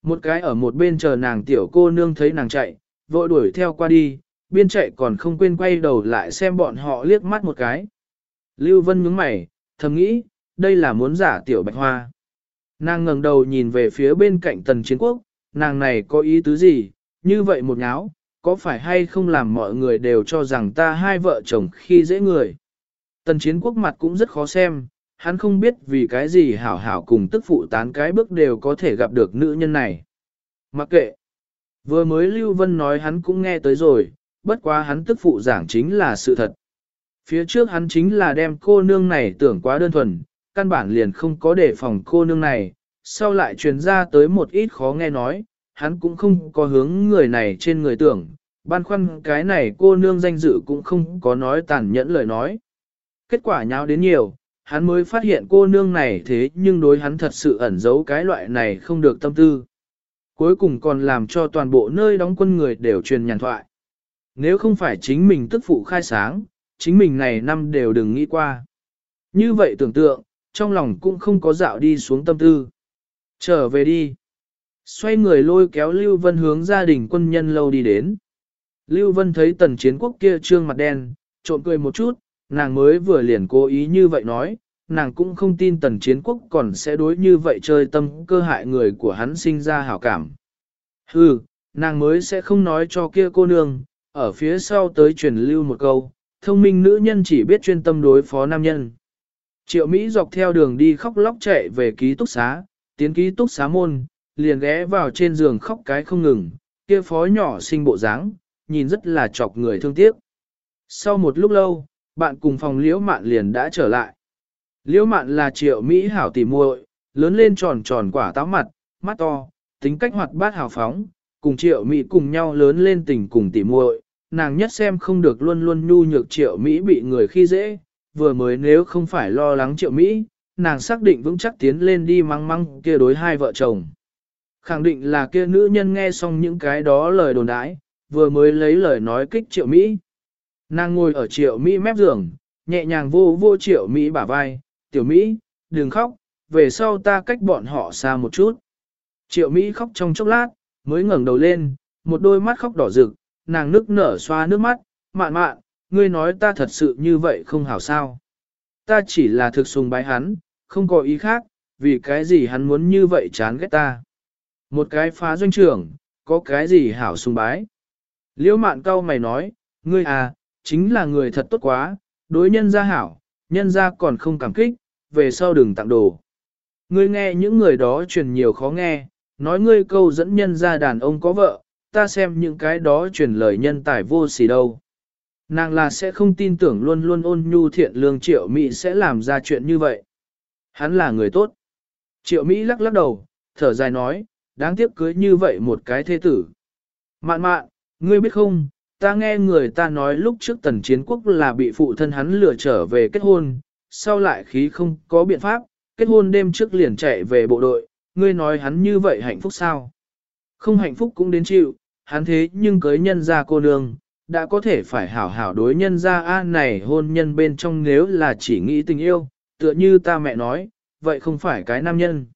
Một cái ở một bên chờ nàng tiểu cô nương thấy nàng chạy, vội đuổi theo qua đi, biên chạy còn không quên quay đầu lại xem bọn họ liếc mắt một cái. Lưu Vân nhướng mày, thầm nghĩ, đây là muốn giả tiểu bạch hoa. Nàng ngẩng đầu nhìn về phía bên cạnh tần chiến quốc, nàng này có ý tứ gì, như vậy một nháo, có phải hay không làm mọi người đều cho rằng ta hai vợ chồng khi dễ người. Tần chiến quốc mặt cũng rất khó xem, Hắn không biết vì cái gì hảo hảo cùng tức phụ tán cái bước đều có thể gặp được nữ nhân này. Mặc kệ. Vừa mới Lưu Vân nói hắn cũng nghe tới rồi, bất quá hắn tức phụ giảng chính là sự thật. Phía trước hắn chính là đem cô nương này tưởng quá đơn thuần, căn bản liền không có đề phòng cô nương này, sau lại truyền ra tới một ít khó nghe nói, hắn cũng không có hướng người này trên người tưởng, Ban khoăn cái này cô nương danh dự cũng không có nói tàn nhẫn lời nói. Kết quả nháo đến nhiều, hắn mới phát hiện cô nương này thế nhưng đối hắn thật sự ẩn giấu cái loại này không được tâm tư. Cuối cùng còn làm cho toàn bộ nơi đóng quân người đều truyền nhàn thoại. Nếu không phải chính mình tức phụ khai sáng, chính mình này năm đều đừng nghĩ qua. Như vậy tưởng tượng, trong lòng cũng không có dạo đi xuống tâm tư. Trở về đi. Xoay người lôi kéo Lưu Vân hướng gia đình quân nhân lâu đi đến. Lưu Vân thấy tần chiến quốc kia trương mặt đen, trộn cười một chút, nàng mới vừa liền cố ý như vậy nói, nàng cũng không tin tần chiến quốc còn sẽ đối như vậy chơi tâm cơ hại người của hắn sinh ra hảo cảm. Hừ, nàng mới sẽ không nói cho kia cô nương, ở phía sau tới truyền lưu một câu, thông minh nữ nhân chỉ biết chuyên tâm đối phó nam nhân. Triệu Mỹ dọc theo đường đi khóc lóc chạy về ký túc xá, tiến ký túc xá môn, liền ghé vào trên giường khóc cái không ngừng, kia phó nhỏ sinh bộ dáng, nhìn rất là chọc người thương tiếc. Sau một lúc lâu, bạn cùng phòng liễu mạn liền đã trở lại. Liễu mạn là triệu Mỹ hảo tỉ muội, lớn lên tròn tròn quả táo mặt, mắt to, tính cách hoạt bát hào phóng, cùng triệu Mỹ cùng nhau lớn lên tình cùng tỉ muội, nàng nhất xem không được luôn luôn nhu nhược triệu Mỹ bị người khi dễ, vừa mới nếu không phải lo lắng triệu Mỹ, nàng xác định vững chắc tiến lên đi măng măng kia đối hai vợ chồng. Khẳng định là kia nữ nhân nghe xong những cái đó lời đồn đãi, vừa mới lấy lời nói kích triệu Mỹ. Nàng ngồi ở triệu Mỹ mép giường, nhẹ nhàng vô vô triệu Mỹ bả vai, tiểu Mỹ, đừng khóc, về sau ta cách bọn họ xa một chút. Triệu Mỹ khóc trong chốc lát, mới ngẩng đầu lên, một đôi mắt khóc đỏ rực, nàng nức nở xoa nước mắt, mạn mạn, ngươi nói ta thật sự như vậy không hảo sao. Ta chỉ là thực sùng bái hắn, không có ý khác, vì cái gì hắn muốn như vậy chán ghét ta. Một cái phá doanh trưởng, có cái gì hảo sùng bái. Liễu mạn cao mày nói, ngươi à, chính là người thật tốt quá, đối nhân gia hảo, nhân gia còn không cảm kích, về sau đừng tặng đồ. Ngươi nghe những người đó truyền nhiều khó nghe, nói ngươi câu dẫn nhân gia đàn ông có vợ, ta xem những cái đó truyền lời nhân tài vô xỉ đâu. Nàng là sẽ không tin tưởng luôn luôn ôn nhu thiện lương triệu Mỹ sẽ làm ra chuyện như vậy. Hắn là người tốt. Triệu Mỹ lắc lắc đầu, thở dài nói, đáng tiếc cưới như vậy một cái thế tử. Mạn mạn, ngươi biết không, ta nghe người ta nói lúc trước tần chiến quốc là bị phụ thân hắn lừa trở về kết hôn, sau lại khí không có biện pháp, kết hôn đêm trước liền chạy về bộ đội, ngươi nói hắn như vậy hạnh phúc sao? Không hạnh phúc cũng đến chịu, hắn thế nhưng cưới nhân ra cô nương, đã có thể phải hảo hảo đối nhân ra a này hôn nhân bên trong nếu là chỉ nghĩ tình yêu, tựa như ta mẹ nói, vậy không phải cái nam nhân.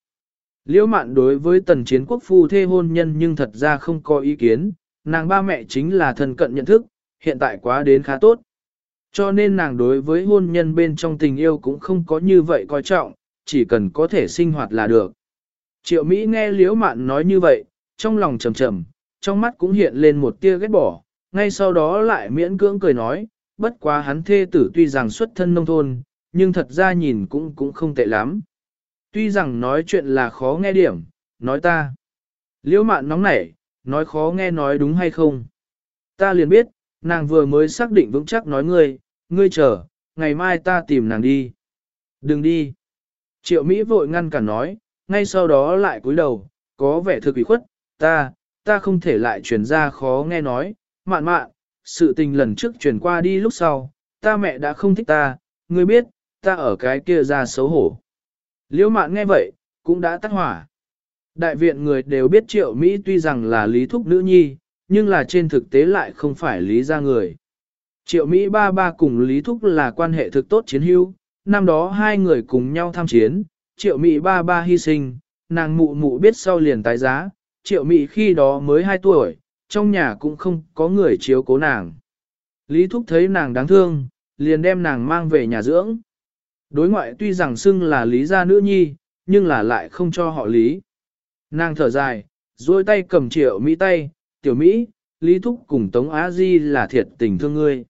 Liễu mạn đối với tần chiến quốc phu thê hôn nhân nhưng thật ra không có ý kiến, nàng ba mẹ chính là thân cận nhận thức, hiện tại quá đến khá tốt. Cho nên nàng đối với hôn nhân bên trong tình yêu cũng không có như vậy coi trọng, chỉ cần có thể sinh hoạt là được. Triệu Mỹ nghe Liễu Mạn nói như vậy, trong lòng trầm trầm, trong mắt cũng hiện lên một tia ghét bỏ, ngay sau đó lại miễn cưỡng cười nói, bất quá hắn thê tử tuy rằng xuất thân nông thôn, nhưng thật ra nhìn cũng cũng không tệ lắm. Tuy rằng nói chuyện là khó nghe điểm, nói ta. Liễu mạn nóng nảy, nói khó nghe nói đúng hay không. Ta liền biết, nàng vừa mới xác định vững chắc nói ngươi, ngươi chờ, ngày mai ta tìm nàng đi. Đừng đi. Triệu Mỹ vội ngăn cản nói, ngay sau đó lại cúi đầu, có vẻ thực ủy khuất, ta, ta không thể lại truyền ra khó nghe nói, mạn mạn, sự tình lần trước truyền qua đi lúc sau, ta mẹ đã không thích ta, ngươi biết, ta ở cái kia ra xấu hổ. Liễu mạn nghe vậy, cũng đã tắt hỏa. Đại viện người đều biết triệu Mỹ tuy rằng là lý thúc nữ nhi, nhưng là trên thực tế lại không phải lý ra người. Triệu Mỹ ba ba cùng lý thúc là quan hệ thực tốt chiến hữu, năm đó hai người cùng nhau tham chiến, triệu Mỹ ba ba hy sinh, nàng mụ mụ biết sau liền tái giá, triệu Mỹ khi đó mới 2 tuổi, trong nhà cũng không có người chiếu cố nàng. Lý thúc thấy nàng đáng thương, liền đem nàng mang về nhà dưỡng. Đối ngoại tuy rằng xưng là lý gia nữ nhi, nhưng là lại không cho họ lý. Nàng thở dài, duỗi tay cầm triệu Mỹ tay, tiểu Mỹ, Lý Thúc cùng Tống Á Di là thiệt tình thương ngươi.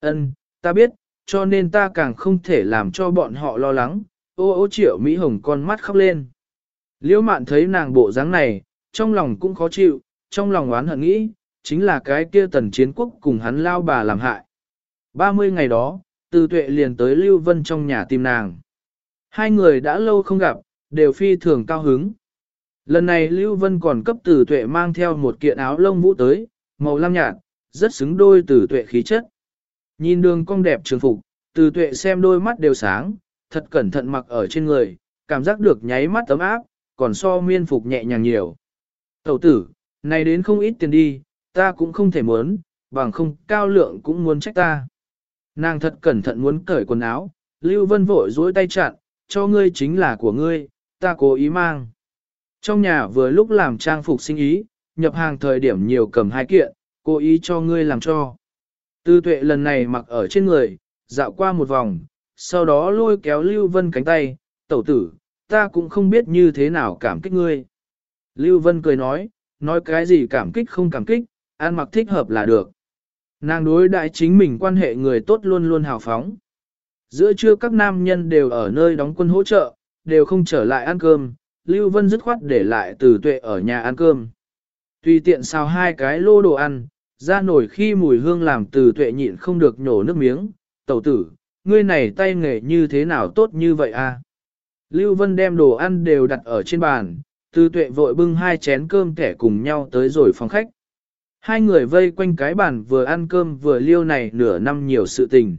Ân, ta biết, cho nên ta càng không thể làm cho bọn họ lo lắng, ô ô triệu Mỹ Hồng con mắt khóc lên. Liễu mạn thấy nàng bộ dáng này, trong lòng cũng khó chịu, trong lòng oán hận nghĩ, chính là cái kia tần chiến quốc cùng hắn lao bà làm hại. 30 ngày đó, từ tuệ liền tới Lưu Vân trong nhà tìm nàng. Hai người đã lâu không gặp, đều phi thường cao hứng. Lần này Lưu Vân còn cấp Tử tuệ mang theo một kiện áo lông vũ tới, màu lam nhạt, rất xứng đôi Tử tuệ khí chất. Nhìn đường cong đẹp trường phục, Tử tuệ xem đôi mắt đều sáng, thật cẩn thận mặc ở trên người, cảm giác được nháy mắt tấm áp, còn so miên phục nhẹ nhàng nhiều. Tẩu tử, này đến không ít tiền đi, ta cũng không thể muốn, bằng không cao lượng cũng muốn trách ta. Nàng thật cẩn thận muốn cởi quần áo, Lưu Vân vội dối tay chặn, cho ngươi chính là của ngươi, ta cố ý mang. Trong nhà vừa lúc làm trang phục sinh ý, nhập hàng thời điểm nhiều cầm hai kiện, cố ý cho ngươi làm cho. Tư tuệ lần này mặc ở trên người, dạo qua một vòng, sau đó lôi kéo Lưu Vân cánh tay, tẩu tử, ta cũng không biết như thế nào cảm kích ngươi. Lưu Vân cười nói, nói cái gì cảm kích không cảm kích, ăn mặc thích hợp là được. Nàng đối đại chính mình quan hệ người tốt luôn luôn hào phóng. Giữa trưa các nam nhân đều ở nơi đóng quân hỗ trợ, đều không trở lại ăn cơm, Lưu Vân dứt khoát để lại từ tuệ ở nhà ăn cơm. Tùy tiện xào hai cái lô đồ ăn, ra nổi khi mùi hương làm từ tuệ nhịn không được nhổ nước miếng, tẩu tử, ngươi này tay nghề như thế nào tốt như vậy a? À? Lưu Vân đem đồ ăn đều đặt ở trên bàn, từ tuệ vội bưng hai chén cơm kẻ cùng nhau tới rồi phòng khách. Hai người vây quanh cái bàn vừa ăn cơm vừa liêu này nửa năm nhiều sự tình.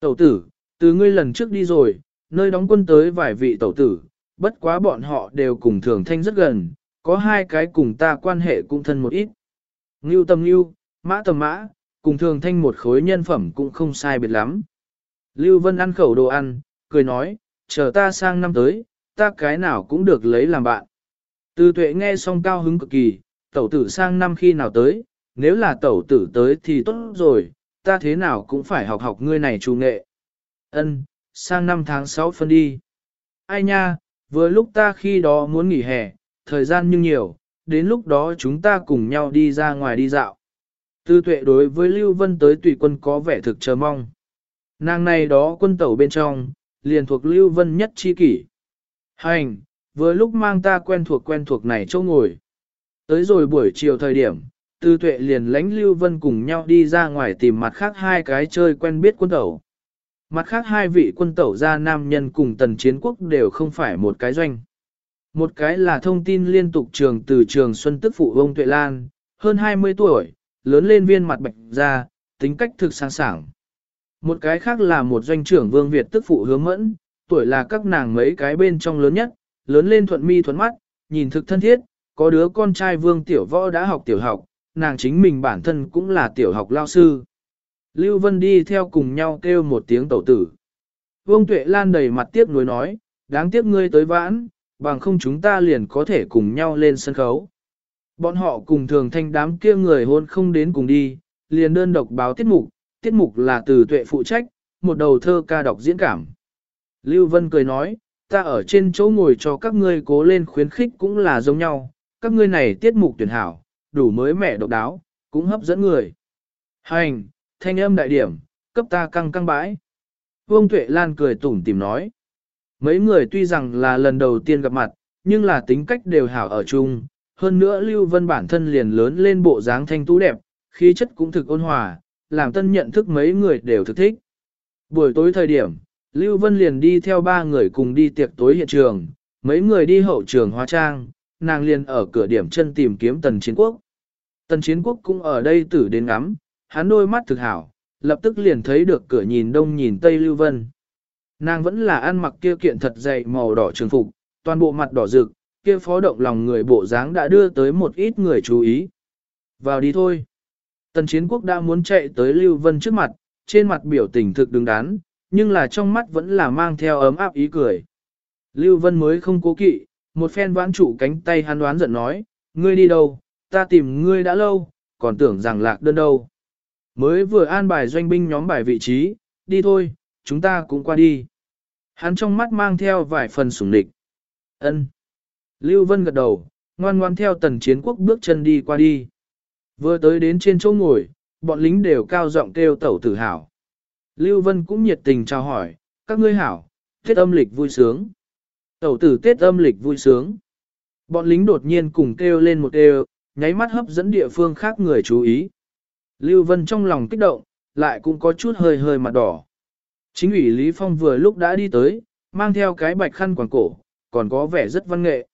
Tẩu tử, từ ngươi lần trước đi rồi, nơi đóng quân tới vài vị tẩu tử, bất quá bọn họ đều cùng thường thanh rất gần, có hai cái cùng ta quan hệ cũng thân một ít. Ngưu tầm ngưu, mã tầm mã, cùng thường thanh một khối nhân phẩm cũng không sai biệt lắm. Lưu Vân ăn khẩu đồ ăn, cười nói, chờ ta sang năm tới, ta cái nào cũng được lấy làm bạn. Từ tuệ nghe xong cao hứng cực kỳ, tẩu tử sang năm khi nào tới, nếu là tẩu tử tới thì tốt rồi, ta thế nào cũng phải học học ngươi này chủ nghệ. Ân, sang năm tháng 6 phân đi. Ai nha, vừa lúc ta khi đó muốn nghỉ hè, thời gian nhưng nhiều, đến lúc đó chúng ta cùng nhau đi ra ngoài đi dạo. Tư tuệ đối với Lưu Vân tới tùy quân có vẻ thực chờ mong. Nàng này đó quân tẩu bên trong, liền thuộc Lưu Vân nhất chi kỷ. Hành, vừa lúc mang ta quen thuộc quen thuộc này châu ngồi. Tới rồi buổi chiều thời điểm, Tư tuệ liền lánh Lưu Vân cùng nhau đi ra ngoài tìm mặt khác hai cái chơi quen biết quân tẩu. Mặt khác hai vị quân tẩu gia nam nhân cùng tần chiến quốc đều không phải một cái doanh. Một cái là thông tin liên tục trường từ trường Xuân Tức Phụ Vông Tuệ Lan, hơn 20 tuổi, lớn lên viên mặt bạch ra, tính cách thực sáng sảng. Một cái khác là một doanh trưởng Vương Việt Tức Phụ Hướng Mẫn, tuổi là các nàng mấy cái bên trong lớn nhất, lớn lên thuận mi thuận mắt, nhìn thực thân thiết, có đứa con trai Vương Tiểu Võ đã học tiểu học, nàng chính mình bản thân cũng là tiểu học lao sư. Lưu Vân đi theo cùng nhau kêu một tiếng tẩu tử. Vương Tuệ Lan đầy mặt tiếc nuối nói, đáng tiếc ngươi tới vãn, bằng không chúng ta liền có thể cùng nhau lên sân khấu. Bọn họ cùng thường thanh đám kia người hôn không đến cùng đi, liền đơn độc báo tiết mục, tiết mục là từ tuệ phụ trách, một đầu thơ ca đọc diễn cảm. Lưu Vân cười nói, ta ở trên chỗ ngồi cho các ngươi cố lên khuyến khích cũng là giống nhau, các ngươi này tiết mục tuyển hảo, đủ mới mẻ độc đáo, cũng hấp dẫn người. Hành, thanh âm đại điểm, cấp ta căng căng bãi. Vương Tuệ Lan cười tủm tìm nói. Mấy người tuy rằng là lần đầu tiên gặp mặt, nhưng là tính cách đều hảo ở chung. Hơn nữa Lưu Vân bản thân liền lớn lên bộ dáng thanh tú đẹp, khí chất cũng thực ôn hòa, làm tân nhận thức mấy người đều thực thích. Buổi tối thời điểm, Lưu Vân liền đi theo ba người cùng đi tiệc tối hiện trường, mấy người đi hậu trường hóa trang, nàng liền ở cửa điểm chân tìm kiếm tần chiến quốc. Tần chiến quốc cũng ở đây tử đến ngắm, hắn đôi mắt thực hảo, lập tức liền thấy được cửa nhìn đông nhìn tây Lưu Vân. Nàng vẫn là ăn mặc kia kiện thật dày màu đỏ trường phục, toàn bộ mặt đỏ rực, kia phó động lòng người bộ dáng đã đưa tới một ít người chú ý. Vào đi thôi. Tần chiến quốc đã muốn chạy tới Lưu Vân trước mặt, trên mặt biểu tình thực đứng đắn, nhưng là trong mắt vẫn là mang theo ấm áp ý cười. Lưu Vân mới không cố kỵ, một phen vãn trụ cánh tay hắn đoán giận nói, ngươi đi đâu, ta tìm ngươi đã lâu, còn tưởng rằng lạc đơn đâu. Mới vừa an bài doanh binh nhóm bài vị trí, đi thôi, chúng ta cũng qua đi. Hắn trong mắt mang theo vài phần sủng địch. Ân. Lưu Vân gật đầu, ngoan ngoan theo tần chiến quốc bước chân đi qua đi. Vừa tới đến trên chỗ ngồi, bọn lính đều cao giọng kêu tẩu tử hảo. Lưu Vân cũng nhiệt tình chào hỏi, các ngươi hảo, Tết âm lịch vui sướng. Tẩu tử Tết âm lịch vui sướng. Bọn lính đột nhiên cùng kêu lên một kêu, nháy mắt hấp dẫn địa phương khác người chú ý. Lưu Vân trong lòng kích động, lại cũng có chút hơi hơi mặt đỏ. Chính ủy Lý Phong vừa lúc đã đi tới, mang theo cái bạch khăn quàng cổ, còn có vẻ rất văn nghệ.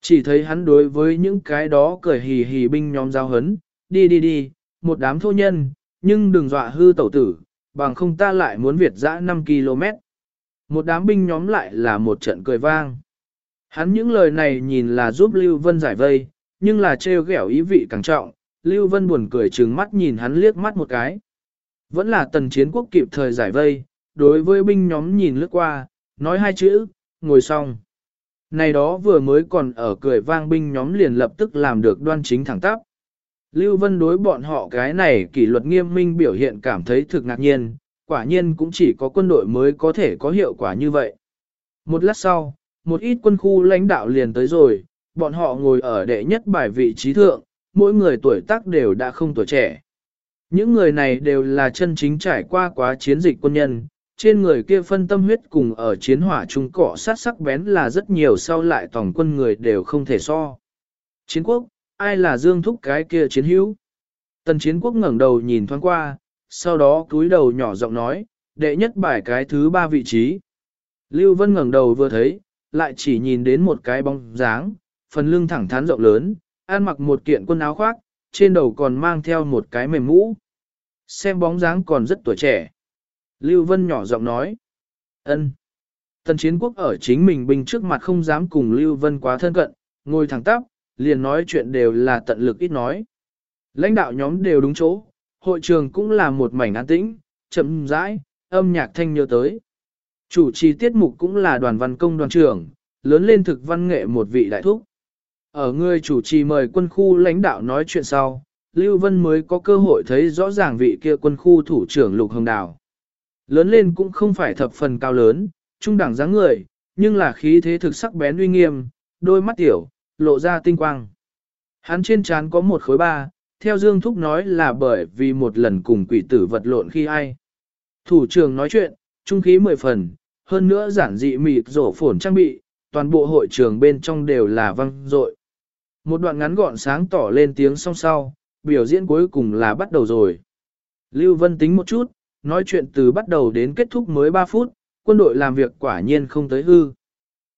Chỉ thấy hắn đối với những cái đó cười hì hì binh nhóm giao hấn, đi đi đi, một đám thô nhân, nhưng đừng dọa hư tẩu tử, bằng không ta lại muốn Việt dã 5 km. Một đám binh nhóm lại là một trận cười vang. Hắn những lời này nhìn là giúp Lưu Vân giải vây, nhưng là trêu ghẻo ý vị càng trọng, Lưu Vân buồn cười trừng mắt nhìn hắn liếc mắt một cái. Vẫn là tần chiến quốc kịp thời giải vây, đối với binh nhóm nhìn lướt qua, nói hai chữ, ngồi xong. Này đó vừa mới còn ở cười vang binh nhóm liền lập tức làm được đoan chính thẳng tắp. Lưu Vân đối bọn họ cái này kỷ luật nghiêm minh biểu hiện cảm thấy thực ngạc nhiên, quả nhiên cũng chỉ có quân đội mới có thể có hiệu quả như vậy. Một lát sau, một ít quân khu lãnh đạo liền tới rồi, bọn họ ngồi ở đệ nhất bài vị trí thượng, mỗi người tuổi tác đều đã không tuổi trẻ. Những người này đều là chân chính trải qua quá chiến dịch quân nhân, trên người kia phân tâm huyết cùng ở chiến hỏa trung cọ sát sắc bén là rất nhiều sau lại tổng quân người đều không thể so. Chiến quốc, ai là dương thúc cái kia chiến hữu? Tần chiến quốc ngẩng đầu nhìn thoáng qua, sau đó cúi đầu nhỏ giọng nói, đệ nhất bài cái thứ ba vị trí. Lưu Vân ngẩng đầu vừa thấy, lại chỉ nhìn đến một cái bóng dáng, phần lưng thẳng thắn rộng lớn, ăn mặc một kiện quần áo khoác, trên đầu còn mang theo một cái mềm mũ. Xem bóng dáng còn rất tuổi trẻ. Lưu Vân nhỏ giọng nói. ân. Tần chiến quốc ở chính mình bình trước mặt không dám cùng Lưu Vân quá thân cận, ngồi thẳng tắp, liền nói chuyện đều là tận lực ít nói. Lãnh đạo nhóm đều đúng chỗ, hội trường cũng là một mảnh an tĩnh, chậm rãi, âm nhạc thanh nhớ tới. Chủ trì tiết mục cũng là đoàn văn công đoàn trưởng, lớn lên thực văn nghệ một vị đại thúc. Ở người chủ trì mời quân khu lãnh đạo nói chuyện sau, Lưu Vân mới có cơ hội thấy rõ ràng vị kia quân khu thủ trưởng Lục Hồng Đào. Lớn lên cũng không phải thập phần cao lớn, trung đẳng dáng người, nhưng là khí thế thực sắc bén uy nghiêm, đôi mắt tiểu, lộ ra tinh quang. Hắn trên trán có một khối ba, theo Dương Thúc nói là bởi vì một lần cùng quỷ tử vật lộn khi ai. Thủ trưởng nói chuyện, trung khí mười phần, hơn nữa giản dị mịt rổ phổn trang bị, toàn bộ hội trường bên trong đều là văng rội. Một đoạn ngắn gọn sáng tỏ lên tiếng song sau, biểu diễn cuối cùng là bắt đầu rồi. Lưu Vân tính một chút, nói chuyện từ bắt đầu đến kết thúc mới 3 phút, quân đội làm việc quả nhiên không tới hư.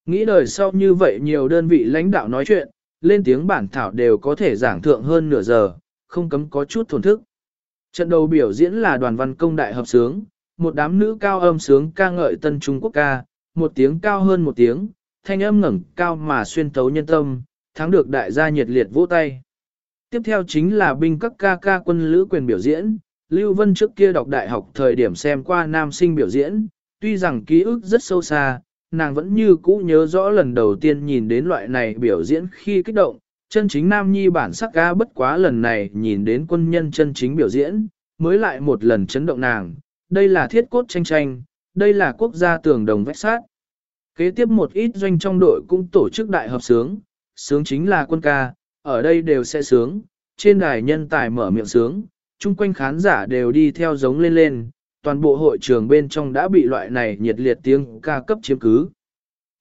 Nghĩ đời sau như vậy nhiều đơn vị lãnh đạo nói chuyện, lên tiếng bản thảo đều có thể giảng thượng hơn nửa giờ, không cấm có chút thổn thức. Trận đầu biểu diễn là đoàn văn công đại hợp sướng, một đám nữ cao âm sướng ca ngợi tân Trung Quốc ca, một tiếng cao hơn một tiếng, thanh âm ngẩng cao mà xuyên thấu nhân tâm, thắng được đại gia nhiệt liệt vỗ tay. Tiếp theo chính là binh các ca ca quân lữ quyền biểu diễn, Lưu Vân trước kia đọc đại học thời điểm xem qua nam sinh biểu diễn, tuy rằng ký ức rất sâu xa, nàng vẫn như cũ nhớ rõ lần đầu tiên nhìn đến loại này biểu diễn khi kích động, chân chính nam nhi bản sắc ca bất quá lần này nhìn đến quân nhân chân chính biểu diễn, mới lại một lần chấn động nàng, đây là thiết cốt tranh tranh, đây là quốc gia tường đồng vách sát. Kế tiếp một ít doanh trong đội cũng tổ chức đại hợp sướng, sướng chính là quân ca, ở đây đều sẽ sướng, trên đài nhân tài mở miệng sướng, chung quanh khán giả đều đi theo giống lên lên, toàn bộ hội trường bên trong đã bị loại này nhiệt liệt tiếng ca cấp chiếm cứ.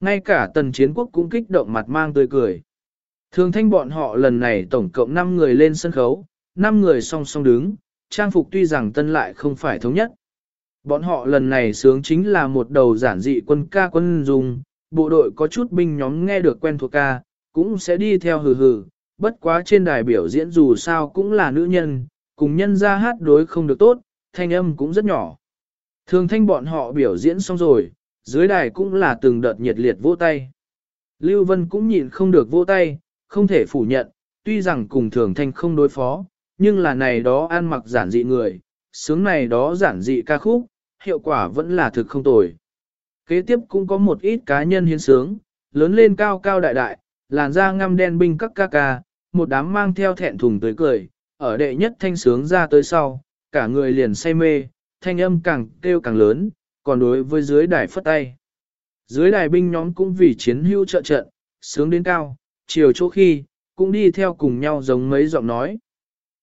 Ngay cả tần chiến quốc cũng kích động mặt mang tươi cười. Thường thanh bọn họ lần này tổng cộng 5 người lên sân khấu, 5 người song song đứng, trang phục tuy rằng tân lại không phải thống nhất. Bọn họ lần này sướng chính là một đầu giản dị quân ca quân dùng, bộ đội có chút binh nhóm nghe được quen thuộc ca, cũng sẽ đi theo hừ hừ, bất quá trên đài biểu diễn dù sao cũng là nữ nhân, cùng nhân ra hát đối không được tốt, thanh âm cũng rất nhỏ. Thường thanh bọn họ biểu diễn xong rồi, dưới đài cũng là từng đợt nhiệt liệt vỗ tay. Lưu Vân cũng nhịn không được vỗ tay, không thể phủ nhận, tuy rằng cùng thường thanh không đối phó, nhưng là này đó ăn mặc giản dị người, sướng này đó giản dị ca khúc, hiệu quả vẫn là thực không tồi. Kế tiếp cũng có một ít cá nhân hiến sướng, lớn lên cao cao đại đại, làn da ngăm đen binh các ca ca, một đám mang theo thẹn thùng tới cười, ở đệ nhất thanh sướng ra tới sau, cả người liền say mê, thanh âm càng kêu càng lớn, còn đối với dưới đài phất tay. Dưới đài binh nhóm cũng vì chiến hưu trợ trận, sướng đến cao, chiều chỗ khi, cũng đi theo cùng nhau giống mấy giọng nói.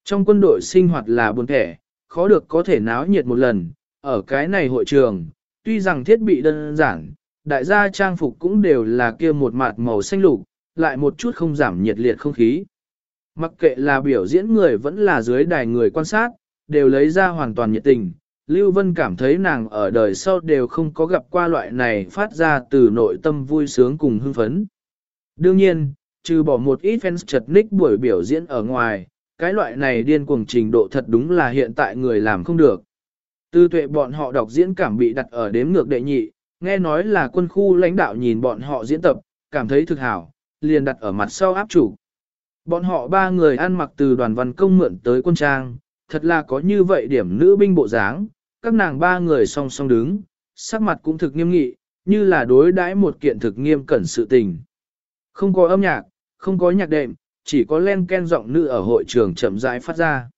Trong quân đội sinh hoạt là buồn thẻ, khó được có thể náo nhiệt một lần, ở cái này hội trường, tuy rằng thiết bị đơn giản, Đại gia trang phục cũng đều là kia một mạt màu xanh lục, lại một chút không giảm nhiệt liệt không khí. Mặc kệ là biểu diễn người vẫn là dưới đài người quan sát, đều lấy ra hoàn toàn nhiệt tình. Lưu Vân cảm thấy nàng ở đời sau đều không có gặp qua loại này phát ra từ nội tâm vui sướng cùng hưng phấn. Đương nhiên, trừ bỏ một ít fans chật ních buổi biểu diễn ở ngoài, cái loại này điên cuồng trình độ thật đúng là hiện tại người làm không được. Tư tuệ bọn họ đọc diễn cảm bị đặt ở đếm ngược đệ nhị, nghe nói là quân khu lãnh đạo nhìn bọn họ diễn tập, cảm thấy thực hảo, liền đặt ở mặt sau áp chủ. Bọn họ ba người ăn mặc từ đoàn văn công mượn tới quân trang, thật là có như vậy điểm nữ binh bộ dáng, các nàng ba người song song đứng, sắc mặt cũng thực nghiêm nghị, như là đối đãi một kiện thực nghiêm cẩn sự tình. Không có âm nhạc, không có nhạc đệm, chỉ có len ken giọng nữ ở hội trường chậm rãi phát ra.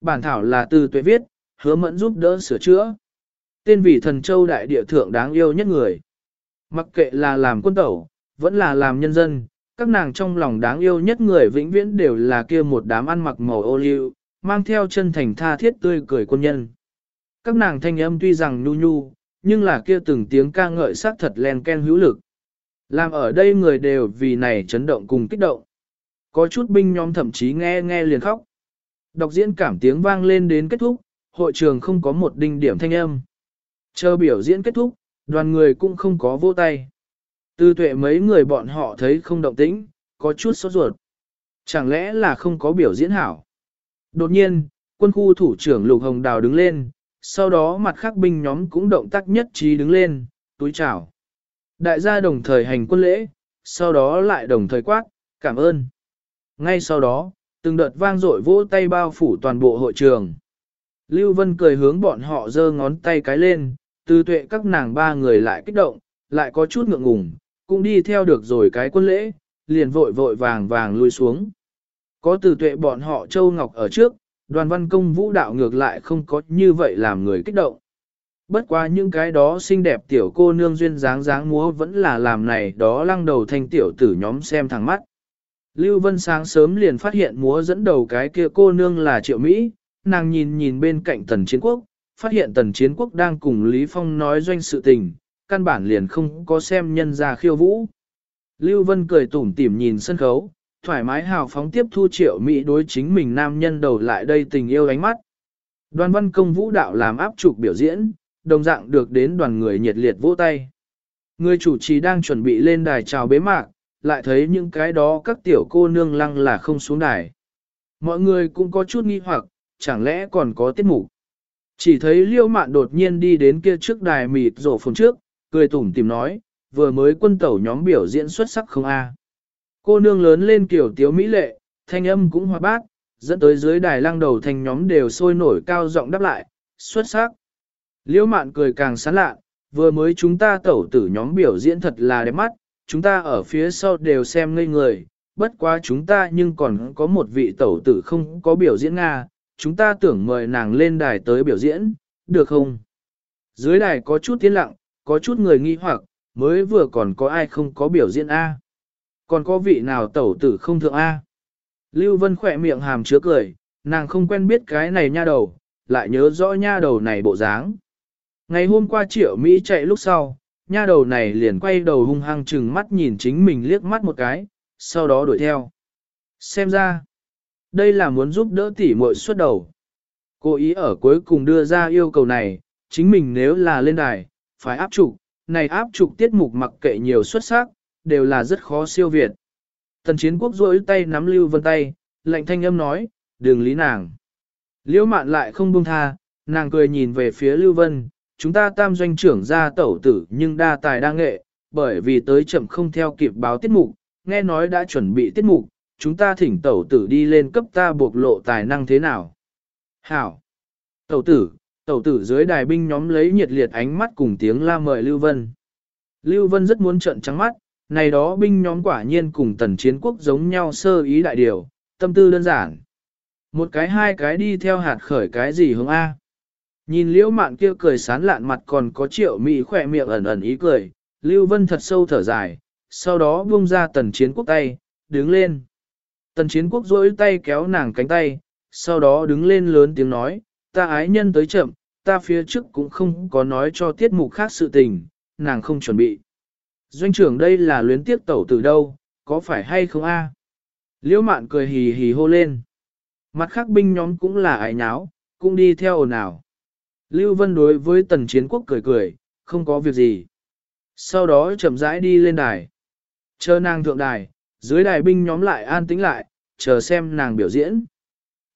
Bản thảo là từ tuệ viết, hứa mẫn giúp đỡ sửa chữa. Tên vị thần châu đại địa thượng đáng yêu nhất người. Mặc kệ là làm quân tẩu, vẫn là làm nhân dân, các nàng trong lòng đáng yêu nhất người vĩnh viễn đều là kia một đám ăn mặc màu ô liu, mang theo chân thành tha thiết tươi cười quân nhân. Các nàng thanh âm tuy rằng nhu nhu, nhưng là kia từng tiếng ca ngợi sắc thật len ken hữu lực. Làm ở đây người đều vì này chấn động cùng kích động. Có chút binh nhóm thậm chí nghe nghe liền khóc. Đọc diễn cảm tiếng vang lên đến kết thúc, hội trường không có một đinh điểm thanh âm. Chờ biểu diễn kết thúc, đoàn người cũng không có vô tay. Tư tuệ mấy người bọn họ thấy không động tĩnh, có chút sốt ruột. Chẳng lẽ là không có biểu diễn hảo? Đột nhiên, quân khu thủ trưởng Lục Hồng Đào đứng lên, sau đó mặt khác binh nhóm cũng động tác nhất trí đứng lên, túi chào. Đại gia đồng thời hành quân lễ, sau đó lại đồng thời quát, cảm ơn. Ngay sau đó, từng đợt vang dội vỗ tay bao phủ toàn bộ hội trường. Lưu Vân cười hướng bọn họ giơ ngón tay cái lên, Tư tuệ các nàng ba người lại kích động, lại có chút ngượng ngùng, cũng đi theo được rồi cái quân lễ, liền vội vội vàng vàng lui xuống. Có từ tuệ bọn họ Châu Ngọc ở trước, đoàn văn công vũ đạo ngược lại không có như vậy làm người kích động. Bất quá những cái đó xinh đẹp tiểu cô nương duyên dáng dáng múa vẫn là làm này đó lăng đầu thanh tiểu tử nhóm xem thẳng mắt. Lưu Vân sáng sớm liền phát hiện múa dẫn đầu cái kia cô nương là Triệu Mỹ, nàng nhìn nhìn bên cạnh tần chiến quốc, phát hiện tần chiến quốc đang cùng Lý Phong nói doanh sự tình, căn bản liền không có xem nhân ra khiêu vũ. Lưu Vân cười tủm tỉm nhìn sân khấu, thoải mái hào phóng tiếp thu Triệu Mỹ đối chính mình nam nhân đầu lại đây tình yêu ánh mắt. Đoàn văn công vũ đạo làm áp trục biểu diễn, đồng dạng được đến đoàn người nhiệt liệt vỗ tay. Người chủ trì đang chuẩn bị lên đài chào bế mạc, lại thấy những cái đó các tiểu cô nương lăng là không xuống đài. Mọi người cũng có chút nghi hoặc, chẳng lẽ còn có tiết mục. Chỉ thấy liêu mạn đột nhiên đi đến kia trước đài mịt rổ phồng trước, cười tủm tìm nói, vừa mới quân tẩu nhóm biểu diễn xuất sắc không a Cô nương lớn lên kiểu tiếu mỹ lệ, thanh âm cũng hòa bát, dẫn tới dưới đài lăng đầu thành nhóm đều sôi nổi cao giọng đáp lại, xuất sắc. liễu mạn cười càng sán lạ, vừa mới chúng ta tẩu tử nhóm biểu diễn thật là đẹp mắt, chúng ta ở phía sau đều xem ngây người, bất quá chúng ta nhưng còn có một vị tẩu tử không có biểu diễn Nga, chúng ta tưởng mời nàng lên đài tới biểu diễn, được không? Dưới đài có chút tiếng lặng, có chút người nghi hoặc, mới vừa còn có ai không có biểu diễn A. Còn có vị nào tẩu tử không thượng A. Lưu Vân khỏe miệng hàm chứa cười, nàng không quen biết cái này nha đầu, lại nhớ rõ nha đầu này bộ dáng. Ngày hôm qua triệu Mỹ chạy lúc sau, nha đầu này liền quay đầu hung hăng chừng mắt nhìn chính mình liếc mắt một cái, sau đó đuổi theo. Xem ra, đây là muốn giúp đỡ tỷ muội xuất đầu. Cô ý ở cuối cùng đưa ra yêu cầu này, chính mình nếu là lên đài, phải áp trục, này áp trục tiết mục mặc kệ nhiều xuất sắc, đều là rất khó siêu việt. Tần chiến quốc rỗi tay nắm Lưu Vân tay, lạnh thanh âm nói, đừng lý nàng. Liễu mạn lại không buông tha, nàng cười nhìn về phía Lưu Vân, chúng ta tam doanh trưởng ra tẩu tử nhưng đa tài đa nghệ, bởi vì tới chậm không theo kịp báo tiết mục, nghe nói đã chuẩn bị tiết mục, chúng ta thỉnh tẩu tử đi lên cấp ta buộc lộ tài năng thế nào. Hảo! Tẩu tử, tẩu tử dưới đài binh nhóm lấy nhiệt liệt ánh mắt cùng tiếng la mời Lưu Vân. Lưu Vân rất muốn trợn trắng mắt, này đó binh nhóm quả nhiên cùng tần chiến quốc giống nhau sơ ý đại điều, tâm tư đơn giản. Một cái hai cái đi theo hạt khởi cái gì hướng A. Nhìn liễu mạn kia cười sán lạn mặt còn có triệu mị khỏe miệng ẩn ẩn ý cười, Lưu Vân thật sâu thở dài, sau đó buông ra tần chiến quốc tay, đứng lên. Tần chiến quốc duỗi tay kéo nàng cánh tay, sau đó đứng lên lớn tiếng nói, ta ái nhân tới chậm, ta phía trước cũng không có nói cho tiết mục khác sự tình, nàng không chuẩn bị. Doanh trưởng đây là luyến tiếp tẩu từ đâu, có phải hay không a? Liễu mạn cười hì hì hô lên. Mặt khác binh nhóm cũng là ái nháo, cũng đi theo ồn ào. Lưu Vân đối với tần chiến quốc cười cười, không có việc gì. Sau đó chậm rãi đi lên đài. Chờ nàng thượng đài, dưới đài binh nhóm lại an tĩnh lại, chờ xem nàng biểu diễn.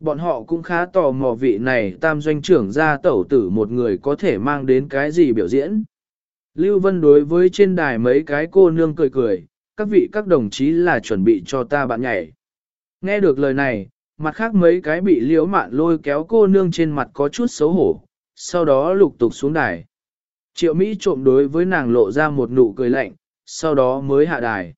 Bọn họ cũng khá tò mò vị này tam doanh trưởng ra tẩu tử một người có thể mang đến cái gì biểu diễn. Lưu Vân đối với trên đài mấy cái cô nương cười cười, các vị các đồng chí là chuẩn bị cho ta bạn nhảy. Nghe được lời này, mặt khác mấy cái bị liễu mạn lôi kéo cô nương trên mặt có chút xấu hổ, sau đó lục tục xuống đài. Triệu Mỹ trộm đối với nàng lộ ra một nụ cười lạnh, sau đó mới hạ đài.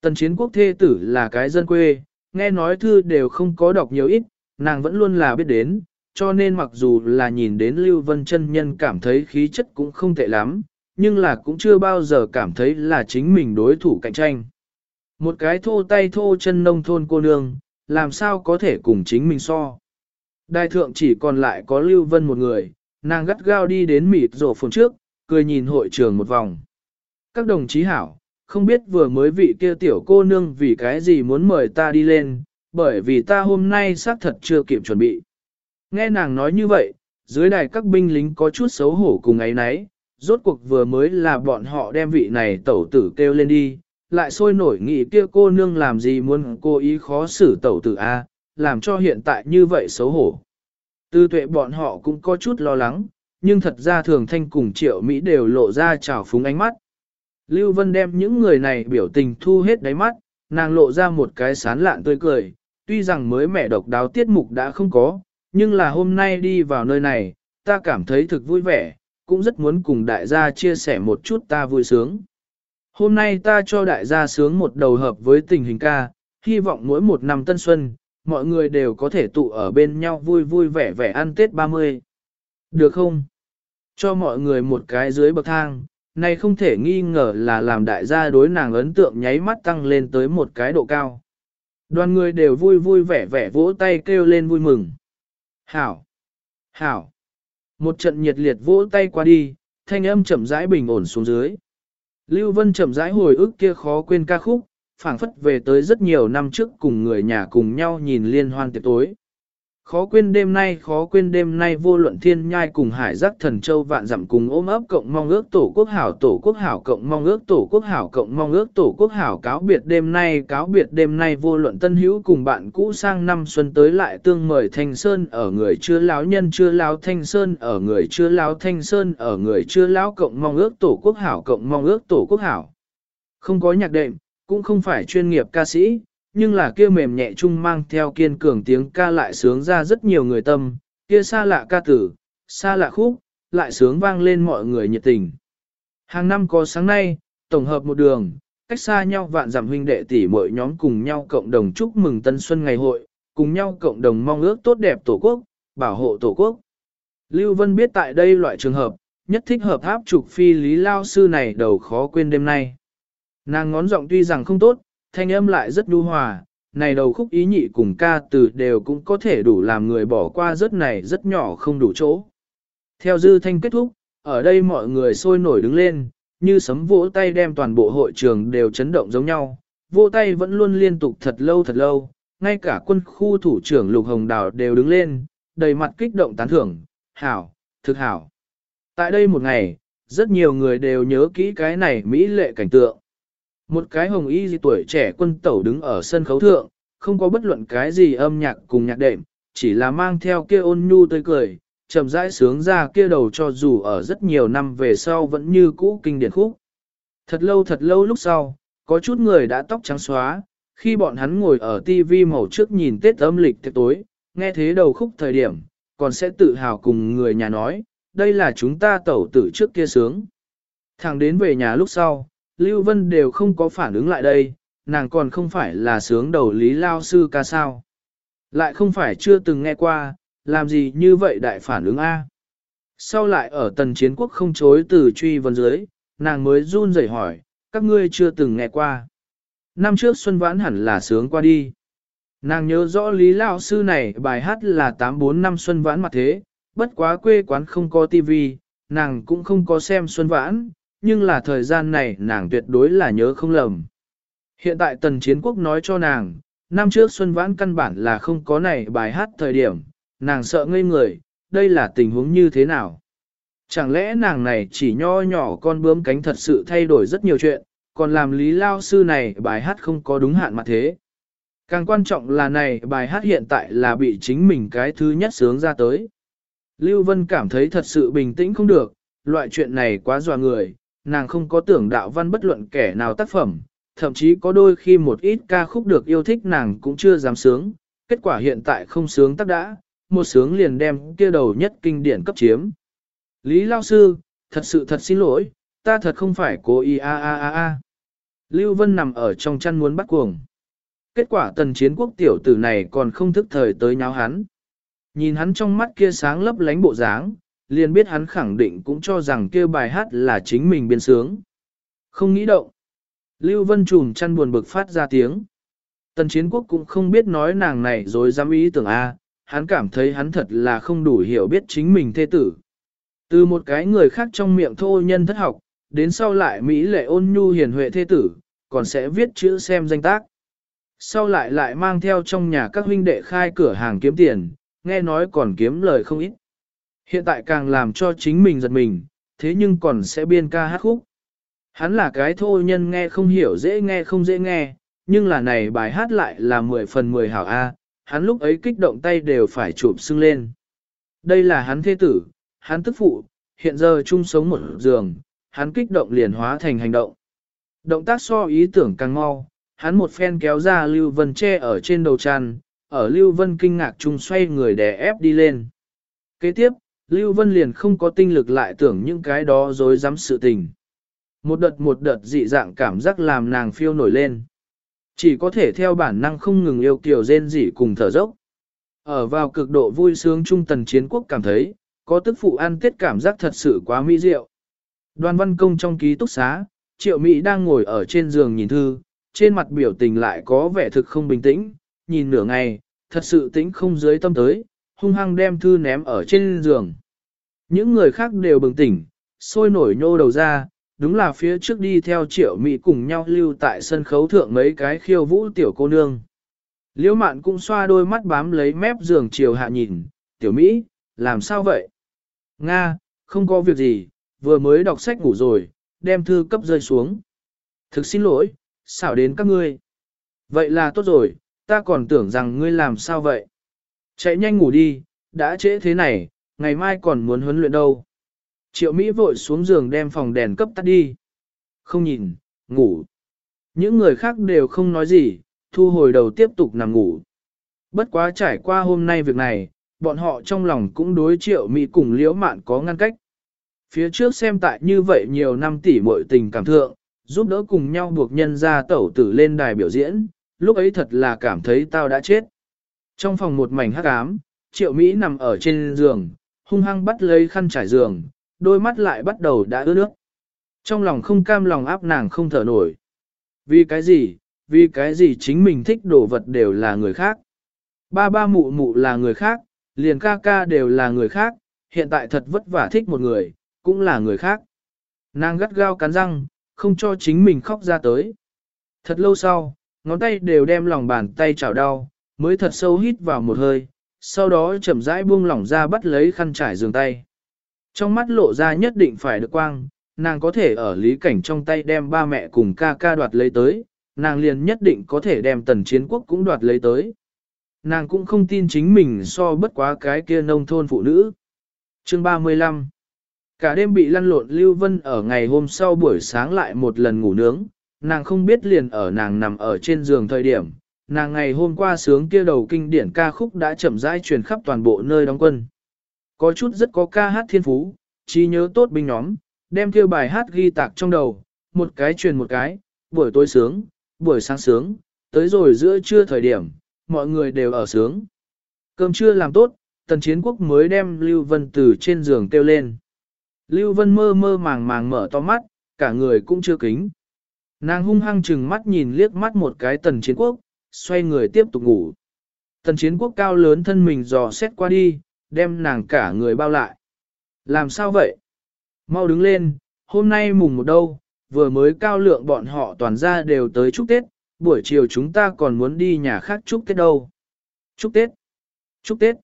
Tần chiến quốc thê tử là cái dân quê, nghe nói thư đều không có đọc nhiều ít, nàng vẫn luôn là biết đến, cho nên mặc dù là nhìn đến Lưu Vân chân nhân cảm thấy khí chất cũng không tệ lắm, nhưng là cũng chưa bao giờ cảm thấy là chính mình đối thủ cạnh tranh. Một cái thô tay thô chân nông thôn cô nương, làm sao có thể cùng chính mình so. Đại thượng chỉ còn lại có Lưu Vân một người, nàng gắt gao đi đến mịt rổ phồn trước, cười nhìn hội trường một vòng. Các đồng chí hảo, không biết vừa mới vị kia tiểu cô nương vì cái gì muốn mời ta đi lên, bởi vì ta hôm nay xác thật chưa kịp chuẩn bị. Nghe nàng nói như vậy, dưới đài các binh lính có chút xấu hổ cùng ấy nấy, rốt cuộc vừa mới là bọn họ đem vị này tẩu tử kêu lên đi, lại sôi nổi nghĩ kia cô nương làm gì muốn cô ý khó xử tẩu tử A, làm cho hiện tại như vậy xấu hổ. Tư tuệ bọn họ cũng có chút lo lắng, nhưng thật ra thường thanh cùng triệu Mỹ đều lộ ra trào phúng ánh mắt. Lưu Vân đem những người này biểu tình thu hết đáy mắt, nàng lộ ra một cái sán lạn tươi cười, tuy rằng mới mẹ độc đáo tiết mục đã không có, nhưng là hôm nay đi vào nơi này, ta cảm thấy thực vui vẻ, cũng rất muốn cùng đại gia chia sẻ một chút ta vui sướng. Hôm nay ta cho đại gia sướng một đầu hợp với tình hình ca, hy vọng mỗi một năm tân xuân, mọi người đều có thể tụ ở bên nhau vui vui vẻ vẻ ăn Tết 30. Được không? Cho mọi người một cái dưới bậc thang, này không thể nghi ngờ là làm đại gia đối nàng ấn tượng nháy mắt tăng lên tới một cái độ cao. Đoàn người đều vui vui vẻ vẻ vỗ tay kêu lên vui mừng. Hảo! Hảo! Một trận nhiệt liệt vỗ tay qua đi, thanh âm chậm rãi bình ổn xuống dưới. Lưu Vân chậm rãi hồi ức kia khó quên ca khúc, phảng phất về tới rất nhiều năm trước cùng người nhà cùng nhau nhìn liên hoan tiệc tối. Khó quên đêm nay, khó quên đêm nay vô luận thiên nhai cùng hải giác thần châu vạn dặm cùng ôm ấp cộng mong ước tổ quốc hảo tổ quốc hảo cộng mong ước tổ quốc hảo cộng mong ước tổ quốc hảo cáo biệt đêm nay cáo biệt đêm nay vô luận tân hữu cùng bạn cũ sang năm xuân tới lại tương mời thanh sơn ở người chưa láo nhân chưa láo thanh sơn ở người chưa láo thanh sơn ở người chưa láo cộng mong ước tổ quốc hảo cộng mong ước tổ quốc hảo. Không có nhạc đệm, cũng không phải chuyên nghiệp ca sĩ, nhưng là kia mềm nhẹ chung mang theo kiên cường tiếng ca lại sướng ra rất nhiều người tâm, kia xa lạ ca tử, xa lạ khúc, lại sướng vang lên mọi người nhiệt tình. Hàng năm có sáng nay, tổng hợp một đường, cách xa nhau vạn giảm huynh đệ tỷ mỗi nhóm cùng nhau cộng đồng chúc mừng tân xuân ngày hội, cùng nhau cộng đồng mong ước tốt đẹp tổ quốc, bảo hộ tổ quốc. Lưu Vân biết tại đây loại trường hợp, nhất thích hợp áp trục phi lý lao sư này đầu khó quên đêm nay. Nàng ngón giọng tuy rằng không tốt, thanh âm lại rất nhu hòa, này đầu khúc ý nhị cùng ca từ đều cũng có thể đủ làm người bỏ qua rất này rất nhỏ không đủ chỗ. Theo dư thanh kết thúc, ở đây mọi người sôi nổi đứng lên, như sấm vỗ tay đem toàn bộ hội trường đều chấn động giống nhau, vỗ tay vẫn luôn liên tục thật lâu thật lâu, ngay cả quân khu thủ trưởng Lục Hồng Đào đều đứng lên, đầy mặt kích động tán thưởng, hảo, thực hảo. Tại đây một ngày, rất nhiều người đều nhớ kỹ cái này mỹ lệ cảnh tượng. Một cái hồng y gì tuổi trẻ quân tẩu đứng ở sân khấu thượng, không có bất luận cái gì âm nhạc cùng nhạc đệm, chỉ là mang theo kia ôn nhu tươi cười, chậm rãi sướng ra kia đầu cho dù ở rất nhiều năm về sau vẫn như cũ kinh điển khúc. Thật lâu thật lâu lúc sau, có chút người đã tóc trắng xóa, khi bọn hắn ngồi ở TV màu trước nhìn Tết âm lịch tiệc tối, nghe thế đầu khúc thời điểm, còn sẽ tự hào cùng người nhà nói, đây là chúng ta tẩu tử trước kia sướng. Thằng đến về nhà lúc sau, Lưu Vân đều không có phản ứng lại đây, nàng còn không phải là sướng đầu lý lao sư ca sao. Lại không phải chưa từng nghe qua, làm gì như vậy đại phản ứng A. Sau lại ở tần chiến quốc không chối từ truy vấn dưới, nàng mới run rẩy hỏi, các ngươi chưa từng nghe qua. Năm trước Xuân Vãn hẳn là sướng qua đi. Nàng nhớ rõ lý lao sư này bài hát là 84 năm Xuân Vãn mặt thế, bất quá quê quán không có tivi, nàng cũng không có xem Xuân Vãn, nhưng là thời gian này nàng tuyệt đối là nhớ không lầm. Hiện tại tần chiến quốc nói cho nàng, năm trước Xuân Vãn căn bản là không có này bài hát thời điểm, nàng sợ ngây người, đây là tình huống như thế nào? Chẳng lẽ nàng này chỉ nho nhỏ con bướm cánh thật sự thay đổi rất nhiều chuyện, còn làm lý lao sư này bài hát không có đúng hạn mà thế. Càng quan trọng là này bài hát hiện tại là bị chính mình cái thứ nhất sướng ra tới. Lưu Vân cảm thấy thật sự bình tĩnh không được, loại chuyện này quá dọa người, nàng không có tưởng đạo văn bất luận kẻ nào tác phẩm, thậm chí có đôi khi một ít ca khúc được yêu thích nàng cũng chưa dám sướng, kết quả hiện tại không sướng tác đã, một sướng liền đem kia đầu nhất kinh điển cấp chiếm. Lý Lao Sư, thật sự thật xin lỗi, ta thật không phải cố ý a a a a. Lưu Vân nằm ở trong chăn muốn bắt cuồng. Kết quả tần chiến quốc tiểu tử này còn không thức thời tới nháo hắn. Nhìn hắn trong mắt kia sáng lấp lánh bộ dáng, liền biết hắn khẳng định cũng cho rằng kia bài hát là chính mình biên sướng. Không nghĩ động. Lưu Vân trùm chăn buồn bực phát ra tiếng. Tần chiến quốc cũng không biết nói nàng này rồi dám ý tưởng A, hắn cảm thấy hắn thật là không đủ hiểu biết chính mình thê tử. Từ một cái người khác trong miệng thô nhân thất học, đến sau lại Mỹ lệ ôn nhu hiền huệ thê tử, còn sẽ viết chữ xem danh tác. Sau lại lại mang theo trong nhà các huynh đệ khai cửa hàng kiếm tiền, nghe nói còn kiếm lời không ít. Hiện tại càng làm cho chính mình giật mình, thế nhưng còn sẽ biên ca hát khúc. Hắn là cái thô nhân nghe không hiểu dễ nghe không dễ nghe, nhưng là này bài hát lại là 10 phần 10 hảo A, hắn lúc ấy kích động tay đều phải chụp xưng lên. Đây là hắn thế tử, hắn tức phụ, hiện giờ chung sống một giường, hắn kích động liền hóa thành hành động. Động tác so ý tưởng càng mau, hắn một phen kéo ra Lưu Vân che ở trên đầu tràn, ở Lưu Vân kinh ngạc chung xoay người đè ép đi lên. Kế tiếp, Lưu Vân liền không có tinh lực lại tưởng những cái đó dối dám sự tình. Một đợt một đợt dị dạng cảm giác làm nàng phiêu nổi lên. Chỉ có thể theo bản năng không ngừng yêu kiều rên dị cùng thở dốc. Ở vào cực độ vui sướng trung tần chiến quốc cảm thấy, có tức phụ ăn tiết cảm giác thật sự quá mỹ diệu. Đoàn văn công trong ký túc xá, triệu Mỹ đang ngồi ở trên giường nhìn thư, trên mặt biểu tình lại có vẻ thực không bình tĩnh, nhìn nửa ngày, thật sự tĩnh không dưới tâm tới, hung hăng đem thư ném ở trên giường. Những người khác đều bừng tỉnh, sôi nổi nhô đầu ra, đúng là phía trước đi theo triệu Mỹ cùng nhau lưu tại sân khấu thượng mấy cái khiêu vũ tiểu cô nương. Liễu mạn cũng xoa đôi mắt bám lấy mép giường chiều hạ nhìn, tiểu Mỹ, làm sao vậy? Nga, không có việc gì, vừa mới đọc sách ngủ rồi, đem thư cấp rơi xuống. Thực xin lỗi, xảo đến các ngươi. Vậy là tốt rồi, ta còn tưởng rằng ngươi làm sao vậy? Chạy nhanh ngủ đi, đã trễ thế này, ngày mai còn muốn huấn luyện đâu. Triệu Mỹ vội xuống giường đem phòng đèn cấp tắt đi. Không nhìn, ngủ. Những người khác đều không nói gì, thu hồi đầu tiếp tục nằm ngủ. Bất quá trải qua hôm nay việc này, bọn họ trong lòng cũng đối triệu Mỹ cùng liễu mạn có ngăn cách. Phía trước xem tại như vậy nhiều năm tỷ muội tình cảm thượng, giúp đỡ cùng nhau buộc nhân ra tẩu tử lên đài biểu diễn, lúc ấy thật là cảm thấy tao đã chết. Trong phòng một mảnh hắc ám, triệu Mỹ nằm ở trên giường, hung hăng bắt lấy khăn trải giường, đôi mắt lại bắt đầu đã ướt nước. Trong lòng không cam lòng áp nàng không thở nổi. Vì cái gì, vì cái gì chính mình thích đồ vật đều là người khác. Ba ba mụ mụ là người khác, liền ca ca đều là người khác, hiện tại thật vất vả thích một người, cũng là người khác. Nàng gắt gao cắn răng, không cho chính mình khóc ra tới. Thật lâu sau, ngón tay đều đem lòng bàn tay chảo đau, mới thật sâu hít vào một hơi, sau đó chậm rãi buông lỏng ra bắt lấy khăn trải giường tay. Trong mắt lộ ra nhất định phải được quang, nàng có thể ở lý cảnh trong tay đem ba mẹ cùng ca ca đoạt lấy tới, nàng liền nhất định có thể đem tần chiến quốc cũng đoạt lấy tới. Nàng cũng không tin chính mình so bất quá cái kia nông thôn phụ nữ. Chương 35 Cả đêm bị lăn lộn Lưu Vân ở ngày hôm sau buổi sáng lại một lần ngủ nướng, nàng không biết liền ở nàng nằm ở trên giường thời điểm, nàng ngày hôm qua sướng kia đầu kinh điển ca khúc đã chậm rãi truyền khắp toàn bộ nơi đóng quân. Có chút rất có ca hát thiên phú, trí nhớ tốt binh nhóm, đem kia bài hát ghi tạc trong đầu, một cái truyền một cái, buổi tối sướng, buổi sáng sướng, tới rồi giữa trưa thời điểm, mọi người đều ở sướng. Cơm trưa làm tốt, tần chiến quốc mới đem Lưu Vân từ trên giường kêu lên. Lưu Vân mơ mơ màng màng mở to mắt, cả người cũng chưa kính. Nàng hung hăng chừng mắt nhìn liếc mắt một cái tần chiến quốc, xoay người tiếp tục ngủ. Tần chiến quốc cao lớn thân mình dò xét qua đi, đem nàng cả người bao lại. Làm sao vậy? Mau đứng lên, hôm nay mùng một đâu, vừa mới cao lượng bọn họ toàn ra đều tới chúc Tết, buổi chiều chúng ta còn muốn đi nhà khác chúc Tết đâu. Chúc Tết! Chúc Tết!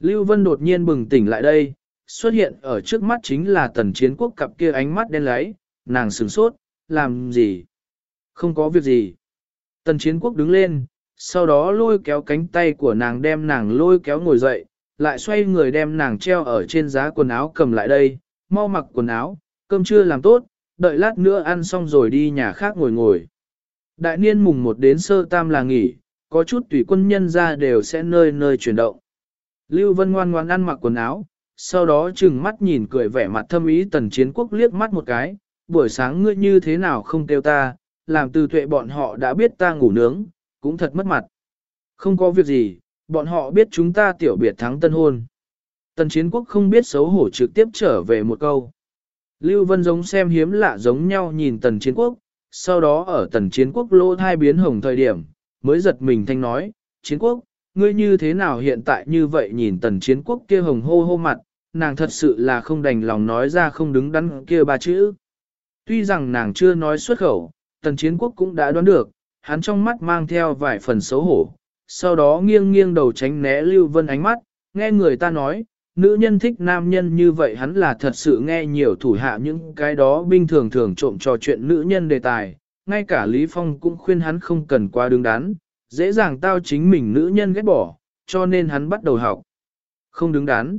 Lưu Vân đột nhiên bừng tỉnh lại đây, xuất hiện ở trước mắt chính là tần chiến quốc cặp kia ánh mắt đen láy, nàng sửng sốt, làm gì? Không có việc gì. Tần chiến quốc đứng lên, sau đó lôi kéo cánh tay của nàng đem nàng lôi kéo ngồi dậy, lại xoay người đem nàng treo ở trên giá quần áo cầm lại đây, mau mặc quần áo, cơm chưa làm tốt, đợi lát nữa ăn xong rồi đi nhà khác ngồi ngồi. Đại niên mùng một đến sơ tam là nghỉ, có chút tùy quân nhân ra đều sẽ nơi nơi chuyển động. Lưu Vân ngoan ngoan ăn mặc quần áo, sau đó chừng mắt nhìn cười vẻ mặt thâm ý tần chiến quốc liếc mắt một cái, buổi sáng ngươi như thế nào không kêu ta, làm từ tuệ bọn họ đã biết ta ngủ nướng, cũng thật mất mặt. Không có việc gì, bọn họ biết chúng ta tiểu biệt thắng tân hôn. Tần chiến quốc không biết xấu hổ trực tiếp trở về một câu. Lưu Vân giống xem hiếm lạ giống nhau nhìn tần chiến quốc, sau đó ở tần chiến quốc lô thai biến hồng thời điểm, mới giật mình thanh nói, chiến quốc, ngươi như thế nào hiện tại như vậy nhìn tần chiến quốc kia hồng hô hô mặt, nàng thật sự là không đành lòng nói ra không đứng đắn kia ba chữ. Tuy rằng nàng chưa nói xuất khẩu, tần chiến quốc cũng đã đoán được, hắn trong mắt mang theo vài phần xấu hổ, sau đó nghiêng nghiêng đầu tránh né Lưu Vân ánh mắt, nghe người ta nói, nữ nhân thích nam nhân như vậy hắn là thật sự nghe nhiều thủ hạ những cái đó bình thường thường trộm trò chuyện nữ nhân đề tài, ngay cả Lý Phong cũng khuyên hắn không cần qua đứng đắn, dễ dàng tao chính mình nữ nhân ghét bỏ, cho nên hắn bắt đầu học. Không đứng đắn.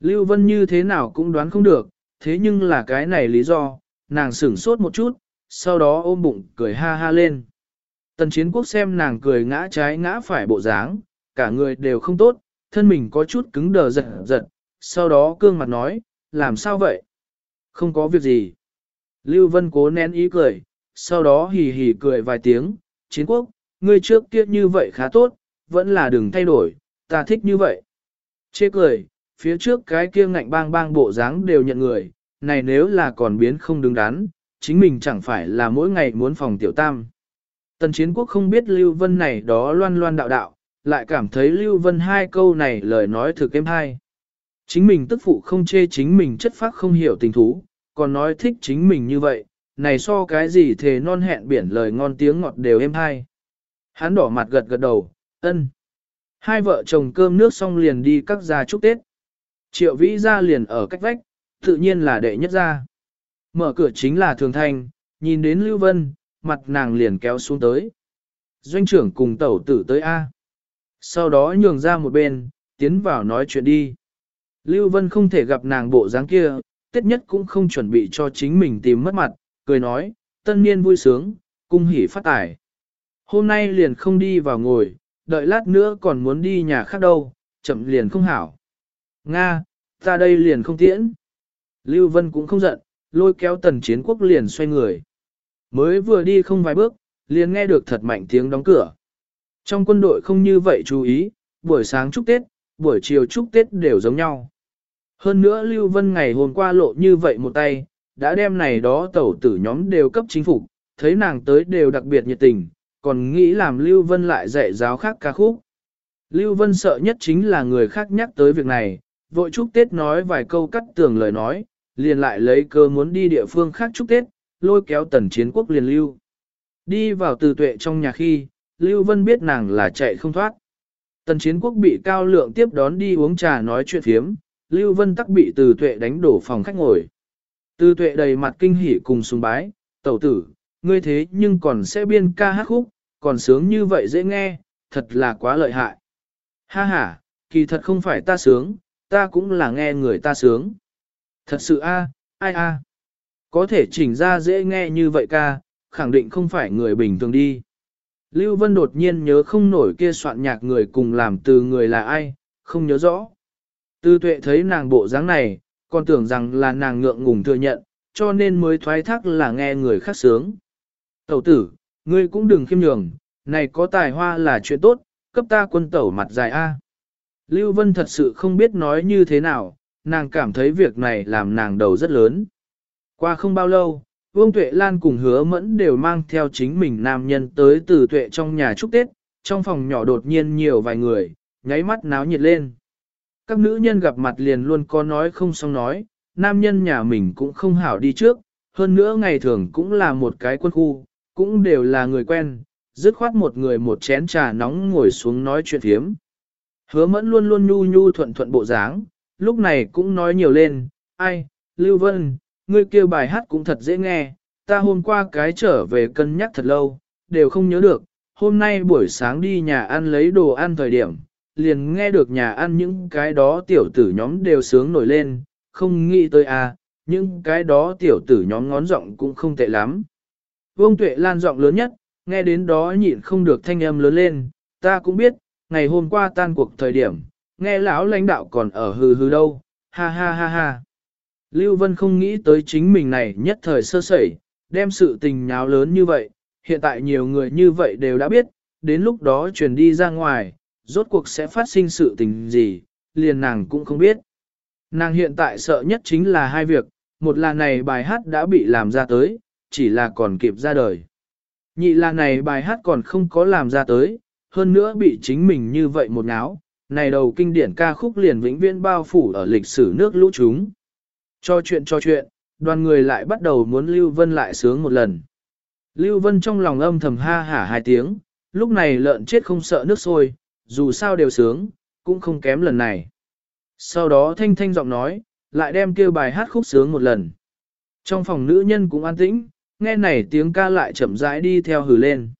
Lưu Vân như thế nào cũng đoán không được, thế nhưng là cái này lý do, nàng sửng sốt một chút, sau đó ôm bụng cười ha ha lên. Tần chiến quốc xem nàng cười ngã trái ngã phải bộ dáng, cả người đều không tốt, thân mình có chút cứng đờ giật giật, sau đó cương mặt nói, làm sao vậy? Không có việc gì. Lưu Vân cố nén ý cười, sau đó hì hì cười vài tiếng, chiến quốc, ngươi trước kia như vậy khá tốt, vẫn là đừng thay đổi, ta thích như vậy. Chê cười, phía trước cái kia ngạnh bang bang bộ dáng đều nhận người, này nếu là còn biến không đứng đắn, chính mình chẳng phải là mỗi ngày muốn phòng tiểu tam. Tần chiến quốc không biết Lưu Vân này đó loan loan đạo đạo, lại cảm thấy Lưu Vân hai câu này lời nói thực êm hay. Chính mình tức phụ không chê chính mình chất phác không hiểu tình thú, còn nói thích chính mình như vậy, này so cái gì thề non hẹn biển lời ngon tiếng ngọt đều êm hay. Hắn đỏ mặt gật gật đầu, ân. Hai vợ chồng cơm nước xong liền đi các gia chúc Tết. Triệu vĩ ra liền ở cách vách, tự nhiên là đệ nhất gia. Mở cửa chính là thường thanh, nhìn đến Lưu Vân, mặt nàng liền kéo xuống tới. Doanh trưởng cùng tẩu tử tới A. Sau đó nhường ra một bên, tiến vào nói chuyện đi. Lưu Vân không thể gặp nàng bộ dáng kia, tiết nhất cũng không chuẩn bị cho chính mình tìm mất mặt, cười nói, tân niên vui sướng, cung hỉ phát tải. Hôm nay liền không đi vào ngồi, đợi lát nữa còn muốn đi nhà khác đâu, chậm liền không hảo. Nga, ta đây liền không tiễn. Lưu Vân cũng không giận, lôi kéo tần chiến quốc liền xoay người. Mới vừa đi không vài bước, liền nghe được thật mạnh tiếng đóng cửa. Trong quân đội không như vậy chú ý, buổi sáng chúc Tết, buổi chiều chúc Tết đều giống nhau. Hơn nữa Lưu Vân ngày hôm qua lộ như vậy một tay, đã đem này đó tẩu tử nhóm đều cấp chính phủ, thấy nàng tới đều đặc biệt nhiệt tình, còn nghĩ làm Lưu Vân lại dạy giáo khác ca khúc. Lưu Vân sợ nhất chính là người khác nhắc tới việc này, vội chúc Tết nói vài câu cắt tường lời nói, liền lại lấy cơ muốn đi địa phương khác chúc Tết, lôi kéo tần chiến quốc liền lưu. Đi vào từ tuệ trong nhà khi, Lưu Vân biết nàng là chạy không thoát. Tần chiến quốc bị cao lượng tiếp đón đi uống trà nói chuyện thiếm, Lưu Vân tắc bị từ tuệ đánh đổ phòng khách ngồi. Từ tuệ đầy mặt kinh hỉ cùng sùng bái, tẩu tử, ngươi thế nhưng còn sẽ biên ca hát khúc, còn sướng như vậy dễ nghe, thật là quá lợi hại. Ha ha, kỳ thật không phải ta sướng, ta cũng là nghe người ta sướng. Thật sự a, ai a, có thể chỉnh ra dễ nghe như vậy ca, khẳng định không phải người bình thường đi. Lưu Vân đột nhiên nhớ không nổi kia soạn nhạc người cùng làm từ người là ai, không nhớ rõ. Tư tuệ thấy nàng bộ dáng này, còn tưởng rằng là nàng ngượng ngùng thừa nhận, cho nên mới thoái thác là nghe người khác sướng. Tẩu tử, ngươi cũng đừng khiêm nhường, này có tài hoa là chuyện tốt, cấp ta quân tẩu mặt dài A. Lưu Vân thật sự không biết nói như thế nào, nàng cảm thấy việc này làm nàng đầu rất lớn. Qua không bao lâu, Vương Tuệ Lan cùng hứa mẫn đều mang theo chính mình nam nhân tới từ tuệ trong nhà chúc Tết, trong phòng nhỏ đột nhiên nhiều vài người, nháy mắt náo nhiệt lên. Các nữ nhân gặp mặt liền luôn có nói không xong nói, nam nhân nhà mình cũng không hảo đi trước, hơn nữa ngày thường cũng là một cái quân khu, cũng đều là người quen, dứt khoát một người một chén trà nóng ngồi xuống nói chuyện thiếm. Hứa mẫn luôn luôn nhu nhu thuận thuận bộ dáng, lúc này cũng nói nhiều lên, ai, Lưu Vân, ngươi kêu bài hát cũng thật dễ nghe, ta hôm qua cái trở về cân nhắc thật lâu, đều không nhớ được, hôm nay buổi sáng đi nhà ăn lấy đồ ăn thời điểm, liền nghe được nhà ăn những cái đó tiểu tử nhóm đều sướng nổi lên, không nghĩ tới à, những cái đó tiểu tử nhóm ngón giọng cũng không tệ lắm. Vương Tuệ Lan giọng lớn nhất, nghe đến đó nhịn không được thanh âm lớn lên, ta cũng biết, ngày hôm qua tan cuộc thời điểm, nghe lão lãnh đạo còn ở hừ hừ đâu, ha ha ha ha. Lưu Vân không nghĩ tới chính mình này nhất thời sơ sẩy, đem sự tình nháo lớn như vậy, hiện tại nhiều người như vậy đều đã biết, đến lúc đó truyền đi ra ngoài, rốt cuộc sẽ phát sinh sự tình gì, liền nàng cũng không biết. Nàng hiện tại sợ nhất chính là hai việc, một là này bài hát đã bị làm ra tới, chỉ là còn kịp ra đời. Nhị là này bài hát còn không có làm ra tới, hơn nữa bị chính mình như vậy một náo, này đầu kinh điển ca khúc liền vĩnh viễn bao phủ ở lịch sử nước lũ chúng. Cho chuyện cho chuyện, đoàn người lại bắt đầu muốn Lưu Vân lại sướng một lần. Lưu Vân trong lòng âm thầm ha hả hai tiếng, lúc này lợn chết không sợ nước sôi, dù sao đều sướng, cũng không kém lần này. Sau đó thanh thanh giọng nói, lại đem kêu bài hát khúc sướng một lần. Trong phòng nữ nhân cũng an tĩnh, nghe này tiếng ca lại chậm rãi đi theo hử lên.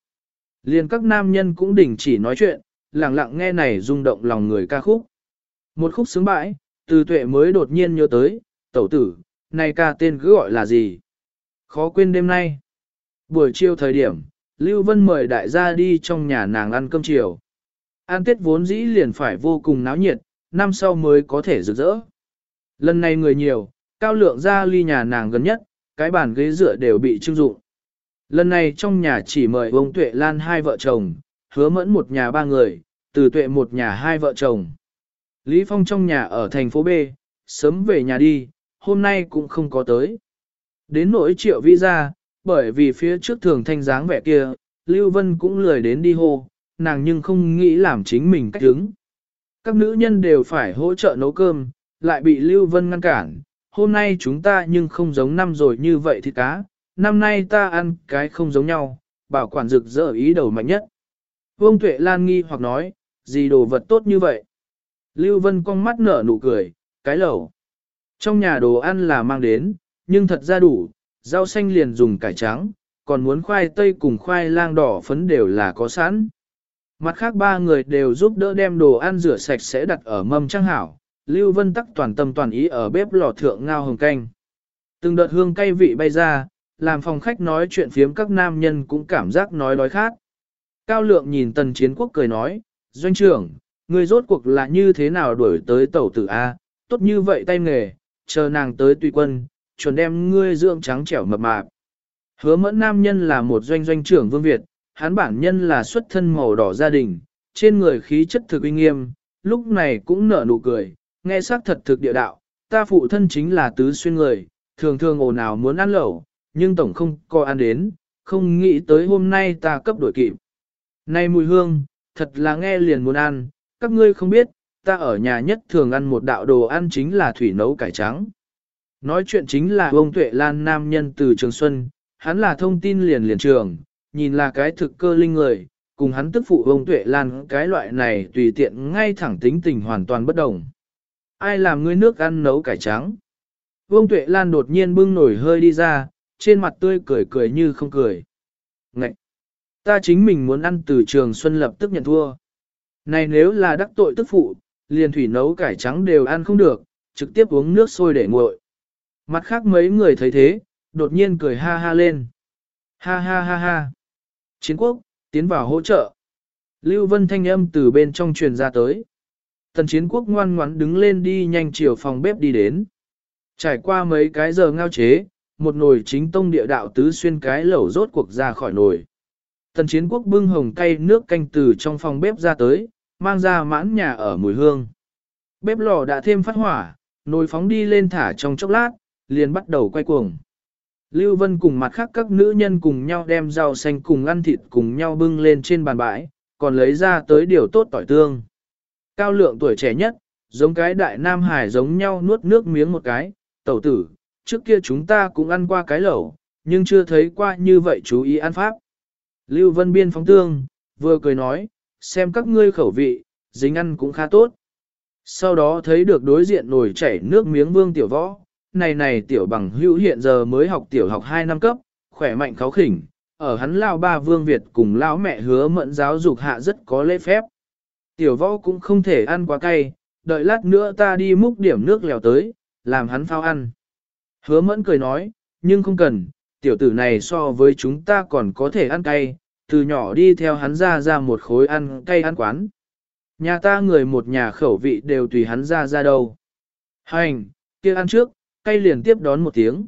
Liền các nam nhân cũng đình chỉ nói chuyện, lặng lặng nghe này rung động lòng người ca khúc. Một khúc sướng bãi, từ tuệ mới đột nhiên nhớ tới, tẩu tử, này ca tên cứ gọi là gì? Khó quên đêm nay. Buổi chiều thời điểm, Lưu Vân mời đại gia đi trong nhà nàng ăn cơm chiều. An tết vốn dĩ liền phải vô cùng náo nhiệt, năm sau mới có thể rực rỡ. Lần này người nhiều, cao lượng ra ly nhà nàng gần nhất, cái bàn ghế dựa đều bị trưng dụng. Lần này trong nhà chỉ mời ông Tuệ Lan hai vợ chồng, hứa mẫn một nhà ba người, từ Tuệ một nhà hai vợ chồng. Lý Phong trong nhà ở thành phố B, sớm về nhà đi, hôm nay cũng không có tới. Đến nỗi triệu vĩ ra, bởi vì phía trước thường thanh dáng vẻ kia, Lưu Vân cũng lười đến đi hô, nàng nhưng không nghĩ làm chính mình cách đứng. Các nữ nhân đều phải hỗ trợ nấu cơm, lại bị Lưu Vân ngăn cản, hôm nay chúng ta nhưng không giống năm rồi như vậy thì cá, năm nay ta ăn cái không giống nhau, bảo quản rực rỡ ý đầu mạnh nhất. Vương Tuệ Lan nghi hoặc nói, gì đồ vật tốt như vậy? Lưu Vân con mắt nở nụ cười, cái lẩu. Trong nhà đồ ăn là mang đến, nhưng thật ra đủ, rau xanh liền dùng cải trắng, còn muốn khoai tây cùng khoai lang đỏ phấn đều là có sẵn. Mặt khác ba người đều giúp đỡ đem đồ ăn rửa sạch sẽ đặt ở mâm trang hảo, Lưu Vân tắc toàn tâm toàn ý ở bếp lò thượng ngao hồng canh. Từng đợt hương cay vị bay ra, làm phòng khách nói chuyện phiếm các nam nhân cũng cảm giác nói đói khát. Cao lượng nhìn tần chiến quốc cười nói, doanh trưởng, người rốt cuộc là như thế nào đuổi tới tẩu tử A, tốt như vậy tay nghề, chờ nàng tới tùy quân, chuẩn đem ngươi dưỡng trắng trẻo mập mạp. Hứa mẫn nam nhân là một doanh doanh trưởng vương Việt, hắn bản nhân là xuất thân màu đỏ gia đình, trên người khí chất thực uy nghiêm, lúc này cũng nở nụ cười, nghe xác thật thực địa đạo, ta phụ thân chính là tứ xuyên người, thường thường ồn ào muốn ăn lẩu, nhưng tổng không có ăn đến, không nghĩ tới hôm nay ta cấp đổi kịp. Này mùi hương, thật là nghe liền muốn ăn, các ngươi không biết, ta ở nhà nhất thường ăn một đạo đồ ăn chính là thủy nấu cải trắng. Nói chuyện chính là ông Tuệ Lan nam nhân từ Trường Xuân, hắn là thông tin liền liền trường, nhìn là cái thực cơ linh người, cùng hắn tức phụ ông Tuệ Lan cái loại này tùy tiện ngay thẳng tính tình hoàn toàn bất đồng. Ai làm ngươi nước ăn nấu cải trắng? Vương Tuệ Lan đột nhiên bưng nổi hơi đi ra, trên mặt tươi cười cười như không cười. Ngậy! Ta chính mình muốn ăn từ trường Xuân lập tức nhận thua. Này nếu là đắc tội tức phụ, liền thủy nấu cải trắng đều ăn không được, trực tiếp uống nước sôi để nguội. Mặt khác mấy người thấy thế, đột nhiên cười ha ha lên. Ha ha ha ha. Chiến quốc, tiến vào hỗ trợ. Lưu Vân thanh âm từ bên trong truyền ra tới. Tần chiến quốc ngoan ngoãn đứng lên đi nhanh chiều phòng bếp đi đến. Trải qua mấy cái giờ ngao chế, một nồi chính tông địa đạo tứ xuyên cái lẩu rốt cuộc ra khỏi nồi. Tần chiến quốc bưng hồng cay nước canh từ trong phòng bếp ra tới, mang ra mãn nhà ở mùi hương. Bếp lò đã thêm phát hỏa, nồi phóng đi lên thả trong chốc lát, liền bắt đầu quay cuồng. Lưu Vân cùng mặt khác các nữ nhân cùng nhau đem rau xanh cùng ăn thịt cùng nhau bưng lên trên bàn bãi, còn lấy ra tới điều tốt tỏi tương. Cao lượng tuổi trẻ nhất, giống cái đại nam hải giống nhau nuốt nước miếng một cái, tẩu tử, trước kia chúng ta cũng ăn qua cái lẩu, nhưng chưa thấy qua như vậy chú ý ăn pháp. Lưu Vân Biên phóng tương, vừa cười nói, xem các ngươi khẩu vị, dính ăn cũng khá tốt. Sau đó thấy được đối diện nổi chảy nước miếng vương tiểu võ, này này tiểu bằng hữu hiện giờ mới học tiểu học 2 năm cấp, khỏe mạnh kháo khỉnh, ở hắn lao ba vương Việt cùng lão mẹ hứa mẫn giáo dục hạ rất có lễ phép. Tiểu võ cũng không thể ăn quá cay, đợi lát nữa ta đi múc điểm nước lèo tới, làm hắn phao ăn. Hứa mẫn cười nói, nhưng không cần, tiểu tử này so với chúng ta còn có thể ăn cay, từ nhỏ đi theo hắn ra ra một khối ăn cay ăn quán. Nhà ta người một nhà khẩu vị đều tùy hắn ra ra đâu. Hành, kia ăn trước, cay liền tiếp đón một tiếng.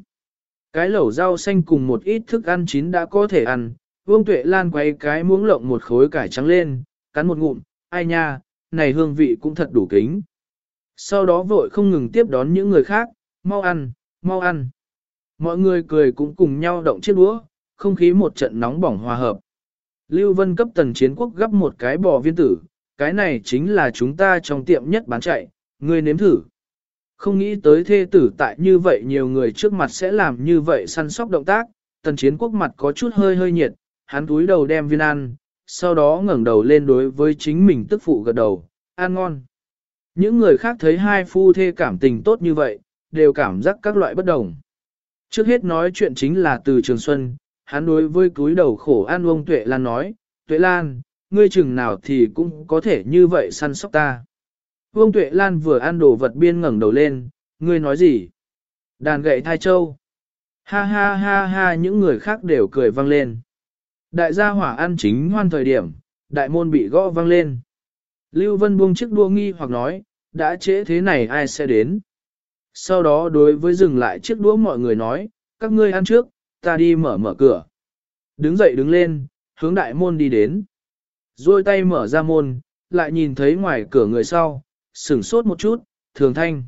Cái lẩu rau xanh cùng một ít thức ăn chín đã có thể ăn, Vương Tuệ Lan quay cái muỗng lộng một khối cải trắng lên, cắn một ngụm, ai nha, này hương vị cũng thật đủ kính. Sau đó vội không ngừng tiếp đón những người khác, mau ăn, mau ăn. Mọi người cười cũng cùng nhau động chiếc đũa, không khí một trận nóng bỏng hòa hợp. Lưu Vân cấp tần chiến quốc gấp một cái bò viên tử, cái này chính là chúng ta trong tiệm nhất bán chạy, ngươi nếm thử. Không nghĩ tới thê tử tại như vậy nhiều người trước mặt sẽ làm như vậy săn sóc động tác, tần chiến quốc mặt có chút hơi hơi nhiệt, hắn túi đầu đem viên ăn, sau đó ngẩng đầu lên đối với chính mình tức phụ gật đầu, ăn ngon. Những người khác thấy hai phu thê cảm tình tốt như vậy, đều cảm giác các loại bất đồng. Trước hết nói chuyện chính là từ Trường Xuân, hắn đối với cúi đầu khổ an ông Tuệ Lan nói, Tuệ Lan, ngươi chừng nào thì cũng có thể như vậy săn sóc ta. Vương Tuệ Lan vừa ăn đồ vật biên ngẩng đầu lên, ngươi nói gì? Đàn gậy thai châu. Ha ha ha ha những người khác đều cười vang lên. Đại gia hỏa ăn chính hoan thời điểm, đại môn bị gõ vang lên. Lưu Vân buông chiếc đua nghi hoặc nói, đã trễ thế này ai sẽ đến? Sau đó đối với dừng lại chiếc đũa mọi người nói, các ngươi ăn trước, ta đi mở mở cửa. Đứng dậy đứng lên, hướng đại môn đi đến. Rồi tay mở ra môn, lại nhìn thấy ngoài cửa người sau, sửng sốt một chút, thường thanh.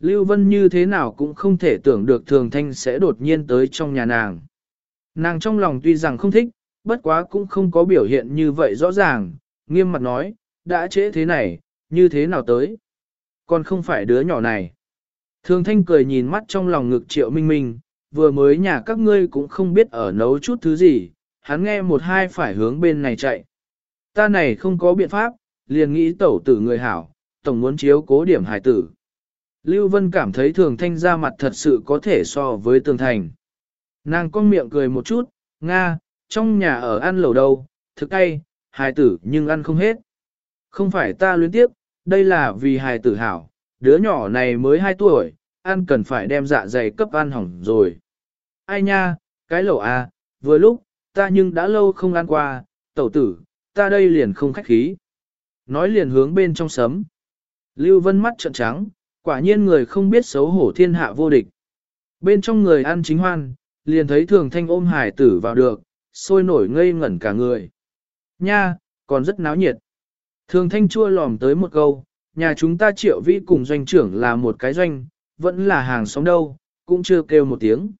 Lưu Vân như thế nào cũng không thể tưởng được thường thanh sẽ đột nhiên tới trong nhà nàng. Nàng trong lòng tuy rằng không thích, bất quá cũng không có biểu hiện như vậy rõ ràng, nghiêm mặt nói, đã trễ thế này, như thế nào tới. Còn không phải đứa nhỏ này. Thường thanh cười nhìn mắt trong lòng ngực triệu minh minh, vừa mới nhà các ngươi cũng không biết ở nấu chút thứ gì, hắn nghe một hai phải hướng bên này chạy. Ta này không có biện pháp, liền nghĩ tẩu tử người hảo, tổng muốn chiếu cố điểm hải tử. Lưu Vân cảm thấy thường thanh ra mặt thật sự có thể so với tường thành. Nàng con miệng cười một chút, Nga, trong nhà ở ăn lẩu đâu, thực cay, hài tử nhưng ăn không hết. Không phải ta luyến tiếp, đây là vì hài tử hảo, đứa nhỏ này mới 2 tuổi, ăn cần phải đem dạ dày cấp ăn hỏng rồi. Ai nha, cái lẩu à, vừa lúc, ta nhưng đã lâu không ăn qua, tẩu tử, ta đây liền không khách khí. Nói liền hướng bên trong sấm. Lưu Vân mắt trợn trắng, quả nhiên người không biết xấu hổ thiên hạ vô địch. Bên trong người ăn chính hoan, liền thấy thường thanh ôm hải tử vào được, sôi nổi ngây ngẩn cả người. Nha, còn rất náo nhiệt. Thường thanh chua lòm tới một câu, nhà chúng ta triệu vĩ cùng doanh trưởng là một cái doanh, vẫn là hàng xóm đâu, cũng chưa kêu một tiếng.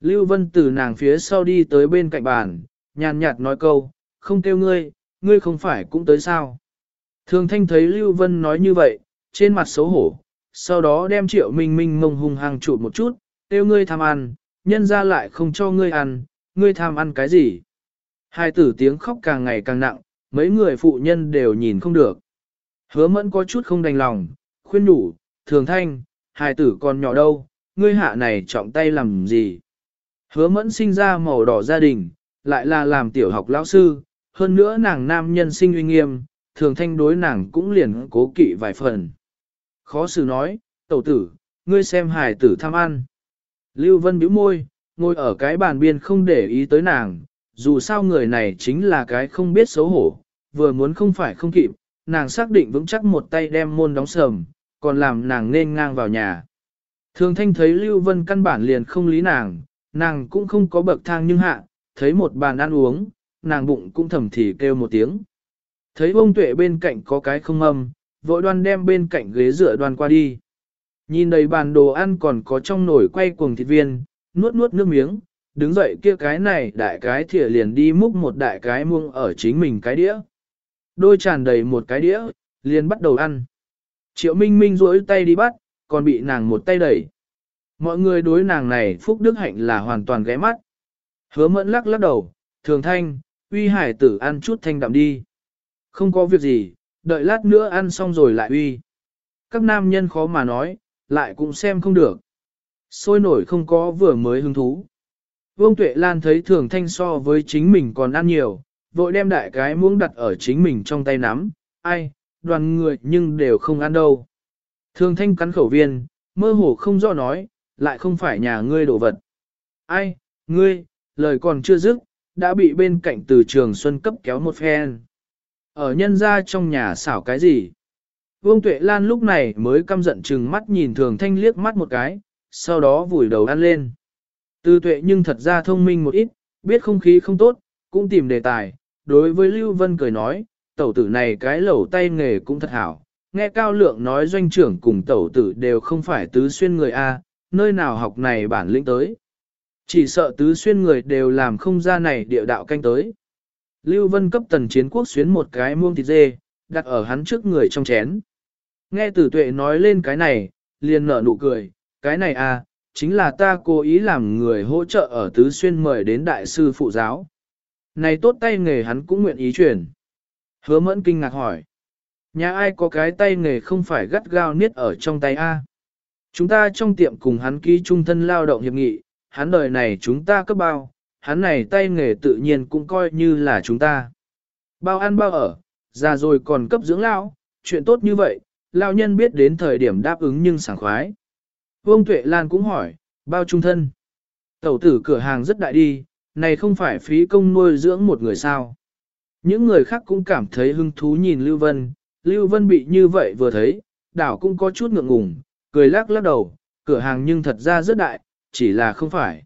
Lưu Vân từ nàng phía sau đi tới bên cạnh bàn, nhàn nhạt nói câu, không kêu ngươi, ngươi không phải cũng tới sao. Thường thanh thấy Lưu Vân nói như vậy, trên mặt xấu hổ, sau đó đem triệu minh minh mông hung hàng chụp một chút, kêu ngươi tham ăn, nhân ra lại không cho ngươi ăn, ngươi tham ăn cái gì. Hai tử tiếng khóc càng ngày càng nặng, mấy người phụ nhân đều nhìn không được. Hứa mẫn có chút không đành lòng, khuyên đủ. thường thanh, hài tử còn nhỏ đâu, ngươi hạ này trọng tay làm gì. Hứa mẫn sinh ra màu đỏ gia đình, lại là làm tiểu học lão sư, hơn nữa nàng nam nhân sinh uy nghiêm, thường thanh đối nàng cũng liền cố kỵ vài phần. Khó xử nói, tẩu tử, ngươi xem hài tử tham ăn. Lưu Vân bĩu môi, ngồi ở cái bàn biên không để ý tới nàng, dù sao người này chính là cái không biết xấu hổ, vừa muốn không phải không kịp, nàng xác định vững chắc một tay đem môn đóng sầm, còn làm nàng nên ngang vào nhà. Thường thanh thấy Lưu Vân căn bản liền không lý nàng, nàng cũng không có bậc thang nhưng hạ, thấy một bàn ăn uống, nàng bụng cũng thầm thì kêu một tiếng. Thấy bông tuệ bên cạnh có cái không âm, vội đoan đem bên cạnh ghế dựa đoan qua đi. Nhìn đầy bàn đồ ăn còn có trong nồi quay cuồng thịt viên, nuốt nuốt nước miếng, đứng dậy kia cái này đại cái thìa liền đi múc một đại cái muông ở chính mình cái đĩa. Đôi tràn đầy một cái đĩa, liền bắt đầu ăn. Triệu Minh Minh duỗi tay đi bắt, còn bị nàng một tay đẩy. Mọi người đối nàng này phúc đức hạnh là hoàn toàn ghé mắt. Hứa mẫn lắc lắc đầu, thường thanh, uy hải tử ăn chút thanh đạm đi. Không có việc gì, đợi lát nữa ăn xong rồi lại uy. Các nam nhân khó mà nói, lại cũng xem không được. Sôi nổi không có vừa mới hứng thú. Vương Tuệ Lan thấy thường thanh so với chính mình còn ăn nhiều, vội đem đại cái muỗng đặt ở chính mình trong tay nắm, ai, đoàn người nhưng đều không ăn đâu. Thường thanh cắn khẩu viên, mơ hồ không rõ nói, lại không phải nhà ngươi đổ vật. Ai, ngươi, lời còn chưa dứt, đã bị bên cạnh từ trường xuân cấp kéo một phen. Ở nhân ra trong nhà xảo cái gì? Vương Tuệ Lan lúc này mới căm giận chừng mắt nhìn thường thanh liếc mắt một cái, sau đó vùi đầu ăn lên. Tư tuệ nhưng thật ra thông minh một ít, biết không khí không tốt, cũng tìm đề tài. Đối với Lưu Vân cười nói, tẩu tử này cái lẩu tay nghề cũng thật hảo. Nghe Cao Lượng nói doanh trưởng cùng tẩu tử đều không phải tứ xuyên người A, nơi nào học này bản lĩnh tới. Chỉ sợ tứ xuyên người đều làm không ra này địa đạo canh tới. Lưu Vân cấp tần chiến quốc xuyến một cái muông thịt dê, đặt ở hắn trước người trong chén. Nghe tử tuệ nói lên cái này, liền nở nụ cười, cái này à, chính là ta cố ý làm người hỗ trợ ở tứ xuyên mời đến đại sư phụ giáo. Này tốt tay nghề hắn cũng nguyện ý chuyển. Hứa mẫn kinh ngạc hỏi. Nhà ai có cái tay nghề không phải gắt gao niết ở trong tay A. Chúng ta trong tiệm cùng hắn ký trung thân lao động hiệp nghị, hắn đời này chúng ta cấp bao, hắn này tay nghề tự nhiên cũng coi như là chúng ta. Bao ăn bao ở, già rồi còn cấp dưỡng lao, chuyện tốt như vậy, lao nhân biết đến thời điểm đáp ứng nhưng sảng khoái. Vương Tuệ Lan cũng hỏi, bao trung thân. Tẩu tử cửa hàng rất đại đi, này không phải phí công nuôi dưỡng một người sao. Những người khác cũng cảm thấy hứng thú nhìn Lưu Vân, Lưu Vân bị như vậy vừa thấy, đảo cũng có chút ngượng ngùng, cười lắc lắc đầu, cửa hàng nhưng thật ra rất đại, chỉ là không phải.